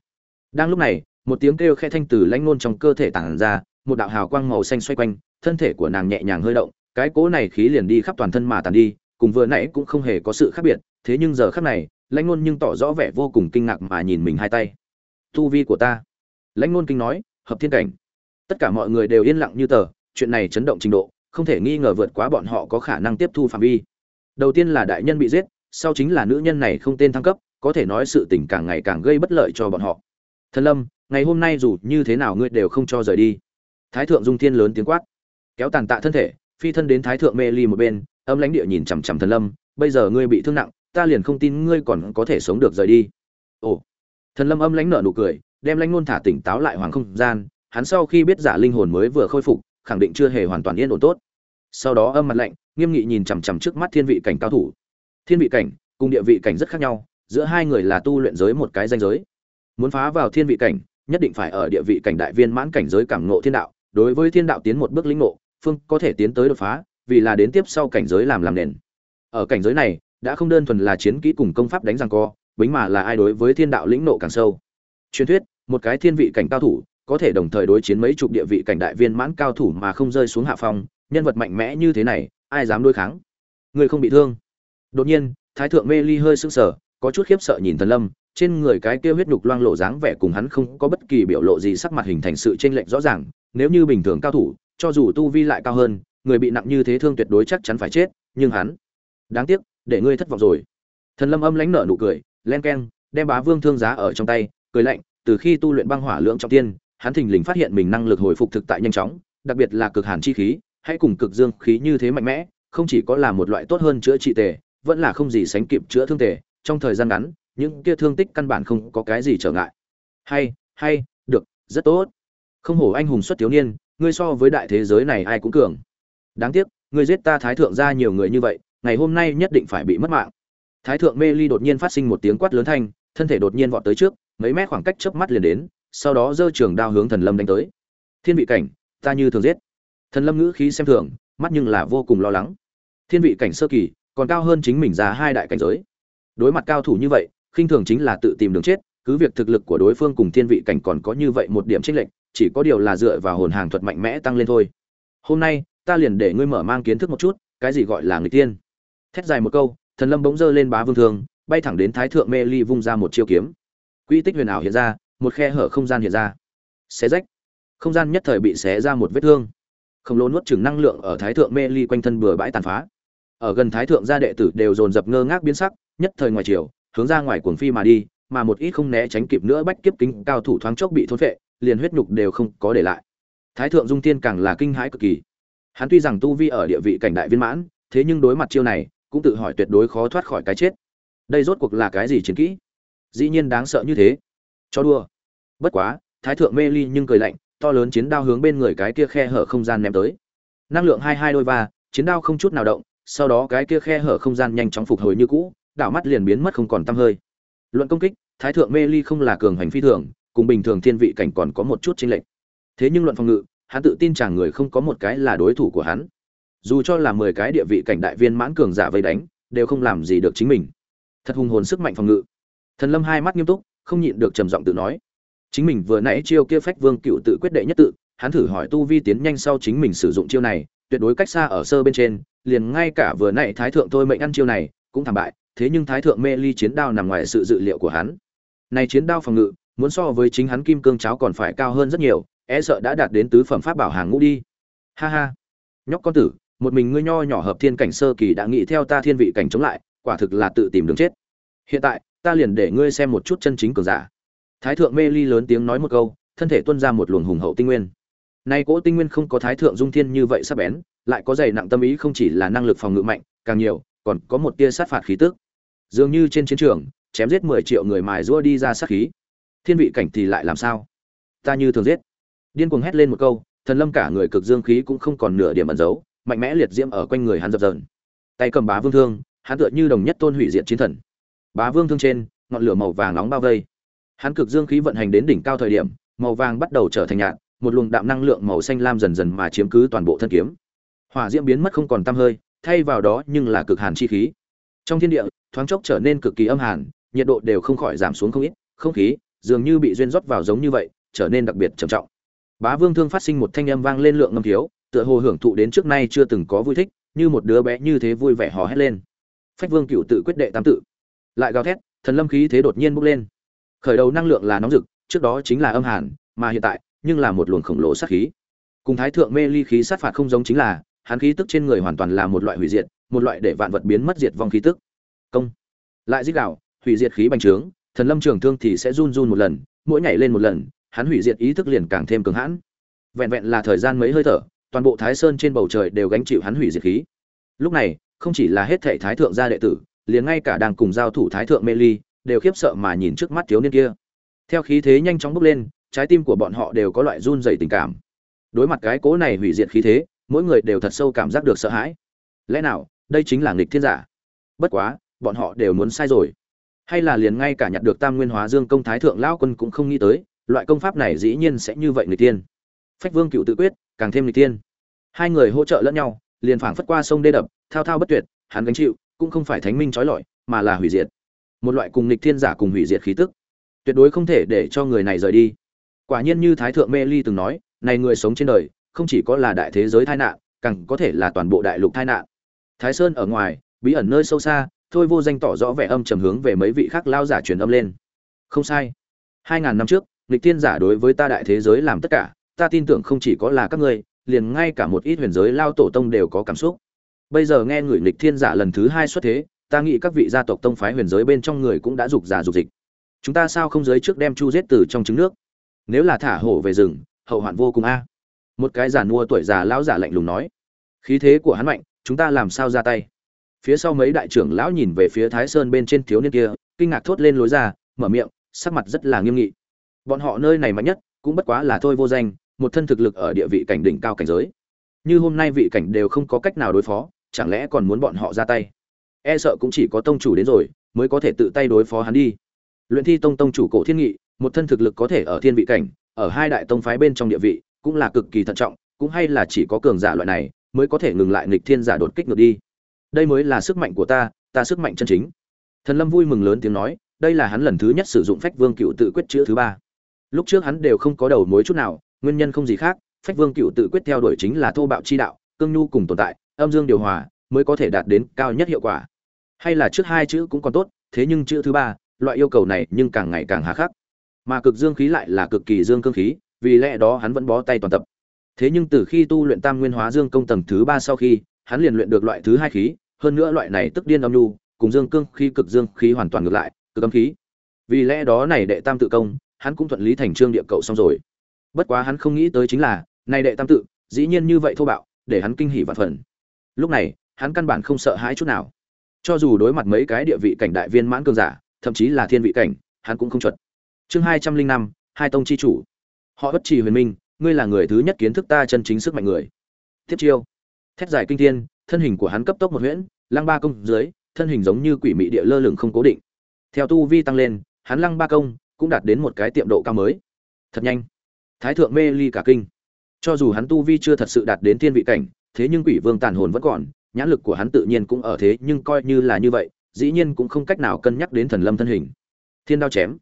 đang lúc này, một tiếng kêu khe thanh từ lãnh nôn trong cơ thể tản ra, một đạo hào quang màu xanh xoay quanh, thân thể của nàng nhẹ nhàng hơi động, cái cố này khí liền đi khắp toàn thân mà tàn đi, cùng vừa nãy cũng không hề có sự khác biệt, thế nhưng giờ khắc này, lãnh nôn nhưng tỏ rõ vẻ vô cùng kinh ngạc mà nhìn mình hai tay. Tu vi của ta. Lãnh ngôn kinh nói, hợp thiên cảnh. Tất cả mọi người đều yên lặng như tờ, chuyện này chấn động trình độ, không thể nghi ngờ vượt quá bọn họ có khả năng tiếp thu phạm vi. Đầu tiên là đại nhân bị giết, sau chính là nữ nhân này không tên thăng cấp, có thể nói sự tình càng ngày càng gây bất lợi cho bọn họ thần lâm, ngày hôm nay dù như thế nào ngươi đều không cho rời đi. Thái thượng dung thiên lớn tiếng quát. Kéo tàn tạ thân thể, phi thân đến thái thượng mê ly một bên, âm lãnh địa nhìn chằm chằm thần lâm, bây giờ ngươi bị thương nặng, ta liền không tin ngươi còn có thể sống được rời đi. Ồ. Thần lâm âm lãnh nở nụ cười, đem lãnh ngôn thả tỉnh táo lại hoàng không gian, hắn sau khi biết giả linh hồn mới vừa khôi phục, khẳng định chưa hề hoàn toàn yên ổn tốt. Sau đó âm mặt lạnh, nghiêm nghị nhìn chằm chằm trước mắt thiên vị cảnh cao thủ. Thiên vị cảnh, cùng địa vị cảnh rất khác nhau, giữa hai người là tu luyện giới một cái danh giới muốn phá vào thiên vị cảnh, nhất định phải ở địa vị cảnh đại viên mãn cảnh giới cảm ngộ thiên đạo, đối với thiên đạo tiến một bước lĩnh ngộ, phương có thể tiến tới đột phá, vì là đến tiếp sau cảnh giới làm làm nền. Ở cảnh giới này, đã không đơn thuần là chiến kỹ cùng công pháp đánh rằng co, bính mà là ai đối với thiên đạo lĩnh nộ càng sâu. Truyền thuyết, một cái thiên vị cảnh cao thủ, có thể đồng thời đối chiến mấy chục địa vị cảnh đại viên mãn cao thủ mà không rơi xuống hạ phong, nhân vật mạnh mẽ như thế này, ai dám đối kháng? Người không bị thương. Đột nhiên, thái thượng mê ly hơi sững sờ, có chút khiếp sợ nhìn thần lâm trên người cái kia huyết nhục loang lộ dáng vẻ cùng hắn không có bất kỳ biểu lộ gì sắc mặt hình thành sự chênh lệch rõ ràng, nếu như bình thường cao thủ, cho dù tu vi lại cao hơn, người bị nặng như thế thương tuyệt đối chắc chắn phải chết, nhưng hắn, đáng tiếc, để ngươi thất vọng rồi. Thần lâm âm lãnh nở nụ cười, len keng, đem bá vương thương giá ở trong tay, cười lạnh, từ khi tu luyện băng hỏa lượng trọng tiên, hắn thình lình phát hiện mình năng lực hồi phục thực tại nhanh chóng, đặc biệt là cực hàn chi khí, hay cùng cực dương khí như thế mạnh mẽ, không chỉ có là một loại tốt hơn chữa trị tề, vẫn là không gì sánh kịp chữa thương tề, trong thời gian ngắn những kia thương tích căn bản không có cái gì trở ngại. Hay hay, được, rất tốt. Không hổ anh hùng xuất thiếu niên, ngươi so với đại thế giới này ai cũng cường. Đáng tiếc, ngươi giết ta thái thượng ra nhiều người như vậy, ngày hôm nay nhất định phải bị mất mạng. Thái thượng mê ly đột nhiên phát sinh một tiếng quát lớn thanh, thân thể đột nhiên vọt tới trước, mấy mét khoảng cách chớp mắt liền đến, sau đó giơ trường đao hướng thần lâm đánh tới. Thiên vị cảnh, ta như thường giết. Thần lâm ngữ khí xem thường, mắt nhưng là vô cùng lo lắng. Thiên vị cảnh sơ kỳ, còn cao hơn chính mình ra hai đại cảnh giới. Đối mặt cao thủ như vậy khinh thường chính là tự tìm đường chết cứ việc thực lực của đối phương cùng thiên vị cảnh còn có như vậy một điểm chênh lệch chỉ có điều là dựa vào hồn hàng thuật mạnh mẽ tăng lên thôi. Hôm nay ta liền để ngươi mở mang kiến thức một chút cái gì gọi là người tiên thét dài một câu thần lâm bỗng dơ lên bá vương thường, bay thẳng đến thái thượng mê ly vung ra một chiêu kiếm. Quy tích huyền ảo hiện ra một khe hở không gian hiện ra. Xé rách. Không gian nhất thời bị xé ra một vết thương. Khổng lồ nuốt chừng năng lượng ở thái thượng mê ly quanh thân bừa bãi tàn phá. Ở gần thái thượng gia đệ tử đều dồn dập ngơ ngác biến sắc nhất thời ngoài chiều hướng ra ngoài cuồng phi mà đi, mà một ít không né tránh kịp nữa bách kiếp kính cao thủ thoáng chốc bị thôn phệ, liền huyết nhục đều không có để lại. Thái thượng dung tiên càng là kinh hãi cực kỳ. Hắn tuy rằng tu vi ở địa vị cảnh đại viên mãn, thế nhưng đối mặt chiêu này, cũng tự hỏi tuyệt đối khó thoát khỏi cái chết. Đây rốt cuộc là cái gì chiến kỹ? Dĩ nhiên đáng sợ như thế. Cho đua bất quá, thái thượng mê ly nhưng cười lạnh, to lớn chiến đao hướng bên người cái kia khe hở không gian ném tới. Năng lượng hai hai đôi va, chiến đao không chút nào động, sau đó cái kia khe hở không gian nhanh chóng phục hồi như cũ đảo mắt liền biến mất không còn tăm hơi. Luận công kích, thái thượng mê ly không là cường hành phi thường, cùng bình thường thiên vị cảnh còn có một chút chênh lệch. Thế nhưng luận phòng ngự, hắn tự tin chàng người không có một cái là đối thủ của hắn. Dù cho là mười cái địa vị cảnh đại viên mãn cường giả vây đánh, đều không làm gì được chính mình. Thật hùng hồn sức mạnh phòng ngự. Thần lâm hai mắt nghiêm túc, không nhịn được trầm giọng tự nói. Chính mình vừa nãy chiêu kia phách vương cựu tự quyết đệ nhất tự, hắn thử hỏi tu vi tiến nhanh sau chính mình sử dụng chiêu này, tuyệt đối cách xa ở sơ bên trên, liền ngay cả vừa nãy thái thượng tôi mệnh ăn chiêu này, cũng thảm bại thế nhưng thái thượng mê ly chiến đao nằm ngoài sự dự liệu của hắn. Này chiến đao phòng ngự, muốn so với chính hắn kim cương cháo còn phải cao hơn rất nhiều e sợ đã đạt đến tứ phẩm pháp bảo hàng ngũ đi. Ha ha. Nhóc con tử, một mình ngươi nho nhỏ hợp thiên cảnh sơ kỳ đã nghĩ theo ta thiên vị cảnh chống lại, quả thực là tự tìm đường chết. Hiện tại, ta liền để ngươi xem một chút chân chính cường giả. Thái thượng mê ly lớn tiếng nói một câu, thân thể tuôn ra một luồng hùng hậu tinh nguyên. Nay cỗ tinh nguyên không có thái thượng dung thiên như vậy sắp bén, lại có dày nặng tâm ý không chỉ là năng lực phòng ngự mạnh, càng nhiều, còn có một tia sát phạt khí tức dường như trên chiến trường, chém giết mười triệu người mài rũa đi ra sát khí. Thiên vị cảnh thì lại làm sao? Ta như thường giết. Điên cuồng hét lên một câu, thần lâm cả người cực dương khí cũng không còn nửa điểm ẩn giấu, mạnh mẽ liệt diễm ở quanh người hắn dập dờn. Tay cầm bá vương thương, hắn tựa như đồng nhất tôn hủy diệt chiến thần. Bá vương thương trên, ngọn lửa màu vàng nóng bao vây. Hắn cực dương khí vận hành đến đỉnh cao thời điểm, màu vàng bắt đầu trở thành nhạt, một luồng đạm năng lượng màu xanh lam dần dần mà chiếm cứ toàn bộ thân kiếm. Hỏa diễm biến mất không còn tăm hơi, thay vào đó nhưng là cực hàn chi khí. Trong thiên địa thoáng chốc trở nên cực kỳ âm hàn, nhiệt độ đều không khỏi giảm xuống không ít, không khí dường như bị duyên rót vào giống như vậy, trở nên đặc biệt trầm trọng. Bá vương thương phát sinh một thanh âm vang lên lượng ngâm thiếu, tựa hồ hưởng thụ đến trước nay chưa từng có vui thích, như một đứa bé như thế vui vẻ hò hét lên. Phách vương cửu tự quyết đệ tam tự. Lại gào thét, thần lâm khí thế đột nhiên bốc lên. Khởi đầu năng lượng là nóng rực, trước đó chính là âm hàn, mà hiện tại, nhưng là một luồng khổng lồ sát khí. Cùng thái thượng mê ly khí sát phạt không giống chính là, hắn khí tức trên người hoàn toàn là một loại hủy diệt, một loại để vạn vật biến mất diệt vong khí tức công. Lại dích đạo hủy diệt khí bành trướng, thần lâm trường thương thì sẽ run run một lần, mỗi nhảy lên một lần, hắn hủy diệt ý thức liền càng thêm cường hãn. Vẹn vẹn là thời gian mấy hơi thở, toàn bộ thái sơn trên bầu trời đều gánh chịu hắn hủy diệt khí. Lúc này, không chỉ là hết thệ thái thượng gia đệ tử, liền ngay cả đang cùng giao thủ thái thượng mê ly, đều khiếp sợ mà nhìn trước mắt thiếu niên kia. Theo khí thế nhanh chóng bốc lên, trái tim của bọn họ đều có loại run rẩy tình cảm. Đối mặt cái cố này hủy diệt khí thế, mỗi người đều thật sâu cảm giác được sợ hãi. Lẽ nào, đây chính là nghịch thiên giả? Bất quá bọn họ đều muốn sai rồi. Hay là liền ngay cả nhặt được tam nguyên hóa dương công thái thượng lão quân cũng không nghĩ tới, loại công pháp này dĩ nhiên sẽ như vậy người tiên. Phách vương cựu tự quyết, càng thêm người tiên. Hai người hỗ trợ lẫn nhau, liền phảng phất qua sông đê đập, thao thao bất tuyệt, hắn gánh chịu, cũng không phải thánh minh trói lọi, mà là hủy diệt. Một loại cùng nghịch thiên giả cùng hủy diệt khí tức. Tuyệt đối không thể để cho người này rời đi. Quả nhiên như thái thượng mê ly từng nói, này người sống trên đời, không chỉ có là đại thế giới tai nạn, càng có thể là toàn bộ đại lục tai nạn. Thái sơn ở ngoài, bí ẩn nơi sâu xa thôi vô danh tỏ rõ vẻ âm trầm hướng về mấy vị khác lao giả truyền âm lên. Không sai. Hai ngàn năm trước, nghịch thiên giả đối với ta đại thế giới làm tất cả, ta tin tưởng không chỉ có là các ngươi, liền ngay cả một ít huyền giới lao tổ tông đều có cảm xúc. Bây giờ nghe người nghịch thiên giả lần thứ hai xuất thế, ta nghĩ các vị gia tộc tông phái huyền giới bên trong người cũng đã dục giả dục dịch. Chúng ta sao không giới trước đem chu giết từ trong trứng nước? Nếu là thả hổ về rừng, hậu hoạn vô cùng a. Một cái giả mua tuổi già lão giả lạnh lùng nói. Khí thế của hắn mạnh, chúng ta làm sao ra tay? Phía sau mấy đại trưởng lão nhìn về phía thái sơn bên trên thiếu niên kia, kinh ngạc thốt lên lối ra, mở miệng, sắc mặt rất là nghiêm nghị. Bọn họ nơi này mạnh nhất, cũng bất quá là thôi vô danh, một thân thực lực ở địa vị cảnh đỉnh cao cảnh giới. Như hôm nay vị cảnh đều không có cách nào đối phó, chẳng lẽ còn muốn bọn họ ra tay? E sợ cũng chỉ có tông chủ đến rồi, mới có thể tự tay đối phó hắn đi. Luyện thi tông tông chủ cổ thiên nghị, một thân thực lực có thể ở thiên vị cảnh, ở hai đại tông phái bên trong địa vị, cũng là cực kỳ thận trọng, cũng hay là chỉ có cường giả loại này, mới có thể ngừng lại nghịch thiên giả đột kích ngược đi đây mới là sức mạnh của ta ta sức mạnh chân chính. Thần lâm vui mừng lớn tiếng nói, đây là hắn lần thứ nhất sử dụng phách vương cựu tự quyết chữ thứ ba. Lúc trước hắn đều không có đầu mối chút nào, nguyên nhân không gì khác, phách vương cựu tự quyết theo đuổi chính là thô bạo chi đạo, cương nhu cùng tồn tại, âm dương điều hòa, mới có thể đạt đến cao nhất hiệu quả. Hay là trước hai chữ cũng còn tốt, thế nhưng chữ thứ ba, loại yêu cầu này nhưng càng ngày càng hà khắc. Mà cực dương khí lại là cực kỳ dương cương khí, vì lẽ đó hắn vẫn bó tay toàn tập. Thế nhưng từ khi tu luyện tam nguyên hóa dương công tầng thứ ba sau khi hắn liền luyện được loại thứ hai khí, hơn nữa loại này tức điên âm nhu, cùng dương cương khí, cực dương khí hoàn toàn ngược lại, cực âm khí. Vì lẽ đó này đệ tam tự công, hắn cũng thuận lý thành trương địa cậu xong rồi. Bất quá hắn không nghĩ tới chính là, này đệ tam tự, dĩ nhiên như vậy thô bạo, để hắn kinh hỉ và phần. Lúc này, hắn căn bản không sợ hãi chút nào. Cho dù đối mặt mấy cái địa vị cảnh đại viên mãn cường giả, thậm chí là thiên vị cảnh, hắn cũng không chuẩn. Chương hai trăm linh năm, hai tông chi chủ. Họ bất trì huyền minh, ngươi là người thứ nhất kiến thức ta chân chính sức mạnh người. Tiếp chiêu thét dài kinh thiên, thân hình của hắn cấp tốc một huyễn, lăng ba công dưới, thân hình giống như quỷ mị địa lơ lửng không cố định. Theo tu vi tăng lên, hắn lăng ba công cũng đạt đến một cái tiệm độ cao mới. Thật nhanh. Thái thượng mê ly cả kinh. Cho dù hắn tu vi chưa thật sự đạt đến thiên vị cảnh, thế nhưng quỷ vương tàn hồn vẫn còn, nhãn lực của hắn tự nhiên cũng ở thế, nhưng coi như là như vậy, dĩ nhiên cũng không cách nào cân nhắc đến thần lâm thân hình. Thiên đao chém.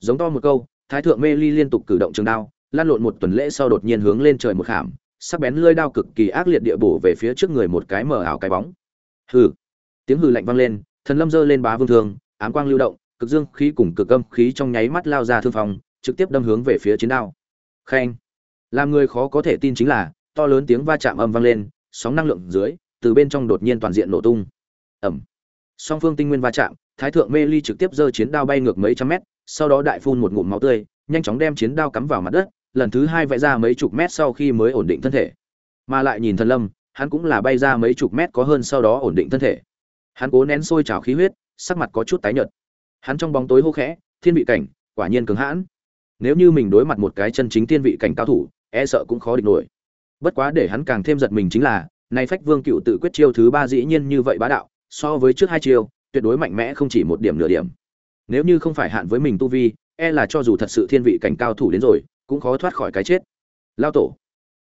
Giống to một câu, thái thượng mê ly liên tục cử động trường đao, lan lộn một tuần lễ sau đột nhiên hướng lên trời một khảm sắc bén lưỡi đao cực kỳ ác liệt địa bổ về phía trước người một cái mờ ảo cái bóng. Hừ. Tiếng hừ lạnh vang lên, thần lâm giơ lên bá vương thương, ám quang lưu động, cực dương khí cùng cực âm khí trong nháy mắt lao ra thương phòng trực tiếp đâm hướng về phía chiến đao. Khen. Làm người khó có thể tin chính là, to lớn tiếng va chạm âm vang lên, sóng năng lượng dưới, từ bên trong đột nhiên toàn diện nổ tung. Ầm. Song phương tinh nguyên va chạm, thái thượng mê ly trực tiếp giơ chiến đao bay ngược mấy trăm mét, sau đó đại phun một ngụm máu tươi, nhanh chóng đem chiến đao cắm vào mặt đất lần thứ hai vẽ ra mấy chục mét sau khi mới ổn định thân thể. Mà lại nhìn thần lâm, hắn cũng là bay ra mấy chục mét có hơn sau đó ổn định thân thể. Hắn cố nén sôi trào khí huyết, sắc mặt có chút tái nhợt. Hắn trong bóng tối hô khẽ, thiên vị cảnh, quả nhiên cứng hãn. Nếu như mình đối mặt một cái chân chính thiên vị cảnh cao thủ e sợ cũng khó địch nổi. Bất quá để hắn càng thêm giật mình chính là, nay phách vương cựu tự quyết chiêu thứ ba dĩ nhiên như vậy bá đạo, so với trước hai chiêu, tuyệt đối mạnh mẽ không chỉ một điểm nửa điểm. Nếu như không phải hạn với mình tu vi e là cho dù thật sự thiên vị cảnh cao thủ đến rồi cũng khó thoát khỏi cái chết. Lao tổ.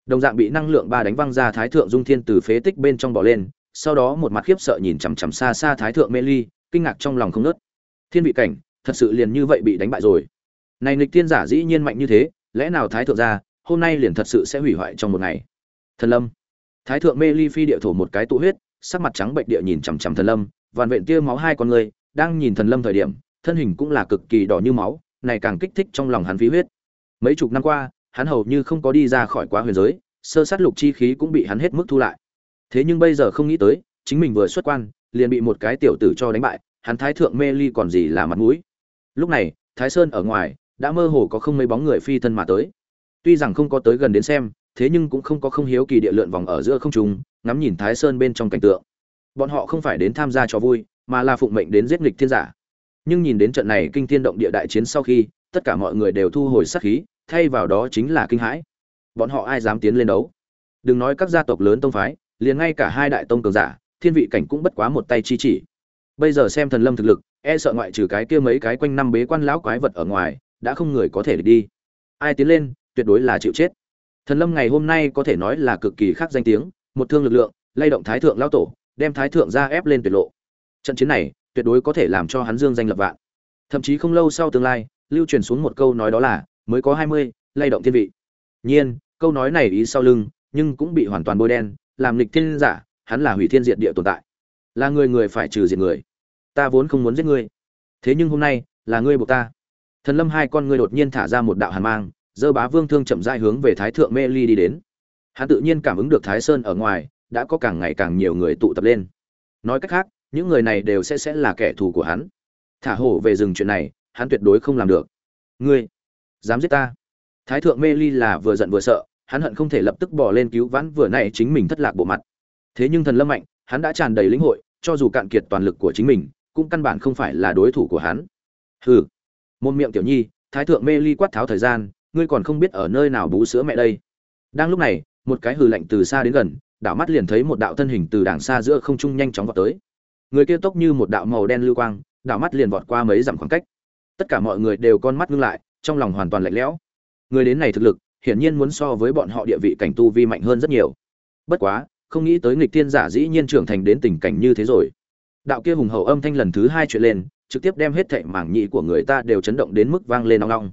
Đồng dạng bị năng lượng ba đánh văng ra thái thượng dung thiên từ phế tích bên trong bỏ lên, sau đó một mặt khiếp sợ nhìn chằm chằm xa xa thái thượng mê ly, kinh ngạc trong lòng không nớt thiên vị cảnh, thật sự liền như vậy bị đánh bại rồi. Này nghịch thiên giả dĩ nhiên mạnh như thế, lẽ nào thái thượng ra, hôm nay liền thật sự sẽ hủy hoại trong một ngày? Thần lâm. Thái thượng mê ly phi địa thổ một cái tụ huyết, sắc mặt trắng bệnh địa nhìn chằm chằm thần lâm, vằn vện tia máu hai con người, đang nhìn thần lâm thời điểm, thân hình cũng là cực kỳ đỏ như máu, này càng kích thích trong lòng hắn phí huyết mấy chục năm qua, hắn hầu như không có đi ra khỏi quá huyền giới, sơ sát lục chi khí cũng bị hắn hết mức thu lại. Thế nhưng bây giờ không nghĩ tới, chính mình vừa xuất quan, liền bị một cái tiểu tử cho đánh bại, hắn thái thượng mê ly còn gì là mặt mũi. Lúc này, thái sơn ở ngoài, đã mơ hồ có không mấy bóng người phi thân mà tới. Tuy rằng không có tới gần đến xem, thế nhưng cũng không có không hiếu kỳ địa lượn vòng ở giữa không trung, ngắm nhìn thái sơn bên trong cảnh tượng. Bọn họ không phải đến tham gia cho vui, mà là phụng mệnh đến giết nghịch thiên giả. Nhưng nhìn đến trận này kinh thiên động địa đại chiến sau khi, tất cả mọi người đều thu hồi sát khí thay vào đó chính là kinh hãi. Bọn họ ai dám tiến lên đấu? Đừng nói các gia tộc lớn tông phái, liền ngay cả hai đại tông cường giả, thiên vị cảnh cũng bất quá một tay chi chỉ. Bây giờ xem thần lâm thực lực e sợ ngoại trừ cái kia mấy cái quanh năm bế quan lão quái vật ở ngoài, đã không người có thể đi. Ai tiến lên, tuyệt đối là chịu chết. Thần lâm ngày hôm nay có thể nói là cực kỳ khác danh tiếng, một thương lực lượng, lay động thái thượng lão tổ, đem thái thượng ra ép lên tuyệt lộ. Trận chiến này, tuyệt đối có thể làm cho hắn dương danh lập vạn. Thậm chí không lâu sau tương lai, lưu truyền xuống một câu nói đó là mới có hai mươi, lay động thiên vị. Nhiên, câu nói này ý sau lưng, nhưng cũng bị hoàn toàn bôi đen, làm lịch thiên giả, hắn là hủy thiên diệt địa tồn tại. Là người người phải trừ diệt người. Ta vốn không muốn giết ngươi. Thế nhưng hôm nay, là ngươi buộc ta. Thần lâm hai con ngươi đột nhiên thả ra một đạo hàn mang, dơ bá vương thương chậm rãi hướng về thái thượng mê ly đi đến. Hắn tự nhiên cảm ứng được thái sơn ở ngoài, đã có càng ngày càng nhiều người tụ tập lên. Nói cách khác, những người này đều sẽ sẽ là kẻ thù của hắn. Thả hổ về rừng chuyện này, hắn tuyệt đối không làm được. Ngươi dám giết ta. Thái thượng mê ly là vừa giận vừa sợ, hắn hận không thể lập tức bỏ lên cứu vãn vừa nãy chính mình thất lạc bộ mặt. Thế nhưng thần lâm mạnh, hắn đã tràn đầy lĩnh hội, cho dù cạn kiệt toàn lực của chính mình, cũng căn bản không phải là đối thủ của hắn. Hừ. Môn miệng tiểu nhi, thái thượng mê ly quát tháo thời gian, ngươi còn không biết ở nơi nào bú sữa mẹ đây. Đang lúc này, một cái hừ lạnh từ xa đến gần, đảo mắt liền thấy một đạo thân hình từ đàng xa giữa không trung nhanh chóng vọt tới. Người kia tốc như một đạo màu đen lưu quang, đảo mắt liền vọt qua mấy dặm khoảng cách. Tất cả mọi người đều con mắt ngưng lại trong lòng hoàn toàn lạnh lẽo. Người đến này thực lực, hiển nhiên muốn so với bọn họ địa vị cảnh tu vi mạnh hơn rất nhiều. Bất quá, không nghĩ tới nghịch tiên giả dĩ nhiên trưởng thành đến tình cảnh như thế rồi. Đạo kia hùng hậu âm thanh lần thứ hai chuyện lên, trực tiếp đem hết thệ mảng nhị của người ta đều chấn động đến mức vang lên nong nong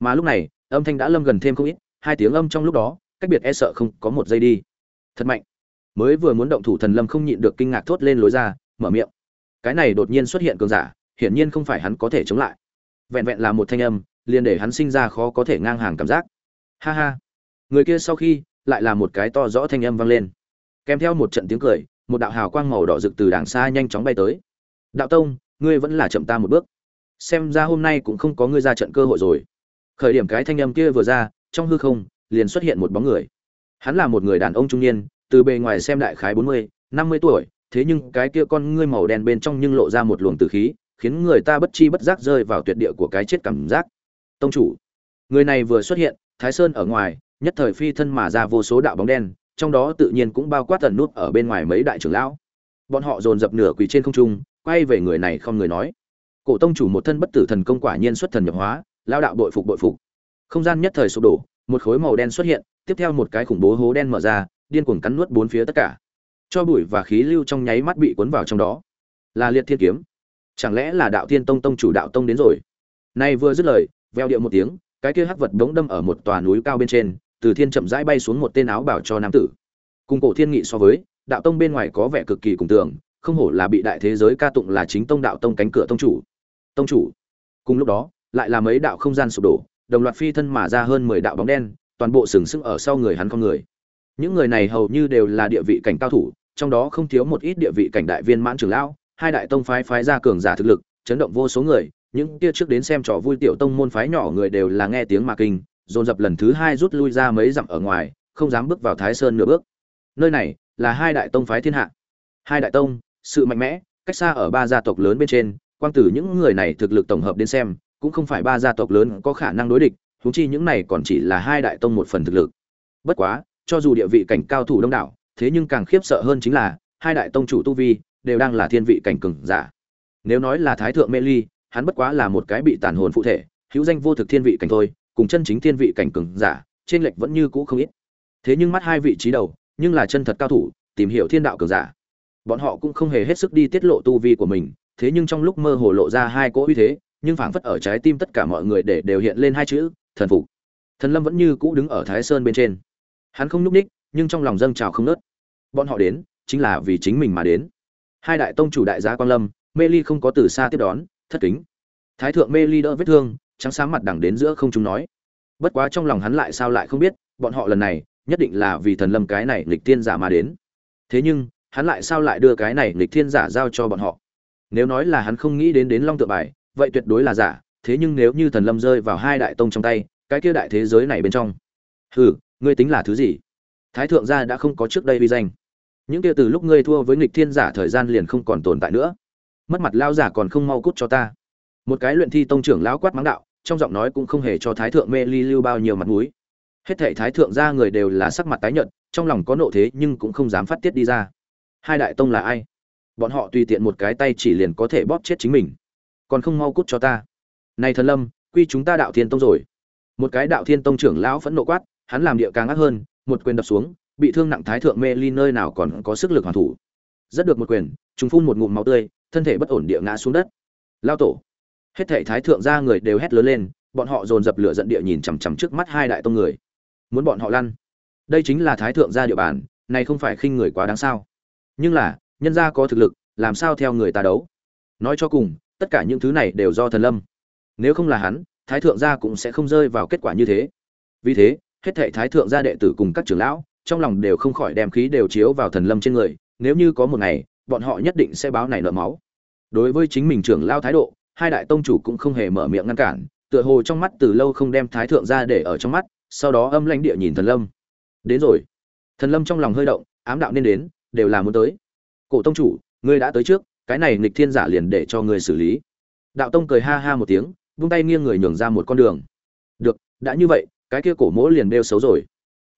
mà lúc này, âm thanh đã lâm gần thêm không ít, hai tiếng âm trong lúc đó, cách biệt e sợ không có một giây đi. Thật mạnh. Mới vừa muốn động thủ thần lâm không nhịn được kinh ngạc thốt lên lối ra, mở miệng. Cái này đột nhiên xuất hiện cường giả, hiển nhiên không phải hắn có thể chống lại. Vẹn vẹn là một thanh âm liền để hắn sinh ra khó có thể ngang hàng cảm giác. Ha ha. Người kia sau khi, lại là một cái to rõ thanh âm vang lên. Kèm theo một trận tiếng cười, một đạo hào quang màu đỏ rực từ đàng xa nhanh chóng bay tới. Đạo tông, ngươi vẫn là chậm ta một bước. Xem ra hôm nay cũng không có ngươi ra trận cơ hội rồi. Khởi điểm cái thanh âm kia vừa ra, trong hư không, liền xuất hiện một bóng người. Hắn là một người đàn ông trung niên, từ bề ngoài xem đại khái bốn mươi, năm mươi tuổi, thế nhưng cái kia con ngươi màu đen bên trong nhưng lộ ra một luồng tử khí, khiến người ta bất chi bất giác rơi vào tuyệt địa của cái chết cảm giác tông chủ. Người này vừa xuất hiện, thái sơn ở ngoài, nhất thời phi thân mà ra vô số đạo bóng đen, trong đó tự nhiên cũng bao quát tần nút ở bên ngoài mấy đại trưởng lão. Bọn họ dồn dập nửa quỳ trên không trung, quay về người này không người nói. Cổ tông chủ một thân bất tử thần công quả nhiên xuất thần nhập hóa, lao đạo bội phục bội phục. Không gian nhất thời sụp đổ, một khối màu đen xuất hiện, tiếp theo một cái khủng bố hố đen mở ra, điên cuồng cắn nuốt bốn phía tất cả. Cho bụi và khí lưu trong nháy mắt bị cuốn vào trong đó. Là liệt thiên kiếm. Chẳng lẽ là đạo thiên tông tông chủ đạo tông đến rồi? Nay vừa dứt lời veo điệu một tiếng, cái kia hắc vật đống đâm ở một tòa núi cao bên trên, từ thiên chậm rãi bay xuống một tên áo bảo cho nam tử. Cùng cổ thiên nghị so với, đạo tông bên ngoài có vẻ cực kỳ cùng tưởng, không hổ là bị đại thế giới ca tụng là chính tông đạo tông cánh cửa tông chủ. Tông chủ. Cùng lúc đó, lại là mấy đạo không gian sụp đổ, đồng loạt phi thân mà ra hơn mười đạo bóng đen, toàn bộ sừng sững ở sau người hắn con người. Những người này hầu như đều là địa vị cảnh cao thủ, trong đó không thiếu một ít địa vị cảnh đại viên mãn trưởng lão, hai đại tông phái phái ra cường giả thực lực, chấn động vô số người những kia trước đến xem trò vui tiểu tông môn phái nhỏ người đều là nghe tiếng mà kinh, dồn dập lần thứ hai rút lui ra mấy dặm ở ngoài, không dám bước vào thái sơn nửa bước. Nơi này là hai đại tông phái thiên hạ. Hai đại tông, sự mạnh mẽ, cách xa ở ba gia tộc lớn bên trên, quang tử những người này thực lực tổng hợp đến xem, cũng không phải ba gia tộc lớn có khả năng đối địch, huống chi những này còn chỉ là hai đại tông một phần thực lực. Bất quá, cho dù địa vị cảnh cao thủ đông đảo, thế nhưng càng khiếp sợ hơn chính là, hai đại tông chủ tu vi đều đang là thiên vị cảnh cường giả. Nếu nói là thái thượng mê ly hắn bất quá là một cái bị tàn hồn phụ thể, hữu danh vô thực thiên vị cảnh thôi, cùng chân chính thiên vị cảnh cường giả, trên lệch vẫn như cũ không ít. Thế nhưng mắt hai vị trí đầu, nhưng là chân thật cao thủ, tìm hiểu thiên đạo cường giả. Bọn họ cũng không hề hết sức đi tiết lộ tu vi của mình, thế nhưng trong lúc mơ hồ lộ ra hai cỗ uy thế, nhưng phảng phất ở trái tim tất cả mọi người để đều hiện lên hai chữ, thần phục. Thần lâm vẫn như cũ đứng ở thái sơn bên trên. Hắn không nhúc ních, nhưng trong lòng dâng trào không nớt bọn họ đến, chính là vì chính mình mà đến. Hai đại tông chủ đại gia quang lâm, mê ly không có từ xa tiếp đón thất kính. Thái thượng mê ly đỡ vết thương, trắng sáng mặt đằng đến giữa không chúng nói. Bất quá trong lòng hắn lại sao lại không biết, bọn họ lần này, nhất định là vì thần lâm cái này lịch tiên giả mà đến. Thế nhưng, hắn lại sao lại đưa cái này lịch thiên giả giao cho bọn họ? Nếu nói là hắn không nghĩ đến đến long tượng bài, vậy tuyệt đối là giả, thế nhưng nếu như thần lâm rơi vào hai đại tông trong tay, cái kia đại thế giới này bên trong. Hừ, ngươi tính là thứ gì? Thái thượng gia đã không có trước đây uy danh. Những kia từ lúc ngươi thua với nghịch thiên giả thời gian liền không còn tồn tại nữa mất mặt lao giả còn không mau cút cho ta. Một cái luyện thi tông trưởng lão quát mắng đạo, trong giọng nói cũng không hề cho thái thượng mê ly lưu bao nhiêu mặt mũi. Hết thảy thái thượng gia người đều là sắc mặt tái nhợt, trong lòng có nộ thế nhưng cũng không dám phát tiết đi ra. Hai đại tông là ai? Bọn họ tùy tiện một cái tay chỉ liền có thể bóp chết chính mình. Còn không mau cút cho ta. Này thần lâm, quy chúng ta đạo thiên tông rồi. Một cái đạo thiên tông trưởng lão phẫn nộ quát, hắn làm địa càng ác hơn, một quyền đập xuống, bị thương nặng thái thượng mê ly nơi nào còn có sức lực hoàn thủ. Rất được một quyền chúng phun một ngụm máu tươi thân thể bất ổn địa ngã xuống đất. Lao tổ. Hết thảy thái thượng ra người đều hét lớn lên, bọn họ dồn dập lửa giận địa nhìn chằm chằm trước mắt hai đại tông người. Muốn bọn họ lăn. Đây chính là thái thượng gia địa bàn, này không phải khinh người quá đáng sao. Nhưng là, nhân gia có thực lực, làm sao theo người ta đấu? Nói cho cùng, tất cả những thứ này đều do thần lâm. Nếu không là hắn, thái thượng gia cũng sẽ không rơi vào kết quả như thế. Vì thế, hết thệ thái thượng gia đệ tử cùng các trưởng lão, trong lòng đều không khỏi đem khí đều chiếu vào thần lâm trên người, nếu như có một ngày bọn họ nhất định sẽ báo này nợ máu. Đối với chính mình trưởng lao thái độ, hai đại tông chủ cũng không hề mở miệng ngăn cản, tựa hồ trong mắt từ lâu không đem thái thượng ra để ở trong mắt, sau đó âm lãnh địa nhìn thần lâm. Đến rồi. Thần lâm trong lòng hơi động, ám đạo nên đến, đều là muốn tới. Cổ tông chủ, ngươi đã tới trước, cái này nghịch thiên giả liền để cho ngươi xử lý. Đạo tông cười ha ha một tiếng, vung tay nghiêng người nhường ra một con đường. Được, đã như vậy, cái kia cổ mỗ liền đeo xấu rồi.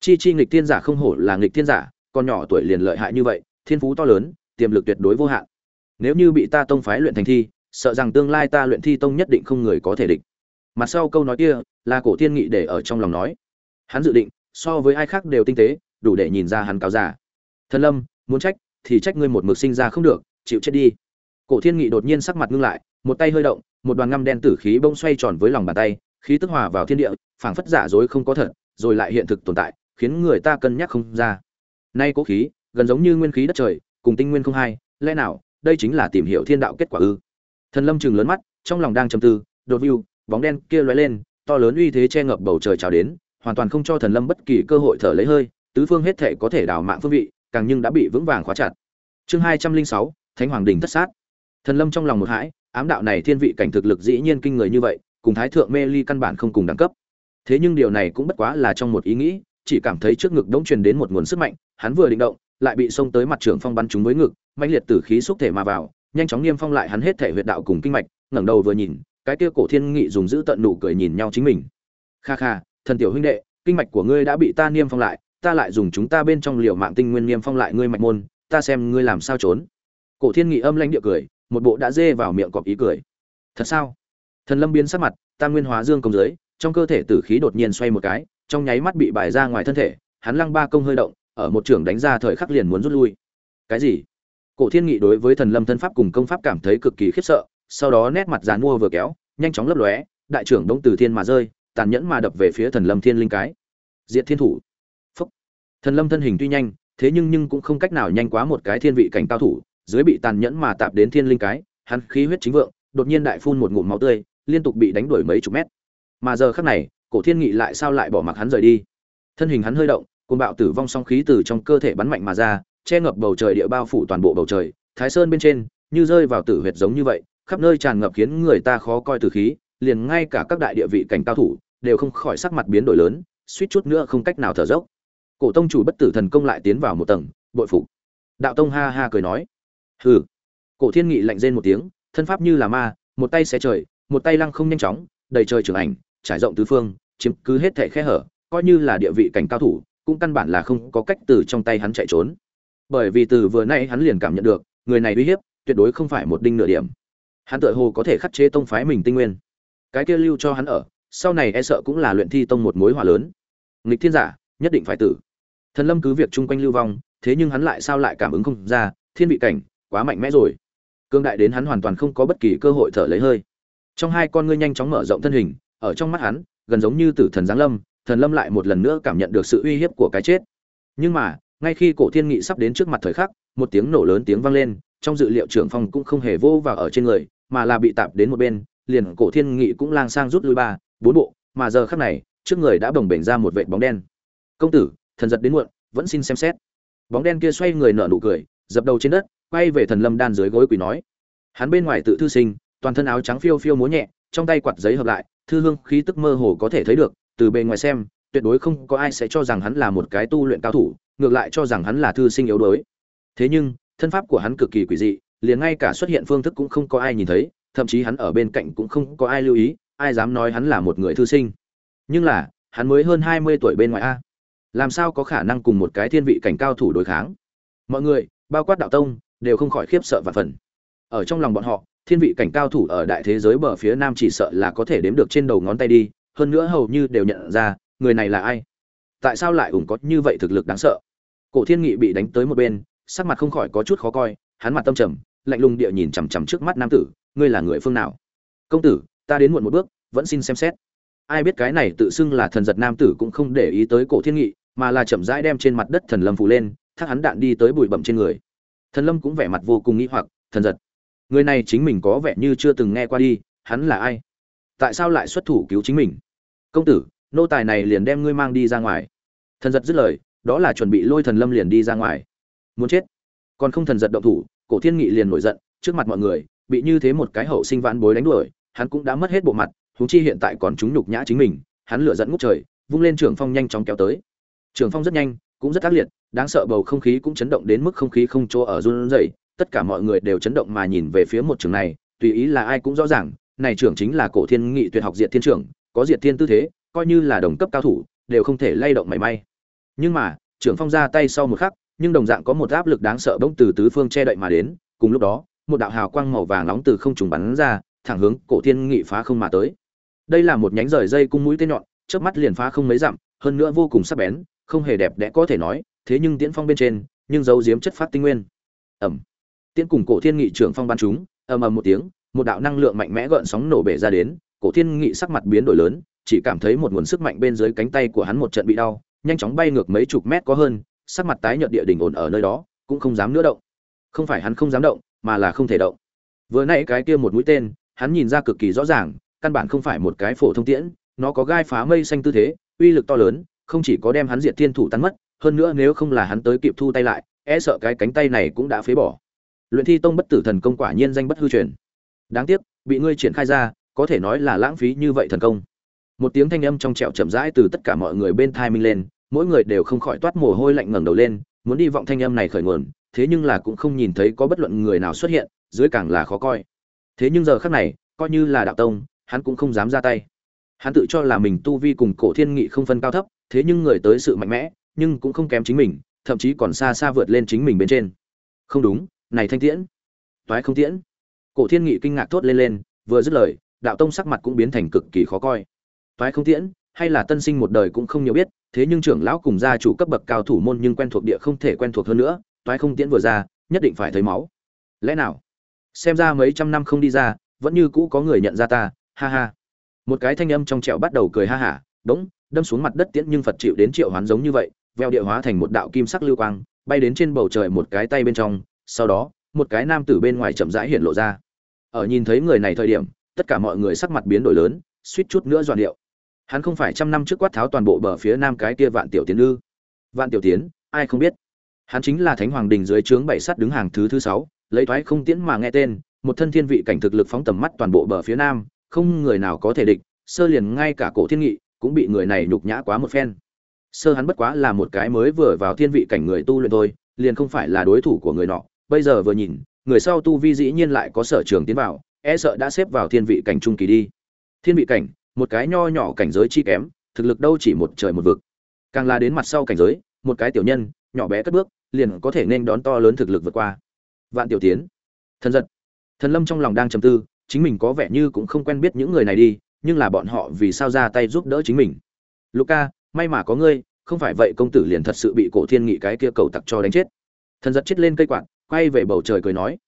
Chi chi nghịch thiên giả không hổ là nghịch thiên giả, con nhỏ tuổi liền lợi hại như vậy, thiên phú to lớn tiềm lực tuyệt đối vô hạn. Nếu như bị ta tông phái luyện thành thi, sợ rằng tương lai ta luyện thi tông nhất định không người có thể địch. Mặt sau câu nói kia, là cổ thiên nghị để ở trong lòng nói. Hắn dự định, so với ai khác đều tinh tế, đủ để nhìn ra hắn cáo giả thần lâm, muốn trách, thì trách ngươi một mực sinh ra không được, chịu chết đi. Cổ thiên nghị đột nhiên sắc mặt ngưng lại, một tay hơi động, một đoàn ngăm đen tử khí bông xoay tròn với lòng bàn tay, khí tức hòa vào thiên địa, phảng phất giả dối không có thật, rồi lại hiện thực tồn tại, khiến người ta cân nhắc không ra. Nay cố khí, gần giống như nguyên khí đất trời cùng tinh nguyên không hai, lẽ nào, đây chính là tìm hiểu thiên đạo kết quả ư? Thần lâm chừng lớn mắt, trong lòng đang trầm tư, đột view bóng đen kia lóe lên, to lớn uy thế che ngập bầu trời chào đến, hoàn toàn không cho thần lâm bất kỳ cơ hội thở lấy hơi, tứ phương hết thể có thể đào mạng phương vị, càng nhưng đã bị vững vàng khóa chặt. Chương hai trăm linh sáu, thánh hoàng đình thất sát. Thần lâm trong lòng một hãi, ám đạo này thiên vị cảnh thực lực dĩ nhiên kinh người như vậy, cùng thái thượng mê ly căn bản không cùng đẳng cấp. Thế nhưng điều này cũng bất quá là trong một ý nghĩ, chỉ cảm thấy trước ngực đống truyền đến một nguồn sức mạnh, hắn vừa định động lại bị xông tới mặt trưởng phong bắn trúng với ngực, mãnh liệt tử khí xúc thể mà vào, nhanh chóng niêm phong lại hắn hết thể huyệt đạo cùng kinh mạch, ngẩng đầu vừa nhìn, cái kia cổ thiên nghị dùng giữ tận nụ cười nhìn nhau chính mình. Kha kha, thần tiểu huynh đệ, kinh mạch của ngươi đã bị ta niêm phong lại, ta lại dùng chúng ta bên trong liều mạng tinh nguyên niêm phong lại ngươi mạch môn, ta xem ngươi làm sao trốn. Cổ thiên nghị âm lãnh địa cười, một bộ đã dê vào miệng cọp ý cười. Thật sao? Thần lâm biến sắc mặt, ta nguyên hóa dương công giới, trong cơ thể tử khí đột nhiên xoay một cái, trong nháy mắt bị bài ra ngoài thân thể, hắn lăng ba công hơi động ở một trường đánh ra thời khắc liền muốn rút lui. Cái gì? Cổ thiên nghị đối với thần lâm thân pháp cùng công pháp cảm thấy cực kỳ khiếp sợ, sau đó nét mặt dàn mua vừa kéo, nhanh chóng lấp lóe, đại trưởng đống từ thiên mà rơi, tàn nhẫn mà đập về phía thần lâm thiên linh cái. Diệt thiên thủ. Phúc. Thần lâm thân hình tuy nhanh, thế nhưng nhưng cũng không cách nào nhanh quá một cái thiên vị cảnh cao thủ, dưới bị tàn nhẫn mà tạp đến thiên linh cái, hắn khí huyết chính vượng, đột nhiên đại phun một ngụm máu tươi, liên tục bị đánh đuổi mấy chục mét. Mà giờ khắc này, cổ thiên nghị lại sao lại bỏ mặc hắn rời đi? Thân hình hắn hơi động côn bạo tử vong song khí từ trong cơ thể bắn mạnh mà ra, che ngập bầu trời địa bao phủ toàn bộ bầu trời. Thái sơn bên trên, như rơi vào tử huyệt giống như vậy, khắp nơi tràn ngập khiến người ta khó coi tử khí, liền ngay cả các đại địa vị cảnh cao thủ đều không khỏi sắc mặt biến đổi lớn, suýt chút nữa không cách nào thở dốc. Cổ tông chủ bất tử thần công lại tiến vào một tầng, bội phục. Đạo tông ha ha cười nói, hừ. Cổ thiên nghị lạnh rên một tiếng, thân pháp như là ma, một tay xé trời, một tay lăng không nhanh chóng, đầy trời trường ảnh, trải rộng tứ phương, chiếm cứ hết thảy khe hở, coi như là địa vị cảnh cao thủ cũng căn bản là không có cách từ trong tay hắn chạy trốn. Bởi vì từ vừa nay hắn liền cảm nhận được, người này uy hiếp, tuyệt đối không phải một đinh nửa điểm. Hắn tựa hồ có thể khắc chế tông phái mình tinh nguyên. Cái kia lưu cho hắn ở, sau này e sợ cũng là luyện thi tông một mối hỏa lớn. Nghịch thiên giả, nhất định phải tử. Thần lâm cứ việc chung quanh lưu vong, thế nhưng hắn lại sao lại cảm ứng không ra, thiên vị cảnh, quá mạnh mẽ rồi. Cương đại đến hắn hoàn toàn không có bất kỳ cơ hội thở lấy hơi. Trong hai con ngươi nhanh chóng mở rộng thân hình, ở trong mắt hắn, gần giống như tử thần giáng lâm thần lâm lại một lần nữa cảm nhận được sự uy hiếp của cái chết. Nhưng mà, ngay khi cổ thiên nghị sắp đến trước mặt thời khắc, một tiếng nổ lớn tiếng vang lên, trong dự liệu trưởng phong cũng không hề vô vào ở trên người, mà là bị tạp đến một bên, liền cổ thiên nghị cũng lang sang rút lui ba, bốn bộ, mà giờ khắc này, trước người đã bồng bềnh ra một vệt bóng đen. Công tử, thần giật đến muộn, vẫn xin xem xét. Bóng đen kia xoay người nở nụ cười, dập đầu trên đất, quay về thần lâm đan dưới gối quỳ nói. Hắn bên ngoài tự thư sinh, toàn thân áo trắng phiêu phiêu múa nhẹ, trong tay quạt giấy hợp lại, thư hương khí tức mơ hồ có thể thấy được từ bề ngoài xem, tuyệt đối không có ai sẽ cho rằng hắn là một cái tu luyện cao thủ, ngược lại cho rằng hắn là thư sinh yếu đuối. Thế nhưng, thân pháp của hắn cực kỳ quỷ dị, liền ngay cả xuất hiện phương thức cũng không có ai nhìn thấy, thậm chí hắn ở bên cạnh cũng không có ai lưu ý, ai dám nói hắn là một người thư sinh. Nhưng là, hắn mới hơn hai mươi tuổi bên ngoài a. Làm sao có khả năng cùng một cái thiên vị cảnh cao thủ đối kháng? Mọi người, bao quát đạo tông, đều không khỏi khiếp sợ và phần ở trong lòng bọn họ, thiên vị cảnh cao thủ ở đại thế giới bờ phía nam chỉ sợ là có thể đếm được trên đầu ngón tay đi hơn nữa hầu như đều nhận ra, người này là ai? Tại sao lại ủng có như vậy thực lực đáng sợ? Cổ thiên nghị bị đánh tới một bên, sắc mặt không khỏi có chút khó coi, hắn mặt tâm trầm, lạnh lùng địa nhìn chằm chằm trước mắt nam tử, ngươi là người phương nào? Công tử, ta đến muộn một bước, vẫn xin xem xét. Ai biết cái này tự xưng là thần giật nam tử cũng không để ý tới cổ thiên nghị, mà là chậm rãi đem trên mặt đất thần lâm phủ lên thác hắn đạn đi tới bụi bậm trên người. Thần lâm cũng vẻ mặt vô cùng nghĩ hoặc, thần giật, người này chính mình có vẻ như chưa từng nghe qua đi, hắn là ai? Tại sao lại xuất thủ cứu chính mình? Công tử, nô tài này liền đem ngươi mang đi ra ngoài. Thần giật dứt lời, đó là chuẩn bị lôi thần lâm liền đi ra ngoài. Muốn chết. Còn không thần giật động thủ, cổ thiên nghị liền nổi giận, trước mặt mọi người, bị như thế một cái hậu sinh vãn bối đánh đuổi, hắn cũng đã mất hết bộ mặt, huống chi hiện tại còn chúng nhục nhã chính mình, hắn lửa dẫn ngút trời, vung lên trường phong nhanh chóng kéo tới. Trường phong rất nhanh, cũng rất ác liệt, đáng sợ bầu không khí cũng chấn động đến mức không khí không chỗ ở run rẩy, tất cả mọi người đều chấn động mà nhìn về phía một trường này, tùy ý là ai cũng rõ ràng, này trưởng chính là cổ thiên nghị tuyệt học diệt thiên trưởng có diệt thiên tư thế, coi như là đồng cấp cao thủ, đều không thể lay động mảy may. Nhưng mà, trưởng phong ra tay sau một khắc, nhưng đồng dạng có một áp lực đáng sợ bỗng từ tứ phương che đậy mà đến, cùng lúc đó, một đạo hào quang màu vàng nóng từ không trùng bắn ra, thẳng hướng cổ thiên nghị phá không mà tới. Đây là một nhánh rời dây cung mũi tên nhọn trước mắt liền phá không mấy dặm, hơn nữa vô cùng sắc bén, không hề đẹp đẽ có thể nói, thế nhưng tiễn phong bên trên, nhưng giấu giếm chất phát tinh nguyên. Ẩm tiễn cùng cổ thiên nghị trưởng phong ban chúng, ầm ầm một tiếng, một đạo năng lượng mạnh mẽ gợn sóng nổ bể ra đến cổ thiên nghị sắc mặt biến đổi lớn, chỉ cảm thấy một nguồn sức mạnh bên dưới cánh tay của hắn một trận bị đau, nhanh chóng bay ngược mấy chục mét có hơn, sắc mặt tái nhợt địa đỉnh ổn ở nơi đó, cũng không dám nữa động. Không phải hắn không dám động, mà là không thể động. Vừa nãy cái kia một mũi tên, hắn nhìn ra cực kỳ rõ ràng, căn bản không phải một cái phổ thông tiễn, nó có gai phá mây xanh tư thế, uy lực to lớn, không chỉ có đem hắn diệt thiên thủ tan mất, hơn nữa nếu không là hắn tới kịp thu tay lại e sợ cái cánh tay này cũng đã phế bỏ. Luyện thi tông bất tử thần công quả nhiên danh bất hư truyền. Đáng tiếc, bị ngươi triển khai ra có thể nói là lãng phí như vậy thần công. Một tiếng thanh âm trong trẻo chậm rãi từ tất cả mọi người bên thai minh lên, mỗi người đều không khỏi toát mồ hôi lạnh ngẩng đầu lên, muốn đi vọng thanh âm này khởi nguồn, thế nhưng là cũng không nhìn thấy có bất luận người nào xuất hiện, dưới càng là khó coi. Thế nhưng giờ khắc này, coi như là đạo tông, hắn cũng không dám ra tay. Hắn tự cho là mình tu vi cùng cổ thiên nghị không phân cao thấp, thế nhưng người tới sự mạnh mẽ, nhưng cũng không kém chính mình, thậm chí còn xa xa vượt lên chính mình bên trên. Không đúng, này thanh tiễn. Toái không tiễn. Cổ thiên nghị kinh ngạc thốt lên lên, vừa dứt lời đạo tông sắc mặt cũng biến thành cực kỳ khó coi. Toái không tiễn, hay là tân sinh một đời cũng không nhiều biết, thế nhưng trưởng lão cùng gia chủ cấp bậc cao thủ môn nhưng quen thuộc địa không thể quen thuộc hơn nữa, toái không tiễn vừa ra, nhất định phải thấy máu. Lẽ nào? Xem ra mấy trăm năm không đi ra, vẫn như cũ có người nhận ra ta, ha ha. Một cái thanh âm trong trẻo bắt đầu cười ha hả, đống, đâm xuống mặt đất tiễn nhưng phật chịu đến triệu hoán giống như vậy, veo địa hóa thành một đạo kim sắc lưu quang, bay đến trên bầu trời một cái tay bên trong, sau đó, một cái nam tử bên ngoài chậm rãi hiện lộ ra. Ở nhìn thấy người này thời điểm tất cả mọi người sắc mặt biến đổi lớn, suýt chút nữa dọn điệu. Hắn không phải trăm năm trước quát tháo toàn bộ bờ phía nam cái kia vạn tiểu tiến ư. Vạn tiểu tiến, ai không biết? Hắn chính là thánh hoàng đình dưới trướng bảy sắt đứng hàng thứ thứ sáu, lấy thoái không tiễn mà nghe tên, một thân thiên vị cảnh thực lực phóng tầm mắt toàn bộ bờ phía nam, không người nào có thể địch, sơ liền ngay cả cổ thiên nghị cũng bị người này nhục nhã quá một phen. Sơ hắn bất quá là một cái mới vừa vào thiên vị cảnh người tu luyện thôi, liền không phải là đối thủ của người nọ. Bây giờ vừa nhìn, người sau tu vi dĩ nhiên lại có sở trường tiến vào e sợ đã xếp vào thiên vị cảnh trung kỳ đi. Thiên vị cảnh, một cái nho nhỏ cảnh giới chi kém, thực lực đâu chỉ một trời một vực. Càng là đến mặt sau cảnh giới, một cái tiểu nhân, nhỏ bé cất bước, liền có thể nên đón to lớn thực lực vượt qua. Vạn tiểu tiến, thần giật. Thần lâm trong lòng đang trầm tư, chính mình có vẻ như cũng không quen biết những người này đi, nhưng là bọn họ vì sao ra tay giúp đỡ chính mình? Luca may mà có ngươi, không phải vậy công tử liền thật sự bị cổ thiên nghị cái kia cầu tặc cho đánh chết. Thần giật chết lên cây quạt, quay về bầu trời cười nói.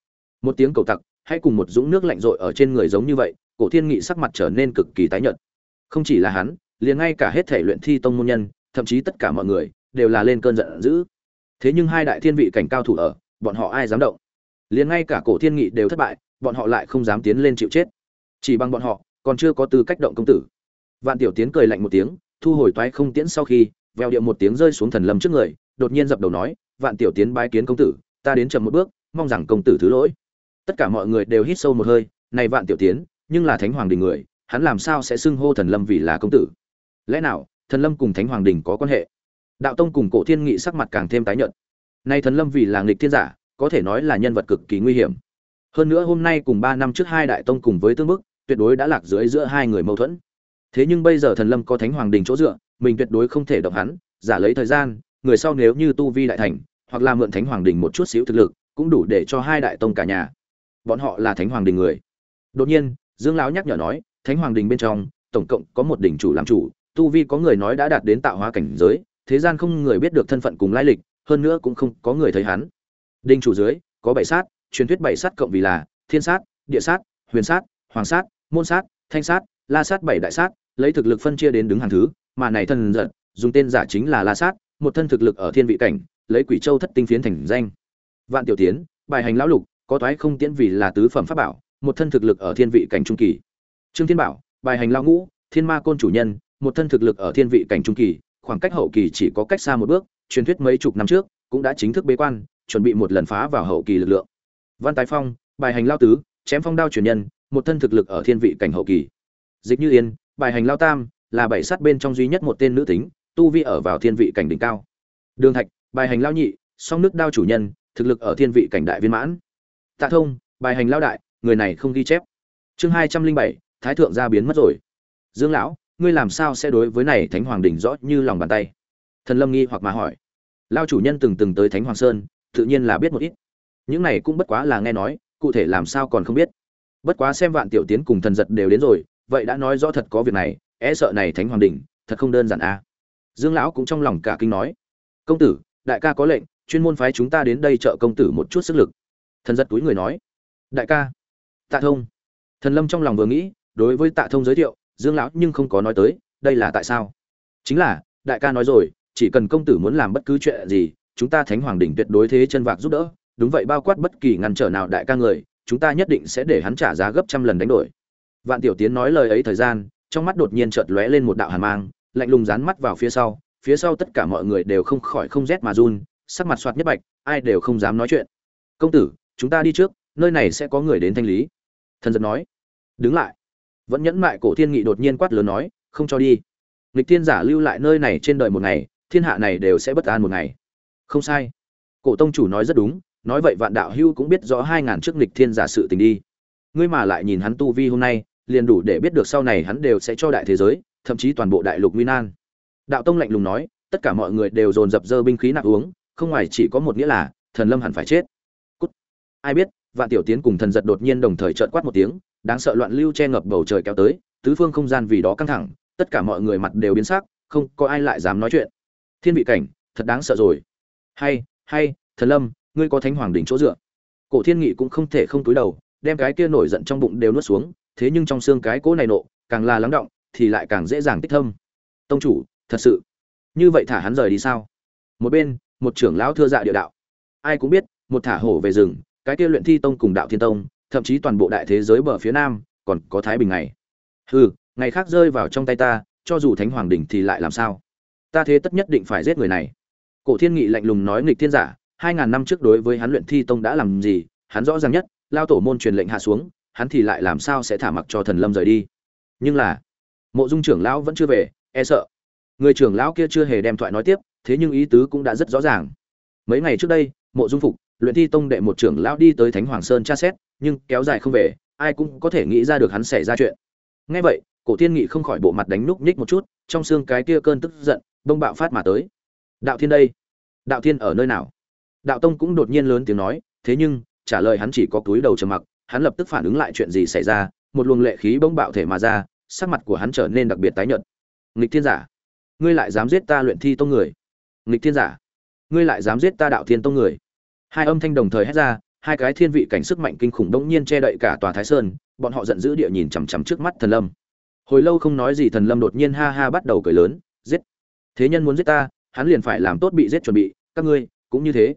Một tiếng cầu tặc Hãy cùng một dũng nước lạnh rội ở trên người giống như vậy, cổ thiên nghị sắc mặt trở nên cực kỳ tái nhợt. Không chỉ là hắn, liền ngay cả hết thể luyện thi tông môn nhân, thậm chí tất cả mọi người, đều là lên cơn giận dữ. Thế nhưng hai đại thiên vị cảnh cao thủ ở, bọn họ ai dám động? Liền ngay cả cổ thiên nghị đều thất bại, bọn họ lại không dám tiến lên chịu chết. Chỉ bằng bọn họ, còn chưa có tư cách động công tử. Vạn tiểu tiến cười lạnh một tiếng, thu hồi toái không tiễn sau khi, vèo điệu một tiếng rơi xuống thần lâm trước người, đột nhiên dập đầu nói, vạn tiểu tiến bái kiến công tử, ta đến chậm một bước, mong rằng công tử thứ lỗi tất cả mọi người đều hít sâu một hơi, này vạn tiểu tiến, nhưng là thánh hoàng đình người, hắn làm sao sẽ xưng hô thần lâm vì là công tử? Lẽ nào, thần lâm cùng thánh hoàng đình có quan hệ? Đạo tông cùng cổ thiên nghị sắc mặt càng thêm tái nhợt. Nay thần lâm vì là nghịch thiên giả, có thể nói là nhân vật cực kỳ nguy hiểm. Hơn nữa hôm nay cùng ba năm trước hai đại tông cùng với tương bức, tuyệt đối đã lạc dưới giữa hai người mâu thuẫn. Thế nhưng bây giờ thần lâm có thánh hoàng đình chỗ dựa, mình tuyệt đối không thể động hắn, giả lấy thời gian, người sau nếu như tu vi đại thành, hoặc là mượn thánh hoàng đình một chút xíu thực lực, cũng đủ để cho hai đại tông cả nhà bọn họ là thánh hoàng đình người. Đột nhiên, dương lão nhắc nhở nói, thánh hoàng đình bên trong, tổng cộng có một đỉnh chủ làm chủ, tu vi có người nói đã đạt đến tạo hóa cảnh giới, thế gian không người biết được thân phận cùng lai lịch, hơn nữa cũng không có người thấy hắn. Đinh chủ dưới, có bảy sát, truyền thuyết bảy sát cộng vì là, thiên sát, địa sát, huyền sát, hoàng sát, môn sát, thanh sát, la sát bảy đại sát, lấy thực lực phân chia đến đứng hàng thứ, mà này thần giận dùng tên giả chính là la sát, một thân thực lực ở thiên vị cảnh, lấy quỷ châu thất tinh phiến thành danh. Vạn tiểu tiến, bài hành lão lục có toái không tiễn vì là tứ phẩm pháp bảo, một thân thực lực ở thiên vị cảnh trung kỳ. Trương thiên bảo, bài hành lao ngũ, thiên ma côn chủ nhân, một thân thực lực ở thiên vị cảnh trung kỳ, khoảng cách hậu kỳ chỉ có cách xa một bước, truyền thuyết mấy chục năm trước cũng đã chính thức bế quan, chuẩn bị một lần phá vào hậu kỳ lực lượng. Văn tái phong, bài hành lao tứ, chém phong đao truyền nhân, một thân thực lực ở thiên vị cảnh hậu kỳ. Dịch như yên, bài hành lao tam, là bảy sát bên trong duy nhất một tên nữ tính, tu vi ở vào thiên vị cảnh đỉnh cao. Đường thạch, bài hành lao nhị, song nước đao chủ nhân, thực lực ở thiên vị cảnh đại viên mãn tạ thông, bài hành lao đại, người này không ghi chép. Chương hai trăm linh bảy, thái thượng gia biến mất rồi. Dương lão, ngươi làm sao sẽ đối với này thánh hoàng đỉnh rõ như lòng bàn tay? Thần lâm nghi hoặc mà hỏi. Lao chủ nhân từng từng tới thánh hoàng sơn, tự nhiên là biết một ít. Những này cũng bất quá là nghe nói, cụ thể làm sao còn không biết. Bất quá xem vạn tiểu tiến cùng thần giật đều đến rồi, vậy đã nói rõ thật có việc này e sợ này thánh hoàng đỉnh, thật không đơn giản a à. dương lão cũng trong lòng cả kinh nói. Công tử, đại ca có lệnh, chuyên môn phái chúng ta đến đây trợ công tử một chút sức lực thần giật túi người nói, đại ca. Tạ thông. Thần lâm trong lòng vừa nghĩ, đối với tạ thông giới thiệu, dương lão nhưng không có nói tới, đây là tại sao? Chính là, đại ca nói rồi, chỉ cần công tử muốn làm bất cứ chuyện gì, chúng ta thánh hoàng đỉnh tuyệt đối thế chân vạc giúp đỡ, đúng vậy bao quát bất kỳ ngăn trở nào đại ca người, chúng ta nhất định sẽ để hắn trả giá gấp trăm lần đánh đổi. Vạn tiểu tiến nói lời ấy thời gian, trong mắt đột nhiên chợt lóe lên một đạo hàn mang, lạnh lùng dán mắt vào phía sau phía sau tất cả mọi người đều không khỏi không rét mà run, sắc mặt soạt nhất bạch, ai đều không dám nói chuyện. Công tử chúng ta đi trước, nơi này sẽ có người đến thanh lý. Thần giật nói. Đứng lại. Vẫn nhẫn mại cổ thiên nghị đột nhiên quát lớn nói, không cho đi. Nghịch thiên giả lưu lại nơi này trên đời một ngày, thiên hạ này đều sẽ bất an một ngày. Không sai. Cổ tông chủ nói rất đúng, nói vậy vạn đạo hưu cũng biết rõ hai ngàn trước nghịch thiên giả sự tình đi. Ngươi mà lại nhìn hắn tu vi hôm nay, liền đủ để biết được sau này hắn đều sẽ cho đại thế giới, thậm chí toàn bộ đại lục nguy nan. Đạo tông lạnh lùng nói, tất cả mọi người đều dồn dập dơ binh khí nặng uống, không ngoài chỉ có một nghĩa là, thần lâm hẳn phải chết ai biết, vạn tiểu tiến cùng thần giật đột nhiên đồng thời trợn quát một tiếng, đáng sợ loạn lưu che ngập bầu trời kéo tới, tứ phương không gian vì đó căng thẳng, tất cả mọi người mặt đều biến sắc, không có ai lại dám nói chuyện. Thiên vị cảnh, thật đáng sợ rồi. Hay hay, thần lâm, ngươi có thánh hoàng đỉnh chỗ dựa. Cổ thiên nghị cũng không thể không túi đầu, đem cái kia nổi giận trong bụng đều nuốt xuống, thế nhưng trong xương cái cỗ này nộ, càng là lắng động, thì lại càng dễ dàng tích thâm. Tông chủ, thật sự. Như vậy thả hắn rời đi sao? Một bên, một trưởng lão thưa dạ địa đạo. Ai cũng biết, một thả hổ về rừng cái kia luyện thi tông cùng đạo thiên tông, thậm chí toàn bộ đại thế giới bờ phía nam, còn có thái bình này hừ, ngày khác rơi vào trong tay ta, cho dù thánh hoàng đỉnh thì lại làm sao? Ta thế tất nhất định phải giết người này. Cổ thiên nghị lạnh lùng nói nghịch thiên giả, hai ngàn năm trước đối với hắn luyện thi tông đã làm gì, hắn rõ ràng nhất, lao tổ môn truyền lệnh hạ xuống, hắn thì lại làm sao sẽ thả mặc cho thần lâm rời đi? Nhưng là, mộ dung trưởng lão vẫn chưa về e sợ. Người trưởng lão kia chưa hề đem thoại nói tiếp, thế nhưng ý tứ cũng đã rất rõ ràng. Mấy ngày trước đây, mộ dung phục luyện thi tông đệ một trưởng lão đi tới thánh hoàng sơn tra xét, nhưng kéo dài không về, ai cũng có thể nghĩ ra được hắn xảy ra chuyện. Ngay vậy, cổ thiên nghị không khỏi bộ mặt đánh núc nhích một chút, trong xương cái kia cơn tức giận bông bạo phát mà tới. Đạo thiên đây? Đạo thiên ở nơi nào? Đạo tông cũng đột nhiên lớn tiếng nói, thế nhưng, trả lời hắn chỉ có túi đầu trầm mặc, hắn lập tức phản ứng lại chuyện gì xảy ra, một luồng lệ khí bỗng bạo thể mà ra, sắc mặt của hắn trở nên đặc biệt tái nhợt. Nghịch thiên giả, ngươi lại dám giết ta luyện thi tông người. Nghịch thiên giả, ngươi lại dám giết ta đạo thiên tông người hai âm thanh đồng thời hét ra, hai cái thiên vị cảnh sức mạnh kinh khủng đống nhiên che đậy cả tòa thái sơn, bọn họ giận dữ địa nhìn chằm chằm trước mắt thần lâm. Hồi lâu không nói gì thần lâm đột nhiên ha ha bắt đầu cười lớn, giết. Thế nhân muốn giết ta, hắn liền phải làm tốt bị giết chuẩn bị, các ngươi, cũng như thế.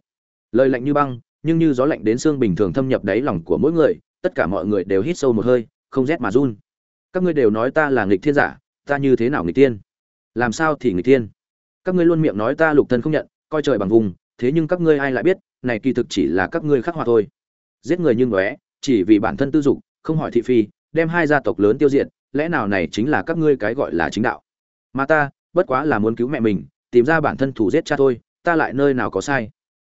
Lời lạnh như băng, nhưng như gió lạnh đến xương bình thường thâm nhập đáy lòng của mỗi người, tất cả mọi người đều hít sâu một hơi, không rét mà run. Các ngươi đều nói ta là nghịch thiên giả, ta như thế nào nghịch tiên? Làm sao thì nghịch tiên? Các ngươi luôn miệng nói ta lục thân không nhận, coi trời bằng vùng, thế nhưng các ngươi ai lại biết? Này kỳ thực chỉ là các ngươi khắc họa thôi. Giết người như ngóe chỉ vì bản thân tư dục, không hỏi thị phi, đem hai gia tộc lớn tiêu diệt, lẽ nào này chính là các ngươi cái gọi là chính đạo? Mà ta, bất quá là muốn cứu mẹ mình, tìm ra bản thân thủ giết cha thôi, ta lại nơi nào có sai?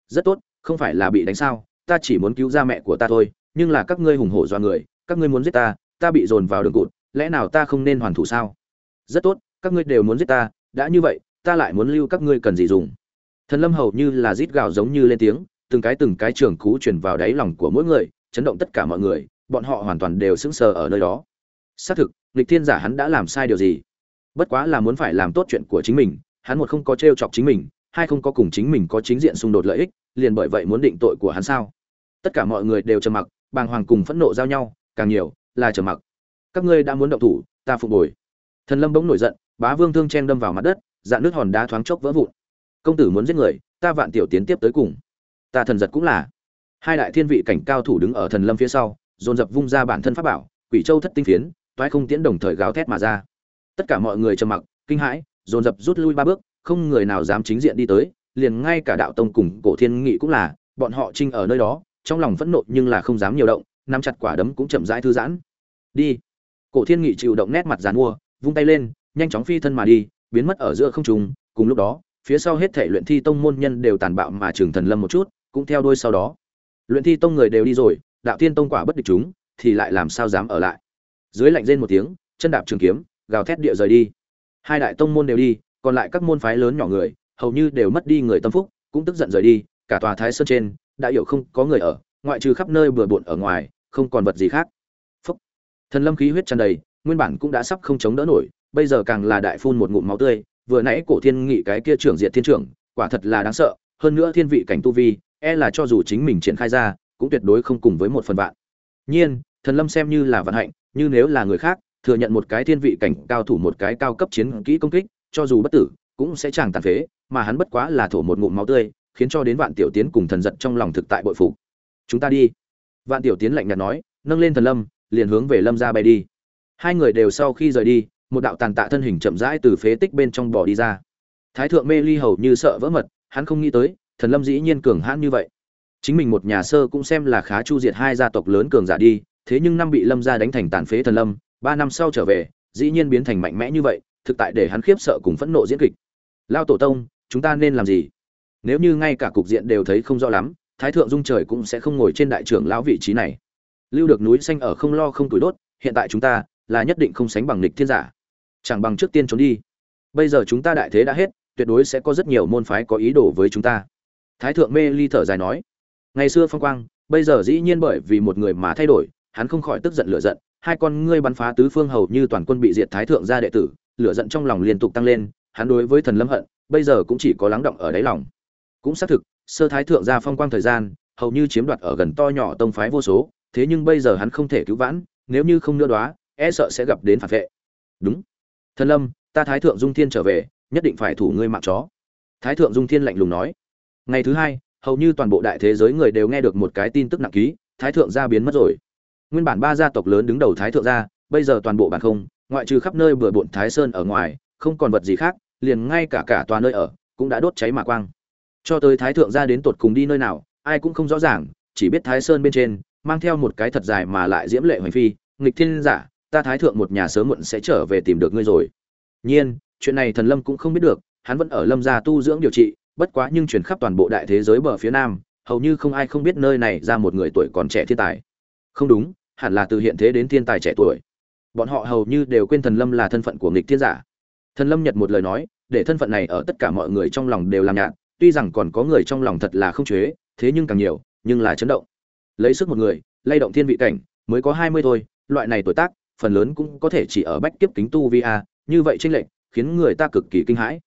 Rất tốt, không phải là bị đánh sao, ta chỉ muốn cứu ra mẹ của ta thôi, nhưng là các ngươi hùng hổ do người, các ngươi muốn giết ta ta bị dồn vào đường cụt, lẽ nào ta không nên hoàn thủ sao? Rất tốt, các ngươi đều muốn giết ta, đã như vậy, ta lại muốn lưu các ngươi cần gì dùng? Thần lâm hầu như là rít gào giống như lên tiếng, từng cái từng cái trường cú truyền vào đáy lòng của mỗi người, chấn động tất cả mọi người, bọn họ hoàn toàn đều sững sờ ở nơi đó. Xác thực lịch thiên giả hắn đã làm sai điều gì? Bất quá là muốn phải làm tốt chuyện của chính mình, hắn một không có t chọc chính mình, hai không có cùng chính mình có chính diện xung đột lợi ích, liền bởi vậy muốn định tội của hắn sao? Tất cả mọi người đều trầm mặc, bàng hoàng cùng phẫn nộ giao nhau, càng nhiều là trầm mặc. Các ngươi đã muốn động thủ, ta phục hồi. Thần lâm bỗng nổi giận, bá vương thương chen đâm vào mặt đất dạn nước hòn đá thoáng chốc vỡ vụn công tử muốn giết người, ta vạn tiểu tiến tiếp tới cùng. Ta thần giật cũng là. Hai đại thiên vị cảnh cao thủ đứng ở thần lâm phía sau, dồn dập vung ra bản thân pháp bảo, quỷ châu thất tinh phiến, toái không tiễn đồng thời gào thét mà ra. Tất cả mọi người trầm mặc, kinh hãi, dồn dập rút lui ba bước, không người nào dám chính diện đi tới, liền ngay cả đạo tông cùng cổ thiên nghị cũng là, bọn họ trinh ở nơi đó, trong lòng phẫn nộ nhưng là không dám nhiều động, nắm chặt quả đấm cũng chậm rãi thư giãn. Đi. Cổ thiên nghị chịu động nét mặt dàn mua, vung tay lên, nhanh chóng phi thân mà đi, biến mất ở giữa không trung, cùng lúc đó phía sau hết thể luyện thi tông môn nhân đều tàn bạo mà trường thần lâm một chút, cũng theo đuôi sau đó. Luyện thi tông người đều đi rồi, đạo thiên tông quả bất địch chúng, thì lại làm sao dám ở lại? Dưới lạnh rên một tiếng, chân đạp trường kiếm, gào thét địa rời đi. Hai đại tông môn đều đi, còn lại các môn phái lớn nhỏ người, hầu như đều mất đi người tâm phúc, cũng tức giận rời đi, cả tòa thái sơn trên, đã hiểu không có người ở, ngoại trừ khắp nơi bừa bộn ở ngoài, không còn vật gì khác. Phúc. Thần lâm khí huyết tràn đầy, nguyên bản cũng đã sắp không chống đỡ nổi, bây giờ càng là đại phun một ngụm máu tươi vừa nãy cổ thiên nghị cái kia trưởng diệt thiên trưởng, quả thật là đáng sợ, hơn nữa thiên vị cảnh tu vi e là cho dù chính mình triển khai ra, cũng tuyệt đối không cùng với một phần vạn. Nhiên, thần lâm xem như là vận hạnh, như nếu là người khác, thừa nhận một cái thiên vị cảnh cao thủ một cái cao cấp chiến kỹ công kích, cho dù bất tử, cũng sẽ chẳng tàn phế, mà hắn bất quá là thổ một ngụm máu tươi, khiến cho đến vạn tiểu tiến cùng thần giận trong lòng thực tại bội phục. Chúng ta đi. Vạn tiểu tiến lạnh nhạt nói, nâng lên thần lâm, liền hướng về lâm ra bay đi. Hai người đều sau khi rời đi một đạo tàn tạ thân hình chậm rãi từ phế tích bên trong bỏ đi ra. Thái thượng mê ly hầu như sợ vỡ mật, hắn không nghĩ tới, thần lâm dĩ nhiên cường hãn như vậy. Chính mình một nhà sơ cũng xem là khá chu diệt hai gia tộc lớn cường giả đi, thế nhưng năm bị lâm gia đánh thành tàn phế thần lâm, ba năm sau trở về, dĩ nhiên biến thành mạnh mẽ như vậy, thực tại để hắn khiếp sợ cùng phẫn nộ diễn kịch. Lao tổ tông, chúng ta nên làm gì? Nếu như ngay cả cục diện đều thấy không rõ lắm, thái thượng dung trời cũng sẽ không ngồi trên đại trưởng lão vị trí này. Lưu được núi xanh ở không lo không tuổi đốt, hiện tại chúng ta là nhất định không sánh bằng lịch thiên giả chẳng bằng trước tiên trốn đi. Bây giờ chúng ta đại thế đã hết, tuyệt đối sẽ có rất nhiều môn phái có ý đồ với chúng ta. Thái thượng mê ly thở dài nói. Ngày xưa phong quang, bây giờ dĩ nhiên bởi vì một người mà thay đổi, hắn không khỏi tức giận lửa giận. Hai con ngươi bắn phá tứ phương hầu như toàn quân bị diệt thái thượng gia đệ tử, lửa giận trong lòng liên tục tăng lên, hắn đối với thần lâm hận, bây giờ cũng chỉ có lắng động ở đáy lòng. Cũng xác thực, sơ thái thượng gia phong quang thời gian, hầu như chiếm đoạt ở gần to nhỏ tông phái vô số, thế nhưng bây giờ hắn không thể cứu vãn, nếu như không nữa đoá e sợ sẽ gặp đến phản vệ. Đúng thần lâm, ta thái thượng dung thiên trở về, nhất định phải thủ ngươi mạng chó. Thái thượng dung thiên lạnh lùng nói. Ngày thứ hai, hầu như toàn bộ đại thế giới người đều nghe được một cái tin tức nặng ký, thái thượng gia biến mất rồi. Nguyên bản ba gia tộc lớn đứng đầu thái thượng gia, bây giờ toàn bộ bản không, ngoại trừ khắp nơi bừa bộn thái sơn ở ngoài, không còn vật gì khác, liền ngay cả cả tòa nơi ở cũng đã đốt cháy mà quang. Cho tới thái thượng gia đến tột cùng đi nơi nào, ai cũng không rõ ràng, chỉ biết thái sơn bên trên, mang theo một cái thật dài mà lại diễm lệ hoành phi, nghịch thiên giả ta thái thượng một nhà sớm muộn sẽ trở về tìm được ngươi rồi. Nhiên, chuyện này thần lâm cũng không biết được, hắn vẫn ở lâm gia tu dưỡng điều trị, bất quá nhưng truyền khắp toàn bộ đại thế giới bờ phía nam, hầu như không ai không biết nơi này ra một người tuổi còn trẻ thiên tài. Không đúng, hẳn là từ hiện thế đến thiên tài trẻ tuổi. Bọn họ hầu như đều quên thần lâm là thân phận của nghịch thiên giả. Thần lâm nhật một lời nói, để thân phận này ở tất cả mọi người trong lòng đều làm nhạt, tuy rằng còn có người trong lòng thật là không chế, thế nhưng càng nhiều, nhưng là chấn động. Lấy sức một người, lay động thiên vị cảnh, mới có hai mươi thôi, loại này tuổi tác phần lớn cũng có thể chỉ ở bách kiếp kính tu vi a, như vậy tranh lệch khiến người ta cực kỳ kinh hãi.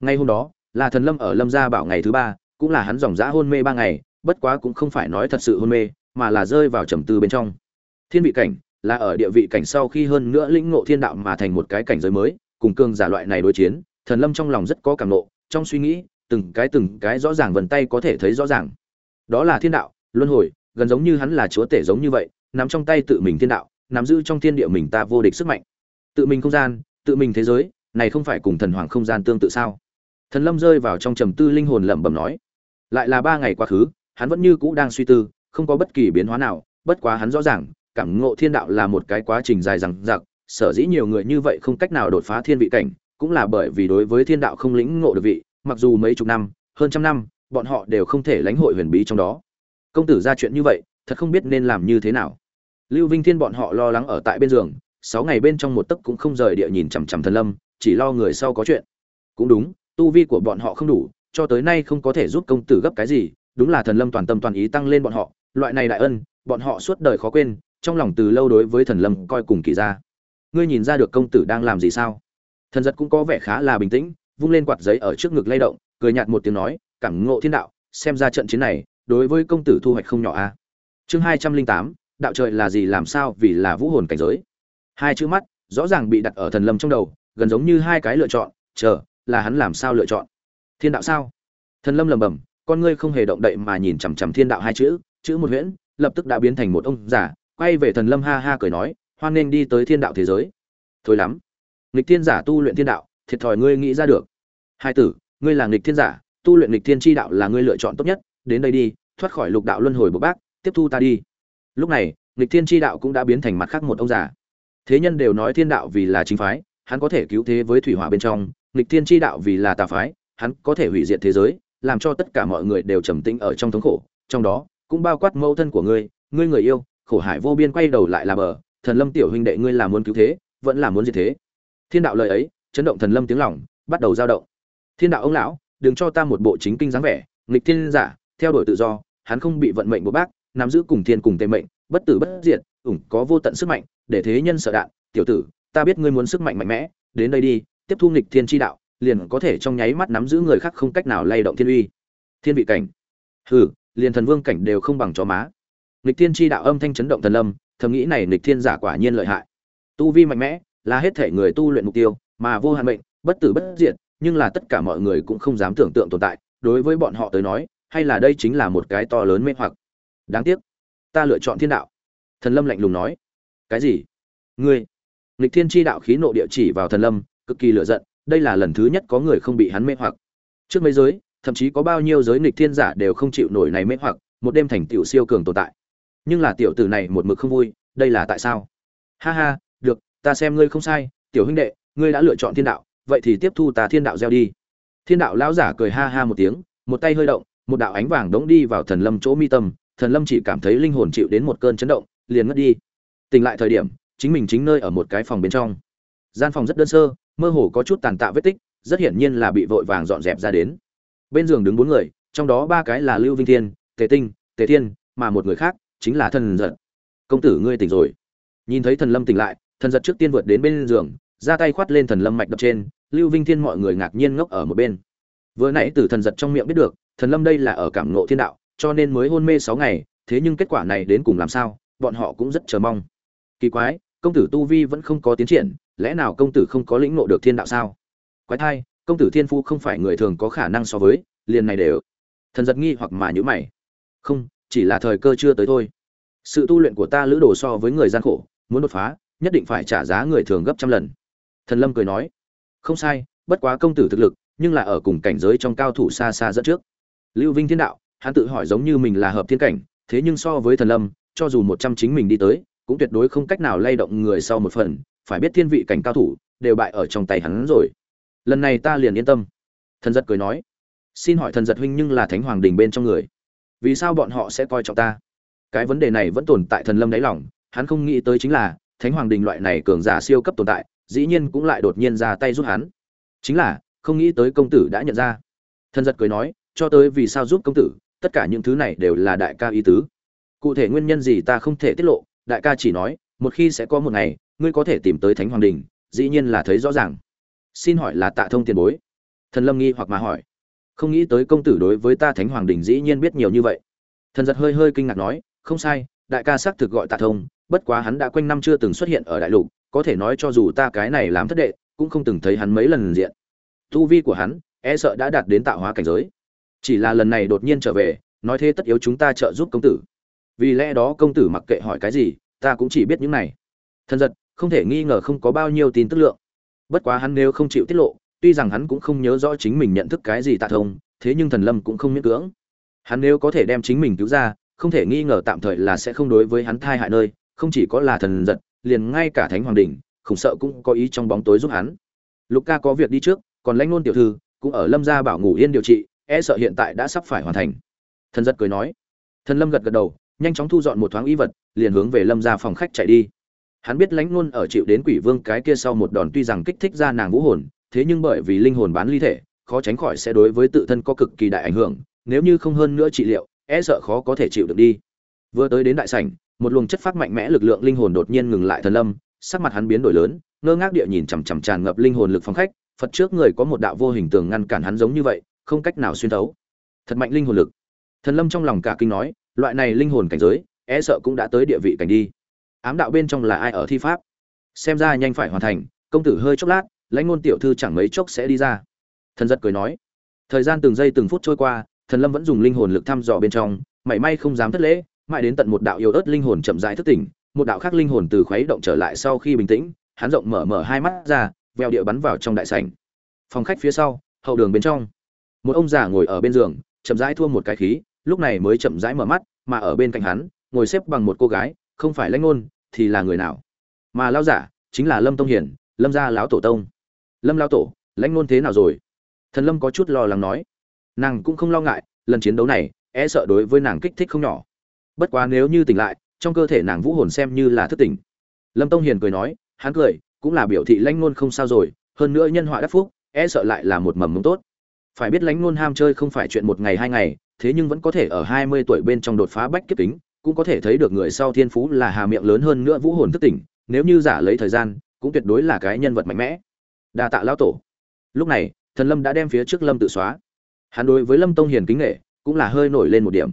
Ngay hôm đó, là thần lâm ở lâm gia bảo ngày thứ ba, cũng là hắn dòng dã hôn mê ba ngày, bất quá cũng không phải nói thật sự hôn mê, mà là rơi vào trầm tư bên trong. Thiên vị cảnh, là ở địa vị cảnh sau khi hơn nữa lĩnh ngộ thiên đạo mà thành một cái cảnh giới mới, cùng cương giả loại này đối chiến, thần lâm trong lòng rất có cảm nộ, trong suy nghĩ, từng cái từng cái rõ ràng vần tay có thể thấy rõ ràng. Đó là thiên đạo, luân hồi, gần giống như hắn là chúa tể giống như vậy, nắm trong tay tự mình thiên đạo nắm giữ trong thiên địa mình ta vô địch sức mạnh. Tự mình không gian, tự mình thế giới, này không phải cùng thần hoàng không gian tương tự sao? Thần lâm rơi vào trong trầm tư linh hồn lẩm bẩm nói. Lại là ba ngày quá khứ, hắn vẫn như cũ đang suy tư, không có bất kỳ biến hóa nào, bất quá hắn rõ ràng, cảm ngộ thiên đạo là một cái quá trình dài dằng dặc, sở dĩ nhiều người như vậy không cách nào đột phá thiên vị cảnh, cũng là bởi vì đối với thiên đạo không lĩnh ngộ được vị, mặc dù mấy chục năm, hơn trăm năm, bọn họ đều không thể lãnh hội huyền bí trong đó. Công tử ra chuyện như vậy, thật không biết nên làm như thế nào lưu vinh thiên bọn họ lo lắng ở tại bên giường, sáu ngày bên trong một tấc cũng không rời địa nhìn chằm chằm thần lâm, chỉ lo người sau có chuyện. Cũng đúng, tu vi của bọn họ không đủ, cho tới nay không có thể giúp công tử gấp cái gì, đúng là thần lâm toàn tâm toàn ý tăng lên bọn họ, loại này đại ân, bọn họ suốt đời khó quên, trong lòng từ lâu đối với thần lâm coi cùng kỳ ra. Ngươi nhìn ra được công tử đang làm gì sao? Thần giật cũng có vẻ khá là bình tĩnh, vung lên quạt giấy ở trước ngực lay động, cười nhạt một tiếng nói, cảm ngộ thiên đạo, xem ra trận chiến này, đối với công tử thu hoạch không nhỏ a chương hai trăm linh tám đạo trời là gì làm sao vì là vũ hồn cảnh giới? Hai chữ mắt, rõ ràng bị đặt ở thần lâm trong đầu, gần giống như hai cái lựa chọn, chờ, là hắn làm sao lựa chọn? Thiên đạo sao? Thần lâm lầm bầm con ngươi không hề động đậy mà nhìn chằm chằm thiên đạo hai chữ chữ một huyễn, lập tức đã biến thành một ông giả quay về thần lâm ha ha cười nói, hoan nên đi tới thiên đạo thế giới. Thôi lắm. Nghịch thiên giả tu luyện thiên đạo, thiệt thòi ngươi nghĩ ra được. Hai tử, ngươi là nghịch thiên giả, tu luyện nghịch thiên chi đạo là ngươi lựa chọn tốt nhất, đến đây đi, thoát khỏi lục đạo luân hồi bộc bác, tiếp thu ta đi lúc này, nghịch thiên chi đạo cũng đã biến thành mặt khác một ông già. Thế nhân đều nói thiên đạo vì là chính phái, hắn có thể cứu thế với thủy hỏa bên trong, nghịch thiên chi đạo vì là tà phái, hắn có thể hủy diệt thế giới, làm cho tất cả mọi người đều trầm tĩnh ở trong thống khổ. Trong đó, cũng bao quát mâu thân của ngươi ngươi người yêu, khổ hải vô biên quay đầu lại là bờ, thần lâm tiểu huynh đệ ngươi là muốn cứu thế, vẫn là muốn diệt thế. Thiên đạo lời ấy, chấn động thần lâm tiếng lòng, bắt đầu dao động. Thiên đạo ông lão, đừng cho ta một bộ chính kinh dáng vẻ, nghịch thiên giả, theo đuổi tự do, hắn không bị vận mệnh của bác nắm giữ cùng thiên cùng tề mệnh, bất tử bất diệt, ủng có vô tận sức mạnh, để thế nhân sợ đạn. Tiểu tử, ta biết ngươi muốn sức mạnh mạnh mẽ, đến đây đi, tiếp thu nghịch thiên chi đạo, liền có thể trong nháy mắt nắm giữ người khác không cách nào lay động thiên uy. Thiên vị cảnh. Hừ, liền thần vương cảnh đều không bằng chó má. Nghịch thiên chi đạo âm thanh chấn động thần lâm, thầm nghĩ này nghịch thiên giả quả nhiên lợi hại. Tu vi mạnh mẽ, là hết thể người tu luyện mục tiêu, mà vô hạn mệnh, bất tử bất diệt, nhưng là tất cả mọi người cũng không dám tưởng tượng tồn tại. Đối với bọn họ tới nói, hay là đây chính là một cái to lớn mê hoặc đáng tiếc, ta lựa chọn thiên đạo. Thần lâm lạnh lùng nói. Cái gì? Ngươi? Nghịch thiên chi đạo khí nộ địa chỉ vào thần lâm, cực kỳ lựa giận, đây là lần thứ nhất có người không bị hắn mê hoặc. Trước mấy giới, thậm chí có bao nhiêu giới nghịch thiên giả đều không chịu nổi này mê hoặc, một đêm thành tiểu siêu cường tồn tại. Nhưng là tiểu tử này một mực không vui, đây là tại sao? Ha ha, được, ta xem ngươi không sai, tiểu huynh đệ, ngươi đã lựa chọn thiên đạo, vậy thì tiếp thu ta thiên đạo gieo đi. Thiên đạo lão giả cười ha ha một tiếng, một tay hơi động, một đạo ánh vàng đống đi vào thần lâm chỗ mi tâm thần lâm chỉ cảm thấy linh hồn chịu đến một cơn chấn động, liền ngất đi. Tỉnh lại thời điểm, chính mình chính nơi ở một cái phòng bên trong. Gian phòng rất đơn sơ, mơ hồ có chút tàn tạ vết tích, rất hiển nhiên là bị vội vàng dọn dẹp ra đến. Bên giường đứng bốn người, trong đó ba cái là lưu vinh thiên, tề tinh, tề thiên, mà một người khác chính là thần giật. Công tử, ngươi tỉnh rồi. Nhìn thấy thần lâm tỉnh lại, thần giật trước tiên vượt đến bên giường, ra tay khoát lên thần lâm mạch đập trên, lưu vinh thiên mọi người ngạc nhiên ngốc ở một bên. Vừa nãy từ thần giật trong miệng biết được, thần lâm đây là ở cảm ngộ thiên đạo cho nên mới hôn mê sáu ngày, thế nhưng kết quả này đến cùng làm sao, bọn họ cũng rất chờ mong. Kỳ quái, công tử tu vi vẫn không có tiến triển, lẽ nào công tử không có lĩnh ngộ được thiên đạo sao? Quái thai, công tử thiên phu không phải người thường có khả năng so với, liền này đều. Thần giật nghi hoặc mà nhíu mày. Không, chỉ là thời cơ chưa tới thôi. Sự tu luyện của ta lữ đồ so với người gian khổ, muốn đột phá, nhất định phải trả giá người thường gấp trăm lần. Thần lâm cười nói. Không sai, bất quá công tử thực lực, nhưng là ở cùng cảnh giới trong cao thủ xa xa dẫn trước. Lưu vinh thiên đạo hắn tự hỏi giống như mình là hợp thiên cảnh, thế nhưng so với thần lâm, cho dù một trăm chính mình đi tới, cũng tuyệt đối không cách nào lay động người sau một phần, phải biết thiên vị cảnh cao thủ, đều bại ở trong tay hắn rồi. Lần này ta liền yên tâm. Thần giật cười nói. Xin hỏi thần giật huynh nhưng là thánh hoàng đình bên trong người. Vì sao bọn họ sẽ coi trọng ta? Cái vấn đề này vẫn tồn tại thần lâm đáy lòng, hắn không nghĩ tới chính là, thánh hoàng đình loại này cường giả siêu cấp tồn tại, dĩ nhiên cũng lại đột nhiên ra tay giúp hắn. Chính là, không nghĩ tới công tử đã nhận ra. Thần giật cười nói, cho tới vì sao giúp công tử tất cả những thứ này đều là đại ca ý tứ. Cụ thể nguyên nhân gì ta không thể tiết lộ, đại ca chỉ nói, một khi sẽ có một ngày, ngươi có thể tìm tới thánh hoàng đình, dĩ nhiên là thấy rõ ràng. Xin hỏi là tạ thông tiền bối? Thần lâm nghi hoặc mà hỏi. Không nghĩ tới công tử đối với ta thánh hoàng đình dĩ nhiên biết nhiều như vậy. Thần giật hơi hơi kinh ngạc nói, không sai, đại ca xác thực gọi tạ thông, bất quá hắn đã quanh năm chưa từng xuất hiện ở đại lục, có thể nói cho dù ta cái này làm thất đệ, cũng không từng thấy hắn mấy lần diện. Tu vi của hắn e sợ đã đạt đến tạo hóa cảnh giới chỉ là lần này đột nhiên trở về, nói thế tất yếu chúng ta trợ giúp công tử. Vì lẽ đó công tử mặc kệ hỏi cái gì, ta cũng chỉ biết những này. Thần giật, không thể nghi ngờ không có bao nhiêu tin tức lượng. Bất quá hắn nếu không chịu tiết lộ, tuy rằng hắn cũng không nhớ rõ chính mình nhận thức cái gì tạ thông, thế nhưng thần lâm cũng không miễn cưỡng. Hắn nếu có thể đem chính mình cứu ra, không thể nghi ngờ tạm thời là sẽ không đối với hắn thai hại nơi, không chỉ có là thần giật, liền ngay cả thánh hoàng đình khủng sợ cũng có ý trong bóng tối giúp hắn. Lục ca có việc đi trước, còn lãnh ngôn tiểu thư, cũng ở lâm gia bảo ngủ yên điều trị e sợ hiện tại đã sắp phải hoàn thành. Thần giật cười nói. Thần lâm gật gật đầu, nhanh chóng thu dọn một thoáng y vật, liền hướng về lâm gia phòng khách chạy đi. Hắn biết lãnh luôn ở chịu đến quỷ vương cái kia sau một đòn tuy rằng kích thích ra nàng vũ hồn, thế nhưng bởi vì linh hồn bán ly thể, khó tránh khỏi sẽ đối với tự thân có cực kỳ đại ảnh hưởng, nếu như không hơn nữa trị liệu e sợ khó có thể chịu được đi. Vừa tới đến đại sảnh, một luồng chất phát mạnh mẽ lực lượng linh hồn đột nhiên ngừng lại thần lâm, sắc mặt hắn biến đổi lớn, ngơ ngác địa nhìn chằm chằm tràn ngập linh hồn lực phòng khách, phật trước người có một đạo vô hình tường ngăn cản hắn giống như vậy không cách nào xuyên thấu. Thật mạnh linh hồn lực. Thần lâm trong lòng cả kinh nói, loại này linh hồn cảnh giới e sợ cũng đã tới địa vị cảnh đi. Ám đạo bên trong là ai ở thi pháp? Xem ra nhanh phải hoàn thành, công tử hơi chốc lát, lãnh ngôn tiểu thư chẳng mấy chốc sẽ đi ra. Thần giật cười nói, thời gian từng giây từng phút trôi qua, thần lâm vẫn dùng linh hồn lực thăm dò bên trong, mảy may không dám thất lễ, mãi đến tận một đạo yếu ớt linh hồn chậm rãi thức tỉnh, một đạo khác linh hồn từ khuấy động trở lại sau khi bình tĩnh, hắn rộng mở mở hai mắt ra, veo địa bắn vào trong đại sảnh. Phòng khách phía sau, hậu đường bên trong một ông già ngồi ở bên giường, chậm rãi thua một cái khí, lúc này mới chậm rãi mở mắt, mà ở bên cạnh hắn, ngồi xếp bằng một cô gái, không phải lãnh ngôn, thì là người nào? Mà lao giả chính là lâm tông hiển, lâm gia lão tổ tông. Lâm lao tổ, lãnh ngôn thế nào rồi? Thần lâm có chút lo lắng nói. Nàng cũng không lo ngại, lần chiến đấu này e sợ đối với nàng kích thích không nhỏ. Bất quá nếu như tỉnh lại, trong cơ thể nàng vũ hồn xem như là thức tỉnh. Lâm tông hiền cười nói, hắn cười, cũng là biểu thị lãnh ngôn không sao rồi, hơn nữa nhân họa đắc phúc e sợ lại là một mầm mống tốt phải biết lãnh ngôn ham chơi không phải chuyện một ngày hai ngày, thế nhưng vẫn có thể ở hai mươi tuổi bên trong đột phá bách kiếp kính, cũng có thể thấy được người sau thiên phú là hà miệng lớn hơn nữa vũ hồn thức tỉnh, nếu như giả lấy thời gian, cũng tuyệt đối là cái nhân vật mạnh mẽ. Đa tạ lão tổ. Lúc này, thần lâm đã đem phía trước lâm tự xóa. Hắn đối với lâm tông hiền kính nghệ cũng là hơi nổi lên một điểm.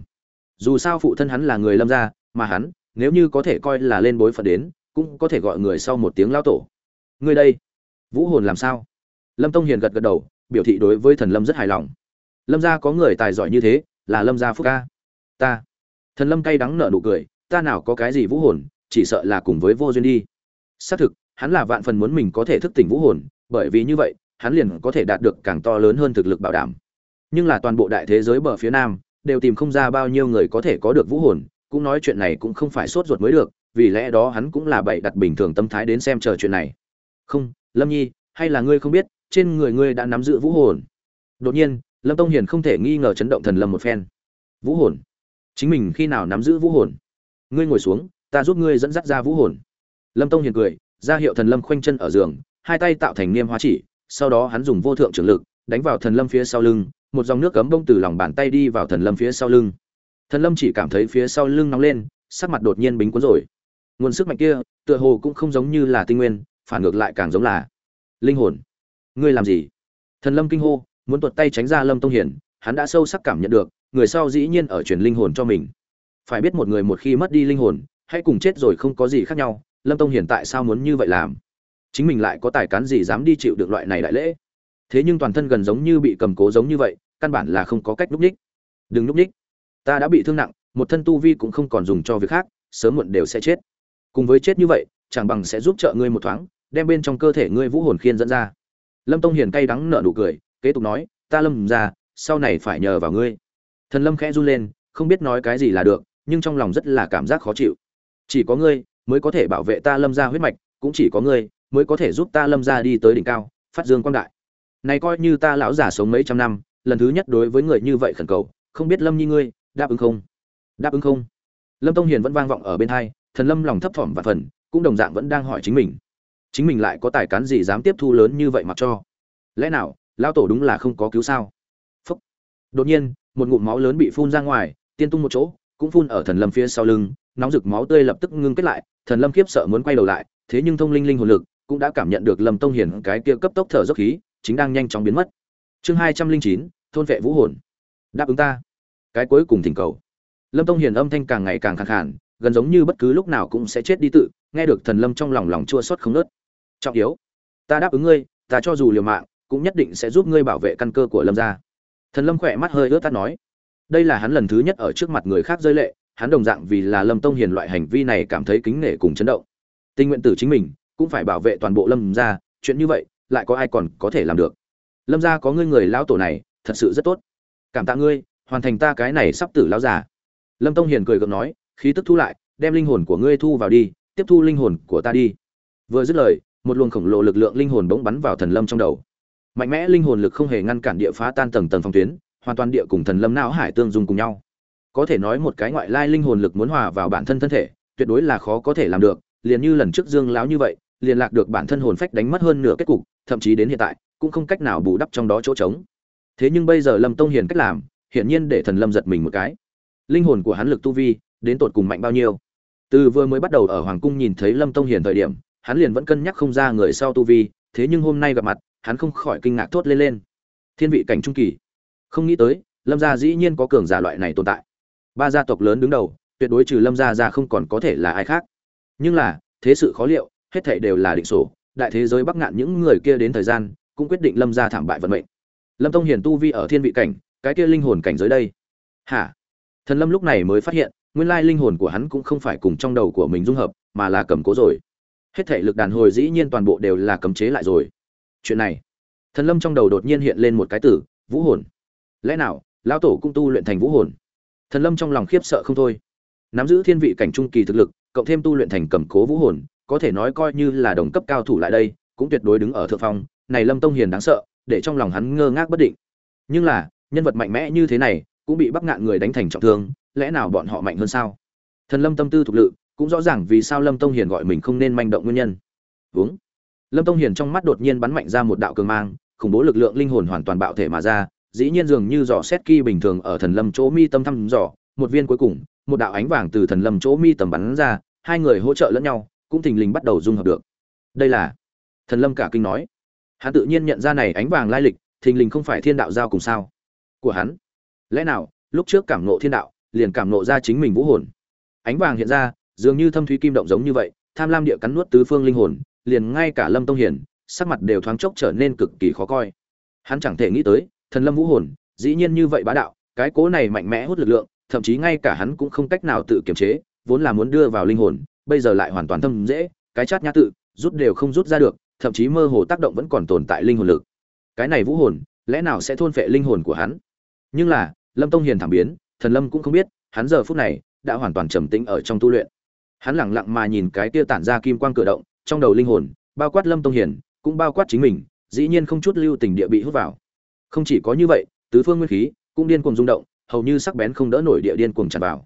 Dù sao phụ thân hắn là người lâm gia, mà hắn, nếu như có thể coi là lên bối phận đến, cũng có thể gọi người sau một tiếng lão tổ. Ngươi đây, vũ hồn làm sao? Lâm tông hiền gật gật đầu biểu thị đối với thần lâm rất hài lòng. Lâm gia có người tài giỏi như thế, là lâm gia phúc ca. Ta. Thần lâm cay đắng nở nụ cười, ta nào có cái gì vũ hồn, chỉ sợ là cùng với vô duyên đi. Xác thực, hắn là vạn phần muốn mình có thể thức tỉnh vũ hồn, bởi vì như vậy, hắn liền có thể đạt được càng to lớn hơn thực lực bảo đảm. Nhưng là toàn bộ đại thế giới bờ phía nam, đều tìm không ra bao nhiêu người có thể có được vũ hồn, cũng nói chuyện này cũng không phải sốt ruột mới được, vì lẽ đó hắn cũng là bậy đặt bình thường tâm thái đến xem chờ chuyện này. Không, lâm nhi, hay là ngươi không biết trên người ngươi đã nắm giữ vũ hồn. Đột nhiên, lâm tông hiền không thể nghi ngờ chấn động thần lâm một phen. Vũ hồn? Chính mình khi nào nắm giữ vũ hồn? Ngươi ngồi xuống, ta giúp ngươi dẫn dắt ra vũ hồn. Lâm tông hiền cười, ra hiệu thần lâm khoanh chân ở giường, hai tay tạo thành niêm hóa chỉ, sau đó hắn dùng vô thượng trưởng lực, đánh vào thần lâm phía sau lưng, một dòng nước cấm bông từ lòng bàn tay đi vào thần lâm phía sau lưng. Thần lâm chỉ cảm thấy phía sau lưng nóng lên, sắc mặt đột nhiên bính cuốn rồi. Nguồn sức mạnh kia, tựa hồ cũng không giống như là tinh nguyên, phản ngược lại càng giống là linh hồn ngươi làm gì? Thần lâm kinh hô, muốn tuột tay tránh ra lâm tông hiển, hắn đã sâu sắc cảm nhận được, người sau dĩ nhiên ở truyền linh hồn cho mình. Phải biết một người một khi mất đi linh hồn, hãy cùng chết rồi không có gì khác nhau, lâm tông hiển tại sao muốn như vậy làm? Chính mình lại có tài cán gì dám đi chịu được loại này đại lễ? Thế nhưng toàn thân gần giống như bị cầm cố giống như vậy, căn bản là không có cách núp ních đừng núp ních ta đã bị thương nặng, một thân tu vi cũng không còn dùng cho việc khác, sớm muộn đều sẽ chết. Cùng với chết như vậy, chẳng bằng sẽ giúp trợ ngươi một thoáng, đem bên trong cơ thể ngươi vũ hồn khiên dẫn ra lâm tông hiền cay đắng nở nụ cười, kế tục nói, ta lâm ra, sau này phải nhờ vào ngươi. Thần lâm khẽ run lên, không biết nói cái gì là được, nhưng trong lòng rất là cảm giác khó chịu. Chỉ có ngươi mới có thể bảo vệ ta lâm ra huyết mạch, cũng chỉ có ngươi mới có thể giúp ta lâm ra đi tới đỉnh cao, phát dương quang đại. Này coi như ta lão già sống mấy trăm năm, lần thứ nhất đối với người như vậy khẩn cầu, không biết lâm nhi ngươi đáp ứng không? Đáp ứng không? Lâm tông hiền vẫn vang vọng ở bên hai, thần lâm lòng thấp thỏm và phần, cũng đồng dạng vẫn đang hỏi chính mình chính mình lại có tài cán gì dám tiếp thu lớn như vậy mặc cho? Lẽ nào lao tổ đúng là không có cứu sao? Phúc. Đột nhiên, một ngụm máu lớn bị phun ra ngoài, tiên tung một chỗ, cũng phun ở thần lâm phía sau lưng, nóng rực máu tươi lập tức ngưng kết lại, thần lâm khiếp sợ muốn quay đầu lại, thế nhưng thông linh linh hồn lực cũng đã cảm nhận được lâm tông hiển cái kia cấp tốc thở dốc khí, chính đang nhanh chóng biến mất. Chương hai trăm linh chín, thôn vệ vũ hồn. Đáp ứng ta. Cái cuối cùng thỉnh cầu. Lâm tông hiền âm thanh càng ngày càng khẳng khản gần giống như bất cứ lúc nào cũng sẽ chết đi tự, nghe được thần lâm trong lòng lòng chua xót không nớt trọng yếu, ta đáp ứng ngươi, ta cho dù liều mạng, cũng nhất định sẽ giúp ngươi bảo vệ căn cơ của lâm gia. Thần lâm khỏe mắt hơi ướt tắt nói. Đây là hắn lần thứ nhất ở trước mặt người khác rơi lệ, hắn đồng dạng vì là lâm tông hiền loại hành vi này cảm thấy kính nể cùng chấn động. Tình nguyện tử chính mình, cũng phải bảo vệ toàn bộ lâm gia, chuyện như vậy, lại có ai còn có thể làm được? Lâm gia có ngươi người lão tổ này, thật sự rất tốt. Cảm tạ ngươi, hoàn thành ta cái này sắp tử lão già. Lâm tông hiền cười gượng nói, khí tức thu lại, đem linh hồn của ngươi thu vào đi, tiếp thu linh hồn của ta đi. Vừa dứt lời một luồng khổng lồ lực lượng linh hồn bỗng bắn vào thần lâm trong đầu. Mạnh mẽ linh hồn lực không hề ngăn cản địa phá tan tầng tầng phong tuyến, hoàn toàn địa cùng thần lâm não hải tương dung cùng nhau. Có thể nói một cái ngoại lai linh hồn lực muốn hòa vào bản thân thân thể, tuyệt đối là khó có thể làm được, liền như lần trước dương láo như vậy, liền lạc được bản thân hồn phách đánh mất hơn nửa kết cục, thậm chí đến hiện tại, cũng không cách nào bù đắp trong đó chỗ trống. Thế nhưng bây giờ lâm tông hiền cách làm, hiển nhiên để thần lâm giật mình một cái. Linh hồn của hắn lực tu vi, đến tột cùng mạnh bao nhiêu? Từ vừa mới bắt đầu ở hoàng cung nhìn thấy lâm tông hiền thời điểm hắn liền vẫn cân nhắc không ra người sau tu vi, thế nhưng hôm nay gặp mặt, hắn không khỏi kinh ngạc thốt lên lên. Thiên vị cảnh trung kỳ. Không nghĩ tới, lâm gia dĩ nhiên có cường giả loại này tồn tại. Ba gia tộc lớn đứng đầu, tuyệt đối trừ lâm gia ra không còn có thể là ai khác. Nhưng là, thế sự khó liệu, hết thảy đều là định sổ, đại thế giới bắc ngạn những người kia đến thời gian, cũng quyết định lâm gia thảm bại vận mệnh. Lâm tông hiền tu vi ở thiên vị cảnh, cái kia linh hồn cảnh giới đây. Hả? Thần lâm lúc này mới phát hiện, nguyên lai linh hồn của hắn cũng không phải cùng trong đầu của mình dung hợp, mà là cầm cố rồi hết thể lực đàn hồi dĩ nhiên toàn bộ đều là cấm chế lại rồi. Chuyện này, thần lâm trong đầu đột nhiên hiện lên một cái tử, vũ hồn. Lẽ nào, lão tổ cũng tu luyện thành vũ hồn? Thần lâm trong lòng khiếp sợ không thôi. Nắm giữ thiên vị cảnh trung kỳ thực lực, cộng thêm tu luyện thành cầm cố vũ hồn, có thể nói coi như là đồng cấp cao thủ lại đây, cũng tuyệt đối đứng ở thượng phong. Này lâm tông hiền đáng sợ, để trong lòng hắn ngơ ngác bất định. Nhưng là, nhân vật mạnh mẽ như thế này, cũng bị bắc ngạn người đánh thành trọng thương, lẽ nào bọn họ mạnh hơn sao? Thần lâm tâm tư thục lự cũng rõ ràng vì sao lâm tông hiền gọi mình không nên manh động nguyên nhân. Uống. Lâm tông hiền trong mắt đột nhiên bắn mạnh ra một đạo cường mang, khủng bố lực lượng linh hồn hoàn toàn bạo thể mà ra, dĩ nhiên dường như dò xét kỳ bình thường ở thần lâm chỗ mi tâm thăm dò, một viên cuối cùng, một đạo ánh vàng từ thần lâm chỗ mi tầm bắn ra, hai người hỗ trợ lẫn nhau, cũng thình lình bắt đầu dung hợp được. Đây là, thần lâm cả kinh nói. Hắn tự nhiên nhận ra này ánh vàng lai lịch, thình lình không phải thiên đạo giao cùng sao. Của hắn. Lẽ nào, lúc trước cảm nộ thiên đạo, liền cảm nộ ra chính mình vũ hồn. Ánh vàng hiện ra dường như thâm thúy kim động giống như vậy, tham lam địa cắn nuốt tứ phương linh hồn, liền ngay cả lâm tông hiển sắc mặt đều thoáng chốc trở nên cực kỳ khó coi. Hắn chẳng thể nghĩ tới, thần lâm vũ hồn, dĩ nhiên như vậy bá đạo, cái cố này mạnh mẽ hút lực lượng, thậm chí ngay cả hắn cũng không cách nào tự kiềm chế, vốn là muốn đưa vào linh hồn, bây giờ lại hoàn toàn thâm dễ, cái chát nhã tự, rút đều không rút ra được, thậm chí mơ hồ tác động vẫn còn tồn tại linh hồn lực. Cái này vũ hồn, lẽ nào sẽ thôn phệ linh hồn của hắn? Nhưng là, lâm tông hiền thảm biến, thần lâm cũng không biết, hắn giờ phút này, đã hoàn toàn trầm tĩnh ở trong tu luyện hắn lẳng lặng mà nhìn cái kia tản ra kim quang cử động, trong đầu linh hồn, bao quát lâm tông hiển cũng bao quát chính mình, dĩ nhiên không chút lưu tình địa bị hút vào. Không chỉ có như vậy, tứ phương nguyên khí cũng điên cuồng rung động, hầu như sắc bén không đỡ nổi địa điên cuồng tràn vào.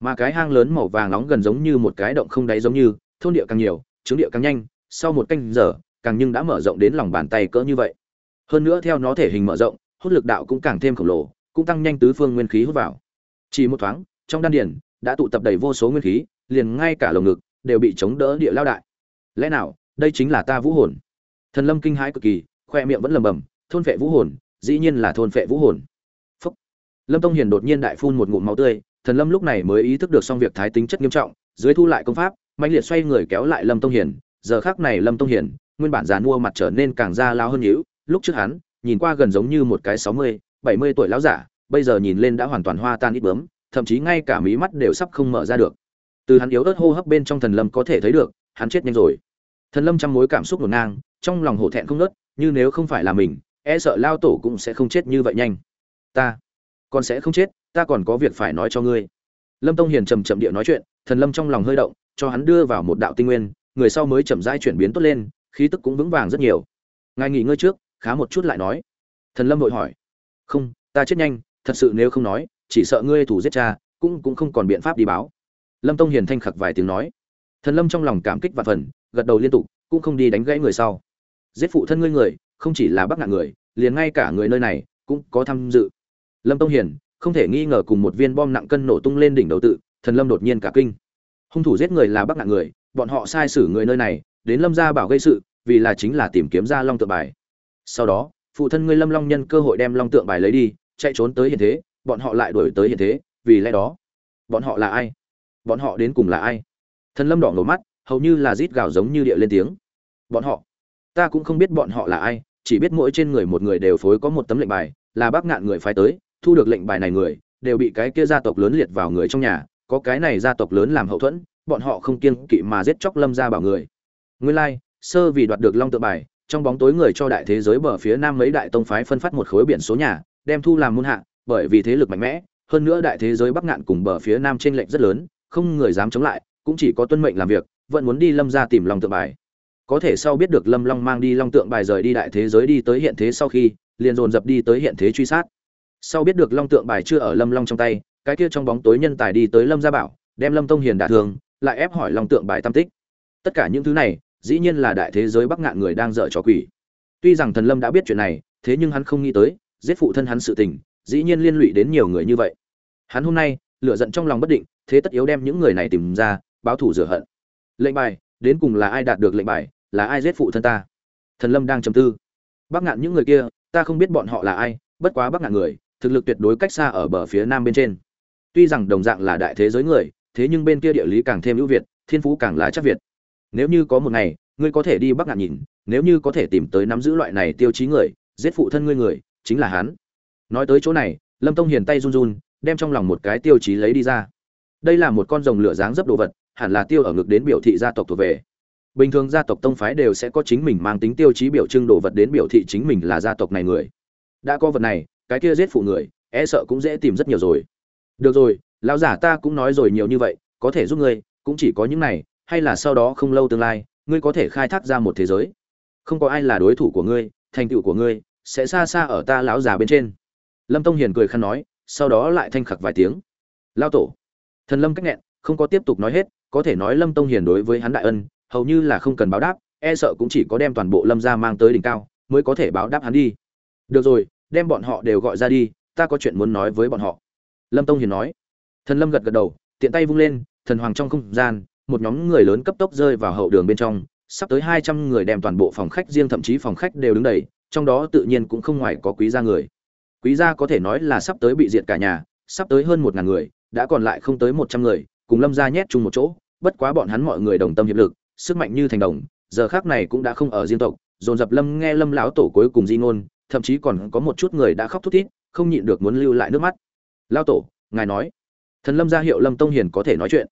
Mà cái hang lớn màu vàng nóng gần giống như một cái động không đáy giống như, thôn địa càng nhiều trứng địa càng nhanh, sau một canh giờ, càng nhưng đã mở rộng đến lòng bàn tay cỡ như vậy. Hơn nữa theo nó thể hình mở rộng, hút lực đạo cũng càng thêm khổng lồ, cũng tăng nhanh tứ phương nguyên khí hút vào. Chỉ một thoáng, trong đan điền, đã tụ tập đầy vô số nguyên khí liền ngay cả lồng ngực đều bị chống đỡ địa lao đại. Lẽ nào, đây chính là ta vũ hồn? Thần lâm kinh hãi cực kỳ, khoe miệng vẫn lầm bầm thôn phệ vũ hồn, dĩ nhiên là thôn phệ vũ hồn. Phúc. lâm tông hiền đột nhiên đại phun một ngụm máu tươi, thần lâm lúc này mới ý thức được xong việc thái tính chất nghiêm trọng, dưới thu lại công pháp mạnh liệt xoay người kéo lại lâm tông hiền. Giờ khác này lâm tông hiền, nguyên bản già mua mặt trở nên càng da lao hơn nhữ lúc trước hắn, nhìn qua gần giống như một cái sáu mươi, bảy mươi tuổi lão giả, bây giờ nhìn lên đã hoàn toàn hoa tan ít bướm, thậm chí ngay cả mí mắt đều sắp không mở ra được từ hắn yếu ớt hô hấp bên trong thần lâm có thể thấy được, hắn chết nhanh rồi. Thần lâm trăm mối cảm xúc ngổn ngang, trong lòng hổ thẹn không nớt như nếu không phải là mình e sợ lao tổ cũng sẽ không chết như vậy nhanh. Ta còn sẽ không chết, ta còn có việc phải nói cho ngươi. Lâm tông hiền trầm chậm địa nói chuyện, thần lâm trong lòng hơi động, cho hắn đưa vào một đạo tinh nguyên, người sau mới chậm rãi chuyển biến tốt lên, khí tức cũng vững vàng rất nhiều. Ngài nghỉ ngơi trước, khá một chút lại nói. Thần lâm vội hỏi. Không, ta chết nhanh, thật sự nếu không nói, chỉ sợ ngươi thủ giết cha, cũng cũng không còn biện pháp đi báo lâm tông hiền thanh khặc vài tiếng nói. Thần lâm trong lòng cảm kích và phần, gật đầu liên tục, cũng không đi đánh gãy người sau. Giết phụ thân ngươi người, không chỉ là bắc ngạn người, liền ngay cả người nơi này, cũng có tham dự. Lâm tông hiền, không thể nghi ngờ cùng một viên bom nặng cân nổ tung lên đỉnh đầu tự, thần lâm đột nhiên cả kinh. Hung thủ giết người là bắc ngạn người, bọn họ sai xử người nơi này, đến lâm gia bảo gây sự, vì là chính là tìm kiếm ra long tượng bài. Sau đó, phụ thân ngươi lâm long nhân cơ hội đem long tượng bài lấy đi, chạy trốn tới hiện thế, bọn họ lại đuổi tới hiện thế, vì lẽ đó, bọn họ là ai? Bọn họ đến cùng là ai? Thần lâm đỏ ngầu mắt hầu như là rít gào giống như địa lên tiếng. Bọn họ? Ta cũng không biết bọn họ là ai chỉ biết mỗi trên người một người đều phối có một tấm lệnh bài là bác ngạn người phái tới thu được lệnh bài này người đều bị cái kia gia tộc lớn liệt vào người trong nhà có cái này gia tộc lớn làm hậu thuẫn bọn họ không kiên kỵ mà giết chóc lâm ra bảo người. Nguyên lai like, sơ vì đoạt được long tự bài trong bóng tối người cho đại thế giới bờ phía nam mấy đại tông phái phân phát một khối biển số nhà đem thu làm môn hạ bởi vì thế lực mạnh mẽ hơn nữa đại thế giới bắc ngạn cùng bờ phía nam trên lệnh rất lớn không người dám chống lại, cũng chỉ có tuân mệnh làm việc, vẫn muốn đi lâm ra tìm long tượng bài. Có thể sau biết được lâm long mang đi long tượng bài rời đi đại thế giới đi tới hiện thế sau khi, liền dồn dập đi tới hiện thế truy sát. Sau biết được long tượng bài chưa ở lâm long trong tay, cái kia trong bóng tối nhân tài đi tới lâm gia bảo, đem lâm tông hiền đả thường lại ép hỏi long tượng bài tam tích. Tất cả những thứ này, dĩ nhiên là đại thế giới bắc ngạn người đang dở trò quỷ. Tuy rằng thần lâm đã biết chuyện này, thế nhưng hắn không nghĩ tới, giết phụ thân hắn sự tình, dĩ nhiên liên lụy đến nhiều người như vậy. Hắn hôm nay Lửa giận trong lòng bất định, thế tất yếu đem những người này tìm ra, báo thủ rửa hận. Lệnh bài, đến cùng là ai đạt được lệnh bài, là ai giết phụ thân ta? Thần lâm đang trầm tư. Bắc ngạn những người kia, ta không biết bọn họ là ai, bất quá bắc ngạn người, thực lực tuyệt đối cách xa ở bờ phía nam bên trên. Tuy rằng đồng dạng là đại thế giới người, thế nhưng bên kia địa lý càng thêm ưu việt, thiên phú càng là chắc việt. Nếu như có một ngày, ngươi có thể đi bắc ngạn nhìn, nếu như có thể tìm tới nắm giữ loại này tiêu chí người, giết phụ thân ngươi người, chính là hắn. Nói tới chỗ này, lâm tông hiền tay run run đem trong lòng một cái tiêu chí lấy đi ra. Đây là một con rồng lửa dáng dấp đồ vật, hẳn là tiêu ở ngực đến biểu thị gia tộc thuộc về. Bình thường gia tộc tông phái đều sẽ có chính mình mang tính tiêu chí biểu trưng đồ vật đến biểu thị chính mình là gia tộc này người. Đã có vật này, cái kia giết phụ người e sợ cũng dễ tìm rất nhiều rồi. Được rồi, lão giả ta cũng nói rồi nhiều như vậy, có thể giúp ngươi, cũng chỉ có những này, hay là sau đó không lâu tương lai, ngươi có thể khai thác ra một thế giới. Không có ai là đối thủ của ngươi, thành tựu của ngươi, sẽ xa xa ở ta lão già bên trên. Lâm tông hiền cười khăn nói sau đó lại thanh khặc vài tiếng. Lao tổ. Thần lâm cách nghẹn, không có tiếp tục nói hết, có thể nói lâm tông hiền đối với hắn đại ân, hầu như là không cần báo đáp e sợ cũng chỉ có đem toàn bộ lâm gia mang tới đỉnh cao, mới có thể báo đáp hắn đi. Được rồi, đem bọn họ đều gọi ra đi, ta có chuyện muốn nói với bọn họ. Lâm tông hiền nói. Thần lâm gật gật đầu, tiện tay vung lên, thần hoàng trong không gian, một nhóm người lớn cấp tốc rơi vào hậu đường bên trong, sắp tới hai trăm người đem toàn bộ phòng khách, riêng thậm chí phòng khách đều đứng đầy, trong đó tự nhiên cũng không ngoài có quý gia người quý gia có thể nói là sắp tới bị diệt cả nhà, sắp tới hơn một ngàn người, đã còn lại không tới một trăm người, cùng lâm gia nhét chung một chỗ, bất quá bọn hắn mọi người đồng tâm hiệp lực, sức mạnh như thành đồng, giờ khác này cũng đã không ở riêng tộc, dồn dập lâm nghe lâm lão tổ cuối cùng di ngôn, thậm chí còn có một chút người đã khóc thút thít, không nhịn được muốn lưu lại nước mắt. Lao tổ, ngài nói. Thần lâm ra hiệu lâm tông hiền có thể nói chuyện.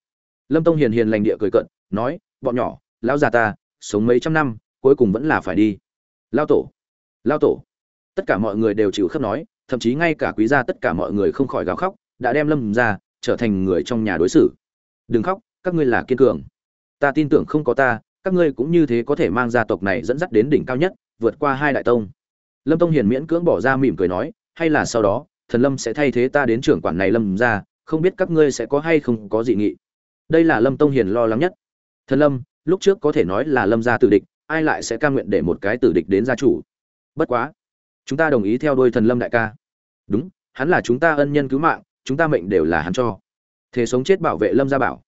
Lâm tông hiền hiền lành địa cười cận nói, bọn nhỏ, lão già ta, sống mấy trăm năm, cuối cùng vẫn là phải đi. Lao tổ lao tổ. Tất cả mọi người đều chịu khắp nói thậm chí ngay cả quý gia tất cả mọi người không khỏi gào khóc, đã đem lâm ra trở thành người trong nhà đối xử. Đừng khóc, các ngươi là kiên cường. Ta tin tưởng không có ta, các ngươi cũng như thế có thể mang gia tộc này dẫn dắt đến đỉnh cao nhất, vượt qua hai đại tông. Lâm tông hiền miễn cưỡng bỏ ra mỉm cười nói, hay là sau đó, thần lâm sẽ thay thế ta đến trưởng quản này lâm ra không biết các ngươi sẽ có hay không có dị nghị. Đây là lâm tông hiền lo lắng nhất. Thần lâm, lúc trước có thể nói là lâm gia tử địch, ai lại sẽ cam nguyện để một cái tử địch đến gia chủ? Bất quá chúng ta đồng ý theo đuôi thần lâm đại ca. Đúng, hắn là chúng ta ân nhân cứu mạng, chúng ta mệnh đều là hắn cho. Thế sống chết bảo vệ lâm gia bảo.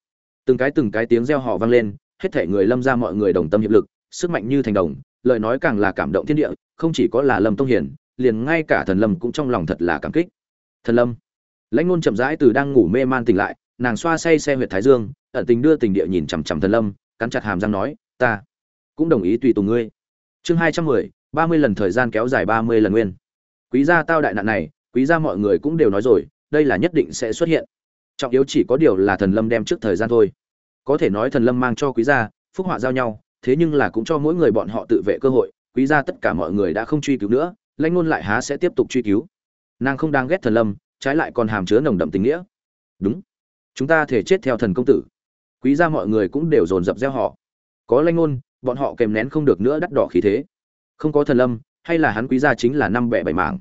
Từng cái từng cái tiếng reo hò vang lên, hết thể người lâm gia mọi người đồng tâm hiệp lực, sức mạnh như thành đồng, lời nói càng là cảm động thiên địa, không chỉ có là lâm tông hiền, liền ngay cả thần lâm cũng trong lòng thật là cảm kích. Thần lâm. Lãnh ngôn chậm rãi từ đang ngủ mê man tỉnh lại, nàng xoa say xe huyệt thái dương, ẩn tình đưa tình địa nhìn chằm chằm thần lâm, cắn chặt hàm răng nói, ta cũng đồng ý tùy tùng ngươi. Chương hai trăm mười ba mươi lần thời gian kéo dài ba mươi lần nguyên. Quý gia tao đại nạn này, quý gia mọi người cũng đều nói rồi, đây là nhất định sẽ xuất hiện. Trọng yếu chỉ có điều là thần lâm đem trước thời gian thôi. Có thể nói thần lâm mang cho quý gia phúc họa giao nhau, thế nhưng là cũng cho mỗi người bọn họ tự vệ cơ hội, quý gia tất cả mọi người đã không truy cứu nữa, lãnh ngôn lại há sẽ tiếp tục truy cứu. Nàng không đang ghét thần lâm, trái lại còn hàm chứa nồng đậm tình nghĩa. Đúng. Chúng ta thể chết theo thần công tử. Quý gia mọi người cũng đều dồn dập gieo họ. Có lãnh ngôn bọn họ kèm nén không được nữa đắt đỏ khí thế không có thần lâm, hay là hắn quý gia chính là năm bẻ bảy mảng.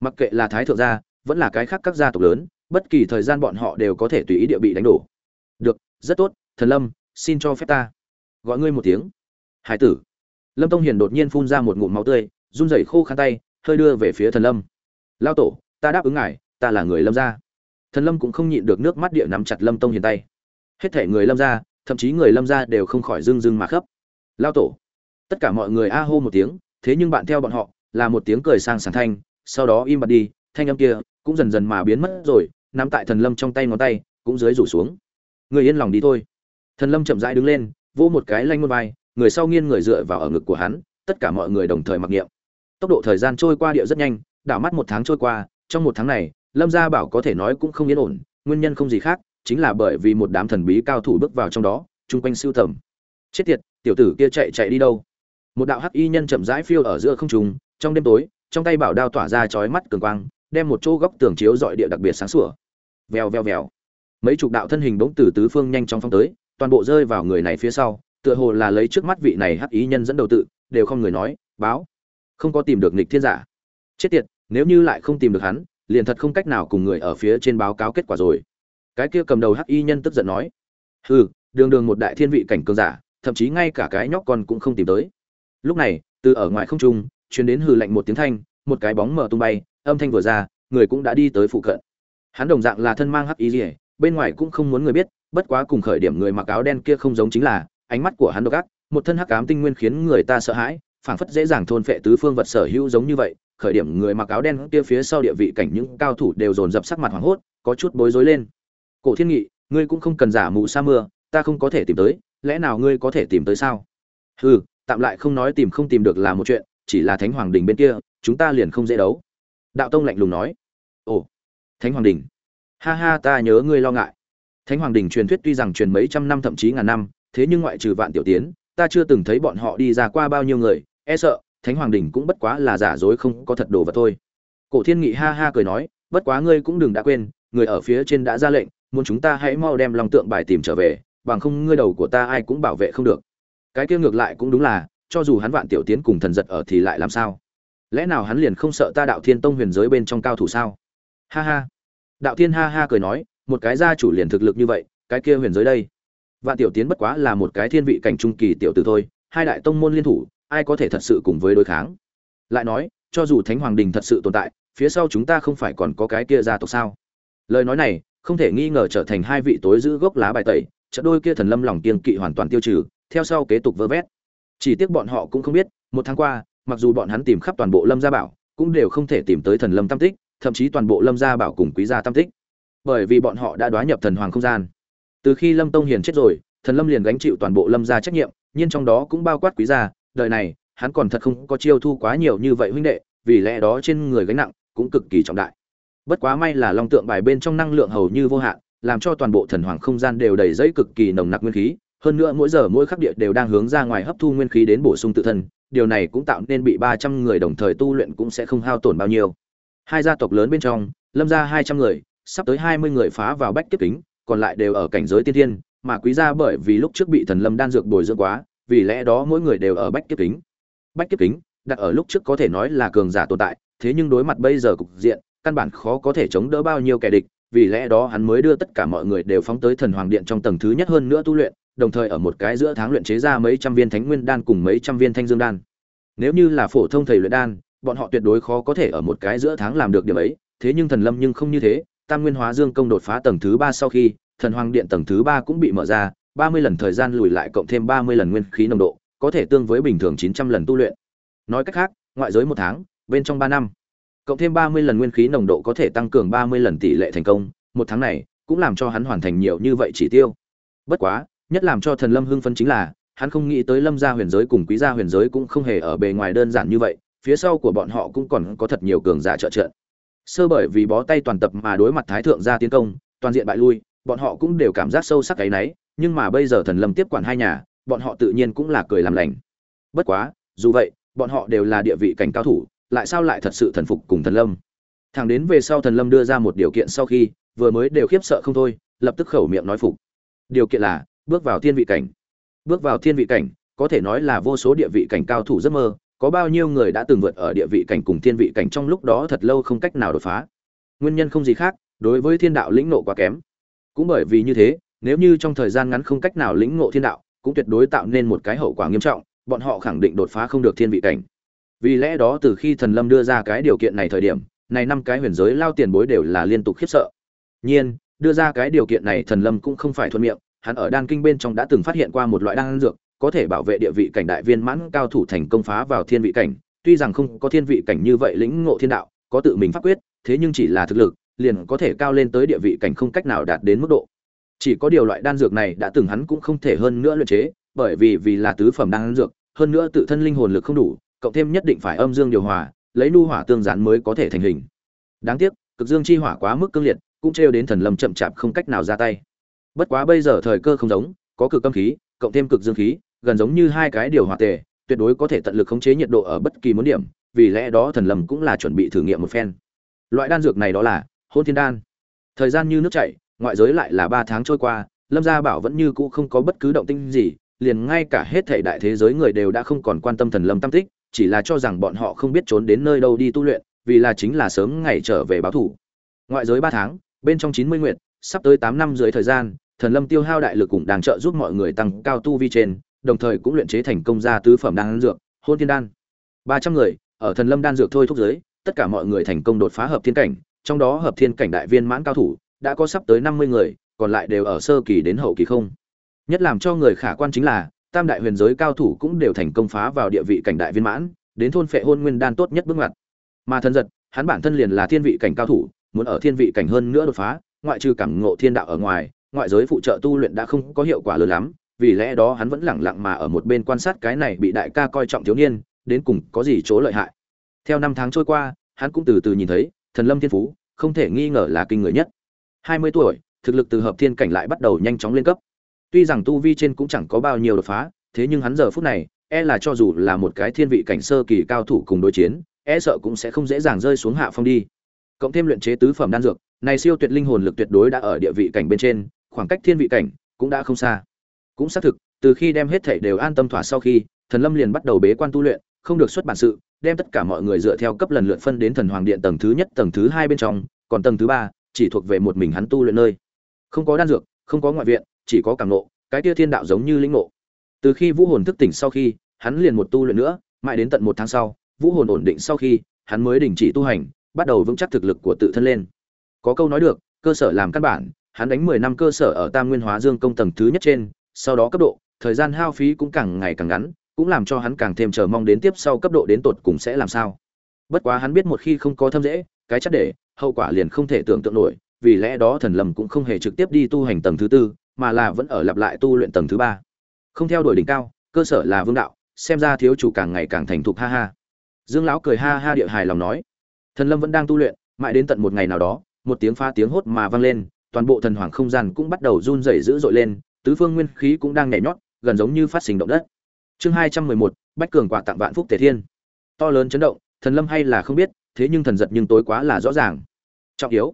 Mặc kệ là thái thượng gia, vẫn là cái khác các gia tộc lớn, bất kỳ thời gian bọn họ đều có thể tùy ý địa bị đánh đổ. Được, rất tốt, thần lâm, xin cho phép ta. Gọi ngươi một tiếng. Hải tử. Lâm tông hiền đột nhiên phun ra một ngụm máu tươi, run rẩy khô khăn tay, hơi đưa về phía thần lâm. Lao tổ, ta đáp ứng ngài, ta là người lâm gia. Thần lâm cũng không nhịn được nước mắt địa nắm chặt lâm tông hiền tay. Hết thể người lâm gia, thậm chí người lâm gia đều không khỏi rưng rưng mà khấp lao tổ. Tất cả mọi người a hô một tiếng thế nhưng bạn theo bọn họ, là một tiếng cười sang sảng thanh, sau đó im bặt đi, thanh âm kia cũng dần dần mà biến mất rồi, nắm tại thần lâm trong tay ngón tay, cũng dưới rủ xuống. Người yên lòng đi thôi. Thần lâm chậm rãi đứng lên, vỗ một cái lanh một vai, người sau nghiêng người dựa vào ở ngực của hắn, tất cả mọi người đồng thời mặc niệm. Tốc độ thời gian trôi qua điệu rất nhanh, đảo mắt một tháng trôi qua, trong một tháng này, lâm gia bảo có thể nói cũng không yên ổn, nguyên nhân không gì khác, chính là bởi vì một đám thần bí cao thủ bước vào trong đó, chung quanh siêu tầm. Chết tiệt, tiểu tử kia chạy chạy đi đâu? Một đạo hắc y nhân chậm rãi phiêu ở giữa không trung, trong đêm tối, trong tay bảo đao tỏa ra chói mắt cường quang, đem một chỗ góc tường chiếu dọi địa đặc biệt sáng sủa. Vèo vèo vèo. Mấy chục đạo thân hình bỗng từ tứ phương nhanh chóng phong tới, toàn bộ rơi vào người này phía sau, tựa hồ là lấy trước mắt vị này hắc ý nhân dẫn đầu tự, đều không người nói, báo. Không có tìm được nghịch thiên giả. Chết tiệt, nếu như lại không tìm được hắn, liền thật không cách nào cùng người ở phía trên báo cáo kết quả rồi. Cái kia cầm đầu hắc y nhân tức giận nói, hừ, đường đường một đại thiên vị cảnh cường giả, thậm chí ngay cả cái nhóc con cũng không tìm tới lúc này, từ ở ngoài không trung, truyền đến hừ lạnh một tiếng thanh, một cái bóng mở tung bay, âm thanh vừa ra, người cũng đã đi tới phụ cận. Hắn đồng dạng là thân mang hắc ý rỉa bên ngoài cũng không muốn người biết, bất quá cùng khởi điểm người mặc áo đen kia không giống chính là, ánh mắt của hắn độc ác, một thân hắc ám tinh nguyên khiến người ta sợ hãi, phảng phất dễ dàng thôn phệ tứ phương vật sở hữu giống như vậy, khởi điểm người mặc áo đen kia phía sau địa vị cảnh những cao thủ đều dồn dập sắc mặt hoảng hốt, có chút bối rối lên. Cổ thiên nghị, ngươi cũng không cần giả mù sa mưa, ta không có thể tìm tới, lẽ nào ngươi có thể tìm tới sao? Hừ tạm lại không nói tìm không tìm được là một chuyện, chỉ là thánh hoàng đình bên kia, chúng ta liền không dễ đấu. Đạo tông lạnh lùng nói. Ồ, thánh hoàng đình. Ha ha, ta nhớ ngươi lo ngại. Thánh hoàng đình truyền thuyết tuy rằng truyền mấy trăm năm thậm chí ngàn năm, thế nhưng ngoại trừ vạn tiểu tiến, ta chưa từng thấy bọn họ đi ra qua bao nhiêu người e sợ, thánh hoàng đình cũng bất quá là giả dối không có thật đồ vật thôi. Cổ thiên nghị ha ha cười nói, bất quá ngươi cũng đừng đã quên, người ở phía trên đã ra lệnh, muốn chúng ta hãy mau đem lòng tượng bài tìm trở về, bằng không ngươi đầu của ta ai cũng bảo vệ không được cái kia ngược lại cũng đúng là, cho dù hắn vạn tiểu tiến cùng thần giật ở thì lại làm sao? Lẽ nào hắn liền không sợ ta đạo thiên tông huyền giới bên trong cao thủ sao? Ha ha. Đạo thiên ha ha cười nói, một cái gia chủ liền thực lực như vậy, cái kia huyền giới đây. Vạn tiểu tiến bất quá là một cái thiên vị cảnh trung kỳ tiểu tử thôi, hai đại tông môn liên thủ, ai có thể thật sự cùng với đối kháng? Lại nói, cho dù thánh hoàng đình thật sự tồn tại, phía sau chúng ta không phải còn có cái kia gia tộc sao? Lời nói này, không thể nghi ngờ trở thành hai vị tối giữ gốc lá bài tẩy trận đôi kia thần lâm lòng kiên kỵ hoàn toàn tiêu trừ theo sau kế tục vơ vét. Chỉ tiếc bọn họ cũng không biết, một tháng qua, mặc dù bọn hắn tìm khắp toàn bộ lâm gia bảo, cũng đều không thể tìm tới thần lâm tam tích, thậm chí toàn bộ lâm gia bảo cùng quý gia tam tích. Bởi vì bọn họ đã đoá nhập thần hoàng không gian. Từ khi lâm tông hiền chết rồi, thần lâm liền gánh chịu toàn bộ lâm gia trách nhiệm, nhưng trong đó cũng bao quát quý gia. Đời này, hắn còn thật không có chiêu thu quá nhiều như vậy huynh đệ, vì lẽ đó trên người gánh nặng cũng cực kỳ trọng đại. Bất quá may là long tượng bài bên trong năng lượng hầu như vô hạn, làm cho toàn bộ thần hoàng không gian đều đầy dẫy cực kỳ nồng nặc nguyên khí hơn nữa mỗi giờ mỗi khắc địa đều đang hướng ra ngoài hấp thu nguyên khí đến bổ sung tự thân, điều này cũng tạo nên bị ba trăm người đồng thời tu luyện cũng sẽ không hao tổn bao nhiêu. Hai gia tộc lớn bên trong, lâm gia hai trăm người, sắp tới hai mươi người phá vào bách kiếp kính, còn lại đều ở cảnh giới tiên thiên, mà quý gia bởi vì lúc trước bị thần lâm đan dược bồi dưỡng quá, vì lẽ đó mỗi người đều ở bách kiếp kính. Bách kiếp kính, đặt ở lúc trước có thể nói là cường giả tồn tại, thế nhưng đối mặt bây giờ cục diện, căn bản khó có thể chống đỡ bao nhiêu kẻ địch, vì lẽ đó hắn mới đưa tất cả mọi người đều phóng tới thần hoàng điện trong tầng thứ nhất hơn nữa tu luyện đồng thời ở một cái giữa tháng luyện chế ra mấy trăm viên thánh nguyên đan cùng mấy trăm viên thanh dương đan. Nếu như là phổ thông thầy luyện đan, bọn họ tuyệt đối khó có thể ở một cái giữa tháng làm được điểm ấy, thế nhưng thần lâm nhưng không như thế, tam nguyên hóa dương công đột phá tầng thứ ba sau khi, thần hoàng điện tầng thứ ba cũng bị mở ra, ba mươi lần thời gian lùi lại cộng thêm ba mươi lần nguyên khí nồng độ, có thể tương với bình thường chín trăm lần tu luyện. Nói cách khác, ngoại giới một tháng, bên trong ba năm, cộng thêm ba mươi lần nguyên khí nồng độ có thể tăng cường ba mươi lần tỷ lệ thành công, một tháng này cũng làm cho hắn hoàn thành nhiều như vậy chỉ tiêu. Bất quá nhất làm cho thần lâm hưng phấn chính là, hắn không nghĩ tới lâm gia huyền giới cùng quý gia huyền giới cũng không hề ở bề ngoài đơn giản như vậy, phía sau của bọn họ cũng còn có thật nhiều cường giả trợ trợ. Sơ bởi vì bó tay toàn tập mà đối mặt thái thượng gia tiến công, toàn diện bại lui, bọn họ cũng đều cảm giác sâu sắc cái nấy, nhưng mà bây giờ thần lâm tiếp quản hai nhà, bọn họ tự nhiên cũng là cười làm lành. Bất quá, dù vậy, bọn họ đều là địa vị cảnh cao thủ, lại sao lại thật sự thần phục cùng thần lâm? Thẳng đến về sau thần lâm đưa ra một điều kiện sau khi, vừa mới đều khiếp sợ không thôi, lập tức khẩu miệng nói phục. Điều kiện là bước vào thiên vị cảnh. Bước vào thiên vị cảnh, có thể nói là vô số địa vị cảnh cao thủ giấc mơ, có bao nhiêu người đã từng vượt ở địa vị cảnh cùng thiên vị cảnh trong lúc đó thật lâu không cách nào đột phá. Nguyên nhân không gì khác, đối với thiên đạo lĩnh nộ quá kém. Cũng bởi vì như thế, nếu như trong thời gian ngắn không cách nào lĩnh ngộ thiên đạo, cũng tuyệt đối tạo nên một cái hậu quả nghiêm trọng, bọn họ khẳng định đột phá không được thiên vị cảnh. Vì lẽ đó từ khi thần lâm đưa ra cái điều kiện này thời điểm, này năm cái huyền giới lao tiền bối đều là liên tục khiếp sợ. Nhiên, đưa ra cái điều kiện này thần lâm cũng không phải thuận miệng hắn ở đan kinh bên trong đã từng phát hiện qua một loại đan dược, có thể bảo vệ địa vị cảnh đại viên mãn cao thủ thành công phá vào thiên vị cảnh. Tuy rằng không có thiên vị cảnh như vậy lĩnh ngộ thiên đạo, có tự mình pháp quyết, thế nhưng chỉ là thực lực, liền có thể cao lên tới địa vị cảnh không cách nào đạt đến mức độ. Chỉ có điều loại đan dược này đã từng hắn cũng không thể hơn nữa luyện chế, bởi vì vì là tứ phẩm đan dược, hơn nữa tự thân linh hồn lực không đủ, cộng thêm nhất định phải âm dương điều hòa, lấy nu hỏa tương gián mới có thể thành hình. Đáng tiếc, cực dương chi hỏa quá mức cương liệt, cũng trêu đến thần lâm chậm chạp không cách nào ra tay bất quá bây giờ thời cơ không giống, có cực âm khí, cộng thêm cực dương khí, gần giống như hai cái điều hòa tề, tuyệt đối có thể tận lực khống chế nhiệt độ ở bất kỳ muốn điểm, vì lẽ đó thần lâm cũng là chuẩn bị thử nghiệm một phen. Loại đan dược này đó là hôn thiên đan. Thời gian như nước chảy, ngoại giới lại là ba tháng trôi qua, lâm gia bảo vẫn như cũ không có bất cứ động tinh gì, liền ngay cả hết thảy đại thế giới người đều đã không còn quan tâm thần lâm tam tích, chỉ là cho rằng bọn họ không biết trốn đến nơi đâu đi tu luyện, vì là chính là sớm ngày trở về báo thủ. Ngoại giới ba tháng, bên trong chín mươi nguyện sắp tới tám năm dưới thời gian thần lâm tiêu hao đại lực cũng đang trợ giúp mọi người tăng cao tu vi trên, đồng thời cũng luyện chế thành công ra tứ phẩm đan dược, hôn thiên đan. Ba trăm người, ở thần lâm đan dược thôi thúc giới, tất cả mọi người thành công đột phá hợp thiên cảnh, trong đó hợp thiên cảnh đại viên mãn cao thủ, đã có sắp tới năm mươi người, còn lại đều ở sơ kỳ đến hậu kỳ không. Nhất làm cho người khả quan chính là, tam đại huyền giới cao thủ cũng đều thành công phá vào địa vị cảnh đại viên mãn, đến thôn phệ hôn nguyên đan tốt nhất bước ngoặt. Mà thần giật, hắn bản thân liền là thiên vị cảnh cao thủ, muốn ở thiên vị cảnh hơn nữa đột phá, ngoại trừ cảm ngộ thiên đạo ở ngoài ngoại giới phụ trợ tu luyện đã không có hiệu quả lớn lắm, vì lẽ đó hắn vẫn lẳng lặng mà ở một bên quan sát cái này bị đại ca coi trọng thiếu niên, đến cùng có gì chỗ lợi hại. Theo năm tháng trôi qua, hắn cũng từ từ nhìn thấy, thần lâm thiên phú, không thể nghi ngờ là kinh người nhất. Hai mươi tuổi, thực lực từ hợp thiên cảnh lại bắt đầu nhanh chóng lên cấp. Tuy rằng tu vi trên cũng chẳng có bao nhiêu đột phá, thế nhưng hắn giờ phút này e là cho dù là một cái thiên vị cảnh sơ kỳ cao thủ cùng đối chiến e sợ cũng sẽ không dễ dàng rơi xuống hạ phong đi. Cộng thêm luyện chế tứ phẩm đan dược, này siêu tuyệt linh hồn lực tuyệt đối đã ở địa vị cảnh bên trên khoảng cách thiên vị cảnh cũng đã không xa. Cũng xác thực, từ khi đem hết thảy đều an tâm thỏa sau khi, thần lâm liền bắt đầu bế quan tu luyện, không được xuất bản sự, đem tất cả mọi người dựa theo cấp lần lượt phân đến thần hoàng điện tầng thứ nhất, tầng thứ hai bên trong, còn tầng thứ ba chỉ thuộc về một mình hắn tu luyện nơi. Không có đan dược, không có ngoại viện, chỉ có cảm nộ cái tia thiên đạo giống như linh ngộ. Từ khi vũ hồn thức tỉnh sau khi, hắn liền một tu luyện nữa, mãi đến tận một tháng sau, vũ hồn ổn định sau khi, hắn mới đình chỉ tu hành, bắt đầu vững chắc thực lực của tự thân lên. Có câu nói được, cơ sở làm căn bản hắn đánh mười năm cơ sở ở tam nguyên hóa dương công tầng thứ nhất trên, sau đó cấp độ, thời gian hao phí cũng càng ngày càng ngắn, cũng làm cho hắn càng thêm chờ mong đến tiếp sau cấp độ đến tột cùng sẽ làm sao. Bất quá hắn biết một khi không có thâm dễ, cái chắc để, hậu quả liền không thể tưởng tượng nổi, vì lẽ đó thần lâm cũng không hề trực tiếp đi tu hành tầng thứ tư, mà là vẫn ở lặp lại tu luyện tầng thứ ba. Không theo đuổi đỉnh cao, cơ sở là vương đạo, xem ra thiếu chủ càng ngày càng thành thục, ha ha. Dương lão cười ha ha địa hài lòng nói. Thần lâm vẫn đang tu luyện, mãi đến tận một ngày nào đó, một tiếng pha tiếng hốt mà vang lên toàn bộ thần hoàng không gian cũng bắt đầu run rẩy dữ dội lên, tứ phương nguyên khí cũng đang nhảy nhót, gần giống như phát sinh động đất. Chương hai trăm mười một, bách cường quả tặng vạn phúc tề thiên. To lớn chấn động, thần lâm hay là không biết, thế nhưng thần giật nhưng tối quá là rõ ràng. Trọng yếu,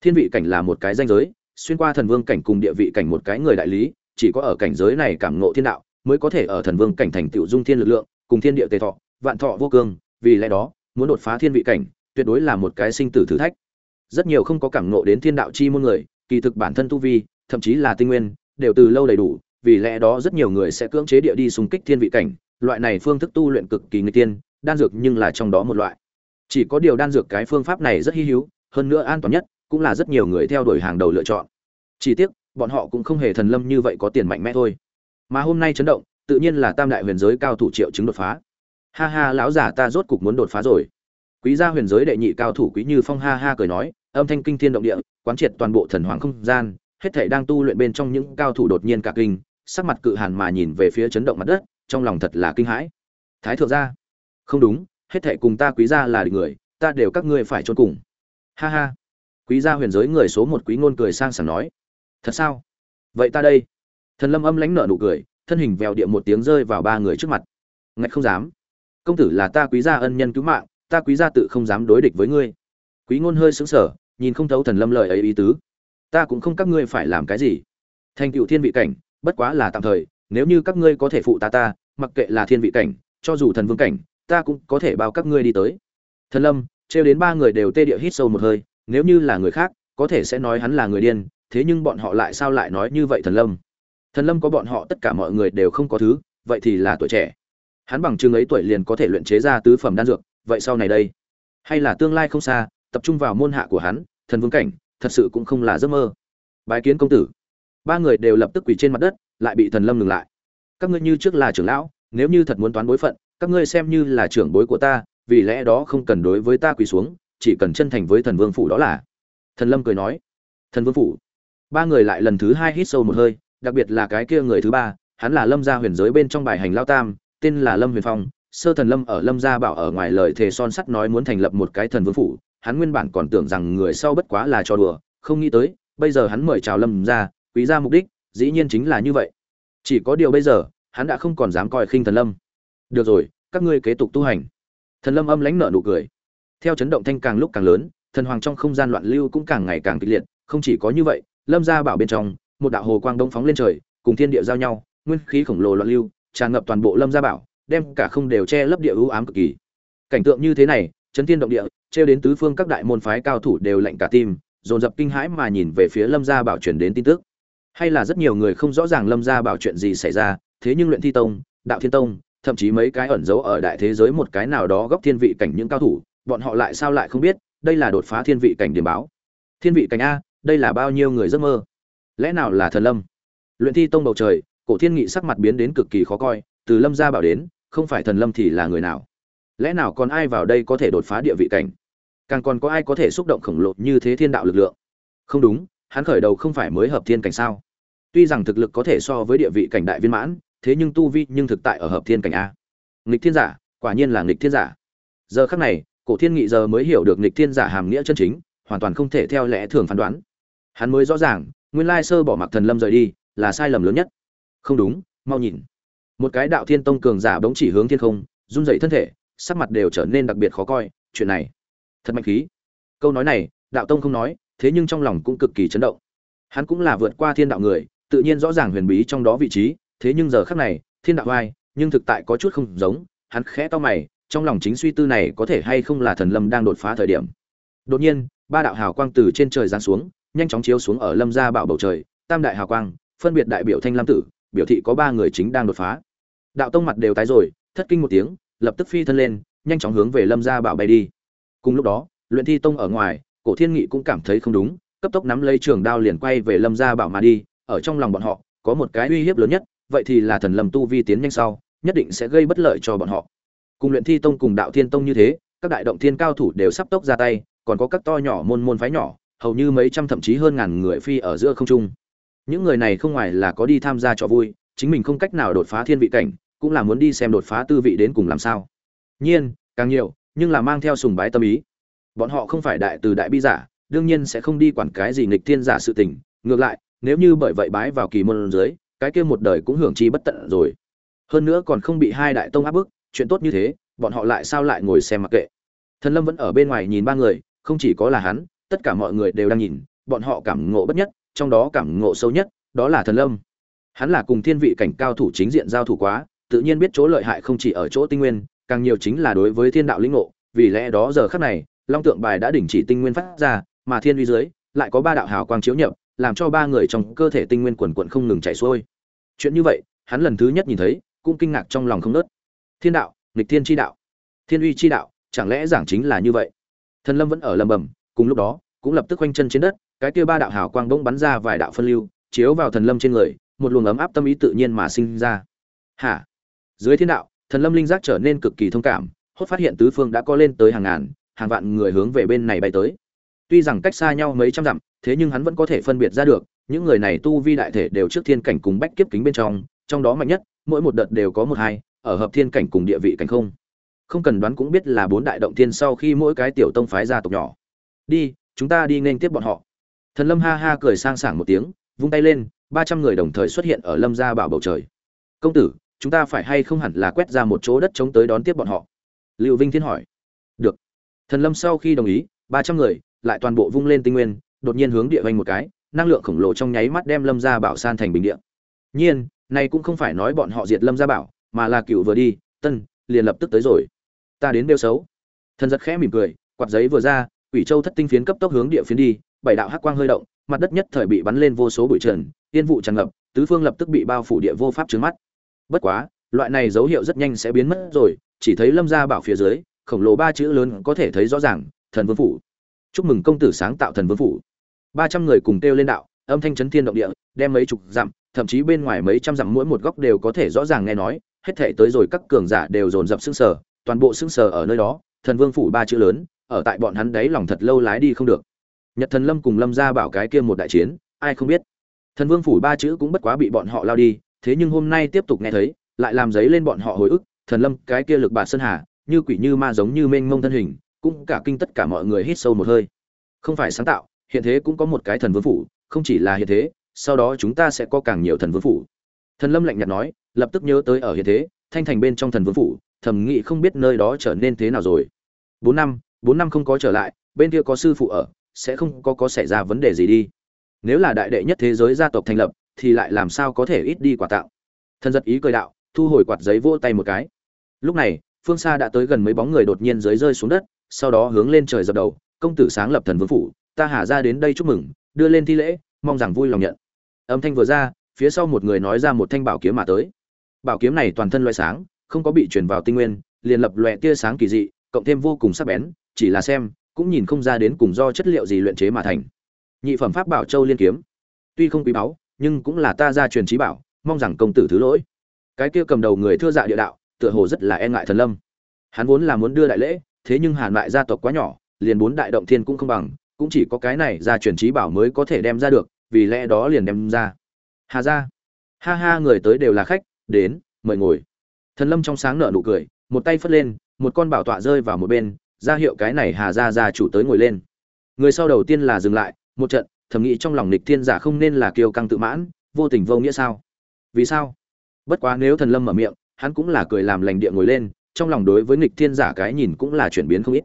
thiên vị cảnh là một cái danh giới, xuyên qua thần vương cảnh cùng địa vị cảnh một cái người đại lý, chỉ có ở cảnh giới này cảm ngộ thiên đạo, mới có thể ở thần vương cảnh thành tựu dung thiên lực lượng, cùng thiên địa tề thọ, vạn thọ vô cương, vì lẽ đó, muốn đột phá thiên vị cảnh, tuyệt đối là một cái sinh tử thử thách. Rất nhiều không có cảm ngộ đến thiên đạo chi môn người kỳ thực bản thân tu vi, thậm chí là tinh nguyên, đều từ lâu đầy đủ, vì lẽ đó rất nhiều người sẽ cưỡng chế địa đi xung kích thiên vị cảnh. Loại này phương thức tu luyện cực kỳ nguy tiên, đan dược nhưng là trong đó một loại. Chỉ có điều đan dược cái phương pháp này rất hi hữu, hơn nữa an toàn nhất, cũng là rất nhiều người theo đuổi hàng đầu lựa chọn. Chỉ tiếc, bọn họ cũng không hề thần lâm như vậy có tiền mạnh mẽ thôi. Mà hôm nay chấn động, tự nhiên là tam đại huyền giới cao thủ triệu chứng đột phá. Ha ha, lão giả ta rốt cục muốn đột phá rồi. Quý gia huyền giới đệ nhị cao thủ quý như phong ha ha cười nói âm thanh kinh thiên động địa, quán triệt toàn bộ thần hoàng không gian, hết thảy đang tu luyện bên trong những cao thủ đột nhiên cả kinh, sắc mặt cự hàn mà nhìn về phía chấn động mặt đất, trong lòng thật là kinh hãi. Thái thượng gia, không đúng, hết thảy cùng ta quý gia là địch người, ta đều các ngươi phải chôn cùng. Ha ha. Quý gia huyền giới người số một quý ngôn cười sang sảng nói. Thật sao? Vậy ta đây. Thần lâm âm lãnh nở nụ cười, thân hình vèo địa một tiếng rơi vào ba người trước mặt. Ngạch không dám. Công tử là ta quý gia ân nhân cứu mạng, ta quý gia tự không dám đối địch với ngươi quý ngôn hơi sững sờ, nhìn không thấu thần lâm lời ấy ý tứ. Ta cũng không các ngươi phải làm cái gì. Thành cựu thiên vị cảnh, bất quá là tạm thời, nếu như các ngươi có thể phụ ta ta, mặc kệ là thiên vị cảnh, cho dù thần vương cảnh, ta cũng có thể bao các ngươi đi tới. Thần lâm, trêu đến ba người đều tê địa hít sâu một hơi, nếu như là người khác, có thể sẽ nói hắn là người điên, thế nhưng bọn họ lại sao lại nói như vậy thần lâm? Thần lâm có bọn họ tất cả mọi người đều không có thứ, vậy thì là tuổi trẻ. Hắn bằng chừng ấy tuổi liền có thể luyện chế ra tứ phẩm đan dược, vậy sau này đây. Hay là tương lai không xa tập trung vào môn hạ của hắn, thần vương cảnh, thật sự cũng không là giấc mơ. Bái kiến công tử. Ba người đều lập tức quỳ trên mặt đất, lại bị thần lâm ngừng lại. Các ngươi như trước là trưởng lão, nếu như thật muốn toán bối phận, các ngươi xem như là trưởng bối của ta, vì lẽ đó không cần đối với ta quỳ xuống, chỉ cần chân thành với thần vương phủ đó là. Thần lâm cười nói. Thần vương phủ. Ba người lại lần thứ hai hít sâu một hơi, đặc biệt là cái kia người thứ ba, hắn là lâm gia huyền giới bên trong bài hành lao tam, tên là lâm huyền phong, sơ thần lâm ở lâm gia bảo ở ngoài lời thề son sắt nói muốn thành lập một cái thần vương phủ hắn nguyên bản còn tưởng rằng người sau bất quá là trò đùa, không nghĩ tới, bây giờ hắn mời chào lâm gia quý gia mục đích, dĩ nhiên chính là như vậy. Chỉ có điều bây giờ, hắn đã không còn dám coi khinh thần lâm. Được rồi, các ngươi kế tục tu hành. Thần lâm âm lãnh nở nụ cười. Theo chấn động thanh càng lúc càng lớn, thần hoàng trong không gian loạn lưu cũng càng ngày càng kịch liệt, không chỉ có như vậy, lâm gia bảo bên trong, một đạo hồ quang đông phóng lên trời, cùng thiên địa giao nhau, nguyên khí khổng lồ loạn lưu, tràn ngập toàn bộ lâm gia bảo, đem cả không đều che lấp địa u ám cực kỳ. Cảnh tượng như thế này, chấn thiên động địa trêu đến tứ phương các đại môn phái cao thủ đều lạnh cả tim, dồn dập kinh hãi mà nhìn về phía lâm gia bảo truyền đến tin tức. Hay là rất nhiều người không rõ ràng lâm gia bảo chuyện gì xảy ra, thế nhưng luyện thi tông, đạo thiên tông, thậm chí mấy cái ẩn giấu ở đại thế giới một cái nào đó góc thiên vị cảnh những cao thủ, bọn họ lại sao lại không biết, đây là đột phá thiên vị cảnh điểm báo. Thiên vị cảnh a, đây là bao nhiêu người giấc mơ? Lẽ nào là thần lâm? Luyện thi tông bầu trời, cổ thiên nghị sắc mặt biến đến cực kỳ khó coi, từ lâm gia bảo đến, không phải thần lâm thì là người nào? Lẽ nào còn ai vào đây có thể đột phá địa vị cảnh? Càng còn có ai có thể xúc động khổng lồ như thế thiên đạo lực lượng? Không đúng, hắn khởi đầu không phải mới hợp thiên cảnh sao? Tuy rằng thực lực có thể so với địa vị cảnh đại viên mãn, thế nhưng tu vi nhưng thực tại ở hợp thiên cảnh a. Nghịch thiên giả, quả nhiên là nghịch thiên giả. Giờ khắc này, cổ thiên nghị giờ mới hiểu được nghịch thiên giả hàm nghĩa chân chính, hoàn toàn không thể theo lẽ thường phán đoán. Hắn mới rõ ràng, nguyên lai sơ bỏ mặc thần lâm rời đi, là sai lầm lớn nhất. Không đúng, mau nhìn. Một cái đạo thiên tông cường giả bỗng chỉ hướng thiên không, run dậy thân thể, sắc mặt đều trở nên đặc biệt khó coi, chuyện này thật mạnh khí. Câu nói này, đạo tông không nói, thế nhưng trong lòng cũng cực kỳ chấn động. Hắn cũng là vượt qua thiên đạo người, tự nhiên rõ ràng huyền bí trong đó vị trí, thế nhưng giờ khắc này, thiên đạo vai nhưng thực tại có chút không giống, hắn khẽ to mày, trong lòng chính suy tư này có thể hay không là thần lâm đang đột phá thời điểm. Đột nhiên, ba đạo hào quang từ trên trời giáng xuống, nhanh chóng chiếu xuống ở lâm gia bảo bầu trời, tam đại hào quang, phân biệt đại biểu thanh lam tử, biểu thị có ba người chính đang đột phá. Đạo tông mặt đều tái rồi, thất kinh một tiếng, lập tức phi thân lên, nhanh chóng hướng về lâm gia bảo bay đi cùng lúc đó, luyện thi tông ở ngoài, cổ thiên nghị cũng cảm thấy không đúng, cấp tốc nắm lấy trường đao liền quay về lâm gia bảo mà đi, ở trong lòng bọn họ, có một cái uy hiếp lớn nhất, vậy thì là thần lâm tu vi tiến nhanh sau, nhất định sẽ gây bất lợi cho bọn họ. Cùng luyện thi tông cùng đạo thiên tông như thế, các đại động thiên cao thủ đều sắp tốc ra tay, còn có các to nhỏ môn môn phái nhỏ, hầu như mấy trăm thậm chí hơn ngàn người phi ở giữa không trung. Những người này không ngoài là có đi tham gia trò vui, chính mình không cách nào đột phá thiên vị cảnh, cũng là muốn đi xem đột phá tư vị đến cùng làm sao. Nhiên, càng nhiều nhưng là mang theo sùng bái tâm ý. Bọn họ không phải đại từ đại bi giả, đương nhiên sẽ không đi quản cái gì nghịch thiên giả sự tình. Ngược lại, nếu như bởi vậy bái vào kỳ môn dưới, cái kia một đời cũng hưởng chi bất tận rồi. Hơn nữa còn không bị hai đại tông áp bức, chuyện tốt như thế, bọn họ lại sao lại ngồi xem mặc kệ. Thần lâm vẫn ở bên ngoài nhìn ba người, không chỉ có là hắn, tất cả mọi người đều đang nhìn, bọn họ cảm ngộ bất nhất, trong đó cảm ngộ sâu nhất, đó là thần lâm. Hắn là cùng thiên vị cảnh cao thủ chính diện giao thủ quá, tự nhiên biết chỗ lợi hại không chỉ ở chỗ tinh nguyên càng nhiều chính là đối với thiên đạo lĩnh ngộ, vì lẽ đó giờ khắc này, long tượng bài đã đình chỉ tinh nguyên phát ra, mà thiên uy dưới, lại có ba đạo hào quang chiếu nhập, làm cho ba người trong cơ thể tinh nguyên quần quần không ngừng chảy xuôi. Chuyện như vậy, hắn lần thứ nhất nhìn thấy, cũng kinh ngạc trong lòng không ngớt. thiên đạo, nghịch thiên chi đạo, thiên uy chi đạo, chẳng lẽ giảng chính là như vậy? Thần lâm vẫn ở lầm bầm, cùng lúc đó, cũng lập tức quanh chân trên đất, cái kia ba đạo hào quang bỗng bắn ra vài đạo phân lưu, chiếu vào thần lâm trên người, một luồng ấm áp tâm ý tự nhiên mà sinh ra. Hả? Dưới thiên đạo thần lâm linh giác trở nên cực kỳ thông cảm, hốt phát hiện tứ phương đã có lên tới hàng ngàn, hàng vạn người hướng về bên này bay tới. Tuy rằng cách xa nhau mấy trăm dặm, thế nhưng hắn vẫn có thể phân biệt ra được, những người này tu vi đại thể đều trước thiên cảnh cùng bách kiếp kính bên trong trong đó mạnh nhất, mỗi một đợt đều có một hai, ở hợp thiên cảnh cùng địa vị cảnh không. Không cần đoán cũng biết là bốn đại động thiên sau khi mỗi cái tiểu tông phái gia tộc nhỏ. Đi, chúng ta đi nên tiếp bọn họ. Thần lâm ha ha cười sang sảng một tiếng, vung tay lên, ba trăm người đồng thời xuất hiện ở lâm gia bảo bầu trời. Công tử chúng ta phải hay không hẳn là quét ra một chỗ đất chống tới đón tiếp bọn họ? Liệu vinh thiên hỏi. Được. Thần lâm sau khi đồng ý, ba trăm người, lại toàn bộ vung lên tinh nguyên, đột nhiên hướng địa vanh một cái, năng lượng khổng lồ trong nháy mắt đem lâm gia bảo san thành bình địa. Nhiên, này cũng không phải nói bọn họ diệt lâm gia bảo, mà là cựu vừa đi, tân, liền lập tức tới rồi. Ta đến bêu xấu. Thần giật khẽ mỉm cười, quạt giấy vừa ra, quỷ châu thất tinh phiến cấp tốc hướng địa phiến đi, bảy đạo hắc quang hơi động, mặt đất nhất thời bị bắn lên vô số bụi trần tiên vụ tràn ngập, tứ phương lập tức bị bao phủ địa vô pháp trướng mắt bất quá, loại này dấu hiệu rất nhanh sẽ biến mất rồi, chỉ thấy lâm gia bảo phía dưới, khổng lồ ba chữ lớn có thể thấy rõ ràng, thần vương phủ. Chúc mừng công tử sáng tạo thần vương phủ. Ba trăm người cùng kêu lên đạo, âm thanh chấn thiên động địa, đem mấy chục dặm, thậm chí bên ngoài mấy trăm dặm mỗi một góc đều có thể rõ ràng nghe nói, hết thể tới rồi các cường giả đều dồn dập sững sờ, toàn bộ sững sờ ở nơi đó, thần vương phủ ba chữ lớn, ở tại bọn hắn đấy lòng thật lâu lái đi không được. Nhật thần lâm cùng lâm gia bảo cái kia một đại chiến, ai không biết. Thần vương phủ ba chữ cũng bất quá bị bọn họ lao đi thế nhưng hôm nay tiếp tục nghe thấy, lại làm giấy lên bọn họ hồi ức, thần lâm, cái kia lực bà sơn hà, như quỷ như ma giống như mênh mông thân hình, cũng cả kinh tất cả mọi người hít sâu một hơi. Không phải sáng tạo, hiện thế cũng có một cái thần vương phủ, không chỉ là hiện thế, sau đó chúng ta sẽ có càng nhiều thần vương phủ. Thần lâm lạnh nhạt nói, lập tức nhớ tới ở hiện thế, thanh thành bên trong thần vương phủ, thầm nghĩ không biết nơi đó trở nên thế nào rồi. Bốn năm bốn năm không có trở lại, bên kia có sư phụ ở, sẽ không có có xảy ra vấn đề gì đi. Nếu là đại đệ nhất thế giới gia tộc thành lập thì lại làm sao có thể ít đi quả tạo? Thần giật ý cười đạo, thu hồi quạt giấy vỗ tay một cái. Lúc này, phương xa đã tới gần mấy bóng người đột nhiên dưới rơi xuống đất, sau đó hướng lên trời dập đầu, công tử sáng lập thần vương phủ, ta hà ra đến đây chúc mừng, đưa lên thi lễ, mong rằng vui lòng nhận. Âm thanh vừa ra, phía sau một người nói ra một thanh bảo kiếm mà tới. Bảo kiếm này toàn thân loại sáng, không có bị chuyển vào tinh nguyên, liền lập lòe tia sáng kỳ dị, cộng thêm vô cùng sắc bén, chỉ là xem, cũng nhìn không ra đến cùng do chất liệu gì luyện chế mà thành. Nhị phẩm pháp bảo châu liên kiếm. Tuy không quý báu nhưng cũng là ta ra truyền trí bảo, mong rằng công tử thứ lỗi. Cái kia cầm đầu người thưa dạ địa đạo, tựa hồ rất là e ngại thần lâm. Hắn vốn là muốn đưa đại lễ, thế nhưng hàn lại gia tộc quá nhỏ, liền bốn đại động thiên cũng không bằng, cũng chỉ có cái này ra truyền trí bảo mới có thể đem ra được, vì lẽ đó liền đem ra. Hà ra ha ha, người tới đều là khách, đến, mời ngồi. Thần lâm trong sáng nở nụ cười, một tay phất lên, một con bảo tọa rơi vào một bên, ra hiệu cái này hà ra ra chủ tới ngồi lên. Người sau đầu tiên là dừng lại, một trận thầm nghĩ trong lòng nịch thiên giả không nên là kiêu căng tự mãn, vô tình vô nghĩa sao? Vì sao? Bất quá nếu thần lâm mở miệng, hắn cũng là cười làm lành địa ngồi lên, trong lòng đối với nịch thiên giả cái nhìn cũng là chuyển biến không ít.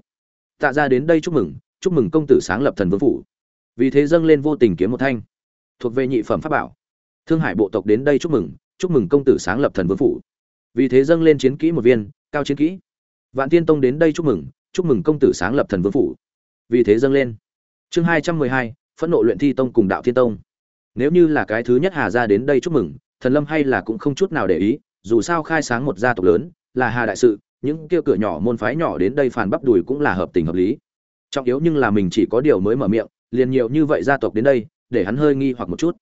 Tạ ra đến đây chúc mừng chúc mừng công tử sáng lập thần vương phủ. Vì thế dâng lên vô tình kiếm một thanh. Thuộc về nhị phẩm pháp bảo. Thương hải bộ tộc đến đây chúc mừng chúc mừng công tử sáng lập thần vương phủ. Vì thế dâng lên chiến kỹ một viên, cao chiến kỹ. Vạn tiên tông đến đây chúc mừng chúc mừng công tử sáng lập thần vương phủ. Vì thế dâng lên. Chương hai trăm mười hai phẫn nộ luyện thi tông cùng đạo thiên tông. Nếu như là cái thứ nhất hà gia đến đây chúc mừng, thần lâm hay là cũng không chút nào để ý, dù sao khai sáng một gia tộc lớn, là hà đại sự, những kia cửa nhỏ môn phái nhỏ đến đây phản bắp đùi cũng là hợp tình hợp lý. Trọng yếu nhưng là mình chỉ có điều mới mở miệng, liền nhiều như vậy gia tộc đến đây, để hắn hơi nghi hoặc một chút.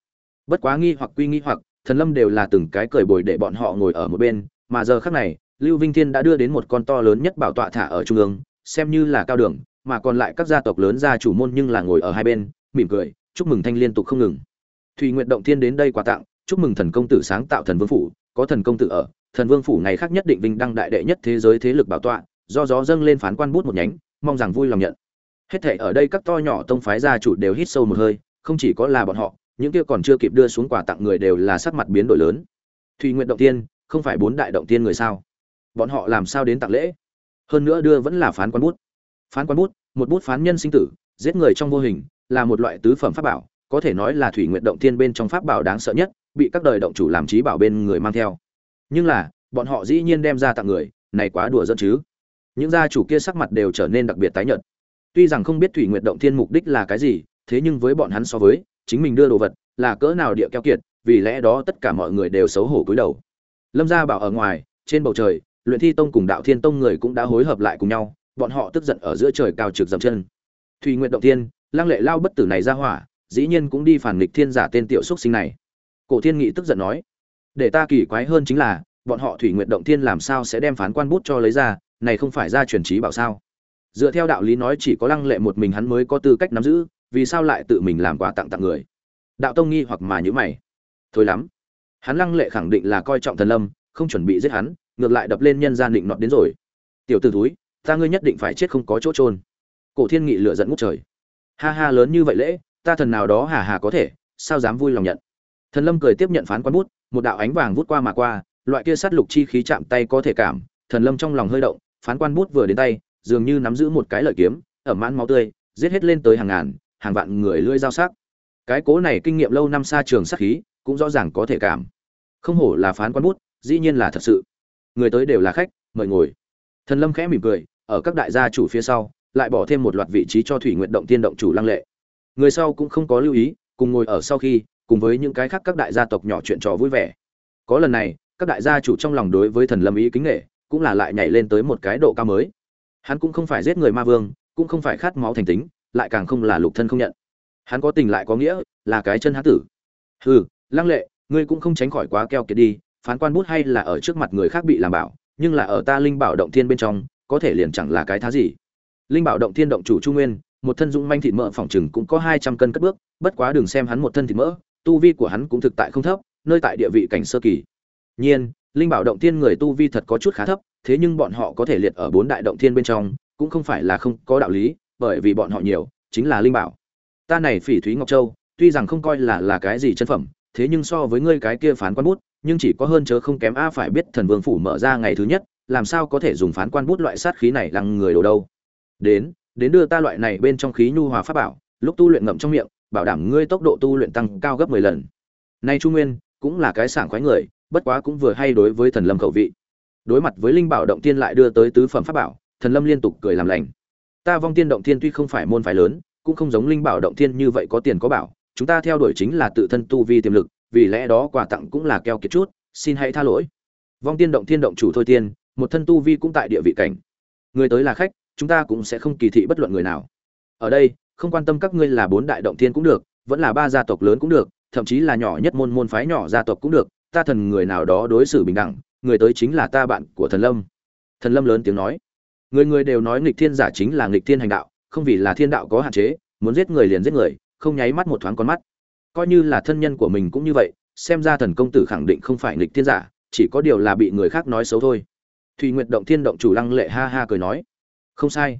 Bất quá nghi hoặc quy nghi hoặc, thần lâm đều là từng cái cười bồi để bọn họ ngồi ở một bên, mà giờ khác này, lưu vinh thiên đã đưa đến một con to lớn nhất bảo tọa thả ở trung ương, xem như là cao đường, mà còn lại các gia tộc lớn gia chủ môn nhưng là ngồi ở hai bên mỉm cười, chúc mừng thanh liên tục không ngừng. Thùy nguyện động thiên đến đây quà tặng, chúc mừng thần công tử sáng tạo thần vương phủ, có thần công tử ở, thần vương phủ ngày khác nhất định vinh đăng đại đệ nhất thế giới thế lực bảo tọa, do gió dâng lên phán quan bút một nhánh, mong rằng vui lòng nhận. Hết thể ở đây các to nhỏ tông phái gia chủ đều hít sâu một hơi, không chỉ có là bọn họ, những kia còn chưa kịp đưa xuống quà tặng người đều là sắc mặt biến đổi lớn. Thùy nguyện động tiên không phải bốn đại động tiên người sao? Bọn họ làm sao đến tặng lễ? Hơn nữa đưa vẫn là phán quan bút. Phán quan bút, một bút phán nhân sinh tử, giết người trong vô hình là một loại tứ phẩm pháp bảo, có thể nói là thủy nguyện động thiên bên trong pháp bảo đáng sợ nhất, bị các đời động chủ làm trí bảo bên người mang theo. Nhưng là, bọn họ dĩ nhiên đem ra tặng người, này quá đùa dẫn chứ. Những gia chủ kia sắc mặt đều trở nên đặc biệt tái nhợt. Tuy rằng không biết thủy nguyện động thiên mục đích là cái gì, thế nhưng với bọn hắn so với, chính mình đưa đồ vật, là cỡ nào địa keo kiệt, vì lẽ đó tất cả mọi người đều xấu hổ cúi đầu. Lâm gia bảo ở ngoài, trên bầu trời, luyện thi tông cùng đạo thiên tông người cũng đã hối hợp lại cùng nhau, bọn họ tức giận ở giữa trời cao trực dầm chân. Thùy nguyện động thiên lăng lệ lao bất tử này ra hỏa, dĩ nhiên cũng đi phản nghịch thiên giả tên tiểu xúc sinh này. Cổ thiên nghị tức giận nói, để ta kỳ quái hơn chính là, bọn họ thủy nguyện động thiên làm sao sẽ đem phán quan bút cho lấy ra, này không phải ra truyền trí bảo sao? Dựa theo đạo lý nói chỉ có lăng lệ một mình hắn mới có tư cách nắm giữ, vì sao lại tự mình làm quà tặng tặng người? Đạo tông nghi hoặc mà nhữ mày. Thôi lắm, hắn lăng lệ khẳng định là coi trọng thần lâm, không chuẩn bị giết hắn, ngược lại đập lên nhân gian định nọt đến rồi. Tiểu t ử túi ta ngươi nhất định phải chết không có chỗ trôn cổ thiên nghị lựa dẫn ngút trời ha ha, lớn như vậy lễ, ta thần nào đó hà hà có thể, sao dám vui lòng nhận? Thần lâm cười tiếp nhận phán quán bút, một đạo ánh vàng vút qua mà qua, loại kia sát lục chi khí chạm tay có thể cảm, thần lâm trong lòng hơi động, phán quan bút vừa đến tay, dường như nắm giữ một cái lợi kiếm ở mãn máu tươi, giết hết lên tới hàng ngàn, hàng vạn người lưỡi dao sắc. Cái cố này kinh nghiệm lâu năm xa trường sát khí, cũng rõ ràng có thể cảm. Không hổ là phán quan bút, dĩ nhiên là thật sự. Người tới đều là khách, mời ngồi. Thần lâm khẽ mỉm cười, ở các đại gia chủ phía sau lại bỏ thêm một loạt vị trí cho thủy nguyện động tiên động chủ lăng lệ. Người sau cũng không có lưu ý, cùng ngồi ở sau khi, cùng với những cái khác các đại gia tộc nhỏ chuyện trò vui vẻ. Có lần này, các đại gia chủ trong lòng đối với thần lâm ý kính nghệ, cũng là lại nhảy lên tới một cái độ cao mới. Hắn cũng không phải giết người ma vương, cũng không phải khát máu thành tính, lại càng không là lục thân không nhận. Hắn có tình lại có nghĩa, là cái chân hán tử. Hừ, lăng lệ, ngươi cũng không tránh khỏi quá keo kiệt đi, phán quan bút hay là ở trước mặt người khác bị làm bảo, nhưng là ở ta linh bảo động thiên bên trong, có thể liền chẳng là cái thá gì linh bảo động thiên động chủ trung nguyên, một thân dũng manh thịt mỡ phòng chừng cũng có hai trăm cân cất bước, bất quá đừng xem hắn một thân thịt mỡ, tu vi của hắn cũng thực tại không thấp, nơi tại địa vị cảnh sơ kỳ. Nhiên, linh bảo động thiên người tu vi thật có chút khá thấp, thế nhưng bọn họ có thể liệt ở bốn đại động thiên bên trong, cũng không phải là không có đạo lý, bởi vì bọn họ nhiều, chính là linh bảo. Ta này phỉ thúy ngọc châu, tuy rằng không coi là là cái gì chân phẩm, thế nhưng so với ngươi cái kia phán quan bút, nhưng chỉ có hơn chớ không kém a phải biết thần vương phủ mở ra ngày thứ nhất, làm sao có thể dùng phán quan bút loại sát khí này lăng người đồ đâu đến đến đưa ta loại này bên trong khí nhu hòa pháp bảo, lúc tu luyện ngậm trong miệng, bảo đảm ngươi tốc độ tu luyện tăng cao gấp mười lần. Nay chu nguyên cũng là cái sảng khoái người, bất quá cũng vừa hay đối với thần lâm khẩu vị. Đối mặt với linh bảo động tiên lại đưa tới tứ phẩm pháp bảo, thần lâm liên tục cười làm lành. Ta vong tiên động tiên tuy không phải môn phái lớn, cũng không giống linh bảo động tiên như vậy có tiền có bảo, chúng ta theo đuổi chính là tự thân tu vi tiềm lực, vì lẽ đó quà tặng cũng là keo kiệt chút, xin hãy tha lỗi. Vong tiên động tiên động chủ thôi tiên, một thân tu vi cũng tại địa vị cảnh. Người tới là khách chúng ta cũng sẽ không kỳ thị bất luận người nào. Ở đây, không quan tâm các ngươi là bốn đại động thiên cũng được, vẫn là ba gia tộc lớn cũng được, thậm chí là nhỏ nhất môn môn phái nhỏ gia tộc cũng được, ta thần người nào đó đối xử bình đẳng, người tới chính là ta bạn của thần lâm. Thần lâm lớn tiếng nói. Người người đều nói nghịch thiên giả chính là nghịch thiên hành đạo, không vì là thiên đạo có hạn chế, muốn giết người liền giết người, không nháy mắt một thoáng con mắt. Coi như là thân nhân của mình cũng như vậy, xem ra thần công tử khẳng định không phải nghịch thiên giả, chỉ có điều là bị người khác nói xấu thôi. Thùy nguyệt động thiên động chủ lăng lệ ha ha cười nói không sai.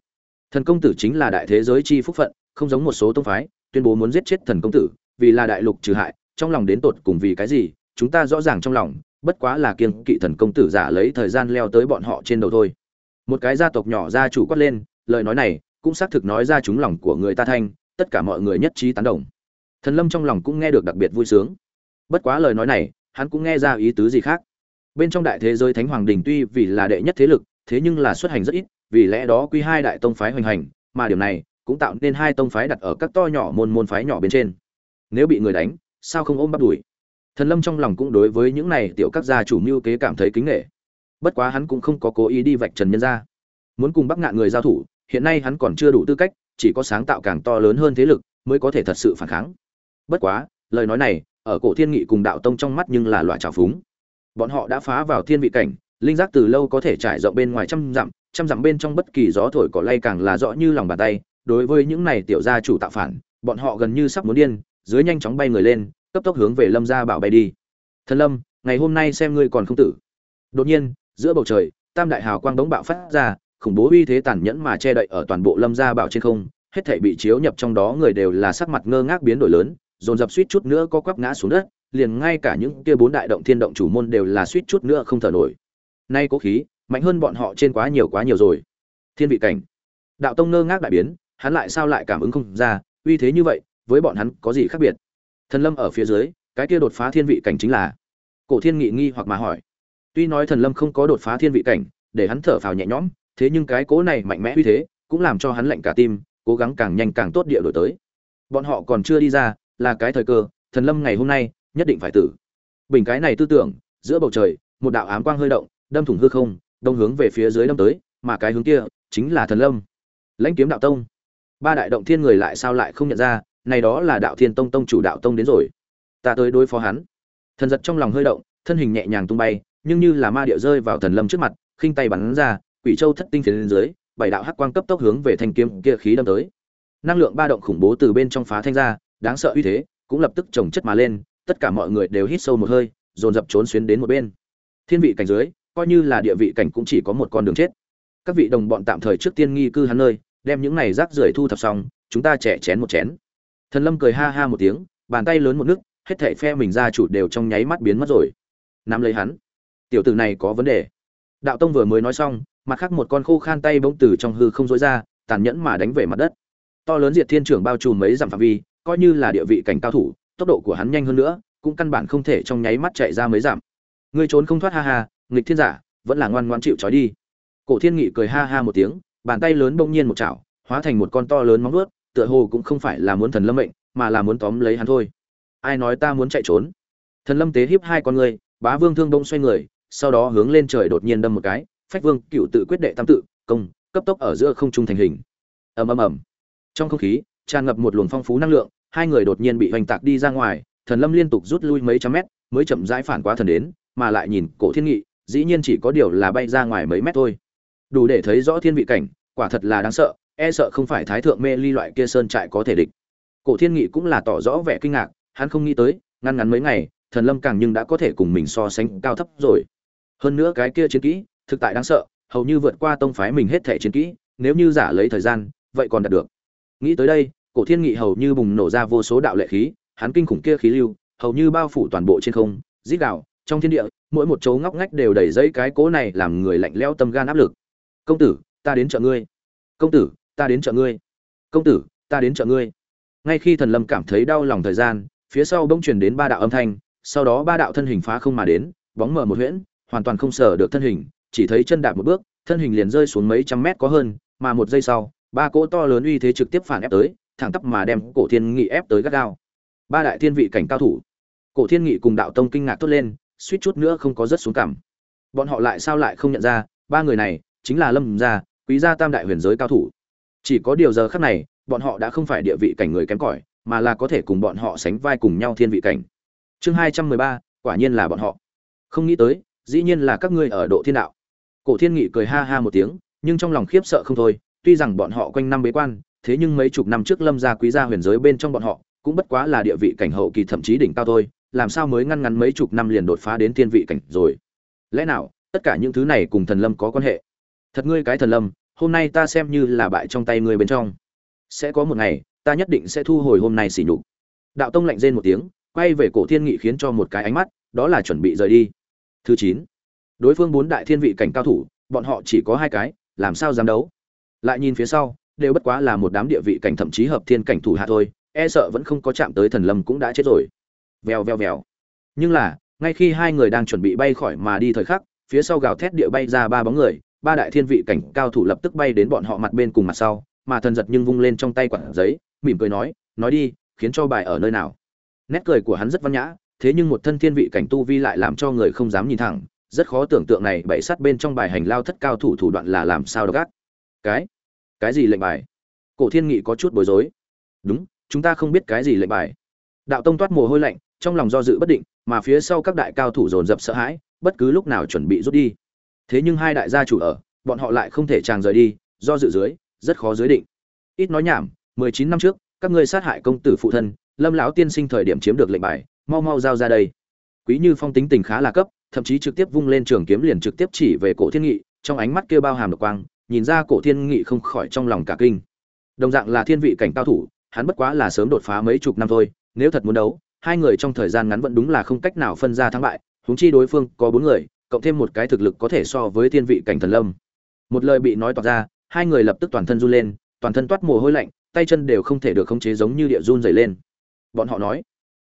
Thần công tử chính là đại thế giới chi phúc phận, không giống một số tông phái, tuyên bố muốn giết chết thần công tử, vì là đại lục trừ hại, trong lòng đến tột cùng vì cái gì, chúng ta rõ ràng trong lòng, bất quá là kiêng kỵ thần công tử giả lấy thời gian leo tới bọn họ trên đầu thôi. Một cái gia tộc nhỏ gia chủ quát lên, lời nói này cũng xác thực nói ra chúng lòng của người ta thanh, tất cả mọi người nhất trí tán đồng. Thần lâm trong lòng cũng nghe được đặc biệt vui sướng. Bất quá lời nói này, hắn cũng nghe ra ý tứ gì khác. Bên trong đại thế giới thánh hoàng đình tuy vì là đệ nhất thế lực, thế nhưng là xuất hành rất ít vì lẽ đó quy hai đại tông phái hoành hành mà điều này cũng tạo nên hai tông phái đặt ở các to nhỏ môn môn phái nhỏ bên trên. Nếu bị người đánh sao không ôm bắt đuổi thần lâm trong lòng cũng đối với những này tiểu các gia chủ mưu kế cảm thấy kính nể, bất quá hắn cũng không có cố ý đi vạch trần nhân ra muốn cùng bắc ngạn người giao thủ hiện nay hắn còn chưa đủ tư cách chỉ có sáng tạo càng to lớn hơn thế lực mới có thể thật sự phản kháng. Bất quá lời nói này ở cổ thiên nghị cùng đạo tông trong mắt nhưng là loại trào phúng. Bọn họ đã phá vào thiên vị cảnh linh giác từ lâu có thể trải rộng bên ngoài trăm dặm trăm dặm bên trong bất kỳ gió thổi cỏ lay càng là rõ như lòng bàn tay. Đối với những này tiểu gia chủ tạo phản, bọn họ gần như sắp muốn điên, dưới nhanh chóng bay người lên, cấp tốc hướng về lâm gia bảo bay đi. Thần lâm, ngày hôm nay xem ngươi còn không tử. Đột nhiên, giữa bầu trời, tam đại hào quang đống bạo phát ra, khủng bố uy thế tàn nhẫn mà che đậy ở toàn bộ lâm gia bảo trên không. Hết thảy bị chiếu nhập trong đó người đều là sắc mặt ngơ ngác biến đổi lớn, dồn dập suýt chút nữa có quắp ngã xuống đất, liền ngay cả những kia bốn đại động thiên động chủ môn đều là suýt chút nữa không thở nổi nay cố khí, mạnh hơn bọn họ trên quá nhiều quá nhiều rồi. Thiên vị cảnh. Đạo tông ngơ ngác đại biến, hắn lại sao lại cảm ứng không ra, uy thế như vậy, với bọn hắn có gì khác biệt? Thần lâm ở phía dưới, cái kia đột phá thiên vị cảnh chính là. Cổ thiên nghị nghi hoặc mà hỏi. Tuy nói thần lâm không có đột phá thiên vị cảnh, để hắn thở phào nhẹ nhõm, thế nhưng cái cố này mạnh mẽ uy thế, cũng làm cho hắn lạnh cả tim, cố gắng càng nhanh càng tốt địa đổi tới. Bọn họ còn chưa đi ra, là cái thời cơ, thần lâm ngày hôm nay, nhất định phải tử. Bình cái này tư tưởng, giữa bầu trời, một đạo ám quang hơi động đâm thủng hư không, đông hướng về phía dưới đâm tới, mà cái hướng kia chính là thần lâm. Lãnh kiếm đạo tông. Ba đại động thiên người lại sao lại không nhận ra, này đó là đạo thiên tông tông chủ đạo tông đến rồi. Ta tới đối phó hắn. Thần giật trong lòng hơi động, thân hình nhẹ nhàng tung bay, nhưng như là ma điệu rơi vào thần lâm trước mặt, khinh tay bắn ra, quỷ châu thất tinh phiến lên dưới, bảy đạo hắc quang cấp tốc hướng về thanh kiếm kia khí đâm tới. Năng lượng ba động khủng bố từ bên trong phá thanh ra, đáng sợ uy thế cũng lập tức chồng chất mà lên, tất cả mọi người đều hít sâu một hơi, dồn dập trốn xuyến đến một bên. Thiên vị cảnh dưới coi như là địa vị cảnh cũng chỉ có một con đường chết. Các vị đồng bọn tạm thời trước tiên nghi cư hắn nơi, đem những này rác rưởi thu thập xong, chúng ta trẻ chén một chén. Thần lâm cười ha ha một tiếng, bàn tay lớn một nước, hết thảy phe mình ra chủ đều trong nháy mắt biến mất rồi. Nắm lấy hắn. Tiểu tử này có vấn đề. Đạo tông vừa mới nói xong, mặt khác một con khô khan tay bỗng từ trong hư không dối ra, tàn nhẫn mà đánh về mặt đất. To lớn diệt thiên trưởng bao trùm mấy dặm phạm vi, coi như là địa vị cảnh cao thủ, tốc độ của hắn nhanh hơn nữa, cũng căn bản không thể trong nháy mắt chạy ra mấy dặm. Ngươi trốn không thoát ha ha nghịch thiên giả, vẫn là ngoan ngoan chịu trói đi. Cổ thiên nghị cười ha ha một tiếng, bàn tay lớn bỗng nhiên một chảo, hóa thành một con to lớn móng vuốt, tựa hồ cũng không phải là muốn thần lâm mệnh, mà là muốn tóm lấy hắn thôi. Ai nói ta muốn chạy trốn? Thần lâm tế hiếp hai con người, bá vương thương đông xoay người, sau đó hướng lên trời đột nhiên đâm một cái, phách vương cựu tự quyết đệ tam tự, công, cấp tốc ở giữa không trung thành hình. Ầm ầm ầm. Trong không khí, tràn ngập một luồng phong phú năng lượng, hai người đột nhiên bị hoành tạc đi ra ngoài, thần lâm liên tục rút lui mấy trăm mét, mới chậm rãi phản quá thần đến, mà lại nhìn cổ thiên nghị dĩ nhiên chỉ có điều là bay ra ngoài mấy mét thôi. Đủ để thấy rõ thiên vị cảnh, quả thật là đáng sợ e sợ không phải thái thượng mê ly loại kia sơn trại có thể địch. Cổ thiên nghị cũng là tỏ rõ vẻ kinh ngạc, hắn không nghĩ tới, ngăn ngắn mấy ngày, thần lâm càng nhưng đã có thể cùng mình so sánh cao thấp rồi. Hơn nữa cái kia chiến kỹ, thực tại đáng sợ, hầu như vượt qua tông phái mình hết thể chiến kỹ, nếu như giả lấy thời gian, vậy còn đạt được. Nghĩ tới đây, cổ thiên nghị hầu như bùng nổ ra vô số đạo lệ khí, hắn kinh khủng kia khí lưu, hầu như bao phủ toàn bộ trên không dít đạo trong thiên địa mỗi một chỗ ngóc ngách đều đầy dây cái cố này làm người lạnh lẽo tâm gan áp lực. Công tử, ta đến chợ ngươi. Công tử, ta đến chợ ngươi. Công tử, ta đến chợ ngươi. Ngay khi thần lâm cảm thấy đau lòng thời gian, phía sau bỗng truyền đến ba đạo âm thanh, sau đó ba đạo thân hình phá không mà đến, bóng mở một huyễn, hoàn toàn không sở được thân hình, chỉ thấy chân đạp một bước, thân hình liền rơi xuống mấy trăm mét có hơn, mà một giây sau, ba cỗ to lớn uy thế trực tiếp phản ép tới, thẳng tắp mà đem cổ thiên nghị ép tới gắt gao. Ba đại thiên vị cảnh cao thủ. Cổ thiên nghị cùng đạo tông kinh ngạc tốt lên suýt chút nữa không có rất xuống cảm. Bọn họ lại sao lại không nhận ra, ba người này chính là lâm gia, quý gia tam đại huyền giới cao thủ. Chỉ có điều giờ khắc này, bọn họ đã không phải địa vị cảnh người kém cỏi, mà là có thể cùng bọn họ sánh vai cùng nhau thiên vị cảnh. Chương hai trăm mười ba, quả nhiên là bọn họ. Không nghĩ tới, dĩ nhiên là các ngươi ở độ thiên đạo. Cổ thiên nghị cười ha ha một tiếng, nhưng trong lòng khiếp sợ không thôi, tuy rằng bọn họ quanh năm bế quan, thế nhưng mấy chục năm trước lâm gia quý gia huyền giới bên trong bọn họ cũng bất quá là địa vị cảnh hậu kỳ thậm chí đỉnh cao thôi làm sao mới ngăn ngắn mấy chục năm liền đột phá đến tiên vị cảnh rồi? Lẽ nào, tất cả những thứ này cùng thần lâm có quan hệ? Thật ngươi cái thần lâm, hôm nay ta xem như là bại trong tay ngươi bên trong. Sẽ có một ngày, ta nhất định sẽ thu hồi hôm nay xỉ nhục. Đạo tông lạnh rên một tiếng, quay về cổ thiên nghị khiến cho một cái ánh mắt, đó là chuẩn bị rời đi. Thứ chín, đối phương bốn đại thiên vị cảnh cao thủ, bọn họ chỉ có hai cái, làm sao dám đấu? Lại nhìn phía sau, đều bất quá là một đám địa vị cảnh thậm chí hợp thiên cảnh thủ hạ thôi e sợ vẫn không có chạm tới thần lâm cũng đã chết rồi vèo vèo vèo. Nhưng là, ngay khi hai người đang chuẩn bị bay khỏi mà đi thời khắc, phía sau gào thét địa bay ra ba bóng người, ba đại thiên vị cảnh cao thủ lập tức bay đến bọn họ mặt bên cùng mặt sau, mà thần giật nhưng vung lên trong tay quản giấy, mỉm cười nói nói đi, khiến cho bài ở nơi nào? Nét cười của hắn rất văn nhã, thế nhưng một thân thiên vị cảnh tu vi lại làm cho người không dám nhìn thẳng, rất khó tưởng tượng này bảy sát bên trong bài hành lao thất cao thủ thủ đoạn là làm sao đó gác cái? Cái gì lệnh bài? Cổ thiên nghị có chút bối rối. Đúng, chúng ta không biết cái gì lệnh bài đạo tông toát mồ hôi lạnh, trong lòng do dự bất định, mà phía sau các đại cao thủ dồn dập sợ hãi, bất cứ lúc nào chuẩn bị rút đi. Thế nhưng hai đại gia chủ ở, bọn họ lại không thể tràng rời đi, do dự dưới, rất khó giới định. Ít nói nhảm, mười chín năm trước, các ngươi sát hại công tử phụ thân, lâm lão tiên sinh thời điểm chiếm được lệnh bài, mau mau giao ra đây. Quý như phong tính tình khá là cấp, thậm chí trực tiếp vung lên trường kiếm liền trực tiếp chỉ về cổ thiên nghị, trong ánh mắt kia bao hàm độc quang, nhìn ra cổ thiên nghị không khỏi trong lòng cả kinh. Đồng dạng là thiên vị cảnh cao thủ, hắn bất quá là sớm đột phá mấy chục năm thôi nếu thật muốn đấu, hai người trong thời gian ngắn vẫn đúng là không cách nào phân ra thắng bại, huống chi đối phương có bốn người, cộng thêm một cái thực lực có thể so với thiên vị cảnh thần lâm. Một lời bị nói toạc ra, hai người lập tức toàn thân run lên, toàn thân toát mồ hôi lạnh, tay chân đều không thể được khống chế giống như địa run dày lên. Bọn họ nói,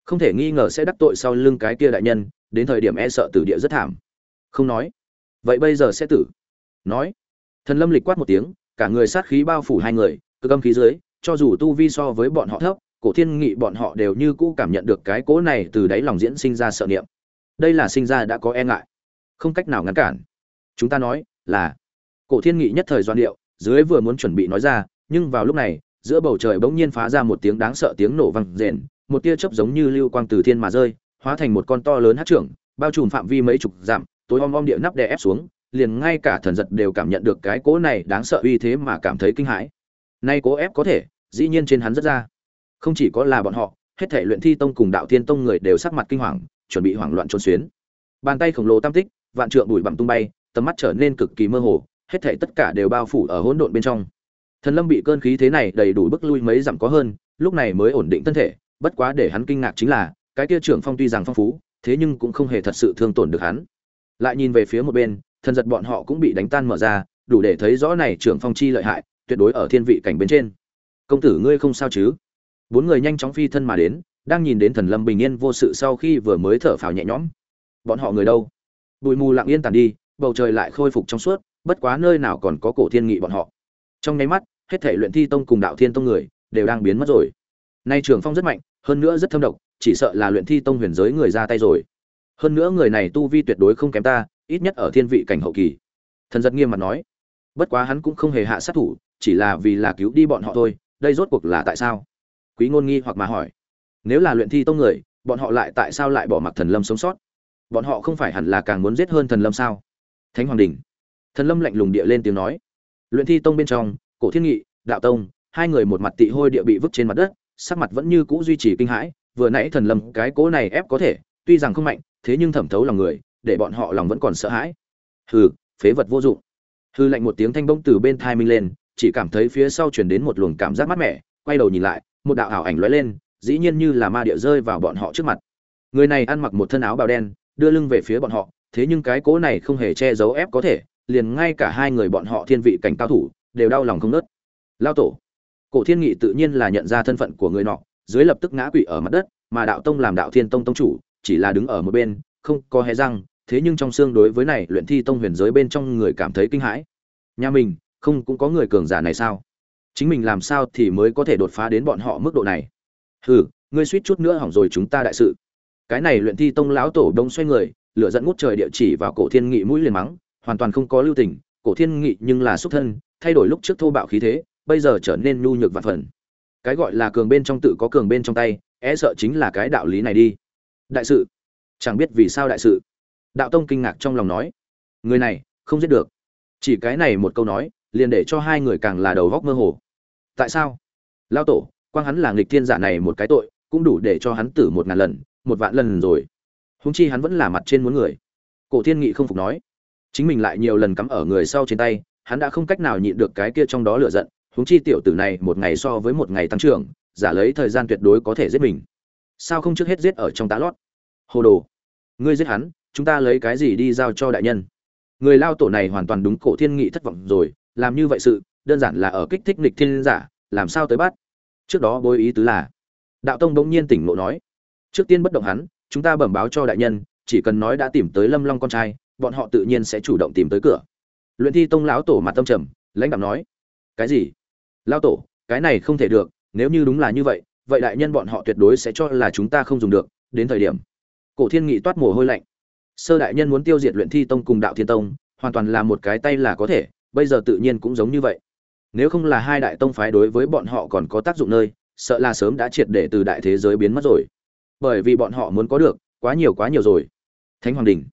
không thể nghi ngờ sẽ đắc tội sau lưng cái kia đại nhân, đến thời điểm e sợ tử địa rất thảm. Không nói, vậy bây giờ sẽ tử? Nói, thần lâm lịch quát một tiếng, cả người sát khí bao phủ hai người cơ âm khí dưới, cho dù tu vi so với bọn họ thấp cổ thiên nghị bọn họ đều như cũ cảm nhận được cái cố này từ đáy lòng diễn sinh ra sợ niệm. Đây là sinh ra đã có e ngại. Không cách nào ngăn cản. Chúng ta nói là, cổ thiên nghị nhất thời doan điệu, dưới vừa muốn chuẩn bị nói ra, nhưng vào lúc này, giữa bầu trời bỗng nhiên phá ra một tiếng đáng sợ tiếng nổ vang rền, một tia chớp giống như lưu quang từ thiên mà rơi, hóa thành một con to lớn hát trưởng, bao trùm phạm vi mấy chục dặm, tối om om địa nắp đè ép xuống, liền ngay cả thần giật đều cảm nhận được cái cỗ này đáng sợ uy thế mà cảm thấy kinh hãi. Nay cố ép có thể, dĩ nhiên trên hắn rất ra không chỉ có là bọn họ, hết thể luyện thi tông cùng đạo thiên tông người đều sắc mặt kinh hoàng, chuẩn bị hoảng loạn trốn xuyến. Bàn tay khổng lồ tam tích, vạn trượng bụi bặm tung bay, tầm mắt trở nên cực kỳ mơ hồ, hết thể tất cả đều bao phủ ở hỗn độn bên trong. Thần lâm bị cơn khí thế này đầy đủ bức lui mấy dặm có hơn, lúc này mới ổn định thân thể, bất quá để hắn kinh ngạc chính là, cái kia trưởng phong tuy rằng phong phú, thế nhưng cũng không hề thật sự thương tổn được hắn. Lại nhìn về phía một bên, thần giật bọn họ cũng bị đánh tan mở ra, đủ để thấy rõ này trưởng phong chi lợi hại, tuyệt đối ở thiên vị cảnh bên trên. Công tử ngươi không sao chứ? Bốn người nhanh chóng phi thân mà đến, đang nhìn đến thần lâm bình yên vô sự sau khi vừa mới thở phào nhẹ nhõm. Bọn họ người đâu? Bụi mù lặng yên tàn đi, bầu trời lại khôi phục trong suốt, bất quá nơi nào còn có cổ thiên nghị bọn họ. Trong nháy mắt, hết thể luyện thi tông cùng đạo thiên tông người đều đang biến mất rồi. Nay trường phong rất mạnh, hơn nữa rất thâm độc, chỉ sợ là luyện thi tông huyền giới người ra tay rồi. Hơn nữa người này tu vi tuyệt đối không kém ta, ít nhất ở thiên vị cảnh hậu kỳ. Thần giật nghiêm mặt nói, bất quá hắn cũng không hề hạ sát thủ, chỉ là vì là cứu đi bọn họ thôi, đây rốt cuộc là tại sao? Quý ngôn nghi hoặc mà hỏi. Nếu là luyện thi tông người, bọn họ lại tại sao lại bỏ mặc thần lâm sống sót? Bọn họ không phải hẳn là càng muốn giết hơn thần lâm sao? Thánh hoàng đình. Thần lâm lạnh lùng địa lên tiếng nói. Luyện thi tông bên trong, cổ thiên nghị, đạo tông, hai người một mặt tị hôi địa bị vứt trên mặt đất, sắc mặt vẫn như cũ duy trì kinh hãi, vừa nãy thần lâm cái cố này ép có thể, tuy rằng không mạnh, thế nhưng thẩm thấu lòng người, để bọn họ lòng vẫn còn sợ hãi. Hừ, phế vật vô dụng. Hư lạnh một tiếng thanh bông từ bên thai minh lên, chỉ cảm thấy phía sau chuyển đến một luồng cảm giác mát mẻ, quay đầu nhìn lại một đạo ảo ảnh lóe lên, dĩ nhiên như là ma địa rơi vào bọn họ trước mặt. Người này ăn mặc một thân áo bào đen, đưa lưng về phía bọn họ, thế nhưng cái cố này không hề che giấu ép có thể, liền ngay cả hai người bọn họ thiên vị cảnh cao thủ, đều đau lòng không ngớt. lao tổ. Cổ thiên nghị tự nhiên là nhận ra thân phận của người nọ, dưới lập tức ngã quỵ ở mặt đất, mà đạo tông làm đạo thiên tông tông chủ, chỉ là đứng ở một bên, không có hé răng, thế nhưng trong xương đối với này luyện thi tông huyền giới bên trong người cảm thấy kinh hãi. Nhà mình, không cũng có người cường giả này sao? Chính mình làm sao thì mới có thể đột phá đến bọn họ mức độ này? Hừ, ngươi suýt chút nữa hỏng rồi chúng ta đại sự. Cái này luyện thi tông lão tổ đông xoay người, lửa dẫn ngút trời địa chỉ vào cổ thiên nghị mũi liền mắng, hoàn toàn không có lưu tình, cổ thiên nghị nhưng là xuất thân, thay đổi lúc trước thô bạo khí thế, bây giờ trở nên nhu nhược và phần. Cái gọi là cường bên trong tự có cường bên trong tay e sợ chính là cái đạo lý này đi. Đại sự. Chẳng biết vì sao đại sự. Đạo tông kinh ngạc trong lòng nói. Người này, không giết được. Chỉ cái này một câu nói liền để cho hai người càng là đầu góc mơ hồ. Tại sao? Lao tổ, quang hắn là nghịch thiên giả này một cái tội, cũng đủ để cho hắn tử một ngàn lần, một vạn lần rồi. Húng chi hắn vẫn là mặt trên muốn người. Cổ thiên nghị không phục nói. Chính mình lại nhiều lần cắm ở người sau trên tay, hắn đã không cách nào nhịn được cái kia trong đó lựa giận húng chi tiểu tử này một ngày so với một ngày tăng trưởng, giả lấy thời gian tuyệt đối có thể giết mình. Sao không trước hết giết ở trong tá lót? Hồ đồ, ngươi giết hắn, chúng ta lấy cái gì đi giao cho đại nhân? Người lao tổ này hoàn toàn đúng cổ thiên nghị thất vọng rồi làm như vậy sự, đơn giản là ở kích thích nghịch thiên giả, làm sao tới bắt? Trước đó bối ý tứ là, đạo tông bỗng nhiên tỉnh ngộ nói, trước tiên bất động hắn, chúng ta bẩm báo cho đại nhân, chỉ cần nói đã tìm tới lâm long con trai, bọn họ tự nhiên sẽ chủ động tìm tới cửa. Luyện thi tông lão tổ mặt tâm trầm, lãnh đạo nói, cái gì? Lão tổ, cái này không thể được, nếu như đúng là như vậy vậy đại nhân bọn họ tuyệt đối sẽ cho là chúng ta không dùng được, đến thời điểm. Cổ thiên nghị toát mồ hôi lạnh. Sơ đại nhân muốn tiêu diệt luyện thi tông cùng đạo thiên tông, hoàn toàn là một cái tay là có thể bây giờ tự nhiên cũng giống như vậy. Nếu không là hai đại tông phái đối với bọn họ còn có tác dụng nơi, sợ là sớm đã triệt để từ đại thế giới biến mất rồi. Bởi vì bọn họ muốn có được, quá nhiều quá nhiều rồi. Thánh hoàng đình.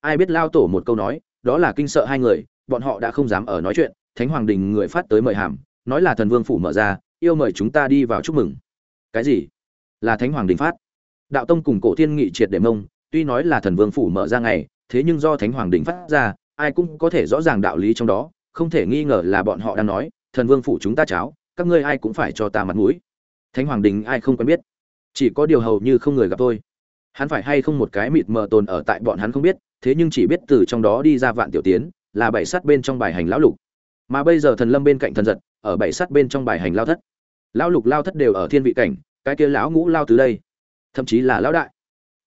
Ai biết lao tổ một câu nói, đó là kinh sợ hai người, bọn họ đã không dám ở nói chuyện. Thánh hoàng đình người phát tới mời hàm, nói là thần vương phủ mở ra, yêu mời chúng ta đi vào chúc mừng. Cái gì? Là thánh hoàng đình phát. Đạo tông cùng cổ thiên nghị triệt để mông, tuy nói là thần vương phủ mở ra ngày, thế nhưng do thánh hoàng đình phát ra, ai cũng có thể rõ ràng đạo lý trong đó không thể nghi ngờ là bọn họ đang nói, thần vương phủ chúng ta cháo, các ngươi ai cũng phải cho ta mặt mũi. Thánh hoàng đình ai không quen biết. Chỉ có điều hầu như không người gặp thôi. Hắn phải hay không một cái mịt mờ tồn ở tại bọn hắn không biết, thế nhưng chỉ biết từ trong đó đi ra vạn tiểu tiến, là bảy sắt bên trong bài hành lão lục. Mà bây giờ thần lâm bên cạnh thần giật, ở bảy sắt bên trong bài hành lao thất. Lão lục lao thất đều ở thiên vị cảnh, cái kia lão ngũ lao từ đây. Thậm chí là lão đại.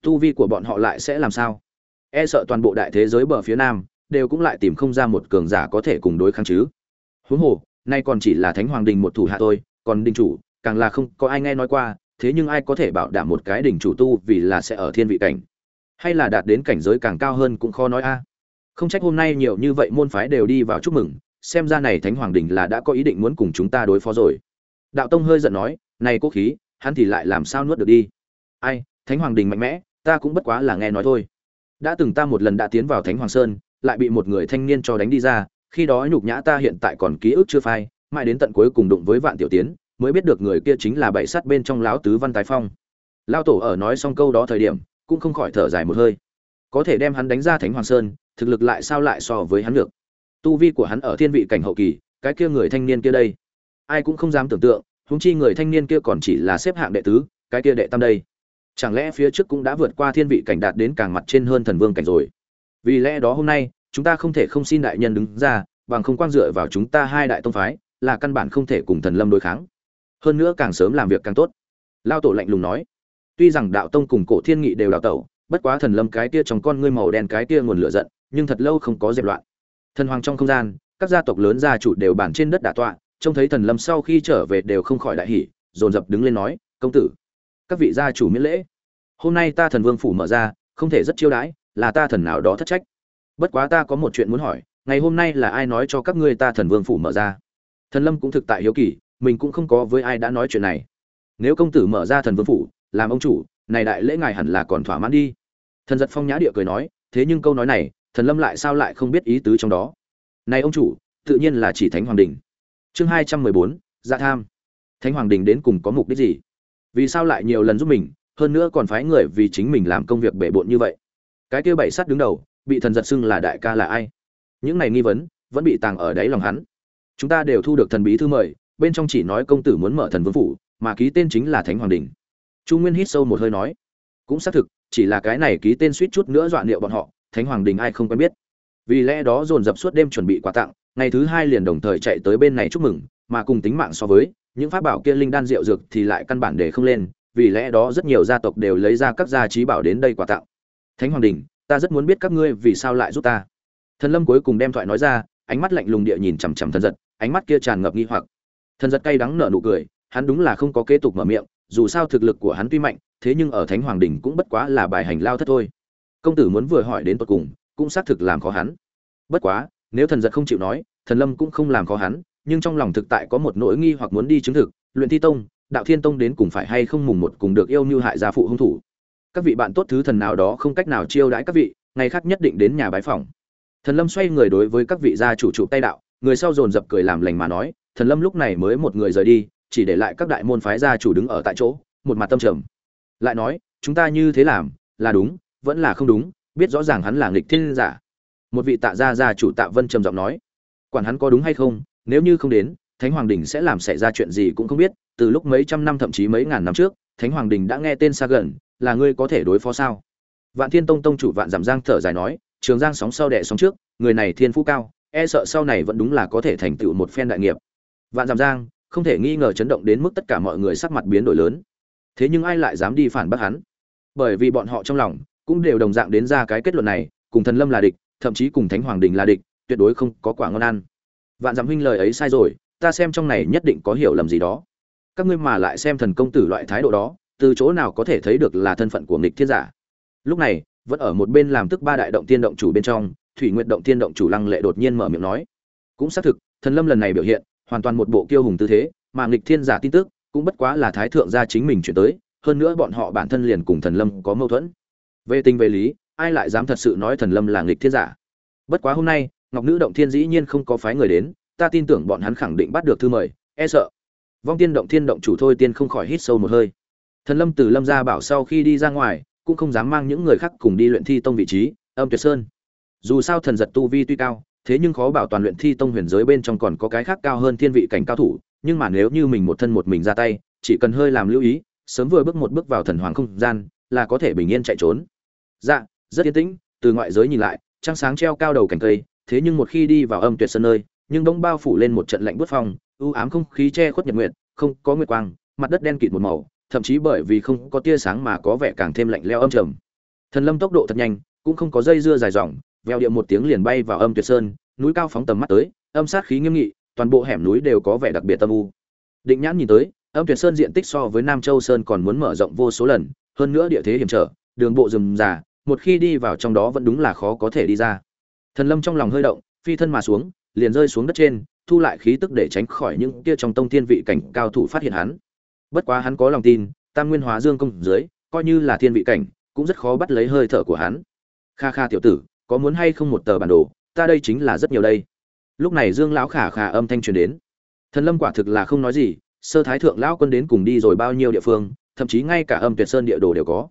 Tu vi của bọn họ lại sẽ làm sao? E sợ toàn bộ đại thế giới bờ phía nam đều cũng lại tìm không ra một cường giả có thể cùng đối kháng chứ. Huống hồ, nay còn chỉ là thánh hoàng đình một thủ hạ thôi, còn đình chủ, càng là không có ai nghe nói qua, thế nhưng ai có thể bảo đảm một cái đỉnh chủ tu vì là sẽ ở thiên vị cảnh? Hay là đạt đến cảnh giới càng cao hơn cũng khó nói a. Không trách hôm nay nhiều như vậy môn phái đều đi vào chúc mừng, xem ra này thánh hoàng đình là đã có ý định muốn cùng chúng ta đối phó rồi. Đạo tông hơi giận nói, này quốc khí, hắn thì lại làm sao nuốt được đi? Ai, thánh hoàng đình mạnh mẽ, ta cũng bất quá là nghe nói thôi. Đã từng ta một lần đã tiến vào thánh hoàng sơn lại bị một người thanh niên cho đánh đi ra, khi đó nhục nhã ta hiện tại còn ký ức chưa phai, mãi đến tận cuối cùng đụng với vạn tiểu tiến, mới biết được người kia chính là bảy sắt bên trong lão tứ văn tái phong. Lao tổ ở nói xong câu đó thời điểm, cũng không khỏi thở dài một hơi. Có thể đem hắn đánh ra thánh hoàng sơn, thực lực lại sao lại so với hắn được? Tu vi của hắn ở thiên vị cảnh hậu kỳ, cái kia người thanh niên kia đây, ai cũng không dám tưởng tượng húng chi người thanh niên kia còn chỉ là xếp hạng đệ tứ, cái kia đệ tam đây. Chẳng lẽ phía trước cũng đã vượt qua thiên vị cảnh đạt đến càng mặt trên hơn thần vương cảnh rồi? Vì lẽ đó hôm nay, chúng ta không thể không xin đại nhân đứng ra, bằng không quang dựa vào chúng ta hai đại tông phái, là căn bản không thể cùng thần lâm đối kháng. Hơn nữa càng sớm làm việc càng tốt. Lao tổ lạnh lùng nói. Tuy rằng đạo tông cùng cổ thiên nghị đều đào tẩu, bất quá thần lâm cái kia trong con ngươi màu đen cái kia nguồn lửa giận, nhưng thật lâu không có dẹp loạn. Thần hoàng trong không gian, các gia tộc lớn gia chủ đều bàn trên đất đả tọa, trông thấy thần lâm sau khi trở về đều không khỏi đại hỉ, dồn dập đứng lên nói, công tử, các vị gia chủ miễn lễ. Hôm nay ta thần vương phủ mở ra, không thể rất chiêu đãi là ta thần nào đó thất trách. Bất quá ta có một chuyện muốn hỏi, ngày hôm nay là ai nói cho các ngươi ta thần vương phủ mở ra? Thần lâm cũng thực tại hiếu kỳ, mình cũng không có với ai đã nói chuyện này. Nếu công tử mở ra thần vương phủ, làm ông chủ, này đại lễ ngài hẳn là còn thỏa mãn đi. Thần giật phong nhã địa cười nói, thế nhưng câu nói này, thần lâm lại sao lại không biết ý tứ trong đó? Này ông chủ, tự nhiên là chỉ thánh hoàng đình. Chương hai trăm mười bốn dạ tham. Thánh hoàng đình đến cùng có mục đích gì? Vì sao lại nhiều lần giúp mình, hơn nữa còn phái người vì chính mình làm công việc bể bộn như vậy? Cái kia bảy sắt đứng đầu, bị thần giật xưng là đại ca là ai? Những này nghi vấn, vẫn bị tàng ở đáy lòng hắn. Chúng ta đều thu được thần bí thư mời, bên trong chỉ nói công tử muốn mở thần vương phủ, mà ký tên chính là thánh hoàng đình. Chu nguyên hít sâu một hơi nói, cũng xác thực, chỉ là cái này ký tên suýt chút nữa dọa liệu bọn họ, thánh hoàng đình ai không quen biết. Vì lẽ đó dồn dập suốt đêm chuẩn bị quà tặng, ngày thứ hai liền đồng thời chạy tới bên này chúc mừng, mà cùng tính mạng so với, những pháp bảo kia linh đan rượu dược thì lại căn bản để không lên, vì lẽ đó rất nhiều gia tộc đều lấy ra các gia trí bảo đến đây quà tặng thánh hoàng đình, ta rất muốn biết các ngươi vì sao lại giúp ta. Thần lâm cuối cùng đem thoại nói ra, ánh mắt lạnh lùng địa nhìn chằm chằm thần giật, ánh mắt kia tràn ngập nghi hoặc. Thần giật cay đắng nở nụ cười, hắn đúng là không có kế tục mở miệng, dù sao thực lực của hắn tuy mạnh, thế nhưng ở thánh hoàng đình cũng bất quá là bài hành lao thất thôi. Công tử muốn vừa hỏi đến tột cùng, cũng xác thực làm khó hắn. Bất quá, nếu thần giật không chịu nói, thần lâm cũng không làm khó hắn, nhưng trong lòng thực tại có một nỗi nghi hoặc muốn đi chứng thực, luyện thi tông, đạo thiên tông đến cùng phải hay không mùng một cùng được yêu mưu hại gia phụ hung thủ các vị bạn tốt thứ thần nào đó không cách nào chiêu đãi các vị, ngày khác nhất định đến nhà bái phòng thần lâm xoay người đối với các vị gia chủ trụ tay đạo, người sau dồn dập cười làm lành mà nói, thần lâm lúc này mới một người rời đi, chỉ để lại các đại môn phái gia chủ đứng ở tại chỗ, một mặt tâm trầm. Lại nói, chúng ta như thế làm, là đúng, vẫn là không đúng, biết rõ ràng hắn là nghịch thiên giả. Một vị tạ gia gia chủ tạ vân trầm giọng nói, quản hắn có đúng hay không, nếu như không đến, thánh hoàng đình sẽ làm xảy ra chuyện gì cũng không biết, từ lúc mấy trăm năm thậm chí mấy ngàn năm trước, thánh hoàng đình đã nghe tên xa gần là ngươi có thể đối phó sao? Vạn thiên tông tông chủ vạn giảm giang thở dài nói, trường giang sóng sau đẻ sóng trước, người này thiên phú cao e sợ sau này vẫn đúng là có thể thành tựu một phen đại nghiệp. Vạn giảm giang, không thể nghi ngờ chấn động đến mức tất cả mọi người sắc mặt biến đổi lớn. Thế nhưng ai lại dám đi phản bác hắn? Bởi vì bọn họ trong lòng cũng đều đồng dạng đến ra cái kết luận này, cùng thần lâm là địch, thậm chí cùng thánh hoàng đình là địch, tuyệt đối không có quả ngon ăn. Vạn dặm huynh lời ấy sai rồi, ta xem trong này nhất định có hiểu lầm gì đó. Các ngươi mà lại xem thần công tử loại thái độ đó từ chỗ nào có thể thấy được là thân phận của nghịch thiên giả. Lúc này, vẫn ở một bên làm tức ba đại động tiên động chủ bên trong, thủy nguyệt động tiên động chủ lăng lệ đột nhiên mở miệng nói. Cũng xác thực, thần lâm lần này biểu hiện, hoàn toàn một bộ kiêu hùng tư thế, mà nghịch thiên giả tin tức, cũng bất quá là thái thượng gia chính mình chuyển tới, hơn nữa bọn họ bản thân liền cùng thần lâm có mâu thuẫn. Về tình về lý, ai lại dám thật sự nói thần lâm là nghịch thiên giả? Bất quá hôm nay, ngọc nữ động thiên dĩ nhiên không có phái người đến, ta tin tưởng bọn hắn khẳng định bắt được thư mời e sợ. Vong tiên động thiên động chủ thôi tiên không khỏi hít sâu một hơi thần lâm từ lâm gia bảo sau khi đi ra ngoài, cũng không dám mang những người khác cùng đi luyện thi tông vị trí, âm tuyệt sơn. Dù sao thần giật tu vi tuy cao, thế nhưng khó bảo toàn luyện thi tông huyền giới bên trong còn có cái khác cao hơn thiên vị cảnh cao thủ, nhưng mà nếu như mình một thân một mình ra tay, chỉ cần hơi làm lưu ý, sớm vừa bước một bước vào thần hoàng không gian, là có thể bình yên chạy trốn. Dạ rất yên tĩnh, từ ngoại giới nhìn lại, trăng sáng treo cao đầu cành cây, thế nhưng một khi đi vào âm tuyệt sơn nơi, nhưng đông bao phủ lên một trận lạnh bút phong ưu ám không khí che khuất nhật nguyệt, không có nguyệt quang, mặt đất đen kịt một màu thậm chí bởi vì không có tia sáng mà có vẻ càng thêm lạnh leo âm trầm. Thần lâm tốc độ thật nhanh, cũng không có dây dưa dài dòng veo điệu một tiếng liền bay vào âm tuyệt sơn, núi cao phóng tầm mắt tới, âm sát khí nghiêm nghị, toàn bộ hẻm núi đều có vẻ đặc biệt tâm u. Định nhãn nhìn tới, âm tuyệt sơn diện tích so với nam châu sơn còn muốn mở rộng vô số lần, hơn nữa địa thế hiểm trở, đường bộ rừng già một khi đi vào trong đó vẫn đúng là khó có thể đi ra. Thần lâm trong lòng hơi động, phi thân mà xuống, liền rơi xuống đất trên, thu lại khí tức để tránh khỏi những kia trong tông thiên vị cảnh cao thủ phát hiện hắn bất quá hắn có lòng tin, tam nguyên hóa dương công dưới, coi như là thiên vị cảnh, cũng rất khó bắt lấy hơi thở của hắn. Kha kha tiểu tử, có muốn hay không một tờ bản đồ, ta đây chính là rất nhiều đây. Lúc này dương lão khả khả âm thanh truyền đến. Thần lâm quả thực là không nói gì, sơ thái thượng lão quân đến cùng đi rồi bao nhiêu địa phương, thậm chí ngay cả âm tuyệt sơn địa đồ đều có.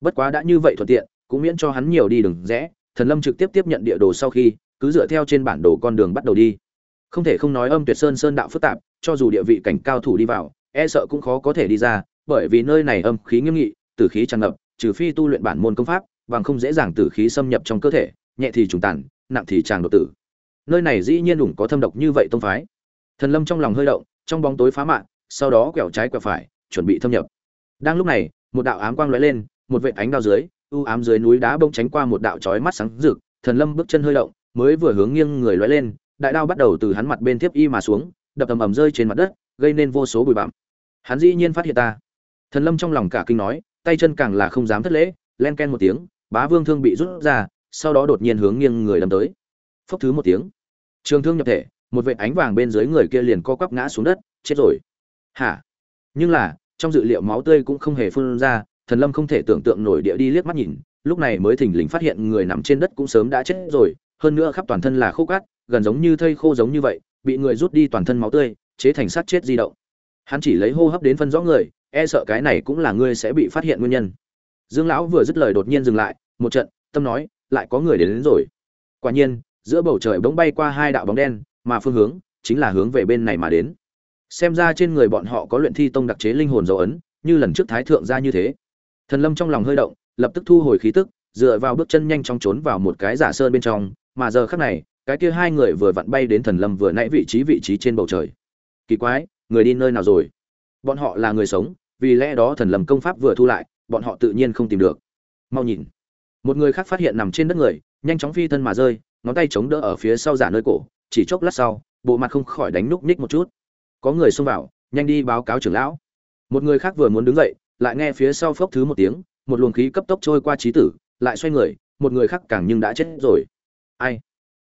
Bất quá đã như vậy thuận tiện, cũng miễn cho hắn nhiều đi đừng rẽ, thần lâm trực tiếp tiếp nhận địa đồ sau khi, cứ dựa theo trên bản đồ con đường bắt đầu đi. Không thể không nói âm tuyệt sơn sơn đạo phức tạp, cho dù địa vị cảnh cao thủ đi vào e sợ cũng khó có thể đi ra, bởi vì nơi này âm khí nghiêm nghị, tử khí tràn ngập, trừ phi tu luyện bản môn công pháp, bằng không dễ dàng tử khí xâm nhập trong cơ thể, nhẹ thì trùng tàn nặng thì tràng đột tử. Nơi này dĩ nhiên đủ có thâm độc như vậy tông phái. Thần lâm trong lòng hơi động, trong bóng tối phá mạng sau đó quẹo trái quẹo phải, chuẩn bị thâm nhập. Đang lúc này, một đạo ám quang lóe lên, một vệt ánh đao dưới, u ám dưới núi đá bông tránh qua một đạo chói mắt sáng rực, thần lâm bước chân hơi động, mới vừa hướng nghiêng người lóe lên, đại đao bắt đầu từ hắn mặt bên tiếp y mà xuống, đập ầm ầm rơi trên mặt đất, gây nên vô số bụi bặm hắn dĩ nhiên phát hiện ta. Thần lâm trong lòng cả kinh nói, tay chân càng là không dám thất lễ, len ken một tiếng, bá vương thương bị rút ra, sau đó đột nhiên hướng nghiêng người đâm tới. Phốc thứ một tiếng. Trường thương nhập thể, một vệt ánh vàng bên dưới người kia liền co quắp ngã xuống đất, chết rồi. Hả? Nhưng là, trong dự liệu máu tươi cũng không hề phun ra, thần lâm không thể tưởng tượng nổi địa đi liếc mắt nhìn, lúc này mới thình lình phát hiện người nằm trên đất cũng sớm đã chết rồi, hơn nữa khắp toàn thân là khô cát, gần giống như thây khô giống như vậy, bị người rút đi toàn thân máu tươi, chế thành sát chết di động hắn chỉ lấy hô hấp đến phân rõ người e sợ cái này cũng là ngươi sẽ bị phát hiện nguyên nhân. Dương lão vừa dứt lời đột nhiên dừng lại một trận tâm nói lại có người đến, đến rồi. Quả nhiên giữa bầu trời bỗng bay qua hai đạo bóng đen mà phương hướng chính là hướng về bên này mà đến. Xem ra trên người bọn họ có luyện thi tông đặc chế linh hồn dấu ấn như lần trước thái thượng ra như thế. Thần lâm trong lòng hơi động lập tức thu hồi khí tức dựa vào bước chân nhanh chóng trốn vào một cái giả sơn bên trong mà giờ khắc này cái kia hai người vừa vặn bay đến thần lâm vừa nãy vị trí vị trí trên bầu trời. Kỳ quái người đi nơi nào rồi? Bọn họ là người sống, vì lẽ đó thần lầm công pháp vừa thu lại, bọn họ tự nhiên không tìm được. Mau nhìn. Một người khác phát hiện nằm trên đất người, nhanh chóng phi thân mà rơi, ngón tay chống đỡ ở phía sau giả nơi cổ, chỉ chốc lát sau, bộ mặt không khỏi đánh núc ních một chút. Có người xông vào, nhanh đi báo cáo trưởng lão. Một người khác vừa muốn đứng dậy, lại nghe phía sau phốc thứ một tiếng, một luồng khí cấp tốc trôi qua trí tử, lại xoay người, một người khác càng nhưng đã chết rồi. Ai?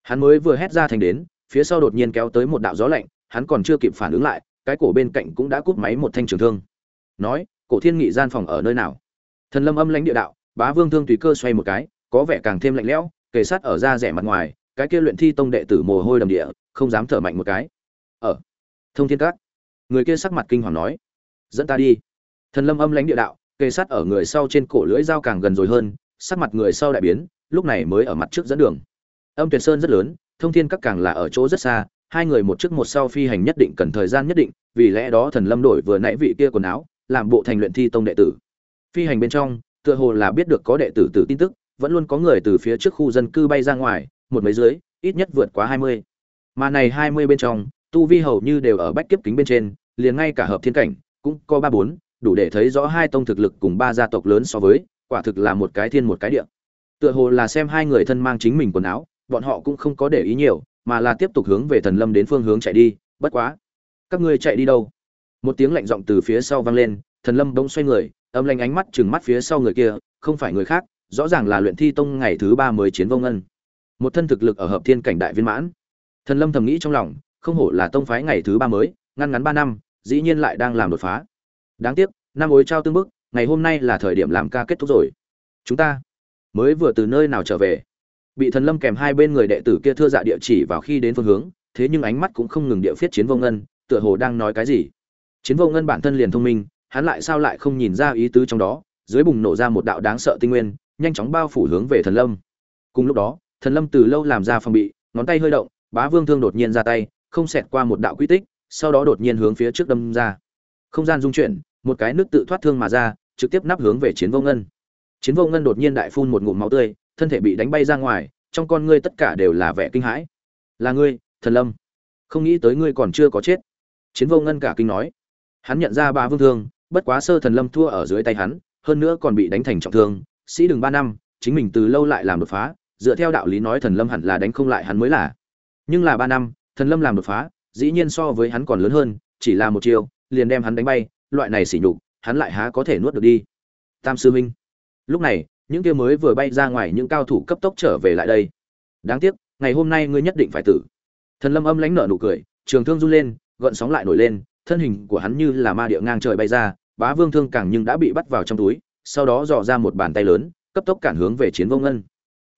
Hắn mới vừa hét ra thành đến, phía sau đột nhiên kéo tới một đạo gió lạnh, hắn còn chưa kịp phản ứng lại cái cổ bên cạnh cũng đã cút máy một thanh trường thương. Nói, cổ thiên nghị gian phòng ở nơi nào? Thần lâm âm lãnh địa đạo, bá vương thương tùy cơ xoay một cái, có vẻ càng thêm lạnh lẽo, kề sát ở da rẻ mặt ngoài, cái kia luyện thi tông đệ tử mồ hôi đầm địa, không dám thở mạnh một cái. Ở thông thiên các. Người kia sắc mặt kinh hoàng nói, dẫn ta đi. Thần lâm âm lãnh địa đạo, kề sát ở người sau trên cổ lưỡi dao càng gần rồi hơn, sắc mặt người sau đại biến, lúc này mới ở mặt trước dẫn đường. Âm tuyệt sơn rất lớn, thông thiên các càng là ở chỗ rất xa hai người một trước một sau phi hành nhất định cần thời gian nhất định, vì lẽ đó thần lâm đổi vừa nãy vị kia quần áo, làm bộ thành luyện thi tông đệ tử. Phi hành bên trong, tựa hồ là biết được có đệ tử tử tin tức, vẫn luôn có người từ phía trước khu dân cư bay ra ngoài, một mấy dưới, ít nhất vượt quá hai mươi. Mà này hai mươi bên trong, tu vi hầu như đều ở bách kiếp kính bên trên, liền ngay cả hợp thiên cảnh, cũng có ba bốn, đủ để thấy rõ hai tông thực lực cùng ba gia tộc lớn so với, quả thực là một cái thiên một cái địa. Tựa hồ là xem hai người thân mang chính mình quần áo, bọn họ cũng không có để ý nhiều mà là tiếp tục hướng về thần lâm đến phương hướng chạy đi, bất quá. Các ngươi chạy đi đâu? Một tiếng lạnh giọng từ phía sau vang lên, thần lâm bỗng xoay người, âm lanh ánh mắt chừng mắt phía sau người kia, không phải người khác, rõ ràng là luyện thi tông ngày thứ ba mới chiến vông ân. Một thân thực lực ở hợp thiên cảnh đại viên mãn. Thần lâm thầm nghĩ trong lòng, không hổ là tông phái ngày thứ ba mới, ngăn ngắn ba năm, dĩ nhiên lại đang làm đột phá. Đáng tiếc, năm ối trao tương bức, ngày hôm nay là thời điểm làm ca kết thúc rồi. Chúng ta mới vừa từ nơi nào trở về? Bị thần lâm kèm hai bên người đệ tử kia thưa dạ địa chỉ vào khi đến phương hướng, thế nhưng ánh mắt cũng không ngừng địa phiết chiến vô ngân, tựa hồ đang nói cái gì. Chiến vô ngân bản thân liền thông minh, hắn lại sao lại không nhìn ra ý tứ trong đó, dưới bùng nổ ra một đạo đáng sợ tinh nguyên, nhanh chóng bao phủ hướng về thần lâm. Cùng lúc đó, thần lâm từ lâu làm ra phòng bị, ngón tay hơi động, bá vương thương đột nhiên ra tay, không xẹt qua một đạo quy tích, sau đó đột nhiên hướng phía trước đâm ra. Không gian dung chuyển, một cái nước tự thoát thương mà ra, trực tiếp nắp hướng về chiến vô ngân. Chiến vô ngân đột nhiên đại phun một ngụm máu tươi thân thể bị đánh bay ra ngoài, trong con ngươi tất cả đều là vẻ kinh hãi. Là ngươi, thần lâm. Không nghĩ tới ngươi còn chưa có chết. Chiến vô ngân cả kinh nói. Hắn nhận ra ba vương thương, bất quá sơ thần lâm thua ở dưới tay hắn, hơn nữa còn bị đánh thành trọng thương. Sĩ đừng ba năm, chính mình từ lâu lại làm đột phá, dựa theo đạo lý nói thần lâm hẳn là đánh không lại hắn mới là. Nhưng là ba năm, thần lâm làm đột phá, dĩ nhiên so với hắn còn lớn hơn, chỉ là một chiều liền đem hắn đánh bay, loại này xỉ nhục, hắn lại há có thể nuốt được đi. Tam sư minh. Lúc này những kia mới vừa bay ra ngoài những cao thủ cấp tốc trở về lại đây. Đáng tiếc, ngày hôm nay ngươi nhất định phải tử. Thần lâm âm lãnh nở nụ cười, trường thương run lên, gợn sóng lại nổi lên, thân hình của hắn như là ma địa ngang trời bay ra, bá vương thương càng nhưng đã bị bắt vào trong túi, sau đó dò ra một bàn tay lớn, cấp tốc cản hướng về chiến vô ngân.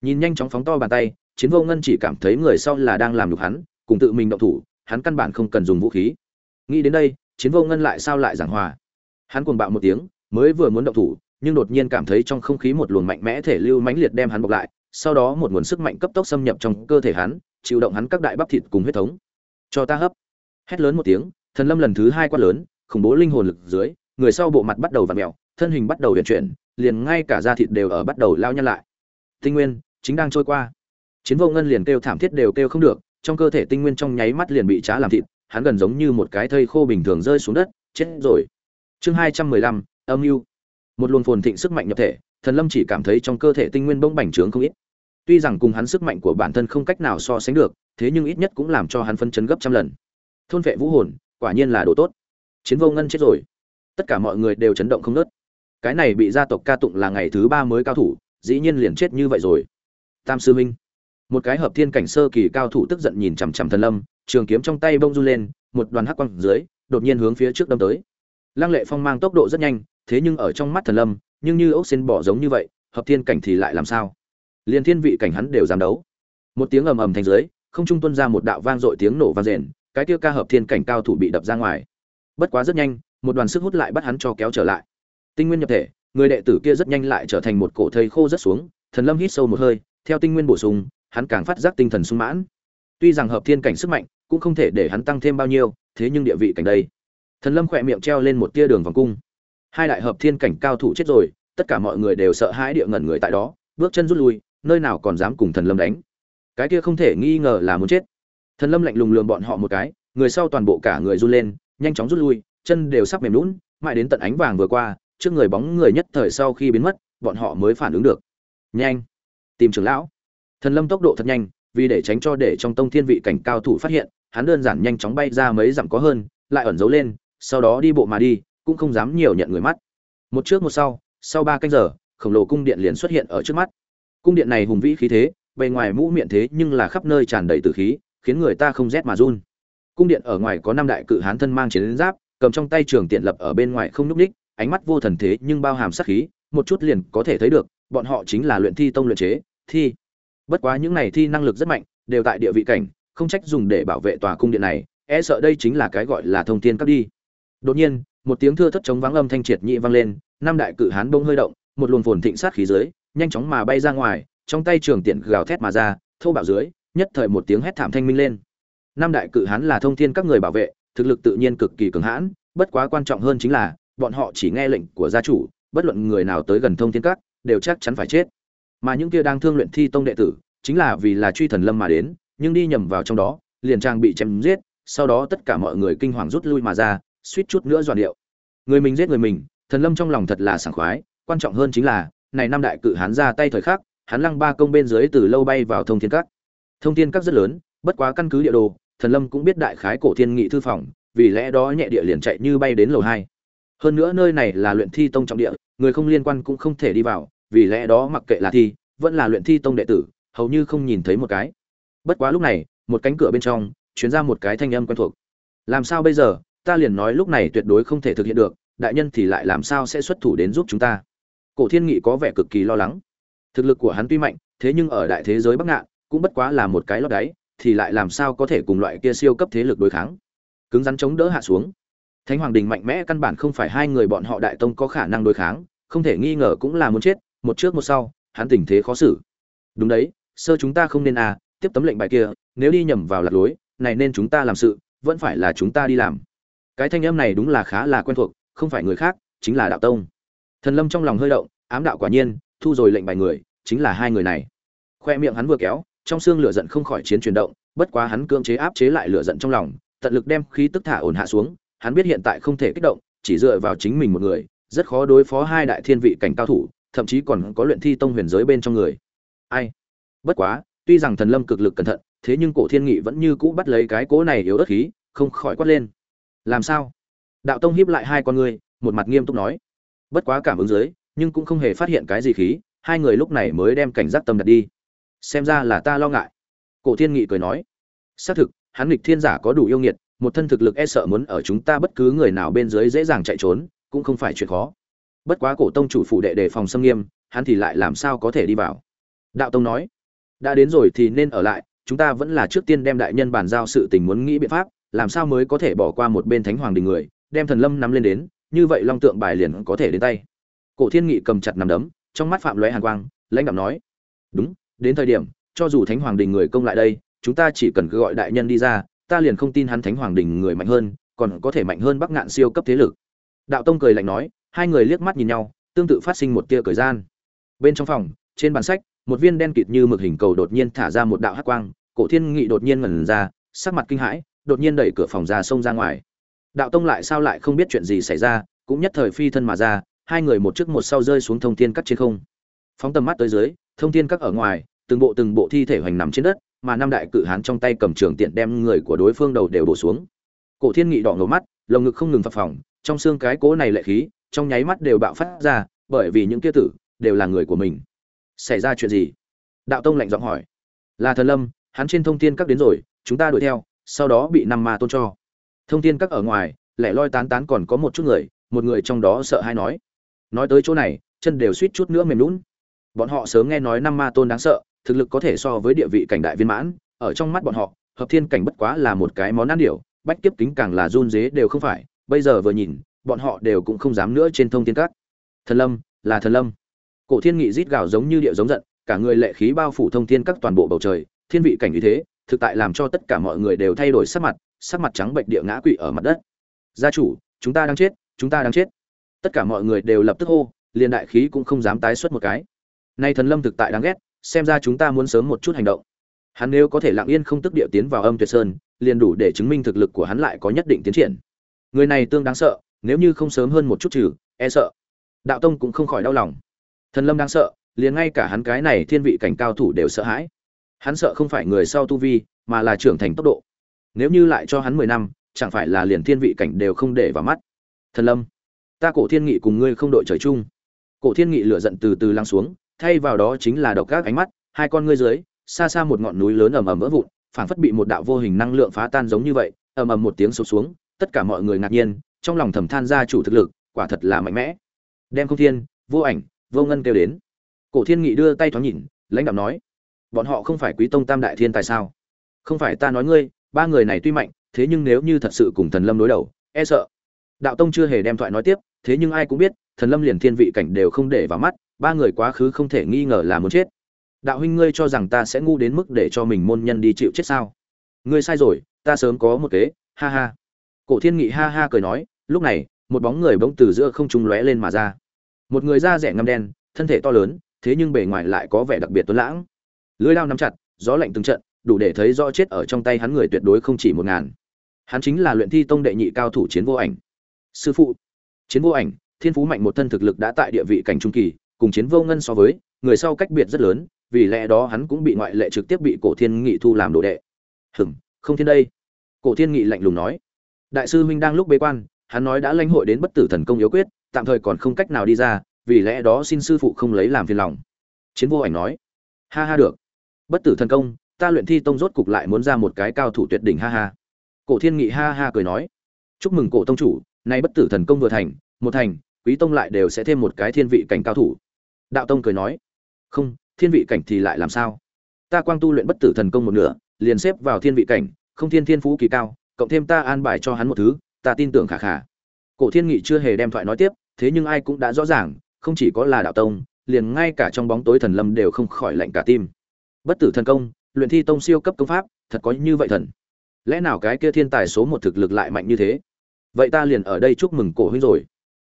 Nhìn nhanh chóng phóng to bàn tay, chiến vô ngân chỉ cảm thấy người sau là đang làm nhục hắn, cùng tự mình động thủ, hắn căn bản không cần dùng vũ khí. Nghĩ đến đây, chiến vô ngân lại sao lại giảng hòa. Hắn cuồng bạo một tiếng, mới vừa muốn động thủ nhưng đột nhiên cảm thấy trong không khí một luồng mạnh mẽ thể lưu mãnh liệt đem hắn bọc lại, sau đó một nguồn sức mạnh cấp tốc xâm nhập trong cơ thể hắn, chịu động hắn các đại bắp thịt cùng huyết thống. Cho ta hấp. Hét lớn một tiếng, thần lâm lần thứ hai quát lớn, khủng bố linh hồn lực dưới, người sau bộ mặt bắt đầu vặn mèo, thân hình bắt đầu chuyển chuyển, liền ngay cả da thịt đều ở bắt đầu lao nhăn lại. Tinh nguyên, chính đang trôi qua. Chiến vô ngân liền kêu thảm thiết đều kêu không được, trong cơ thể tinh nguyên trong nháy mắt liền bị chà làm thịt, hắn gần giống như một cái thây khô bình thường rơi xuống đất, chết rồi. Chương hai trăm mười lăm, âm mưu một luồng phồn thịnh sức mạnh nhập thể, thần lâm chỉ cảm thấy trong cơ thể tinh nguyên bỗng bành trướng không ít. Tuy rằng cùng hắn sức mạnh của bản thân không cách nào so sánh được, thế nhưng ít nhất cũng làm cho hắn phân chấn gấp trăm lần. Thôn vệ vũ hồn, quả nhiên là đồ tốt. Chiến vô ngân chết rồi. Tất cả mọi người đều chấn động không nớt cái này bị gia tộc ca tụng là ngày thứ ba mới cao thủ, dĩ nhiên liền chết như vậy rồi. Tam sư minh một cái hợp thiên cảnh sơ kỳ cao thủ tức giận nhìn chằm chằm thần lâm, trường kiếm trong tay bông run lên, một đoàn hắc quang dưới, đột nhiên hướng phía trước đâm tới lăng lệ phong mang tốc độ rất nhanh, thế nhưng ở trong mắt thần lâm, nhưng như ốc xin bỏ giống như vậy, hợp thiên cảnh thì lại làm sao? Liền thiên vị cảnh hắn đều dám đấu. Một tiếng ầm ầm thành dưới, không trung tuân ra một đạo vang dội tiếng nổ vang rền, cái tiêu ca hợp thiên cảnh cao thủ bị đập ra ngoài. Bất quá rất nhanh, một đoàn sức hút lại bắt hắn cho kéo trở lại. Tinh nguyên nhập thể, người đệ tử kia rất nhanh lại trở thành một cổ thây khô rất xuống, thần lâm hít sâu một hơi, theo tinh nguyên bổ sung, hắn càng phát giác tinh thần sung mãn. Tuy rằng hợp thiên cảnh sức mạnh cũng không thể để hắn tăng thêm bao nhiêu, thế nhưng địa vị cảnh đây thần lâm khỏe miệng treo lên một tia đường vòng cung. Hai đại hợp thiên cảnh cao thủ chết rồi, tất cả mọi người đều sợ hãi địa ngẩn người tại đó, bước chân rút lui, nơi nào còn dám cùng thần lâm đánh. Cái kia không thể nghi ngờ là muốn chết. Thần lâm lạnh lùng lườm bọn họ một cái, người sau toàn bộ cả người run lên, nhanh chóng rút lui, chân đều sắp mềm lún mãi đến tận ánh vàng vừa qua, trước người bóng người nhất thời sau khi biến mất, bọn họ mới phản ứng được. Nhanh! Tìm trưởng lão. Thần lâm tốc độ thật nhanh, vì để tránh cho để trong tông thiên vị cảnh cao thủ phát hiện, hắn đơn giản nhanh chóng bay ra mấy dặm có hơn, lại ẩn giấu lên sau đó đi bộ mà đi, cũng không dám nhiều nhận người mắt. Một trước một sau sau ba canh giờ, khổng lồ cung điện liền xuất hiện ở trước mắt. Cung điện này hùng vĩ khí thế, bề ngoài mũ miệng thế nhưng là khắp nơi tràn đầy tử khí, khiến người ta không rét mà run. Cung điện ở ngoài có năm đại cự hán thân mang chiến giáp, cầm trong tay trường tiện lập ở bên ngoài không nhúc ních ánh mắt vô thần thế nhưng bao hàm sát khí, một chút liền có thể thấy được, bọn họ chính là luyện thi tông luyện chế, thi. Bất quá những này thi năng lực rất mạnh, đều tại địa vị cảnh, không trách dùng để bảo vệ tòa cung điện này e sợ đây chính là cái gọi là thông thiên cấp đi đột nhiên, một tiếng thưa thất chống vắng âm thanh triệt nhị vang lên, năm đại cự hán bông hơi động, một luồng phồn thịnh sát khí dưới, nhanh chóng mà bay ra ngoài, trong tay trường tiện gào thét mà ra thâu bạo dưới, nhất thời một tiếng hét thảm thanh minh lên. Năm đại cự hán là thông thiên các người bảo vệ, thực lực tự nhiên cực kỳ cường hãn, bất quá quan trọng hơn chính là, bọn họ chỉ nghe lệnh của gia chủ, bất luận người nào tới gần thông thiên các, đều chắc chắn phải chết. Mà những kia đang thương luyện thi tông đệ tử, chính là vì là truy thần lâm mà đến, nhưng đi nhầm vào trong đó, liền trang bị chém giết, sau đó tất cả mọi người kinh hoàng rút lui mà ra suýt chút nữa dọn điệu. Người mình giết người mình, thần lâm trong lòng thật là sảng khoái, quan trọng hơn chính là, này năm đại cự hán ra tay thời khắc hắn lăng ba công bên dưới từ lâu bay vào thông thiên các. Thông thiên các rất lớn, bất quá căn cứ địa đồ, thần lâm cũng biết đại khái cổ thiên nghị thư phòng, vì lẽ đó nhẹ địa liền chạy như bay đến lầu hai. Hơn nữa nơi này là luyện thi tông trọng địa, người không liên quan cũng không thể đi vào, vì lẽ đó mặc kệ là thi, vẫn là luyện thi tông đệ tử, hầu như không nhìn thấy một cái. Bất quá lúc này, một cánh cửa bên trong chuyến ra một cái thanh âm quen thuộc. Làm sao bây giờ? Ta liền nói lúc này tuyệt đối không thể thực hiện được, đại nhân thì lại làm sao sẽ xuất thủ đến giúp chúng ta? Cổ thiên nghị có vẻ cực kỳ lo lắng. Thực lực của hắn tuy mạnh, thế nhưng ở đại thế giới bắc ngạn, cũng bất quá là một cái lót đáy, thì lại làm sao có thể cùng loại kia siêu cấp thế lực đối kháng? Cứng rắn chống đỡ hạ xuống. Thánh hoàng đình mạnh mẽ căn bản không phải hai người bọn họ đại tông có khả năng đối kháng, không thể nghi ngờ cũng là muốn chết, một trước một sau, hắn tình thế khó xử. Đúng đấy, sơ chúng ta không nên à tiếp tấm lệnh bài kia, nếu đi nhầm vào lạc lối, này nên chúng ta làm sự, vẫn phải là chúng ta đi làm cái thanh âm này đúng là khá là quen thuộc, không phải người khác, chính là đạo tông. Thần lâm trong lòng hơi động, ám đạo quả nhiên, thu rồi lệnh bài người, chính là hai người này. Khoe miệng hắn vừa kéo, trong xương lửa giận không khỏi chiến chuyển động, bất quá hắn cưỡng chế áp chế lại lửa giận trong lòng, tận lực đem khí tức thả ổn hạ xuống, hắn biết hiện tại không thể kích động, chỉ dựa vào chính mình một người, rất khó đối phó hai đại thiên vị cảnh cao thủ, thậm chí còn có luyện thi tông huyền giới bên trong người. Ai? Bất quá, tuy rằng thần lâm cực lực cẩn thận, thế nhưng cổ thiên nghị vẫn như cũ bắt lấy cái cố này yếu ớt khí, không khỏi quát lên làm sao? Đạo tông hiếp lại hai con ngươi, một mặt nghiêm túc nói. Bất quá cảm ứng dưới, nhưng cũng không hề phát hiện cái gì khí, hai người lúc này mới đem cảnh giác tâm đặt đi. Xem ra là ta lo ngại. Cổ thiên nghị cười nói. Xác thực, hắn nghịch thiên giả có đủ yêu nghiệt, một thân thực lực e sợ muốn ở chúng ta bất cứ người nào bên dưới dễ dàng chạy trốn, cũng không phải chuyện khó. Bất quá cổ tông chủ phủ đệ đề phòng xâm nghiêm, hắn thì lại làm sao có thể đi vào? Đạo tông nói. Đã đến rồi thì nên ở lại, chúng ta vẫn là trước tiên đem đại nhân bàn giao sự tình muốn nghĩ biện pháp làm sao mới có thể bỏ qua một bên thánh hoàng đình người, đem thần lâm nắm lên đến, như vậy long tượng bài liền có thể đến tay. Cổ thiên nghị cầm chặt nằm đấm, trong mắt phạm lóe hàn quang, lãnh đạo nói, đúng, đến thời điểm, cho dù thánh hoàng đình người công lại đây, chúng ta chỉ cần gọi đại nhân đi ra, ta liền không tin hắn thánh hoàng đình người mạnh hơn, còn có thể mạnh hơn bắc ngạn siêu cấp thế lực. Đạo tông cười lạnh nói, hai người liếc mắt nhìn nhau, tương tự phát sinh một tia cười gian. Bên trong phòng, trên bàn sách, một viên đen kịt như mực hình cầu đột nhiên thả ra một đạo hắc quang, cổ thiên nghị đột nhiên ngẩn ra, sắc mặt kinh hãi đột nhiên đẩy cửa phòng ra xông ra ngoài. Đạo tông lại sao lại không biết chuyện gì xảy ra, cũng nhất thời phi thân mà ra, hai người một trước một sau rơi xuống thông thiên các trên không. Phóng tầm mắt tới dưới, thông thiên các ở ngoài, từng bộ từng bộ thi thể hoành nằm trên đất, mà năm đại cự hán trong tay cầm trường tiện đem người của đối phương đầu đều đổ xuống. Cổ thiên nghị đỏ ngầu mắt, lồng ngực không ngừng phập phồng, trong xương cái cố này lệ khí, trong nháy mắt đều bạo phát ra, bởi vì những kia tử đều là người của mình. Xảy ra chuyện gì? Đạo tông lạnh giọng hỏi. Là thần lâm, hắn trên thông thiên các đến rồi, chúng ta đuổi theo sau đó bị năm ma tôn cho. Thông thiên các ở ngoài, lẻ loi tán tán còn có một chút người, một người trong đó sợ hay nói. Nói tới chỗ này, chân đều suýt chút nữa mềm lún bọn họ sớm nghe nói năm ma tôn đáng sợ, thực lực có thể so với địa vị cảnh đại viên mãn, ở trong mắt bọn họ, hợp thiên cảnh bất quá là một cái món ăn điểu, bách kiếp kính càng là run dế đều không phải, bây giờ vừa nhìn, bọn họ đều cũng không dám nữa trên thông thiên các. Thần lâm, là thần lâm. Cổ thiên nghị rít gào giống như điệu giống giận, cả người lệ khí bao phủ thông thiên các toàn bộ bầu trời, thiên vị cảnh như thế thực tại làm cho tất cả mọi người đều thay đổi sắc mặt sắc mặt trắng bệnh địa ngã quỵ ở mặt đất. Gia chủ, chúng ta đang chết, chúng ta đang chết. Tất cả mọi người đều lập tức hô, liền đại khí cũng không dám tái xuất một cái. Nay thần lâm thực tại đáng ghét, xem ra chúng ta muốn sớm một chút hành động. Hắn nếu có thể lặng yên không tức địa tiến vào âm tuyệt sơn, liền đủ để chứng minh thực lực của hắn lại có nhất định tiến triển. Người này tương đáng sợ, nếu như không sớm hơn một chút trừ e sợ. Đạo tông cũng không khỏi đau lòng. Thần lâm đang sợ, liền ngay cả hắn cái này thiên vị cảnh cao thủ đều sợ hãi hắn sợ không phải người sau tu vi, mà là trưởng thành tốc độ. Nếu như lại cho hắn mười năm, chẳng phải là liền thiên vị cảnh đều không để vào mắt. Thần lâm, ta cổ thiên nghị cùng ngươi không đội trời chung. Cổ thiên nghị lửa giận từ từ lăng xuống, thay vào đó chính là độc các ánh mắt, hai con ngươi dưới, xa xa một ngọn núi lớn ầm ầm vỡ vụn, phảng phất bị một đạo vô hình năng lượng phá tan giống như vậy, ầm ầm một tiếng sụp xuống, tất cả mọi người ngạc nhiên, trong lòng thầm than ra chủ thực lực, quả thật là mạnh mẽ. Đem không thiên, vô ảnh, vô ngân kêu đến. Cổ thiên nghị đưa tay thoáng nhìn, lãnh đạo nói bọn họ không phải quý tông tam đại thiên tài sao? Không phải ta nói ngươi, ba người này tuy mạnh, thế nhưng nếu như thật sự cùng thần lâm đối đầu e sợ. Đạo tông chưa hề đem thoại nói tiếp, thế nhưng ai cũng biết, thần lâm liền thiên vị cảnh đều không để vào mắt, ba người quá khứ không thể nghi ngờ là muốn chết. Đạo huynh ngươi cho rằng ta sẽ ngu đến mức để cho mình môn nhân đi chịu chết sao? Ngươi sai rồi, ta sớm có một kế, ha ha. Cổ thiên nghị ha ha cười nói, lúc này, một bóng người bỗng từ giữa không trung lóe lên mà ra. Một người da rẻ ngăm đen, thân thể to lớn, thế nhưng bề ngoài lại có vẻ đặc biệt tuấn lãng lưỡi lao nắm chặt, gió lạnh từng trận, đủ để thấy rõ chết ở trong tay hắn người tuyệt đối không chỉ một ngàn. Hắn chính là luyện thi tông đệ nhị cao thủ chiến vô ảnh. Sư phụ, chiến vô ảnh, thiên phú mạnh một thân thực lực đã tại địa vị cảnh trung kỳ, cùng chiến vô ngân so với, người sau cách biệt rất lớn, vì lẽ đó hắn cũng bị ngoại lệ trực tiếp bị cổ thiên nghị thu làm đồ đệ. Hừm không thiên đây. Cổ thiên nghị lạnh lùng nói. Đại sư huynh đang lúc bế quan, hắn nói đã lãnh hội đến bất tử thần công yếu quyết, tạm thời còn không cách nào đi ra, vì lẽ đó xin sư phụ không lấy làm phiền lòng. Chiến vô ảnh nói. Ha ha được bất tử thần công, ta luyện thi tông rốt cục lại muốn ra một cái cao thủ tuyệt đỉnh, ha ha. Cổ thiên nghị ha ha cười nói. Chúc mừng cổ tông chủ, nay bất tử thần công vừa thành, một thành, quý tông lại đều sẽ thêm một cái thiên vị cảnh cao thủ. Đạo tông cười nói. Không, thiên vị cảnh thì lại làm sao? Ta quang tu luyện bất tử thần công một nửa, liền xếp vào thiên vị cảnh, không thiên thiên phú kỳ cao, cộng thêm ta an bài cho hắn một thứ, ta tin tưởng khả khả. Cổ thiên nghị chưa hề đem thoại nói tiếp, thế nhưng ai cũng đã rõ ràng, không chỉ có là đạo tông, liền ngay cả trong bóng tối thần lâm đều không khỏi lạnh cả tim bất tử thần công, luyện thi tông siêu cấp công pháp, thật có như vậy thần. Lẽ nào cái kia thiên tài số một thực lực lại mạnh như thế? Vậy ta liền ở đây chúc mừng cổ huynh rồi.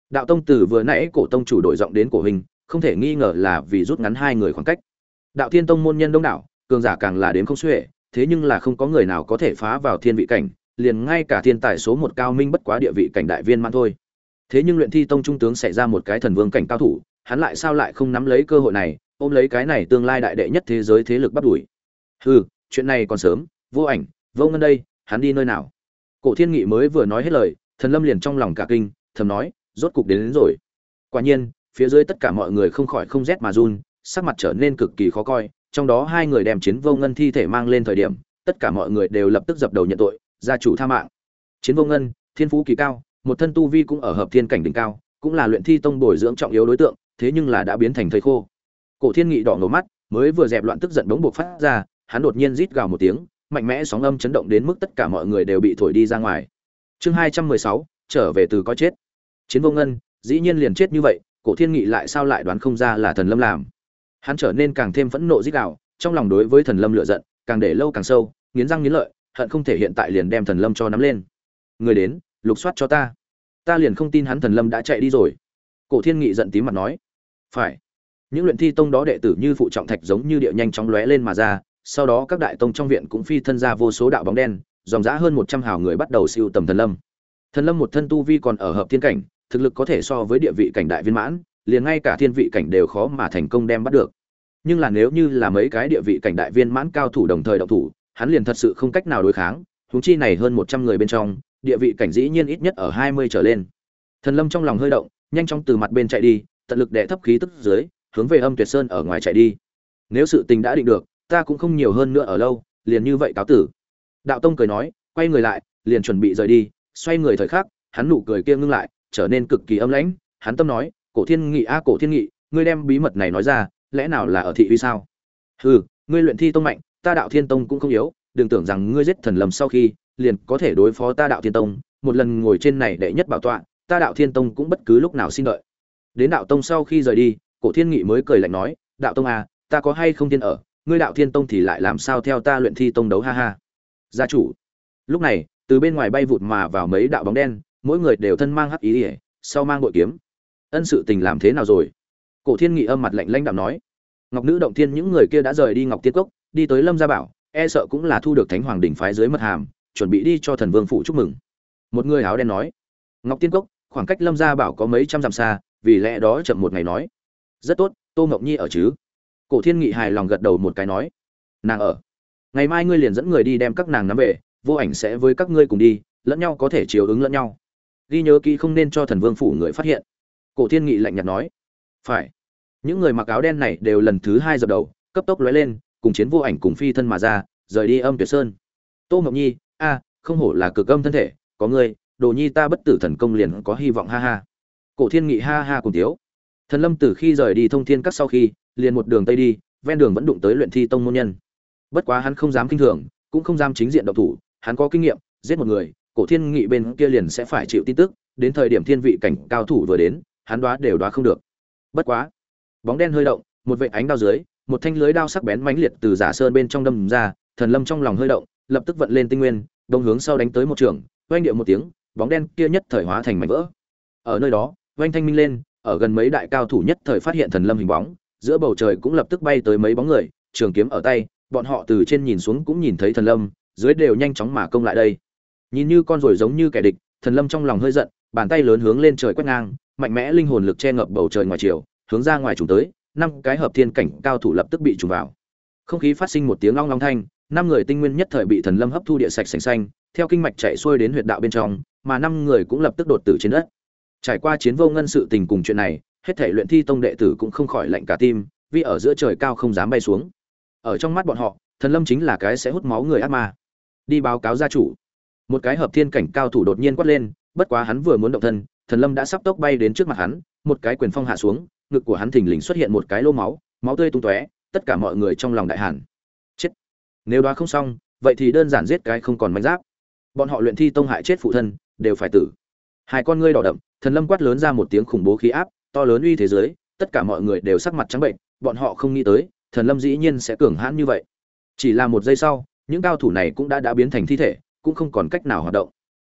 Đạo tông tử vừa nãy cổ tông chủ đổi giọng đến cổ huynh, không thể nghi ngờ là vì rút ngắn hai người khoảng cách. Đạo thiên tông môn nhân đông đảo, cường giả càng là đến không xuể, thế nhưng là không có người nào có thể phá vào thiên vị cảnh, liền ngay cả thiên tài số một cao minh bất quá địa vị cảnh đại viên mãn thôi. Thế nhưng luyện thi tông trung tướng xảy ra một cái thần vương cảnh cao thủ, hắn lại sao lại không nắm lấy cơ hội này ôm lấy cái này tương lai đại đệ nhất thế giới thế lực bắt đuổi. Hừ chuyện này còn sớm vô ảnh vô ngân đây hắn đi nơi nào? Cổ thiên nghị mới vừa nói hết lời thần lâm liền trong lòng cả kinh thầm nói rốt cục đến, đến rồi. Quả nhiên phía dưới tất cả mọi người không khỏi không rét mà run sắc mặt trở nên cực kỳ khó coi trong đó hai người đem chiến vô ngân thi thể mang lên thời điểm tất cả mọi người đều lập tức dập đầu nhận tội gia chủ tha mạng. Chiến vô ngân thiên phú kỳ cao một thân tu vi cũng ở hợp thiên cảnh đỉnh cao cũng là luyện thi tông bồi dưỡng trọng yếu đối tượng thế nhưng là đã biến thành thời khô cổ thiên nghị đỏ ngầu mắt mới vừa dẹp loạn tức giận bỗng buộc phát ra hắn đột nhiên rít gào một tiếng mạnh mẽ sóng âm chấn động đến mức tất cả mọi người đều bị thổi đi ra ngoài. Chương hai trăm mười sáu trở về từ có chết. Chiến vô ngân dĩ nhiên liền chết như vậy cổ thiên nghị lại sao lại đoán không ra là thần lâm làm. Hắn trở nên càng thêm phẫn nộ rít gào, trong lòng đối với thần lâm lựa giận càng để lâu càng sâu nghiến răng nghiến lợi hận không thể hiện tại liền đem thần lâm cho nắm lên. Người đến lục soát cho ta. Ta liền không tin hắn thần lâm đã chạy đi rồi. Cổ thiên nghị giận tím mặt nói. Phải những luyện thi tông đó đệ tử như phụ trọng thạch giống như địa nhanh chóng lóe lên mà ra, sau đó các đại tông trong viện cũng phi thân ra vô số đạo bóng đen, dòng dã hơn một trăm hào người bắt đầu siêu tầm thần lâm. Thần lâm một thân tu vi còn ở hợp thiên cảnh, thực lực có thể so với địa vị cảnh đại viên mãn, liền ngay cả thiên vị cảnh đều khó mà thành công đem bắt được. Nhưng là nếu như là mấy cái địa vị cảnh đại viên mãn cao thủ đồng thời động thủ, hắn liền thật sự không cách nào đối kháng, huống chi này hơn một trăm người bên trong, địa vị cảnh dĩ nhiên ít nhất ở hai mươi trở lên. Thần lâm trong lòng hơi động, nhanh chóng từ mặt bên chạy đi, tận lực đè thấp khí tức dưới hướng về âm tuyệt sơn ở ngoài chạy đi. Nếu sự tình đã định được, ta cũng không nhiều hơn nữa ở lâu, liền như vậy cáo tử. Đạo tông cười nói, quay người lại, liền chuẩn bị rời đi, xoay người thời khắc, hắn nụ cười kia ngưng lại, trở nên cực kỳ âm lãnh. Hắn tâm nói, cổ thiên nghị a, cổ thiên nghị, ngươi đem bí mật này nói ra, lẽ nào là ở thị uy sao? Hừ, ngươi luyện thi tông mạnh, ta đạo thiên tông cũng không yếu, đừng tưởng rằng ngươi giết thần lầm sau khi, liền có thể đối phó ta đạo thiên tông. Một lần ngồi trên này đệ nhất bảo tọa, ta đạo thiên tông cũng bất cứ lúc nào xin đợi. Đến đạo tông sau khi rời đi cổ thiên nghị mới cười lạnh nói, đạo tông à ta có hay không thiên ở? Ngươi đạo thiên tông thì lại làm sao theo ta luyện thi tông đấu? Ha ha. Gia chủ. Lúc này, từ bên ngoài bay vụt mà vào mấy đạo bóng đen, mỗi người đều thân mang hắc ý ỉa sau mang bội kiếm. Ân sự tình làm thế nào rồi? Cổ thiên nghị âm mặt lạnh lãnh đạo nói. Ngọc nữ động thiên, những người kia đã rời đi ngọc tiên cốc, đi tới lâm gia bảo e sợ cũng là thu được thánh hoàng đỉnh phái dưới mật hàm, chuẩn bị đi cho thần vương phủ chúc mừng. Một người áo đen nói. Ngọc tiên cốc, khoảng cách lâm gia bảo có mấy trăm dặm xa, vì lẽ đó chậm một ngày nói rất tốt, tô ngọc nhi ở chứ? Cổ thiên nghị hài lòng gật đầu một cái nói. Nàng ở. Ngày mai ngươi liền dẫn người đi đem các nàng nắm về, vô ảnh sẽ với các ngươi cùng đi, lẫn nhau có thể chiều ứng lẫn nhau. Ghi nhớ kỹ không nên cho thần vương phủ người phát hiện. Cổ thiên nghị lạnh nhạt nói. Phải. Những người mặc áo đen này đều lần thứ hai dập đầu, cấp tốc lóe lên, cùng chiến vô ảnh cùng phi thân mà ra, rời đi âm tuyệt sơn. Tô ngọc nhi, a, không hổ là cực âm thân thể, có ngươi, đồ nhi ta bất tử thần công liền có hy vọng, ha ha. Cổ thiên nghị ha ha cùng tiếu thần lâm từ khi rời đi thông thiên các sau khi, liền một đường tây đi, ven đường vẫn đụng tới luyện thi tông môn nhân. Bất quá hắn không dám kinh thường, cũng không dám chính diện động thủ, hắn có kinh nghiệm, giết một người, cổ thiên nghị bên kia liền sẽ phải chịu tin tức, đến thời điểm thiên vị cảnh cao thủ vừa đến, hắn đoá đều đoá không được. Bất quá, bóng đen hơi động, một vệ ánh đao dưới, một thanh lưới đao sắc bén mãnh liệt từ giả sơn bên trong đâm ra, thần lâm trong lòng hơi động, lập tức vận lên tinh nguyên, đông hướng sau đánh tới một trường, oanh điệu một tiếng, bóng đen kia nhất thời hóa thành mảnh vỡ. Ở nơi đó, oanh thanh minh lên ở gần mấy đại cao thủ nhất thời phát hiện thần lâm hình bóng, giữa bầu trời cũng lập tức bay tới mấy bóng người, trường kiếm ở tay, bọn họ từ trên nhìn xuống cũng nhìn thấy thần lâm, dưới đều nhanh chóng mà công lại đây. Nhìn như con rồi giống như kẻ địch, thần lâm trong lòng hơi giận, bàn tay lớn hướng lên trời quét ngang, mạnh mẽ linh hồn lực che ngập bầu trời ngoài chiều, hướng ra ngoài trùng tới, năm cái hợp thiên cảnh cao thủ lập tức bị trùng vào. Không khí phát sinh một tiếng long long thanh, năm người tinh nguyên nhất thời bị thần lâm hấp thu địa sạch sành xanh, theo kinh mạch chạy xuôi đến huyệt đạo bên trong, mà năm người cũng lập tức đột tử trên đất trải qua chiến vô ngân sự tình cùng chuyện này, hết thể luyện thi tông đệ tử cũng không khỏi lạnh cả tim, vì ở giữa trời cao không dám bay xuống. Ở trong mắt bọn họ, thần lâm chính là cái sẽ hút máu người ác ma. Đi báo cáo gia chủ. Một cái hợp thiên cảnh cao thủ đột nhiên quát lên, bất quá hắn vừa muốn động thân, thần lâm đã sắp tốc bay đến trước mặt hắn, một cái quyền phong hạ xuống, ngực của hắn thình lình xuất hiện một cái lô máu máu tươi tung tóe, tất cả mọi người trong lòng đại hàn. Chết. Nếu đó không xong, vậy thì đơn giản giết cái không còn manh giáp. Bọn họ luyện thi tông hại chết phụ thân, đều phải tử. Hai con ngươi đỏ đậm thần lâm quát lớn ra một tiếng khủng bố khí áp, to lớn uy thế giới tất cả mọi người đều sắc mặt trắng bệnh, bọn họ không nghĩ tới, thần lâm dĩ nhiên sẽ cường hãn như vậy. Chỉ là một giây sau, những cao thủ này cũng đã đã biến thành thi thể, cũng không còn cách nào hoạt động.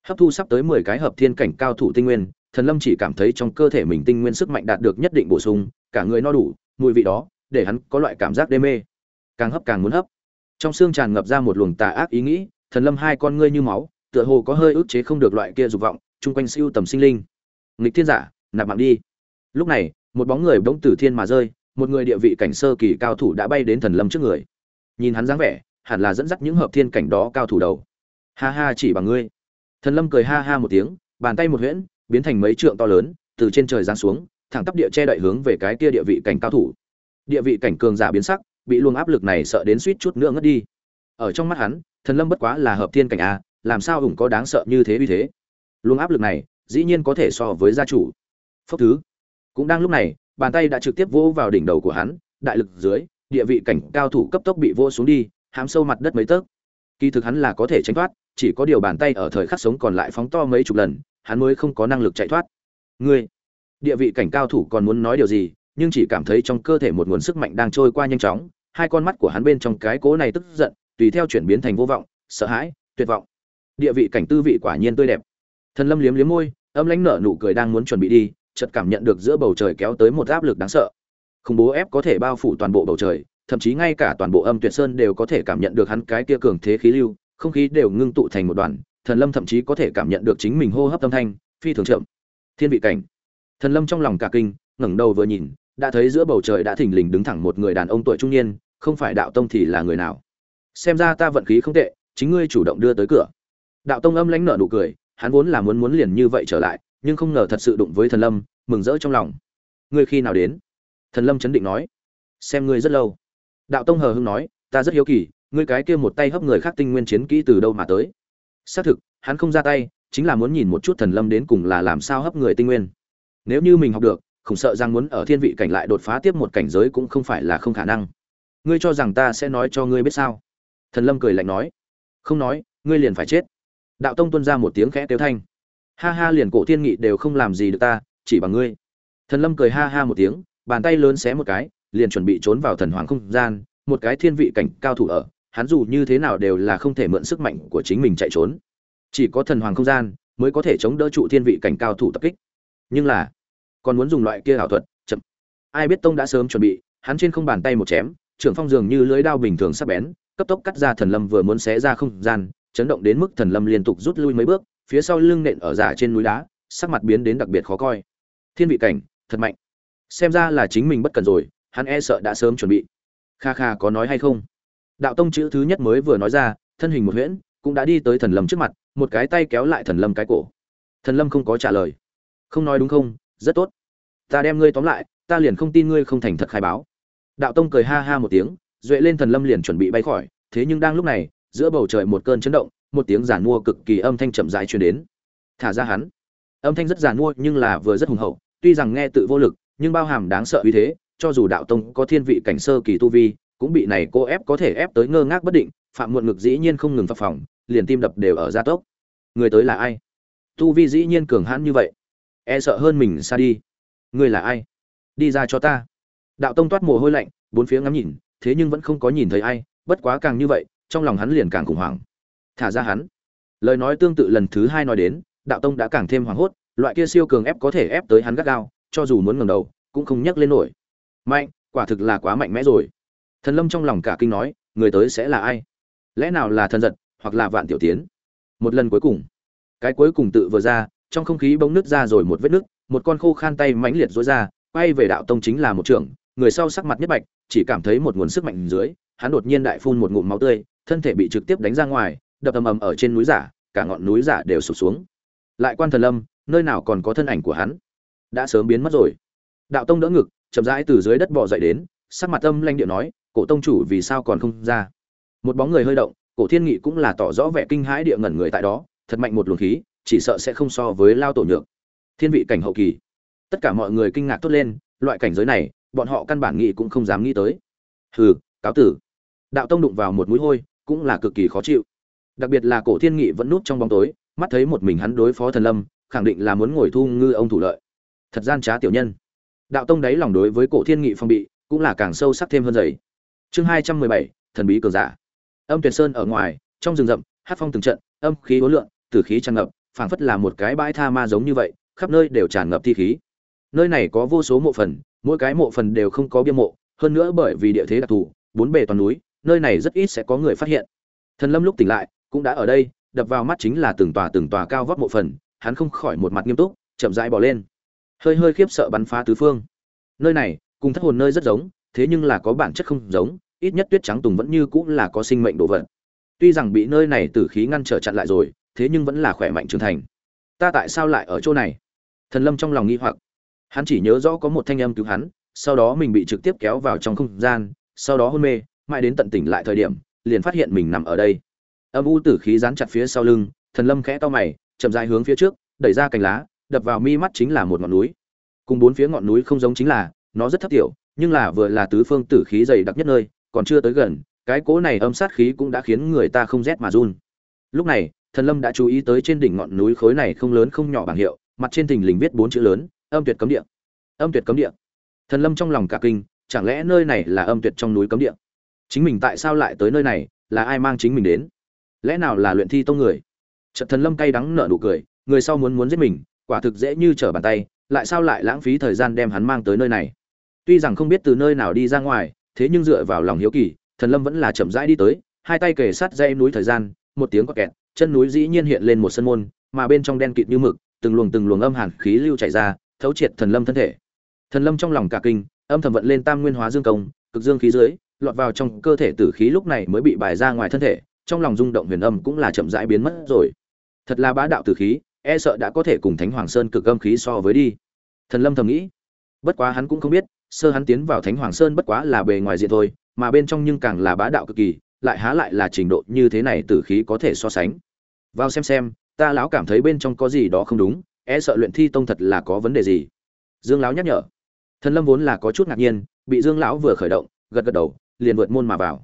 Hấp thu sắp tới mười cái hợp thiên cảnh cao thủ tinh nguyên, thần lâm chỉ cảm thấy trong cơ thể mình tinh nguyên sức mạnh đạt được nhất định bổ sung, cả người no đủ, mùi vị đó, để hắn có loại cảm giác đê mê. Càng hấp càng muốn hấp. Trong xương tràn ngập ra một luồng tà ác ý nghĩ, thần lâm hai con ngươi như máu, tựa hồ có hơi ức chế không được loại kia dục vọng, chung quanh siêu tầm sinh linh nghịch thiên giả, nạp mạng đi. Lúc này, một bóng người bỗng từ thiên mà rơi, một người địa vị cảnh sơ kỳ cao thủ đã bay đến thần lâm trước người. Nhìn hắn dáng vẻ, hẳn là dẫn dắt những hợp thiên cảnh đó cao thủ đầu. Ha ha, chỉ bằng ngươi. Thần lâm cười ha ha một tiếng, bàn tay một huyễn, biến thành mấy trượng to lớn, từ trên trời giáng xuống, thẳng tắp địa che đậy hướng về cái kia địa vị cảnh cao thủ. Địa vị cảnh cường giả biến sắc, bị luồng áp lực này sợ đến suýt chút nữa ngất đi. Ở trong mắt hắn, thần lâm bất quá là hợp thiên cảnh a, làm sao ủng có đáng sợ như thế uy thế? Luồng áp lực này dĩ nhiên có thể so với gia chủ. Phốc thứ. Cũng đang lúc này, bàn tay đã trực tiếp vỗ vào đỉnh đầu của hắn, đại lực dưới, địa vị cảnh cao thủ cấp tốc bị vỗ xuống đi, hám sâu mặt đất mấy tấc. Kỳ thực hắn là có thể tránh thoát, chỉ có điều bàn tay ở thời khắc sống còn lại phóng to mấy chục lần, hắn mới không có năng lực chạy thoát. Ngươi, địa vị cảnh cao thủ còn muốn nói điều gì, nhưng chỉ cảm thấy trong cơ thể một nguồn sức mạnh đang trôi qua nhanh chóng, hai con mắt của hắn bên trong cái cố này tức giận, tùy theo chuyển biến thành vô vọng, sợ hãi, tuyệt vọng. Địa vị cảnh tư vị quả nhiên tươi đẹp. Thần lâm liếm liếm môi âm lãnh nở nụ cười đang muốn chuẩn bị đi, chợt cảm nhận được giữa bầu trời kéo tới một áp lực đáng sợ. Khủng bố ép có thể bao phủ toàn bộ bầu trời, thậm chí ngay cả toàn bộ âm tuyệt sơn đều có thể cảm nhận được hắn cái kia cường thế khí lưu, không khí đều ngưng tụ thành một đoàn, thần lâm thậm chí có thể cảm nhận được chính mình hô hấp âm thanh, phi thường chậm. Thiên vị cảnh. Thần lâm trong lòng cả kinh, ngẩng đầu vừa nhìn, đã thấy giữa bầu trời đã thình lình đứng thẳng một người đàn ông tuổi trung niên, không phải đạo tông thì là người nào? Xem ra ta vận khí không tệ, chính ngươi chủ động đưa tới cửa. Đạo tông âm lãnh nở nụ cười hắn vốn là muốn muốn liền như vậy trở lại, nhưng không ngờ thật sự đụng với thần lâm, mừng rỡ trong lòng. Ngươi khi nào đến? Thần lâm chấn định nói. Xem ngươi rất lâu. Đạo tông hờ hưng nói, ta rất hiếu kỳ, ngươi cái kia một tay hấp người khác tinh nguyên chiến kỹ từ đâu mà tới? Xác thực, hắn không ra tay, chính là muốn nhìn một chút thần lâm đến cùng là làm sao hấp người tinh nguyên. Nếu như mình học được, không sợ rằng muốn ở thiên vị cảnh lại đột phá tiếp một cảnh giới cũng không phải là không khả năng. Ngươi cho rằng ta sẽ nói cho ngươi biết sao? Thần lâm cười lạnh nói. Không nói, ngươi liền phải chết đạo tông tuân ra một tiếng khẽ kêu thanh. Ha ha, liền cổ thiên nghị đều không làm gì được ta, chỉ bằng ngươi. Thần lâm cười ha ha một tiếng, bàn tay lớn xé một cái, liền chuẩn bị trốn vào thần hoàng không gian, một cái thiên vị cảnh cao thủ ở, hắn dù như thế nào đều là không thể mượn sức mạnh của chính mình chạy trốn. Chỉ có thần hoàng không gian mới có thể chống đỡ trụ thiên vị cảnh cao thủ tập kích. Nhưng là, còn muốn dùng loại kia ảo thuật, chậm. Ai biết tông đã sớm chuẩn bị, hắn trên không bàn tay một chém, trưởng phong dường như lưới đao bình thường sắc bén, cấp tốc cắt ra thần lâm vừa muốn xé ra không gian chấn động đến mức thần lâm liên tục rút lui mấy bước, phía sau lưng nện ở giả trên núi đá, sắc mặt biến đến đặc biệt khó coi. Thiên vị cảnh, thật mạnh. Xem ra là chính mình bất cần rồi, hắn e sợ đã sớm chuẩn bị. Kha kha có nói hay không? Đạo tông chữ thứ nhất mới vừa nói ra, thân hình một huyễn, cũng đã đi tới thần lâm trước mặt, một cái tay kéo lại thần lâm cái cổ. Thần lâm không có trả lời. Không nói đúng không? Rất tốt. Ta đem ngươi tóm lại, ta liền không tin ngươi không thành thật khai báo. Đạo tông cười ha ha một tiếng, duệ lên thần lâm liền chuẩn bị bay khỏi, thế nhưng đang lúc này giữa bầu trời một cơn chấn động, một tiếng giản mua cực kỳ âm thanh chậm rãi truyền đến. Thả ra hắn. Âm thanh rất giản mua nhưng là vừa rất hùng hậu, tuy rằng nghe tự vô lực, nhưng bao hàm đáng sợ uy thế, cho dù đạo tông có thiên vị cảnh sơ kỳ tu vi, cũng bị này cô ép có thể ép tới ngơ ngác bất định, phạm muộn ngực dĩ nhiên không ngừng phập phỏng liền tim đập đều ở gia tốc. Người tới là ai? Tu vi dĩ nhiên cường hãn như vậy. E sợ hơn mình xa đi. Người là ai? Đi ra cho ta. Đạo tông toát mồ hôi lạnh, bốn phía ngắm nhìn, thế nhưng vẫn không có nhìn thấy ai, bất quá càng như vậy trong lòng hắn liền càng khủng hoảng. Thả ra hắn. Lời nói tương tự lần thứ hai nói đến, đạo tông đã càng thêm hoảng hốt, loại kia siêu cường ép có thể ép tới hắn gắt gao, cho dù muốn ngẩng đầu, cũng không nhấc lên nổi. Mạnh, quả thực là quá mạnh mẽ rồi. Thần lâm trong lòng cả kinh nói, người tới sẽ là ai? Lẽ nào là thần giật, hoặc là vạn tiểu tiến? Một lần cuối cùng. Cái cuối cùng tự vừa ra, trong không khí bỗng nứt ra rồi một vết nứt, một con khô khan tay mãnh liệt rối ra, quay về đạo tông chính là một trưởng, người sau sắc mặt nhất bạch, chỉ cảm thấy một nguồn sức mạnh dưới, hắn đột nhiên đại phun một ngụm máu tươi thân thể bị trực tiếp đánh ra ngoài, đập ầm ầm ở trên núi giả, cả ngọn núi giả đều sụp xuống. Lại quan thần lâm, nơi nào còn có thân ảnh của hắn? Đã sớm biến mất rồi. Đạo tông đỡ ngực, chậm rãi từ dưới đất bò dậy đến, sắc mặt âm lanh điệu nói, cổ tông chủ vì sao còn không ra? Một bóng người hơi động, cổ thiên nghị cũng là tỏ rõ vẻ kinh hãi địa ngẩn người tại đó, thật mạnh một luồng khí, chỉ sợ sẽ không so với lao tổ nhược. Thiên vị cảnh hậu kỳ. Tất cả mọi người kinh ngạc tốt lên, loại cảnh giới này, bọn họ căn bản nghĩ cũng không dám nghĩ tới. Hừ, cáo tử. Đạo tông đụng vào một mũi hôi cũng là cực kỳ khó chịu. Đặc biệt là cổ thiên nghị vẫn núp trong bóng tối, mắt thấy một mình hắn đối phó thần lâm, khẳng định là muốn ngồi thu ngư ông thủ lợi. Thật gian trá tiểu nhân. Đạo tông đấy lòng đối với cổ thiên nghị phong bị, cũng là càng sâu sắc thêm hơn dày chương hai trăm mười bảy, thần bí cường giả. Âm tuyệt sơn ở ngoài, trong rừng rậm, hát phong từng trận, âm khí hối lượng tử khí tràn ngập, phảng phất là một cái bãi tha ma giống như vậy, khắp nơi đều tràn ngập thi khí. Nơi này có vô số mộ phần, mỗi cái mộ phần đều không có bia mộ, hơn nữa bởi vì địa thế đặc thù, bốn bề toàn núi nơi này rất ít sẽ có người phát hiện. Thần lâm lúc tỉnh lại, cũng đã ở đây, đập vào mắt chính là từng tòa từng tòa cao vóc mộ phần, hắn không khỏi một mặt nghiêm túc, chậm rãi bỏ lên. Hơi hơi khiếp sợ bắn phá tứ phương. Nơi này, cùng thất hồn nơi rất giống, thế nhưng là có bản chất không giống, ít nhất tuyết trắng tùng vẫn như cũng là có sinh mệnh đồ vật. Tuy rằng bị nơi này tử khí ngăn trở chặn lại rồi, thế nhưng vẫn là khỏe mạnh trưởng thành. Ta tại sao lại ở chỗ này? Thần lâm trong lòng nghi hoặc. Hắn chỉ nhớ rõ có một thanh âm cứu hắn, sau đó mình bị trực tiếp kéo vào trong không gian, sau đó hôn mê mãi đến tận tỉnh lại thời điểm, liền phát hiện mình nằm ở đây. Âm u tử khí dán chặt phía sau lưng, thần lâm khẽ to mày, chậm dài hướng phía trước, đẩy ra cành lá, đập vào mi mắt chính là một ngọn núi. Cùng bốn phía ngọn núi không giống chính là, nó rất thấp tiểu, nhưng là vừa là tứ phương tử khí dày đặc nhất nơi, còn chưa tới gần, cái cỗ này âm sát khí cũng đã khiến người ta không rét mà run. Lúc này, thần lâm đã chú ý tới trên đỉnh ngọn núi khối này không lớn không nhỏ bảng hiệu, mặt trên thình lình viết bốn chữ lớn, âm tuyệt cấm địa. Âm tuyệt cấm địa. Thần lâm trong lòng cả kinh, chẳng lẽ nơi này là âm tuyệt trong núi cấm địa? Chính mình tại sao lại tới nơi này? Là ai mang chính mình đến? Lẽ nào là luyện thi tông người? Trận thần lâm cay đắng nở nụ cười, người sau muốn muốn giết mình, quả thực dễ như trở bàn tay, lại sao lại lãng phí thời gian đem hắn mang tới nơi này? Tuy rằng không biết từ nơi nào đi ra ngoài, thế nhưng dựa vào lòng hiếu kỳ, thần lâm vẫn là chậm rãi đi tới, hai tay kề sát dây núi thời gian, một tiếng có kẹt, chân núi dĩ nhiên hiện lên một sân môn, mà bên trong đen kịt như mực, từng luồng từng luồng âm hàn khí lưu chảy ra, thấu triệt thần lâm thân thể. Thần lâm trong lòng cả kinh, âm thầm vận lên tam nguyên hóa dương công, cực dương khí dưới lọt vào trong cơ thể tử khí lúc này mới bị bài ra ngoài thân thể, trong lòng rung động huyền âm cũng là chậm rãi biến mất rồi. Thật là bá đạo tử khí e sợ đã có thể cùng thánh hoàng sơn cực âm khí so với đi. Thần lâm thầm nghĩ. Bất quá hắn cũng không biết, sơ hắn tiến vào thánh hoàng sơn bất quá là bề ngoài diện thôi, mà bên trong nhưng càng là bá đạo cực kỳ, lại há lại là trình độ như thế này tử khí có thể so sánh. Vào xem xem, ta lão cảm thấy bên trong có gì đó không đúng e sợ luyện thi tông thật là có vấn đề gì. Dương lão nhắc nhở. Thần lâm vốn là có chút ngạc nhiên, bị dương lão vừa khởi động, gật gật đầu liền vượt môn mà vào.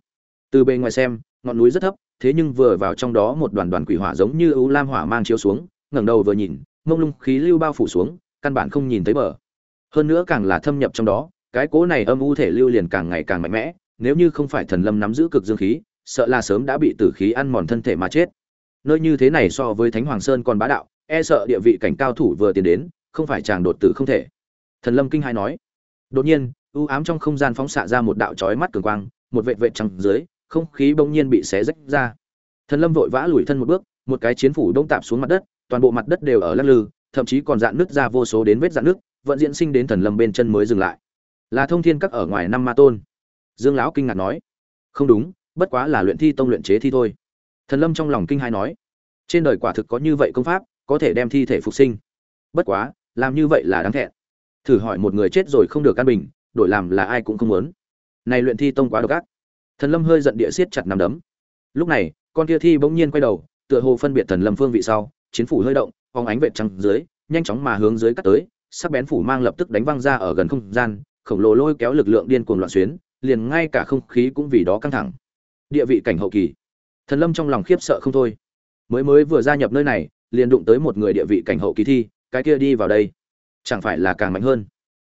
Từ bề ngoài xem, ngọn núi rất thấp, thế nhưng vừa vào trong đó một đoàn đoàn quỷ hỏa giống như ưu lam hỏa mang chiếu xuống, ngẩng đầu vừa nhìn, mông lung khí lưu bao phủ xuống, căn bản không nhìn thấy bờ. Hơn nữa càng là thâm nhập trong đó, cái cố này âm u thể lưu liền càng ngày càng mạnh mẽ, nếu như không phải thần lâm nắm giữ cực dương khí, sợ là sớm đã bị tử khí ăn mòn thân thể mà chết. Nơi như thế này so với thánh hoàng sơn còn bá đạo e sợ địa vị cảnh cao thủ vừa tiến đến, không phải chàng đột tử không thể. Thần lâm kinh hai nói. Đột nhiên u ám trong không gian phóng xạ ra một đạo chói mắt cường quang, một vệt vệt trắng dưới, không khí bỗng nhiên bị xé rách ra. Thần lâm vội vã lùi thân một bước, một cái chiến phủ đông tạp xuống mặt đất, toàn bộ mặt đất đều ở lắc lư, thậm chí còn dạn nứt ra vô số đến vết dạn nước vận diễn sinh đến thần lâm bên chân mới dừng lại. Là thông thiên các ở ngoài năm ma tôn. Dương lão kinh ngạc nói, không đúng, bất quá là luyện thi tông luyện chế thi thôi. Thần lâm trong lòng kinh hai nói, trên đời quả thực có như vậy công pháp, có thể đem thi thể phục sinh. Bất quá, làm như vậy là đáng thẹn. Thử hỏi một người chết rồi không được căn bình đổi làm là ai cũng không muốn. Này luyện thi tông quá độc ác. Thần lâm hơi giận địa siết chặt nằm đấm. Lúc này, con kia thi bỗng nhiên quay đầu, tựa hồ phân biệt thần lâm phương vị sau, chiến phủ hơi động, phóng ánh vệt trắng dưới, nhanh chóng mà hướng dưới cắt tới, sắc bén phủ mang lập tức đánh văng ra ở gần không gian, khổng lồ lôi kéo lực lượng điên cuồng loạn xuyến, liền ngay cả không khí cũng vì đó căng thẳng. Địa vị cảnh hậu kỳ. Thần lâm trong lòng khiếp sợ không thôi. Mới mới vừa gia nhập nơi này, liền đụng tới một người địa vị cảnh hậu kỳ thi, cái kia đi vào đây. Chẳng phải là càng mạnh hơn?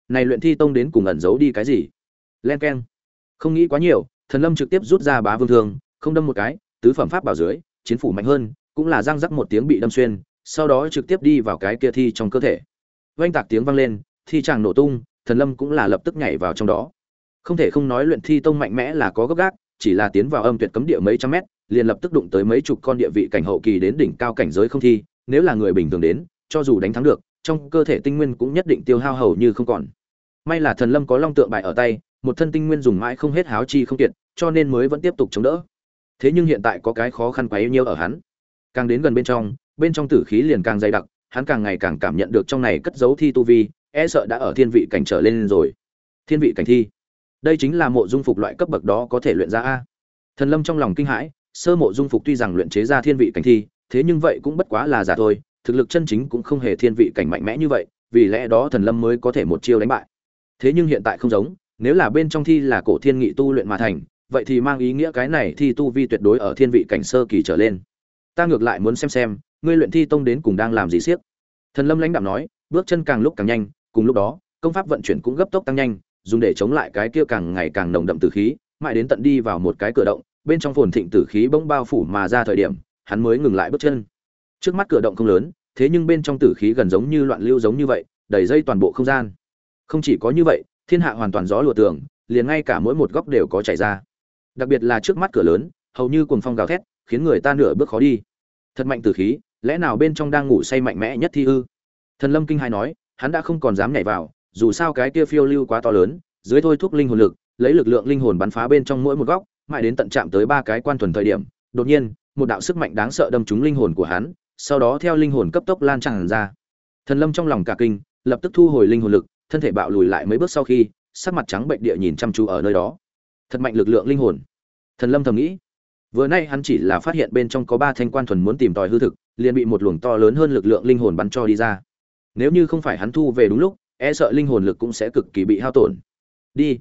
Này luyện thi tông đến cùng ẩn giấu đi cái gì? Len keng. Không nghĩ quá nhiều, thần lâm trực tiếp rút ra bá vương thương, không đâm một cái, tứ phẩm pháp bảo dưới, chiến phủ mạnh hơn, cũng là răng rắc một tiếng bị đâm xuyên, sau đó trực tiếp đi vào cái kia thi trong cơ thể. Oanh tạc tiếng vang lên, thi chàng nổ tung, thần lâm cũng là lập tức nhảy vào trong đó. Không thể không nói luyện thi tông mạnh mẽ là có gấp gáp chỉ là tiến vào âm tuyệt cấm địa mấy trăm mét, liền lập tức đụng tới mấy chục con địa vị cảnh hậu kỳ đến đỉnh cao cảnh giới không thi, nếu là người bình thường đến, cho dù đánh thắng được trong cơ thể tinh nguyên cũng nhất định tiêu hao hầu như không còn. May là thần lâm có long tượng bài ở tay, một thân tinh nguyên dùng mãi không hết háo chi không kiệt, cho nên mới vẫn tiếp tục chống đỡ. Thế nhưng hiện tại có cái khó khăn quá nhiêu ở hắn. Càng đến gần bên trong bên trong tử khí liền càng dày đặc, hắn càng ngày càng cảm nhận được trong này cất giấu thi tu vi e sợ đã ở thiên vị cảnh trở lên rồi. Thiên vị cảnh thi. Đây chính là mộ dung phục loại cấp bậc đó có thể luyện ra a. Thần lâm trong lòng kinh hãi, sơ mộ dung phục tuy rằng luyện chế ra thiên vị cảnh thi, thế nhưng vậy cũng bất quá là giả thôi thực lực chân chính cũng không hề thiên vị cảnh mạnh mẽ như vậy, vì lẽ đó thần lâm mới có thể một chiêu đánh bại. Thế nhưng hiện tại không giống, nếu là bên trong thi là cổ thiên nghị tu luyện mà thành, vậy thì mang ý nghĩa cái này thi tu vi tuyệt đối ở thiên vị cảnh sơ kỳ trở lên. Ta ngược lại muốn xem xem, ngươi luyện thi tông đến cùng đang làm gì siếc? Thần lâm lãnh đạo nói, bước chân càng lúc càng nhanh, cùng lúc đó, công pháp vận chuyển cũng gấp tốc tăng nhanh, dùng để chống lại cái kia càng ngày càng nồng đậm tử khí, mãi đến tận đi vào một cái cửa động, bên trong phồn thịnh tử khí bỗng bao phủ mà ra thời điểm, hắn mới ngừng lại bước chân trước mắt cửa động không lớn, thế nhưng bên trong tử khí gần giống như loạn lưu giống như vậy, đầy dây toàn bộ không gian. Không chỉ có như vậy, thiên hạ hoàn toàn gió lùa tường, liền ngay cả mỗi một góc đều có chảy ra. Đặc biệt là trước mắt cửa lớn, hầu như cuồng phong gào thét, khiến người ta nửa bước khó đi. Thật mạnh tử khí, lẽ nào bên trong đang ngủ say mạnh mẽ nhất thi ư? Thần lâm kinh hai nói, hắn đã không còn dám nhảy vào, dù sao cái kia phiêu lưu quá to lớn, dưới thôi thúc linh hồn lực, lấy lực lượng linh hồn bắn phá bên trong mỗi một góc, mãi đến tận chạm tới ba cái quan thuần thời điểm, đột nhiên, một đạo sức mạnh đáng sợ đâm trúng linh hồn của hắn sau đó theo linh hồn cấp tốc lan tràn ra. Thần lâm trong lòng cả kinh, lập tức thu hồi linh hồn lực, thân thể bạo lùi lại mấy bước sau khi, sắc mặt trắng bệnh địa nhìn chăm chú ở nơi đó. Thật mạnh lực lượng linh hồn. Thần lâm thầm nghĩ, vừa nay hắn chỉ là phát hiện bên trong có ba thanh quan thuần muốn tìm tòi hư thực, liền bị một luồng to lớn hơn lực lượng linh hồn bắn cho đi ra. Nếu như không phải hắn thu về đúng lúc e sợ linh hồn lực cũng sẽ cực kỳ bị hao tổn. Đi.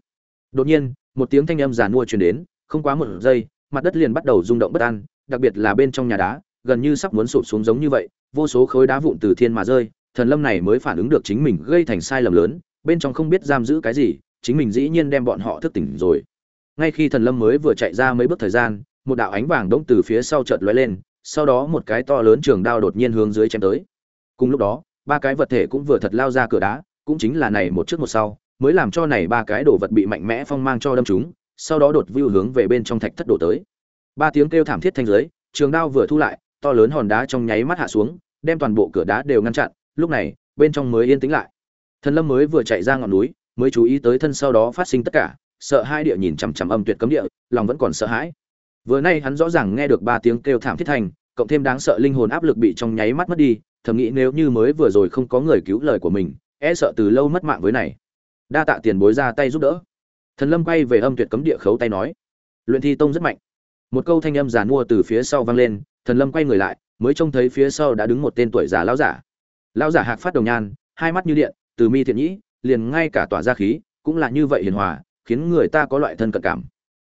Đột nhiên, một tiếng thanh âm giàn mua truyền đến, không quá một giây, mặt đất liền bắt đầu rung động bất an, đặc biệt là bên trong nhà đá gần như sắp muốn sụp xuống giống như vậy, vô số khối đá vụn từ thiên mà rơi, thần lâm này mới phản ứng được chính mình gây thành sai lầm lớn, bên trong không biết giam giữ cái gì, chính mình dĩ nhiên đem bọn họ thức tỉnh rồi. Ngay khi thần lâm mới vừa chạy ra mấy bước thời gian, một đạo ánh vàng đống từ phía sau chợt lóe lên, sau đó một cái to lớn trường đao đột nhiên hướng dưới chém tới. Cùng lúc đó, ba cái vật thể cũng vừa thật lao ra cửa đá, cũng chính là này một trước một sau, mới làm cho này ba cái đồ vật bị mạnh mẽ phong mang cho đâm chúng, sau đó đột vưu hướng về bên trong thạch thất đổ tới. Ba tiếng kêu thảm thiết thanh dưới, trường đao vừa thu lại to lớn hòn đá trong nháy mắt hạ xuống, đem toàn bộ cửa đá đều ngăn chặn, lúc này, bên trong mới yên tĩnh lại. Thần lâm mới vừa chạy ra ngọn núi, mới chú ý tới thân sau đó phát sinh tất cả, sợ hai địa nhìn chằm chằm âm tuyệt cấm địa, lòng vẫn còn sợ hãi. Vừa nay hắn rõ ràng nghe được ba tiếng kêu thảm thiết thành, cộng thêm đáng sợ linh hồn áp lực bị trong nháy mắt mất đi, thầm nghĩ nếu như mới vừa rồi không có người cứu lời của mình e sợ từ lâu mất mạng với này. Đa tạ tiền bối ra tay giúp đỡ. Thần lâm quay về âm tuyệt cấm địa khấu tay nói. Luyện thi tông rất mạnh. Một câu thanh âm giàn mua từ phía sau vang lên thần lâm quay người lại, mới trông thấy phía sau đã đứng một tên tuổi già lão giả. Lão giả hạc phát đồng nhan, hai mắt như điện, từ mi thiện nhĩ, liền ngay cả tỏa ra khí, cũng là như vậy hiền hòa, khiến người ta có loại thân cận cảm.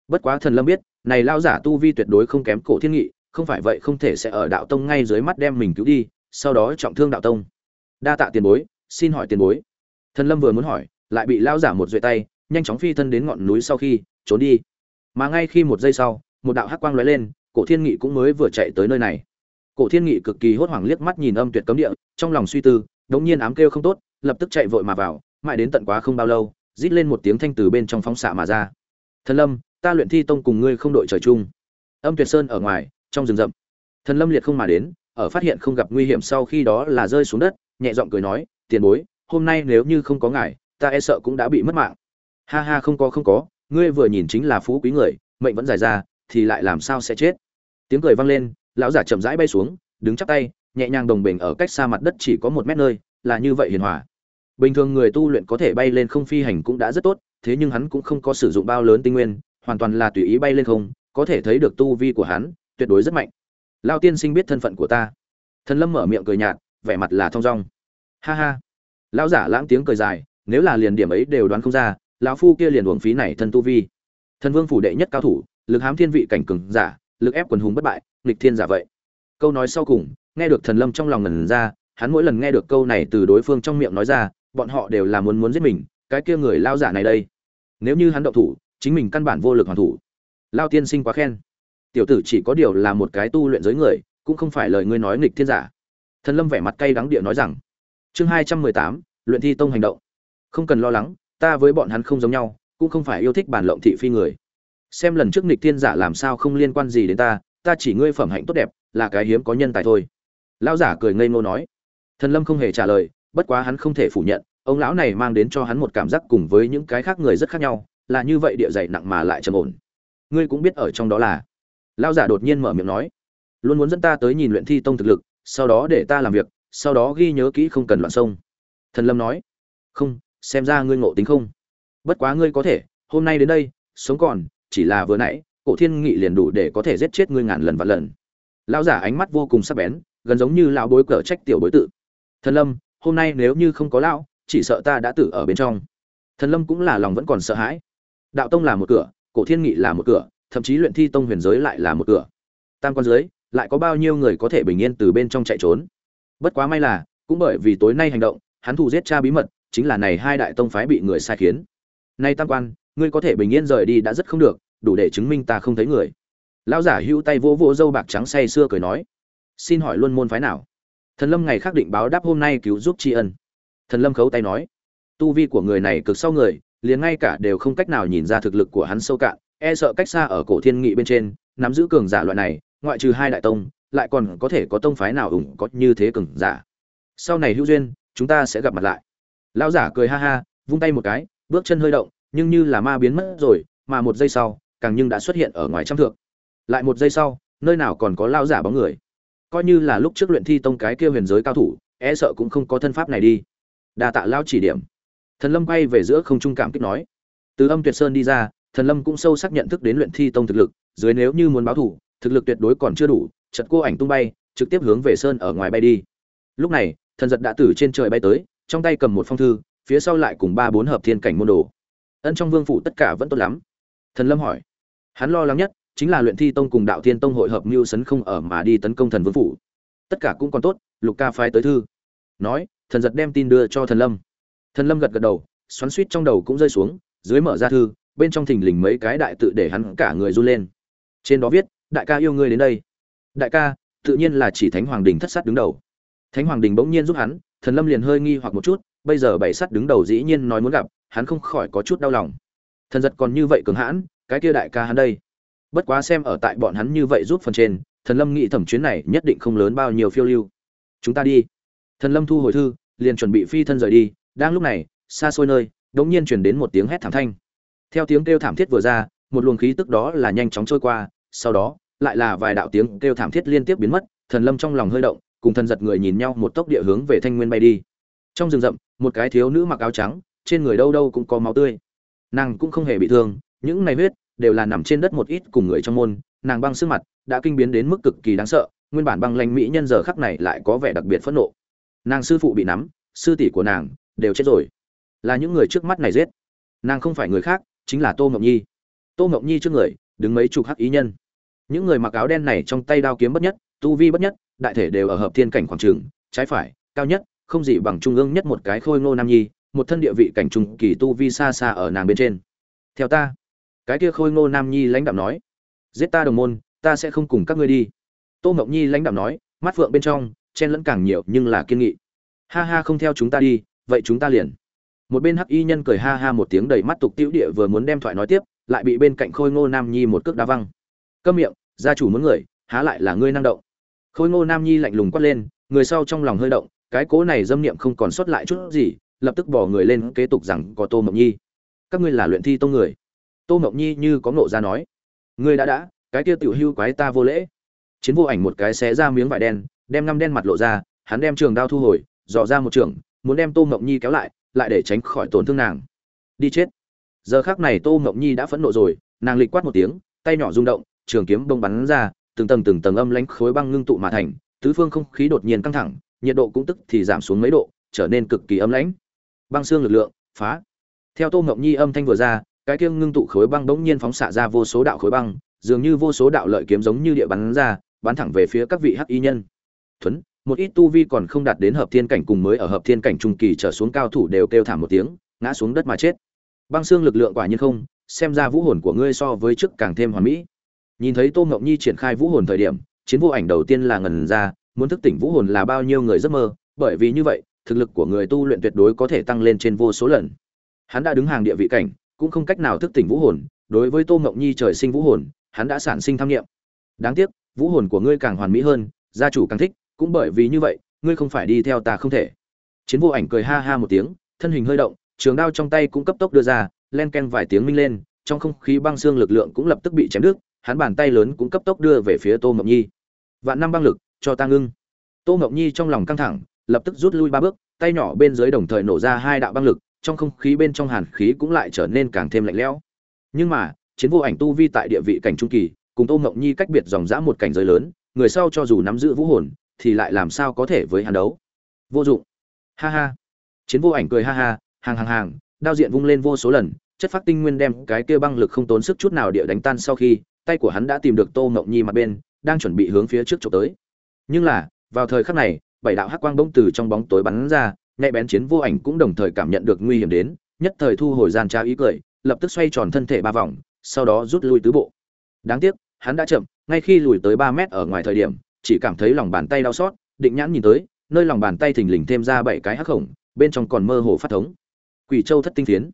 Bất quá thần lâm biết, này lão giả tu vi tuyệt đối không kém cổ thiên nghị, không phải vậy không thể sẽ ở đạo tông ngay dưới mắt đem mình cứu đi, sau đó trọng thương đạo tông. Đa tạ tiền bối, xin hỏi tiền bối. Thần lâm vừa muốn hỏi, lại bị lão giả một duệ tay, nhanh chóng phi thân đến ngọn núi sau khi, trốn đi. Mà ngay khi một giây sau, một đạo hắc quang lóe lên cổ thiên nghị cũng mới vừa chạy tới nơi này. Cổ thiên nghị cực kỳ hốt hoảng liếc mắt nhìn âm tuyệt cấm địa, trong lòng suy tư, đống nhiên ám kêu không tốt, lập tức chạy vội mà vào, mãi đến tận quá không bao lâu, rít lên một tiếng thanh từ bên trong phóng xạ mà ra. Thần lâm, ta luyện thi tông cùng ngươi không đội trời chung. Âm tuyệt sơn ở ngoài, trong rừng rậm. Thần lâm liệt không mà đến, ở phát hiện không gặp nguy hiểm sau khi đó là rơi xuống đất, nhẹ giọng cười nói, tiền bối, hôm nay nếu như không có ngài, ta e sợ cũng đã bị mất mạng. Ha ha, không có không có, ngươi vừa nhìn chính là phú quý người, mệnh vẫn dài ra thì lại làm sao sẽ chết? Tiếng cười vang lên, lão giả chậm rãi bay xuống, đứng chắp tay, nhẹ nhàng đồng bình ở cách xa mặt đất chỉ có một mét nơi, là như vậy hiền hòa. Bình thường người tu luyện có thể bay lên không phi hành cũng đã rất tốt, thế nhưng hắn cũng không có sử dụng bao lớn tinh nguyên, hoàn toàn là tùy ý bay lên không, có thể thấy được tu vi của hắn, tuyệt đối rất mạnh. Lao tiên sinh biết thân phận của ta. Thần lâm mở miệng cười nhạt, vẻ mặt là thong dong. Ha ha. Lão giả lãng tiếng cười dài, nếu là liền điểm ấy đều đoán không ra, lão phu kia liền uổng phí này thân tu vi. Thần vương phủ đệ nhất cao thủ lực hám thiên vị cảnh cường giả, lực ép quần hùng bất bại, nghịch thiên giả vậy. Câu nói sau cùng, nghe được thần lâm trong lòng ngần ra, hắn mỗi lần nghe được câu này từ đối phương trong miệng nói ra, bọn họ đều là muốn muốn giết mình, cái kia người lao giả này đây. Nếu như hắn động thủ, chính mình căn bản vô lực hoàn thủ. Lao tiên sinh quá khen. Tiểu tử chỉ có điều là một cái tu luyện giới người, cũng không phải lời ngươi nói nghịch thiên giả. Thần lâm vẻ mặt cay đắng địa nói rằng, chương hai trăm mười tám, luyện thi tông hành động. Không cần lo lắng, ta với bọn hắn không giống nhau, cũng không phải yêu thích bản lộng thị phi người xem lần trước nghịch thiên giả làm sao không liên quan gì đến ta ta chỉ ngươi phẩm hạnh tốt đẹp, là cái hiếm có nhân tài thôi. Lão giả cười ngây ngô nói. Thần lâm không hề trả lời, bất quá hắn không thể phủ nhận, ông lão này mang đến cho hắn một cảm giác cùng với những cái khác người rất khác nhau, là như vậy địa dày nặng mà lại trầm ổn. Ngươi cũng biết ở trong đó là. Lão giả đột nhiên mở miệng nói. Luôn muốn dẫn ta tới nhìn luyện thi tông thực lực, sau đó để ta làm việc, sau đó ghi nhớ kỹ không cần loạn sông. Thần lâm nói. Không, xem ra ngươi ngộ tính không. Bất quá ngươi có thể, hôm nay đến đây, sống còn chỉ là vừa nãy, cổ thiên nghị liền đủ để có thể giết chết ngươi ngàn lần và lần. Lão giả ánh mắt vô cùng sắc bén, gần giống như lão bối cờ trách tiểu bối tự. Thần lâm, hôm nay nếu như không có lão, chỉ sợ ta đã tử ở bên trong. Thần lâm cũng là lòng vẫn còn sợ hãi. Đạo tông là một cửa, cổ thiên nghị là một cửa, thậm chí luyện thi tông huyền giới lại là một cửa. Tam quan giới, lại có bao nhiêu người có thể bình yên từ bên trong chạy trốn? Bất quá may là, cũng bởi vì tối nay hành động, hắn thù giết cha bí mật, chính là này hai đại tông phái bị người sai khiến. Nay tam quan ngươi có thể bình yên rời đi đã rất không được, đủ để chứng minh ta không thấy người. Lão giả hữu tay vỗ vỗ dâu bạc trắng say xưa cười nói, xin hỏi luôn môn phái nào? Thần lâm ngày khắc định báo đáp hôm nay cứu giúp tri ân. Thần lâm khấu tay nói, tu vi của người này cực sau người, liền ngay cả đều không cách nào nhìn ra thực lực của hắn sâu cạn e sợ cách xa ở cổ thiên nghị bên trên, nắm giữ cường giả loại này, ngoại trừ hai đại tông, lại còn có thể có tông phái nào ủng có như thế cường giả. Sau này hữu duyên, chúng ta sẽ gặp mặt lại. Lão giả cười ha ha, vung tay một cái, bước chân hơi động nhưng như là ma biến mất rồi, mà một giây sau, càng nhưng đã xuất hiện ở ngoài trăm thượng lại một giây sau, nơi nào còn có lão giả bóng người. Coi như là lúc trước luyện thi tông cái kia huyền giới cao thủ e sợ cũng không có thân pháp này đi. Đa tạ lão chỉ điểm. Thần lâm quay về giữa không trung cảm kích nói. Từ âm tuyệt sơn đi ra, thần lâm cũng sâu sắc nhận thức đến luyện thi tông thực lực, dưới nếu như muốn báo thủ, thực lực tuyệt đối còn chưa đủ chật cô ảnh tung bay, trực tiếp hướng về sơn ở ngoài bay đi. Lúc này, thần giật đã từ trên trời bay tới, trong tay cầm một phong thư, phía sau lại cùng ba bốn hợp thiên cảnh môn đồ ân trong vương phủ tất cả vẫn tốt lắm. Thần lâm hỏi. Hắn lo lắng nhất chính là luyện thi tông cùng đạo thiên tông hội hợp mưu sấn không ở mà đi tấn công thần vương phủ. Tất cả cũng còn tốt, lục ca phái tới thư. Nói, thần giật đem tin đưa cho thần lâm. Thần lâm gật gật đầu, xoắn suýt trong đầu cũng rơi xuống, dưới mở ra thư, bên trong thình lình mấy cái đại tự để hắn cả người run lên. Trên đó viết, đại ca yêu ngươi đến đây. Đại ca, tự nhiên là chỉ thánh hoàng đình thất sát đứng đầu. Thánh hoàng đình bỗng nhiên giúp hắn, thần lâm liền hơi nghi hoặc một chút, bây giờ bảy sát đứng đầu dĩ nhiên nói muốn gặp hắn không khỏi có chút đau lòng. Thần giật còn như vậy cường hãn, cái kia đại ca hắn đây. Bất quá xem ở tại bọn hắn như vậy giúp phần trên, thần lâm nghĩ thẩm chuyến này nhất định không lớn bao nhiêu phiêu lưu. Chúng ta đi. Thần lâm thu hồi thư, liền chuẩn bị phi thân rời đi, đang lúc này, xa xôi nơi đột nhiên truyền đến một tiếng hét thảm thanh. Theo tiếng kêu thảm thiết vừa ra, một luồng khí tức đó là nhanh chóng trôi qua, sau đó, lại là vài đạo tiếng kêu thảm thiết liên tiếp biến mất, thần lâm trong lòng hơi động, cùng thần giật người nhìn nhau một tốc địa hướng về thanh nguyên bay đi. Trong rừng rậm, một cái thiếu nữ mặc áo trắng trên người đâu đâu cũng có máu tươi. Nàng cũng không hề bị thương, những này huyết đều là nằm trên đất một ít cùng người trong môn, nàng băng sức mặt đã kinh biến đến mức cực kỳ đáng sợ, nguyên bản băng lanh mỹ nhân giờ khắc này lại có vẻ đặc biệt phẫn nộ. Nàng sư phụ bị nắm, sư tỷ của nàng đều chết rồi. Là những người trước mắt này giết. Nàng không phải người khác, chính là tô ngọc nhi. Tô ngọc nhi trước người, đứng mấy chục hắc ý nhân. Những người mặc áo đen này trong tay đao kiếm bất nhất, tu vi bất nhất, đại thể đều ở hợp thiên cảnh khoảng trường, trái phải, cao nhất, không gì bằng trung ương nhất một cái khôi ngô nam nhi một thân địa vị cảnh trùng kỳ tu vi xa xa ở nàng bên trên. Theo ta. Cái kia khôi ngô nam nhi lãnh đạo nói. Giết ta đồng môn, ta sẽ không cùng các ngươi đi. Tô ngọc nhi lãnh đạo nói, mắt phượng bên trong, chen lẫn càng nhiều nhưng là kiên nghị. Ha ha không theo chúng ta đi, vậy chúng ta liền. Một bên hắc y nhân cười ha ha một tiếng đầy mắt tục tiểu địa vừa muốn đem thoại nói tiếp, lại bị bên cạnh khôi ngô nam nhi một cước đá văng. Câm miệng, gia chủ muốn người, há lại là ngươi năng động. Khôi ngô nam nhi lạnh lùng quát lên, người sau trong lòng hơi động, cái cố này dâm niệm không còn sót lại chút gì lập tức bỏ người lên kế tục rằng có tô mộng nhi. Các ngươi là luyện thi tông người. Tô mộng nhi như có ngộ ra nói. Ngươi đã đã, cái kia tiểu hưu quái ta vô lễ. Chiến vô ảnh một cái xé ra miếng vải đen, đem ngăm đen mặt lộ ra, hắn đem trường đao thu hồi, dò ra một trường, muốn đem tô mộng nhi kéo lại lại để tránh khỏi tổn thương nàng. Đi chết. Giờ khác này tô mộng nhi đã phẫn nộ rồi, nàng lịch quát một tiếng, tay nhỏ rung động, trường kiếm bông bắn ra, từng tầng từng tầng âm lãnh khối băng ngưng tụ mà thành, tứ phương không khí đột nhiên căng thẳng, nhiệt độ cũng tức thì giảm xuống mấy độ, trở nên cực kỳ âm lãnh băng xương lực lượng, phá. Theo tô mộng nhi âm thanh vừa ra, cái kiêng ngưng tụ khối băng bỗng nhiên phóng xạ ra vô số đạo khối băng, dường như vô số đạo lợi kiếm giống như địa bắn ra, bắn thẳng về phía các vị hắc y nhân. Thuấn, một ít tu vi còn không đạt đến hợp thiên cảnh cùng mới ở hợp thiên cảnh trung kỳ trở xuống cao thủ đều kêu thảm một tiếng, ngã xuống đất mà chết. Băng xương lực lượng quả nhiên không, xem ra vũ hồn của ngươi so với trước càng thêm hoàn mỹ. Nhìn thấy tô ngọc nhi triển khai vũ hồn thời điểm, chiến vô ảnh đầu tiên là ngần ra, muốn thức tỉnh vũ hồn là bao nhiêu người giấc mơ, bởi vì như vậy thực lực của người tu luyện tuyệt đối có thể tăng lên trên vô số lần. Hắn đã đứng hàng địa vị cảnh, cũng không cách nào thức tỉnh vũ hồn, đối với tô ngọc nhi trời sinh vũ hồn, hắn đã sản sinh tham nghiệm đáng tiếc, vũ hồn của ngươi càng hoàn mỹ hơn, gia chủ càng thích, cũng bởi vì như vậy, ngươi không phải đi theo ta không thể. Chiến vô ảnh cười ha ha một tiếng, thân hình hơi động, trường đao trong tay cũng cấp tốc đưa ra, len ken vài tiếng minh lên, trong không khí băng xương lực lượng cũng lập tức bị chém đứt, hắn bàn tay lớn cũng cấp tốc đưa về phía tô ngọc nhi. Vạn năm băng lực, cho ta ngưng. Tô ngọc nhi trong lòng căng thẳng lập tức rút lui ba bước, tay nhỏ bên dưới đồng thời nổ ra hai đạo băng lực, trong không khí bên trong hàn khí cũng lại trở nên càng thêm lạnh lẽo. Nhưng mà, chiến vô ảnh tu vi tại địa vị cảnh trung kỳ, cùng tô ngọc nhi cách biệt dòng dã một cảnh giới lớn, người sau cho dù nắm giữ vũ hồn, thì lại làm sao có thể với hắn đấu? Vô dụng. Ha ha. Chiến vô ảnh cười ha ha, hàng hàng hàng, đao diện vung lên vô số lần, chất phát tinh nguyên đem cái kia băng lực không tốn sức chút nào địa đánh tan sau khi, tay của hắn đã tìm được tô ngọc nhi mặt bên, đang chuẩn bị hướng phía trước trộm tới. Nhưng là, vào thời khắc này bảy đạo hắc quang bỗng từ trong bóng tối bắn ra, nhạy bén chiến vô ảnh cũng đồng thời cảm nhận được nguy hiểm đến, nhất thời thu hồi gian tra ý cười, lập tức xoay tròn thân thể ba vòng, sau đó rút lui tứ bộ. Đáng tiếc, hắn đã chậm, ngay khi lùi tới ba mét ở ngoài thời điểm, chỉ cảm thấy lòng bàn tay đau xót, định nhãn nhìn tới, nơi lòng bàn tay thình lình thêm ra bảy cái hắc khổng bên trong còn mơ hồ phát thống. Quỷ châu thất tinh phiến.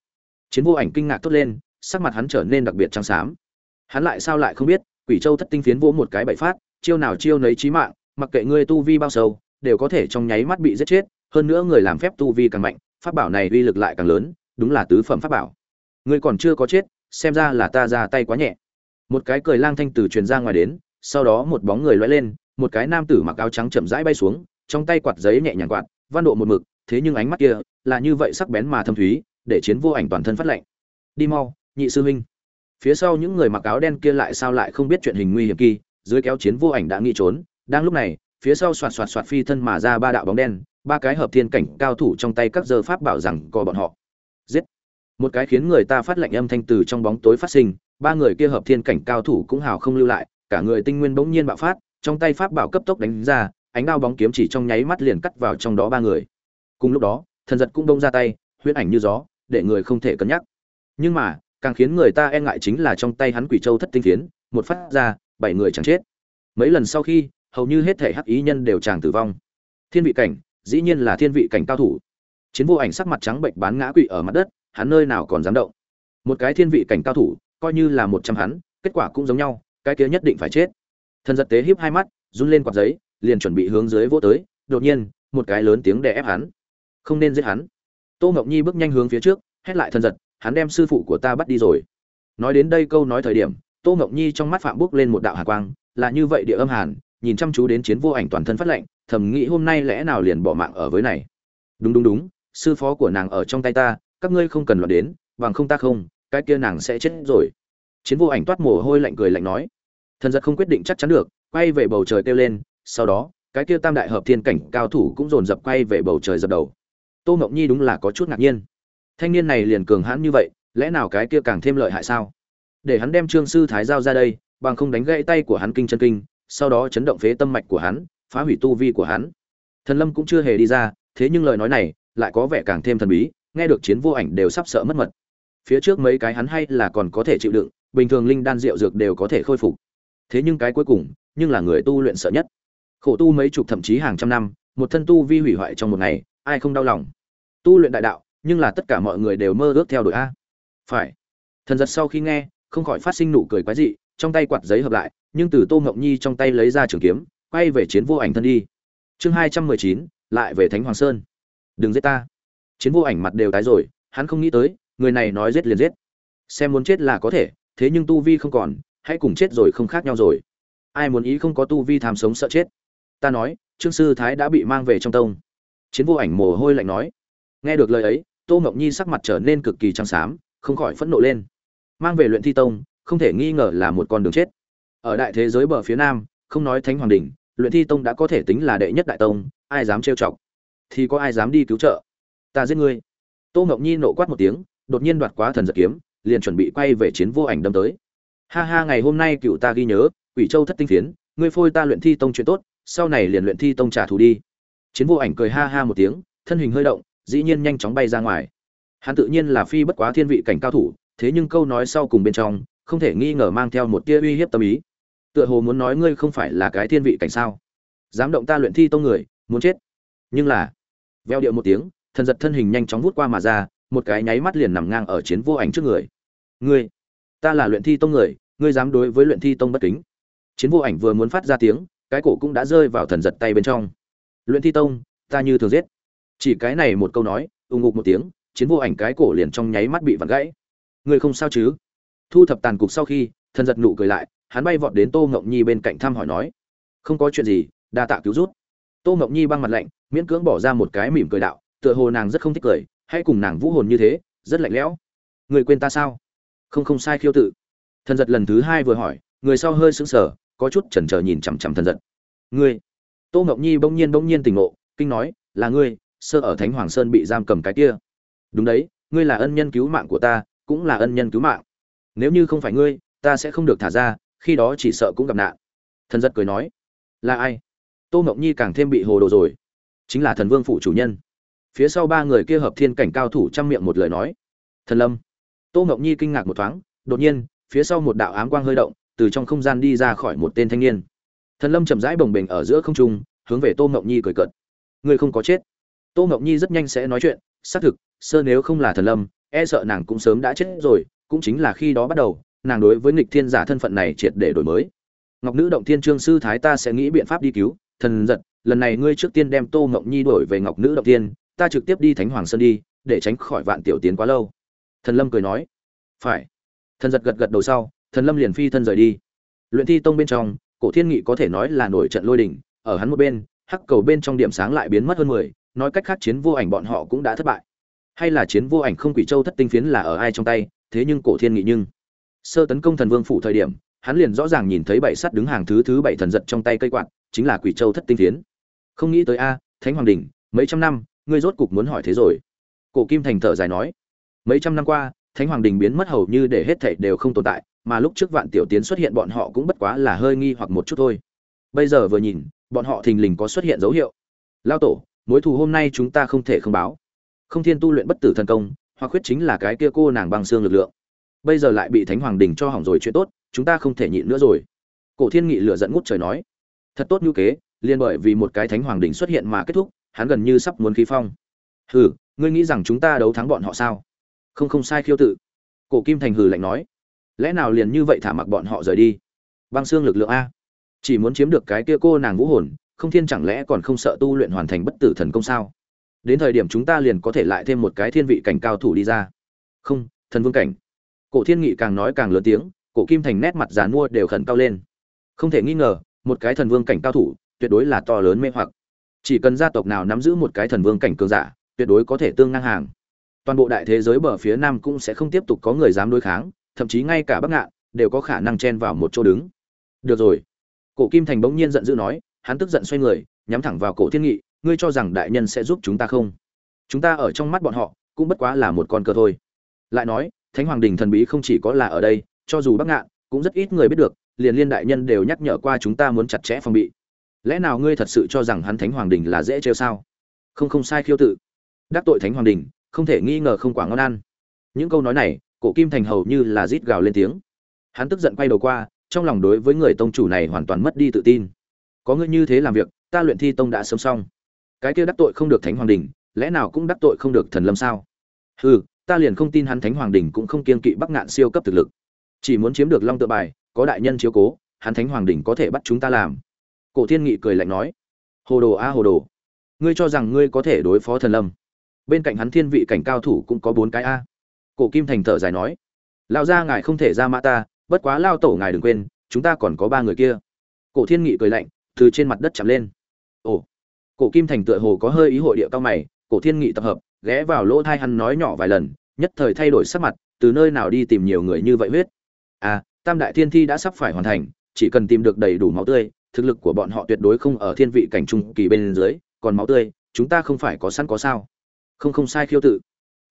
Chiến vô ảnh kinh ngạc tốt lên, sắc mặt hắn trở nên đặc biệt trắng xám. Hắn lại sao lại không biết, quỷ châu thất tinh phiến vỗ một cái bảy phát, chiêu nào chiêu nấy chí mạng, mặc kệ ngươi tu vi bao sâu đều có thể trong nháy mắt bị giết chết, hơn nữa người làm phép tu vi càng mạnh, pháp bảo này uy lực lại càng lớn, đúng là tứ phẩm pháp bảo. Ngươi còn chưa có chết, xem ra là ta ra tay quá nhẹ. Một cái cười lang thanh từ truyền ra ngoài đến, sau đó một bóng người lóe lên, một cái nam tử mặc áo trắng chậm rãi bay xuống, trong tay quạt giấy nhẹ nhàng quạt, văn độ một mực, thế nhưng ánh mắt kia là như vậy sắc bén mà thâm thúy, để chiến vô ảnh toàn thân phát lạnh. Đi mau, nhị sư huynh. Phía sau những người mặc áo đen kia lại sao lại không biết chuyện hình nguy hiểm kỳ, dưới kéo chiến vô ảnh đã nghĩ trốn, đang lúc này phía sau xoạt xoạt xoạt phi thân mà ra ba đạo bóng đen, ba cái hợp thiên cảnh cao thủ trong tay các giờ pháp bảo rằng có bọn họ. Giết! Một cái khiến người ta phát lệnh âm thanh từ trong bóng tối phát sinh, ba người kia hợp thiên cảnh cao thủ cũng hào không lưu lại, cả người tinh nguyên bỗng nhiên bạo phát, trong tay pháp bảo cấp tốc đánh ra, ánh đao bóng kiếm chỉ trong nháy mắt liền cắt vào trong đó ba người. Cùng lúc đó, thần giật cũng đông ra tay, huyễn ảnh như gió, để người không thể cân nhắc. Nhưng mà, càng khiến người ta e ngại chính là trong tay hắn quỷ châu thất tinh phiến, một phát ra, bảy người chẳng chết. Mấy lần sau khi hầu như hết thể hắc ý nhân đều chàng tử vong. Thiên vị cảnh, dĩ nhiên là thiên vị cảnh cao thủ. Chiến vô ảnh sắc mặt trắng bệnh bán ngã quỵ ở mặt đất, hắn nơi nào còn dám động. Một cái thiên vị cảnh cao thủ, coi như là một trăm hắn, kết quả cũng giống nhau, cái kia nhất định phải chết. Thần giật tế híp hai mắt, run lên quạt giấy, liền chuẩn bị hướng dưới vỗ tới, đột nhiên, một cái lớn tiếng đè ép hắn. Không nên giết hắn. Tô ngọc nhi bước nhanh hướng phía trước, hét lại thần giật, hắn đem sư phụ của ta bắt đi rồi. Nói đến đây câu nói thời điểm, tô ngọc nhi trong mắt phạm bước lên một đạo hà quang, là như vậy địa âm hàn nhìn chăm chú đến chiến vô ảnh toàn thân phát lệnh, thầm nghĩ hôm nay lẽ nào liền bỏ mạng ở với này. Đúng đúng đúng, sư phó của nàng ở trong tay ta, các ngươi không cần loạn đến, bằng không ta không, cái kia nàng sẽ chết rồi. Chiến vô ảnh toát mồ hôi lạnh cười lạnh nói. Thần giật không quyết định chắc chắn được, quay về bầu trời kêu lên, sau đó, cái kia tam đại hợp thiên cảnh cao thủ cũng dồn dập quay về bầu trời dập đầu. Tô mộng nhi đúng là có chút ngạc nhiên. Thanh niên này liền cường hãn như vậy, lẽ nào cái kia càng thêm lợi hại sao? Để hắn đem trương sư thái giao ra đây, bằng không đánh gãy tay của hắn kinh chân kinh sau đó chấn động phế tâm mạch của hắn, phá hủy tu vi của hắn. Thần lâm cũng chưa hề đi ra, thế nhưng lời nói này lại có vẻ càng thêm thần bí, nghe được chiến vô ảnh đều sắp sợ mất mật. Phía trước mấy cái hắn hay là còn có thể chịu đựng, bình thường linh đan rượu dược đều có thể khôi phục. Thế nhưng cái cuối cùng, nhưng là người tu luyện sợ nhất. Khổ tu mấy chục thậm chí hàng trăm năm, một thân tu vi hủy hoại trong một ngày, ai không đau lòng? Tu luyện đại đạo, nhưng là tất cả mọi người đều mơ ước theo đuổi a. Phải. Thần giật sau khi nghe, không khỏi phát sinh nụ cười quái dị, trong tay quạt giấy hợp lại nhưng từ tô ngọc nhi trong tay lấy ra trường kiếm, quay về chiến vô ảnh thân đi. Chương hai trăm mười chín, lại về thánh hoàng sơn. Đừng giết ta. Chiến vô ảnh mặt đều tái rồi, hắn không nghĩ tới, người này nói giết liền giết. Xem muốn chết là có thể, thế nhưng tu vi không còn, hãy cùng chết rồi không khác nhau rồi. Ai muốn ý không có tu vi tham sống sợ chết. Ta nói, trương sư thái đã bị mang về trong tông. Chiến vô ảnh mồ hôi lạnh nói. Nghe được lời ấy, tô ngọc nhi sắc mặt trở nên cực kỳ trắng xám, không khỏi phẫn nộ lên. Mang về luyện thi tông, không thể nghi ngờ là một con đường chết ở đại thế giới bờ phía nam, không nói thánh hoàng đình luyện thi tông đã có thể tính là đệ nhất đại tông, ai dám trêu chọc? Thì có ai dám đi cứu trợ? Ta giết ngươi. Tô ngọc nhi nộ quát một tiếng, đột nhiên đoạt quá thần giật kiếm, liền chuẩn bị quay về chiến vô ảnh đâm tới. Ha ha, ngày hôm nay cựu ta ghi nhớ, quỷ châu thất tinh phiến, ngươi phôi ta luyện thi tông chuyện tốt, sau này liền luyện thi tông trả thù đi. Chiến vô ảnh cười ha ha một tiếng, thân hình hơi động, dĩ nhiên nhanh chóng bay ra ngoài. Hắn tự nhiên là phi bất quá thiên vị cảnh cao thủ, thế nhưng câu nói sau cùng bên trong không thể nghi ngờ mang theo một tia uy hiếp tâm ý. Tựa hồ muốn nói ngươi không phải là cái thiên vị cảnh sao? Dám động ta luyện thi tông người, muốn chết. Nhưng là, veo điệu một tiếng, thần giật thân hình nhanh chóng vút qua mà ra, một cái nháy mắt liền nằm ngang ở chiến vô ảnh trước người. Ngươi, ta là luyện thi tông người, ngươi dám đối với luyện thi tông bất kính. Chiến vô ảnh vừa muốn phát ra tiếng, cái cổ cũng đã rơi vào thần giật tay bên trong. Luyện thi tông, ta như thường giết. Chỉ cái này một câu nói, ù ngục một tiếng, chiến vô ảnh cái cổ liền trong nháy mắt bị vặn gãy. Ngươi không sao chứ? Thu thập tàn cục sau khi thần giật nụ cười lại, hắn bay vọt đến tô ngộng nhi bên cạnh thăm hỏi nói, không có chuyện gì, đa tạ cứu rút tô ngộng nhi băng mặt lạnh, miễn cưỡng bỏ ra một cái mỉm cười đạo, tựa hồ nàng rất không thích cười, hay cùng nàng vũ hồn như thế, rất lạnh lẽo. Người quên ta sao? Không không sai khiêu tự. Thần giật lần thứ hai vừa hỏi, người sau hơi sững sờ, có chút chần chờ nhìn chằm chằm thần giật. Ngươi? Tô ngọc nhi bỗng nhiên bỗng nhiên tỉnh ngộ, kinh nói, là ngươi, sơ ở thánh hoàng sơn bị giam cầm cái kia. Đúng đấy, ngươi là ân nhân cứu mạng của ta, cũng là ân nhân cứu mạng nếu như không phải ngươi, ta sẽ không được thả ra, khi đó chỉ sợ cũng gặp nạn. Thần giật cười nói. Là ai? Tô mộng nhi càng thêm bị hồ đồ rồi. Chính là thần vương phủ chủ nhân. Phía sau ba người kia hợp thiên cảnh cao thủ chăm miệng một lời nói. Thần lâm. Tô mộng nhi kinh ngạc một thoáng, đột nhiên, phía sau một đạo ám quang hơi động, từ trong không gian đi ra khỏi một tên thanh niên. Thần lâm chậm rãi bồng bềnh ở giữa không trung, hướng về tô mộng nhi cười cợt. Ngươi không có chết. Tô mộng nhi rất nhanh sẽ nói chuyện, xác thực, sơ nếu không là thần lâm e sợ nàng cũng sớm đã chết rồi cũng chính là khi đó bắt đầu, nàng đối với nghịch thiên giả thân phận này triệt để đổi mới. Ngọc nữ động thiên trương sư thái ta sẽ nghĩ biện pháp đi cứu, thần giật, lần này ngươi trước tiên đem tô ngọc nhi đổi về ngọc nữ động thiên, ta trực tiếp đi thánh hoàng sơn đi, để tránh khỏi vạn tiểu tiến quá lâu. Thần lâm cười nói, phải. Thần giật gật gật đầu sau, thần lâm liền phi thân rời đi. Luyện thi tông bên trong, cổ thiên nghị có thể nói là nổi trận lôi đỉnh ở hắn một bên, hắc cầu bên trong điểm sáng lại biến mất hơn mười, nói cách khác chiến vô ảnh bọn họ cũng đã thất bại. Hay là chiến vô ảnh không quỷ châu thất tinh phiến là ở ai trong tay thế nhưng cổ thiên nghị nhưng, sơ tấn công thần vương phủ thời điểm, hắn liền rõ ràng nhìn thấy bảy sắt đứng hàng thứ thứ bảy thần giật trong tay cây quạt, chính là quỷ châu thất tinh tiến không nghĩ tới a, thánh hoàng đình mấy trăm năm, ngươi rốt cục muốn hỏi thế rồi. Cổ kim thành thở dài nói, mấy trăm năm qua, thánh hoàng đình biến mất hầu như để hết thảy đều không tồn tại, mà lúc trước vạn tiểu tiến xuất hiện bọn họ cũng bất quá là hơi nghi hoặc một chút thôi. Bây giờ vừa nhìn, bọn họ thình lình có xuất hiện dấu hiệu. Lao tổ, mối thù hôm nay chúng ta không thể không báo. Không thiên tu luyện bất tử thần công hoặc khuyết chính là cái kia cô nàng băng xương lực lượng. Bây giờ lại bị thánh hoàng đình cho hỏng rồi chuyện tốt, chúng ta không thể nhịn nữa rồi. Cổ thiên nghị lựa dẫn ngút trời nói. Thật tốt như kế liên bởi vì một cái thánh hoàng đình xuất hiện mà kết thúc, hắn gần như sắp muốn khí phong. Hừ, ngươi nghĩ rằng chúng ta đấu thắng bọn họ sao? Không không sai khiêu tự. Cổ kim thành hừ lạnh nói. Lẽ nào liền như vậy thả mặc bọn họ rời đi? Băng xương lực lượng a. Chỉ muốn chiếm được cái kia cô nàng vũ hồn, không thiên chẳng lẽ còn không sợ tu luyện hoàn thành bất tử thần công sao? Đến thời điểm chúng ta liền có thể lại thêm một cái thiên vị cảnh cao thủ đi ra. Không, thần vương cảnh. Cổ thiên nghị càng nói càng lớn tiếng, cổ kim thành nét mặt giàn mua đều khẩn cao lên. Không thể nghi ngờ, một cái thần vương cảnh cao thủ, tuyệt đối là to lớn mê hoặc. Chỉ cần gia tộc nào nắm giữ một cái thần vương cảnh cường giả, tuyệt đối có thể tương ngang hàng. Toàn bộ đại thế giới bờ phía nam cũng sẽ không tiếp tục có người dám đối kháng, thậm chí ngay cả bắc ngạn đều có khả năng chen vào một chỗ đứng. Được rồi. Cổ kim thành bỗng nhiên giận dữ nói, hắn tức giận xoay người, nhắm thẳng vào cổ thiên nghị ngươi cho rằng đại nhân sẽ giúp chúng ta không? Chúng ta ở trong mắt bọn họ, cũng bất quá là một con cờ thôi. Lại nói, thánh hoàng đình thần bí không chỉ có là ở đây, cho dù bắc ngạn, cũng rất ít người biết được, liền liên đại nhân đều nhắc nhở qua chúng ta muốn chặt chẽ phòng bị. Lẽ nào ngươi thật sự cho rằng hắn thánh hoàng đình là dễ trêu sao? Không không sai khiêu tự. Đắc tội thánh hoàng đình, không thể nghi ngờ không quả ngon ăn. Những câu nói này, cổ kim thành hầu như là rít gào lên tiếng. Hắn tức giận quay đầu qua, trong lòng đối với người tông chủ này hoàn toàn mất đi tự tin. Có ngươi như thế làm việc, ta luyện thi tông đã sớm xong cái kia đắc tội không được thánh hoàng đình, lẽ nào cũng đắc tội không được thần lâm sao? Hừ, ta liền không tin hắn thánh hoàng đình cũng không kiên kỵ bắc ngạn siêu cấp thực lực. Chỉ muốn chiếm được long tự bài, có đại nhân chiếu cố, hắn thánh hoàng đình có thể bắt chúng ta làm. Cổ thiên nghị cười lạnh nói, hồ đồ a, hồ đồ. Ngươi cho rằng ngươi có thể đối phó thần lâm? Bên cạnh hắn thiên vị cảnh cao thủ cũng có bốn cái a. Cổ kim thành thở dài nói lao ra ngài không thể ra mã ta, bất quá lao tổ ngài đừng quên, chúng ta còn có ba người kia. Cổ thiên nghị cười lạnh, từ trên mặt đất chạm lên. Ồ cổ kim thành tựa hồ có hơi ý hội địa cao mày, cổ thiên nghị tập hợp, ghé vào lỗ thai hắn nói nhỏ vài lần, nhất thời thay đổi sắc mặt, từ nơi nào đi tìm nhiều người như vậy huyết? À tam đại thiên thi đã sắp phải hoàn thành, chỉ cần tìm được đầy đủ máu tươi, thực lực của bọn họ tuyệt đối không ở thiên vị cảnh trung kỳ bên dưới, còn máu tươi, chúng ta không phải có sẵn có sao? Không không sai khiêu tự.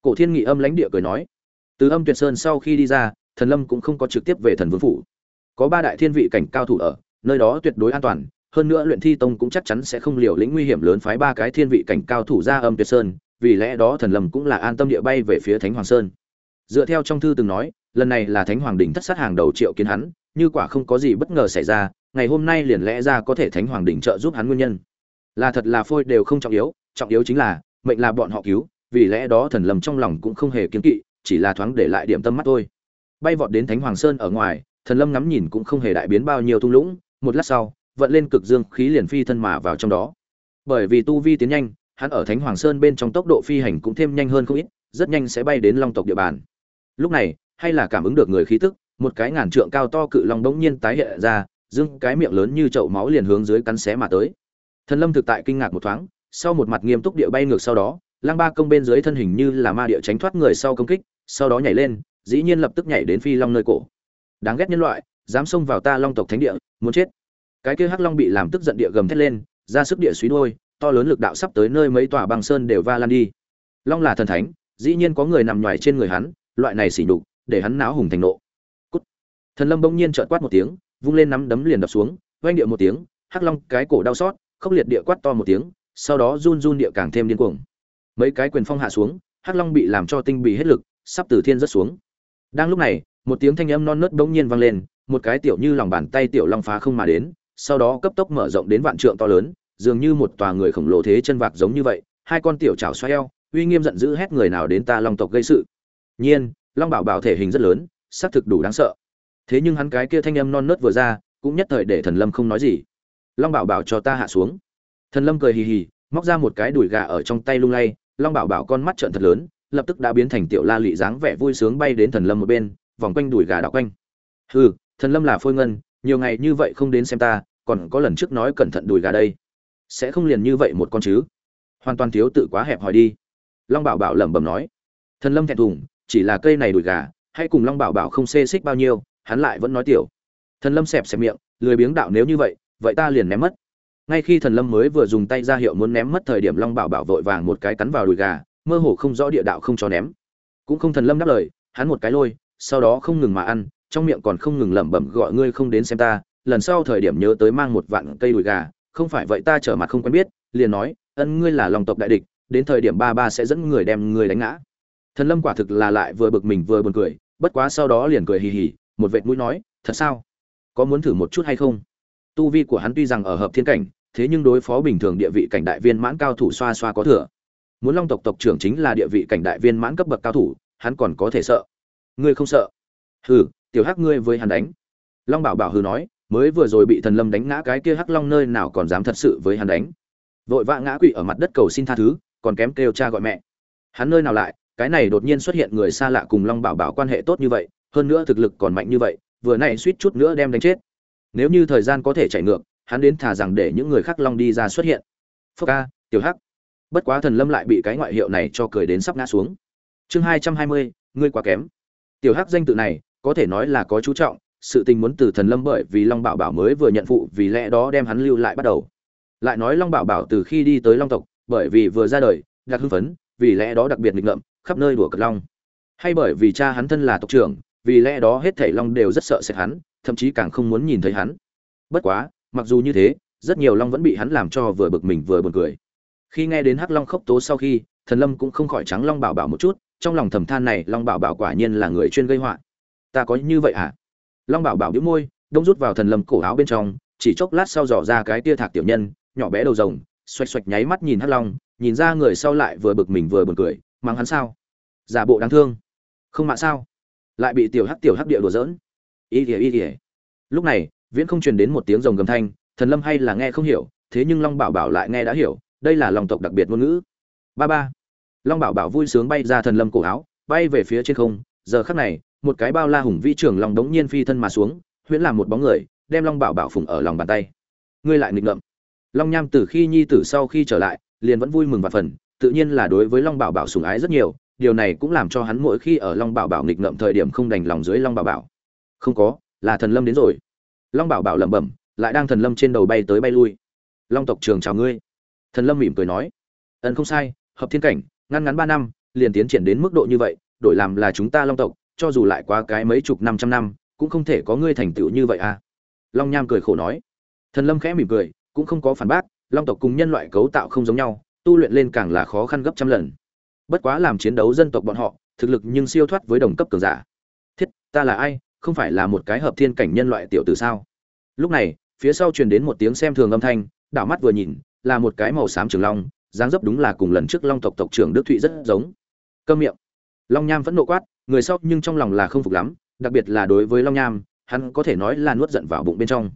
Cổ thiên nghị âm lãnh địa cười nói. Từ âm tuyệt sơn sau khi đi ra, thần lâm cũng không có trực tiếp về thần vương phủ. Có ba đại thiên vị cảnh cao thủ ở, nơi đó tuyệt đối an toàn hơn nữa luyện thi tông cũng chắc chắn sẽ không liều lĩnh nguy hiểm lớn phái ba cái thiên vị cảnh cao thủ ra âm tuyệt sơn, vì lẽ đó thần lâm cũng là an tâm địa bay về phía thánh hoàng sơn. Dựa theo trong thư từng nói, lần này là thánh hoàng đỉnh thất sát hàng đầu triệu kiến hắn, như quả không có gì bất ngờ xảy ra, ngày hôm nay liền lẽ ra có thể thánh hoàng đỉnh trợ giúp hắn nguyên nhân. Là thật là phôi đều không trọng yếu trọng yếu chính là, mệnh là bọn họ cứu, vì lẽ đó thần lâm trong lòng cũng không hề kiến kỵ, chỉ là thoáng để lại điểm tâm mắt thôi. Bay vọt đến thánh hoàng sơn ở ngoài, thần lâm ngắm nhìn cũng không hề đại biến bao nhiêu thung lũng, một lát sau vận lên cực dương khí liền phi thân mà vào trong đó. Bởi vì tu vi tiến nhanh, hắn ở thánh hoàng sơn bên trong tốc độ phi hành cũng thêm nhanh hơn không ít, rất nhanh sẽ bay đến long tộc địa bàn. Lúc này, hay là cảm ứng được người khí tức, một cái ngàn trượng cao to cự long đống nhiên tái hiện ra, dương cái miệng lớn như chậu máu liền hướng dưới cắn xé mà tới. Thần lâm thực tại kinh ngạc một thoáng, sau một mặt nghiêm túc địa bay ngược sau đó, lang ba công bên dưới thân hình như là ma địa tránh thoát người sau công kích, sau đó nhảy lên, dĩ nhiên lập tức nhảy đến phi long nơi cổ. Đáng ghét nhân loại, dám xông vào ta long tộc thánh địa, muốn chết cái kia hắc long bị làm tức giận địa gầm thét lên, ra sức địa suy đôi to lớn lực đạo sắp tới nơi mấy tòa băng sơn đều va lan đi. Long là thần thánh, dĩ nhiên có người nằm nhoài trên người hắn, loại này xỉ nhục, để hắn náo hùng thành nộ. Cút. thần lâm bỗng nhiên trợn quát một tiếng, vung lên nắm đấm liền đập xuống oanh địa một tiếng, hắc long cái cổ đau xót, khốc liệt địa quát to một tiếng, sau đó run run địa càng thêm điên cuồng. Mấy cái quyền phong hạ xuống, hắc long bị làm cho tinh bị hết lực, sắp từ thiên rất xuống. Đang lúc này, một tiếng thanh âm non nớt bỗng nhiên vang lên, một cái tiểu như lòng bàn tay tiểu long phá không mà đến sau đó cấp tốc mở rộng đến vạn trượng to lớn, dường như một tòa người khổng lồ thế chân vạc giống như vậy, hai con tiểu chảo xoay eo, uy nghiêm giận dữ hét người nào đến ta long tộc gây sự. Nhiên, long bảo bảo thể hình rất lớn, xác thực đủ đáng sợ. Thế nhưng hắn cái kia thanh âm non nớt vừa ra, cũng nhất thời để thần lâm không nói gì. Long bảo bảo cho ta hạ xuống. Thần lâm cười hì hì, móc ra một cái đùi gà ở trong tay lung lay, long bảo bảo con mắt trợn thật lớn, lập tức đã biến thành tiểu la lị dáng vẻ vui sướng bay đến thần lâm một bên, vòng quanh đùi gà đảo quanh. Hừ, thần lâm là phôi ngân nhiều ngày như vậy không đến xem ta, còn có lần trước nói cẩn thận đùi gà đây. Sẽ không liền như vậy một con chứ? Hoàn toàn thiếu tự quá hẹp hòi đi. Long bảo bảo lẩm bẩm nói. Thần lâm thẹn thùng, chỉ là cây này đùi gà, hay cùng long bảo bảo không xê xích bao nhiêu, hắn lại vẫn nói tiểu. Thần lâm xẹp xẹp miệng, lười biếng đạo nếu như vậy vậy ta liền ném mất. Ngay khi thần lâm mới vừa dùng tay ra hiệu muốn ném mất thời điểm long bảo bảo vội vàng một cái cắn vào đùi gà, mơ hồ không rõ địa đạo không cho ném. Cũng không thần lâm đáp lời, hắn một cái lôi, sau đó không ngừng mà ăn trong miệng còn không ngừng lẩm bẩm gọi ngươi không đến xem ta, lần sau thời điểm nhớ tới mang một vạn cây đùi gà, không phải vậy ta trở mặt không quen biết, liền nói, ân, ngươi là lòng tộc đại địch, đến thời điểm ba ba sẽ dẫn người đem ngươi đánh ngã. Thần lâm quả thực là lại vừa bực mình vừa buồn cười, bất quá sau đó liền cười hì hì, một vệt mũi nói, thật sao? Có muốn thử một chút hay không? Tu vi của hắn tuy rằng ở hợp thiên cảnh, thế nhưng đối phó bình thường địa vị cảnh đại viên mãn cao thủ xoa xoa có thừa. Muốn long tộc tộc trưởng chính là địa vị cảnh đại viên mãn cấp bậc cao thủ, hắn còn có thể sợ. Ngươi không sợ? Hừ tiểu hắc ngươi với hắn đánh. Long bảo bảo hừ nói, mới vừa rồi bị thần lâm đánh ngã cái kia hắc long nơi nào còn dám thật sự với hắn đánh. Vội vã ngã quỵ ở mặt đất cầu xin tha thứ, còn kém kêu cha gọi mẹ. Hắn nơi nào lại, cái này đột nhiên xuất hiện người xa lạ cùng long bảo bảo quan hệ tốt như vậy, hơn nữa thực lực còn mạnh như vậy, vừa nãy suýt chút nữa đem đánh chết. Nếu như thời gian có thể chạy ngược, hắn đến thả rằng để những người khác long đi ra xuất hiện. Phúc ca, tiểu hắc. Bất quá thần lâm lại bị cái ngoại hiệu này cho cười đến sắp ngã xuống. Chương hai trăm hai mươi, ngươi quá kém. Tiểu hắc danh tự này có thể nói là có chú trọng, sự tình muốn từ thần lâm bởi vì long bảo bảo mới vừa nhận phụ vì lẽ đó đem hắn lưu lại bắt đầu. Lại nói long bảo bảo từ khi đi tới long tộc, bởi vì vừa ra đời, đặc hưng phấn, vì lẽ đó đặc biệt nghịch ngợm, khắp nơi đùa cực long. Hay bởi vì cha hắn thân là tộc trưởng, vì lẽ đó hết thảy long đều rất sợ sệt hắn, thậm chí càng không muốn nhìn thấy hắn. Bất quá, mặc dù như thế, rất nhiều long vẫn bị hắn làm cho vừa bực mình vừa buồn cười. Khi nghe đến hắc long khốc tố sau khi, thần lâm cũng không khỏi trắng long bảo bảo một chút, trong lòng thầm than này long bảo bảo quả nhiên là người chuyên gây họa ta có như vậy à long bảo bảo đĩu môi, đông rút vào thần lâm cổ áo bên trong, chỉ chốc lát sau dò ra cái tia thạc tiểu nhân, nhỏ bé đầu rồng, xoạch xoạch nháy mắt nhìn hắc long, nhìn ra người sau lại vừa bực mình vừa buồn cười, mắng hắn sao? Giả bộ đáng thương. Không mạ sao? Lại bị tiểu hắc tiểu hắc địa đùa giỡn. Y ỉa y ỉa lúc này, viễn không truyền đến một tiếng rồng gầm thanh, thần lâm hay là nghe không hiểu, thế nhưng long bảo bảo lại nghe đã hiểu, đây là lòng tộc đặc biệt ngôn ngữ. Ba ba. Long bảo bảo vui sướng bay ra thần lâm cổ áo, bay về phía trên không, giờ khắc này một cái bao la hùng vĩ trường long đống nhiên phi thân mà xuống, huyễn làm một bóng người, đem long bảo bảo phùng ở lòng bàn tay. Ngươi lại nghịch ngợm. Long nham từ khi nhi tử sau khi trở lại, liền vẫn vui mừng và phần tự nhiên là đối với long bảo bảo sùng ái rất nhiều, điều này cũng làm cho hắn mỗi khi ở long bảo bảo nghịch ngợm thời điểm không đành lòng dưới long bảo bảo. Không có, là thần lâm đến rồi. Long bảo bảo lẩm bẩm, lại đang thần lâm trên đầu bay tới bay lui. Long tộc trường chào ngươi. Thần lâm mỉm cười nói ẩn không sai, hợp thiên cảnh, ngăn ngắn ba năm, liền tiến triển đến mức độ như vậy, đổi làm là chúng ta long tộc cho dù lại quá cái mấy chục năm trăm năm, cũng không thể có ngươi thành tựu như vậy à. Long nham cười khổ nói. Thần lâm khẽ mỉm cười, cũng không có phản bác, long tộc cùng nhân loại cấu tạo không giống nhau, tu luyện lên càng là khó khăn gấp trăm lần. Bất quá làm chiến đấu dân tộc bọn họ, thực lực nhưng siêu thoát với đồng cấp cường giả. Thiết, ta là ai? Không phải là một cái hợp thiên cảnh nhân loại tiểu tử sao? Lúc này, phía sau truyền đến một tiếng xem thường âm thanh, đảo mắt vừa nhìn, là một cái màu xám trường long, dáng dấp đúng là cùng lần trước long tộc tộc trưởng đức thụy rất giống. Câm miệng. Long nham vẫn nộ quát người sau nhưng trong lòng là không phục lắm, đặc biệt là đối với long nham, hắn có thể nói là nuốt giận vào bụng bên trong.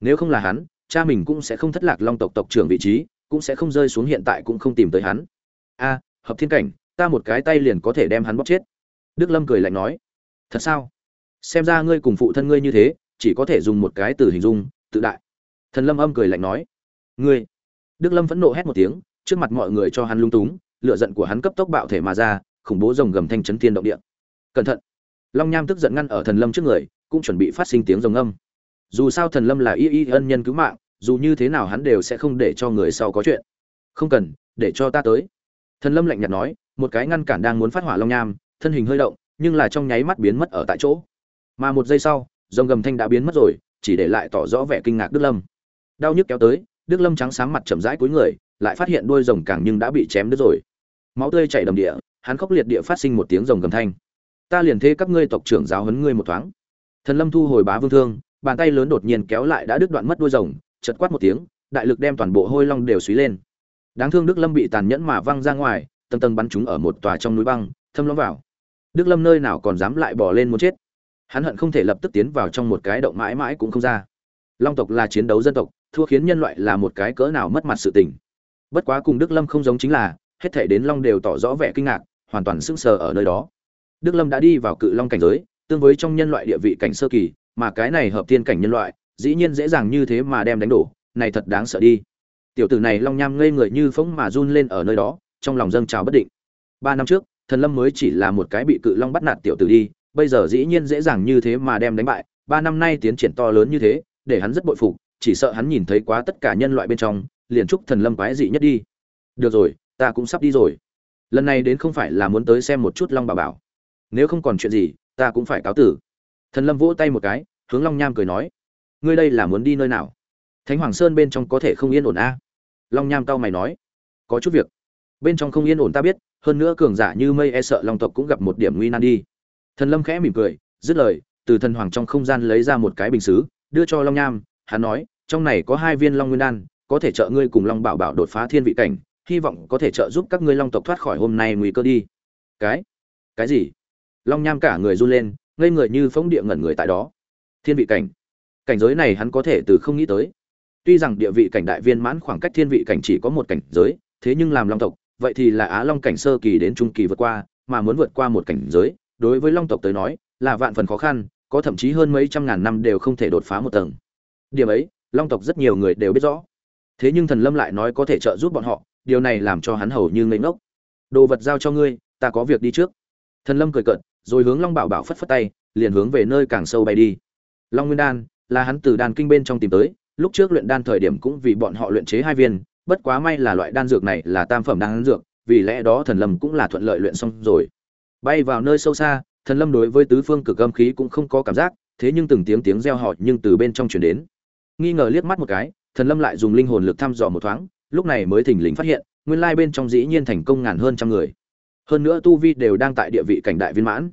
Nếu không là hắn, cha mình cũng sẽ không thất lạc long tộc tộc trưởng vị trí, cũng sẽ không rơi xuống hiện tại cũng không tìm tới hắn. A, hợp thiên cảnh, ta một cái tay liền có thể đem hắn bóc chết. Đức lâm cười lạnh nói. Thật sao? Xem ra ngươi cùng phụ thân ngươi như thế, chỉ có thể dùng một cái từ hình dung, tự đại. Thần lâm âm cười lạnh nói. Ngươi? Đức lâm phẫn nộ hét một tiếng, trước mặt mọi người cho hắn lung túng, lửa giận của hắn cấp tốc bạo thể mà ra, khủng bố rồng gầm thanh chấn thiên động địa cẩn thận. Long nham tức giận ngăn ở thần lâm trước người, cũng chuẩn bị phát sinh tiếng rồng âm. Dù sao thần lâm là y y ân nhân cứu mạng, dù như thế nào hắn đều sẽ không để cho người sau có chuyện. Không cần, để cho ta tới. Thần lâm lạnh nhạt nói, một cái ngăn cản đang muốn phát hỏa long nham, thân hình hơi động, nhưng là trong nháy mắt biến mất ở tại chỗ. Mà một giây sau, rồng gầm thanh đã biến mất rồi, chỉ để lại tỏ rõ vẻ kinh ngạc đức lâm. Đau nhức kéo tới, đức lâm trắng sáng mặt chậm rãi cuối người, lại phát hiện đuôi rồng càng nhưng đã bị chém đứt rồi. Máu tươi chảy đầm địa, hắn khốc liệt địa phát sinh một tiếng rồng gầm thanh ta liền thế các ngươi tộc trưởng giáo huấn ngươi một thoáng. Thần lâm thu hồi bá vương thương, bàn tay lớn đột nhiên kéo lại đã đứt đoạn mất đuôi rồng chật quát một tiếng, đại lực đem toàn bộ hôi long đều xúy lên. Đáng thương đức lâm bị tàn nhẫn mà văng ra ngoài, tầng tầng bắn chúng ở một tòa trong núi băng, thâm lõm vào. Đức lâm nơi nào còn dám lại bỏ lên muốn chết? Hắn hận không thể lập tức tiến vào trong một cái động mãi mãi cũng không ra. Long tộc là chiến đấu dân tộc, thua khiến nhân loại là một cái cỡ nào mất mặt sự tình. Bất quá cùng đức lâm không giống chính là, hết thể đến long đều tỏ rõ vẻ kinh ngạc, hoàn toàn sững sờ ở nơi đó đức lâm đã đi vào cự long cảnh giới, tương với trong nhân loại địa vị cảnh sơ kỳ, mà cái này hợp thiên cảnh nhân loại, dĩ nhiên dễ dàng như thế mà đem đánh đổ, này thật đáng sợ đi. Tiểu tử này long nham ngây người như phóng mà run lên ở nơi đó, trong lòng dâng trào bất định. Ba năm trước, thần lâm mới chỉ là một cái bị cự long bắt nạt tiểu tử đi, bây giờ dĩ nhiên dễ dàng như thế mà đem đánh bại, ba năm nay tiến triển to lớn như thế, để hắn rất bội phục, chỉ sợ hắn nhìn thấy quá tất cả nhân loại bên trong, liền chúc thần lâm quái dị nhất đi. Được rồi, ta cũng sắp đi rồi. Lần này đến không phải là muốn tới xem một chút long bà bảo nếu không còn chuyện gì, ta cũng phải cáo tử. Thần lâm vỗ tay một cái, hướng long nham cười nói, ngươi đây là muốn đi nơi nào? Thánh hoàng sơn bên trong có thể không yên ổn a? À? long nham cau mày nói, có chút việc. Bên trong không yên ổn ta biết, hơn nữa cường giả như mây e sợ long tộc cũng gặp một điểm nguy nan đi. Thần lâm khẽ mỉm cười, dứt lời, từ thần hoàng trong không gian lấy ra một cái bình xứ, đưa cho long nham, hắn nói, trong này có hai viên long nguyên đan, có thể trợ ngươi cùng long bảo bảo đột phá thiên vị cảnh, hy vọng có thể trợ giúp các ngươi long tộc thoát khỏi hôm nay nguy cơ đi. Cái? Cái gì? Long nham cả người run lên, ngây người như phóng địa ngẩn người tại đó. Thiên vị cảnh. Cảnh giới này hắn có thể từ không nghĩ tới. Tuy rằng địa vị cảnh đại viên mãn khoảng cách thiên vị cảnh chỉ có một cảnh giới, thế nhưng làm long tộc, vậy thì là á long cảnh sơ kỳ đến trung kỳ vượt qua, mà muốn vượt qua một cảnh giới, đối với long tộc tới nói, là vạn phần khó khăn, có thậm chí hơn mấy trăm ngàn năm đều không thể đột phá một tầng. Điểm ấy, long tộc rất nhiều người đều biết rõ. Thế nhưng thần lâm lại nói có thể trợ giúp bọn họ, điều này làm cho hắn hầu như ngây ngốc. Đồ vật giao cho ngươi, ta có việc đi trước. Thần lâm cười cợt rồi hướng long bảo bảo phất phất tay, liền hướng về nơi càng sâu bay đi. Long nguyên đan là hắn từ đan kinh bên trong tìm tới, lúc trước luyện đan thời điểm cũng vì bọn họ luyện chế hai viên, bất quá may là loại đan dược này là tam phẩm đan dược, vì lẽ đó thần lâm cũng là thuận lợi luyện xong rồi. Bay vào nơi sâu xa, thần lâm đối với tứ phương cực âm khí cũng không có cảm giác, thế nhưng từng tiếng tiếng reo họ nhưng từ bên trong truyền đến. Nghi ngờ liếc mắt một cái, thần lâm lại dùng linh hồn lực thăm dò một thoáng, lúc này mới thình lình phát hiện, nguyên lai bên trong dĩ nhiên thành công ngàn hơn trăm người hơn nữa tu vi đều đang tại địa vị cảnh đại viên mãn.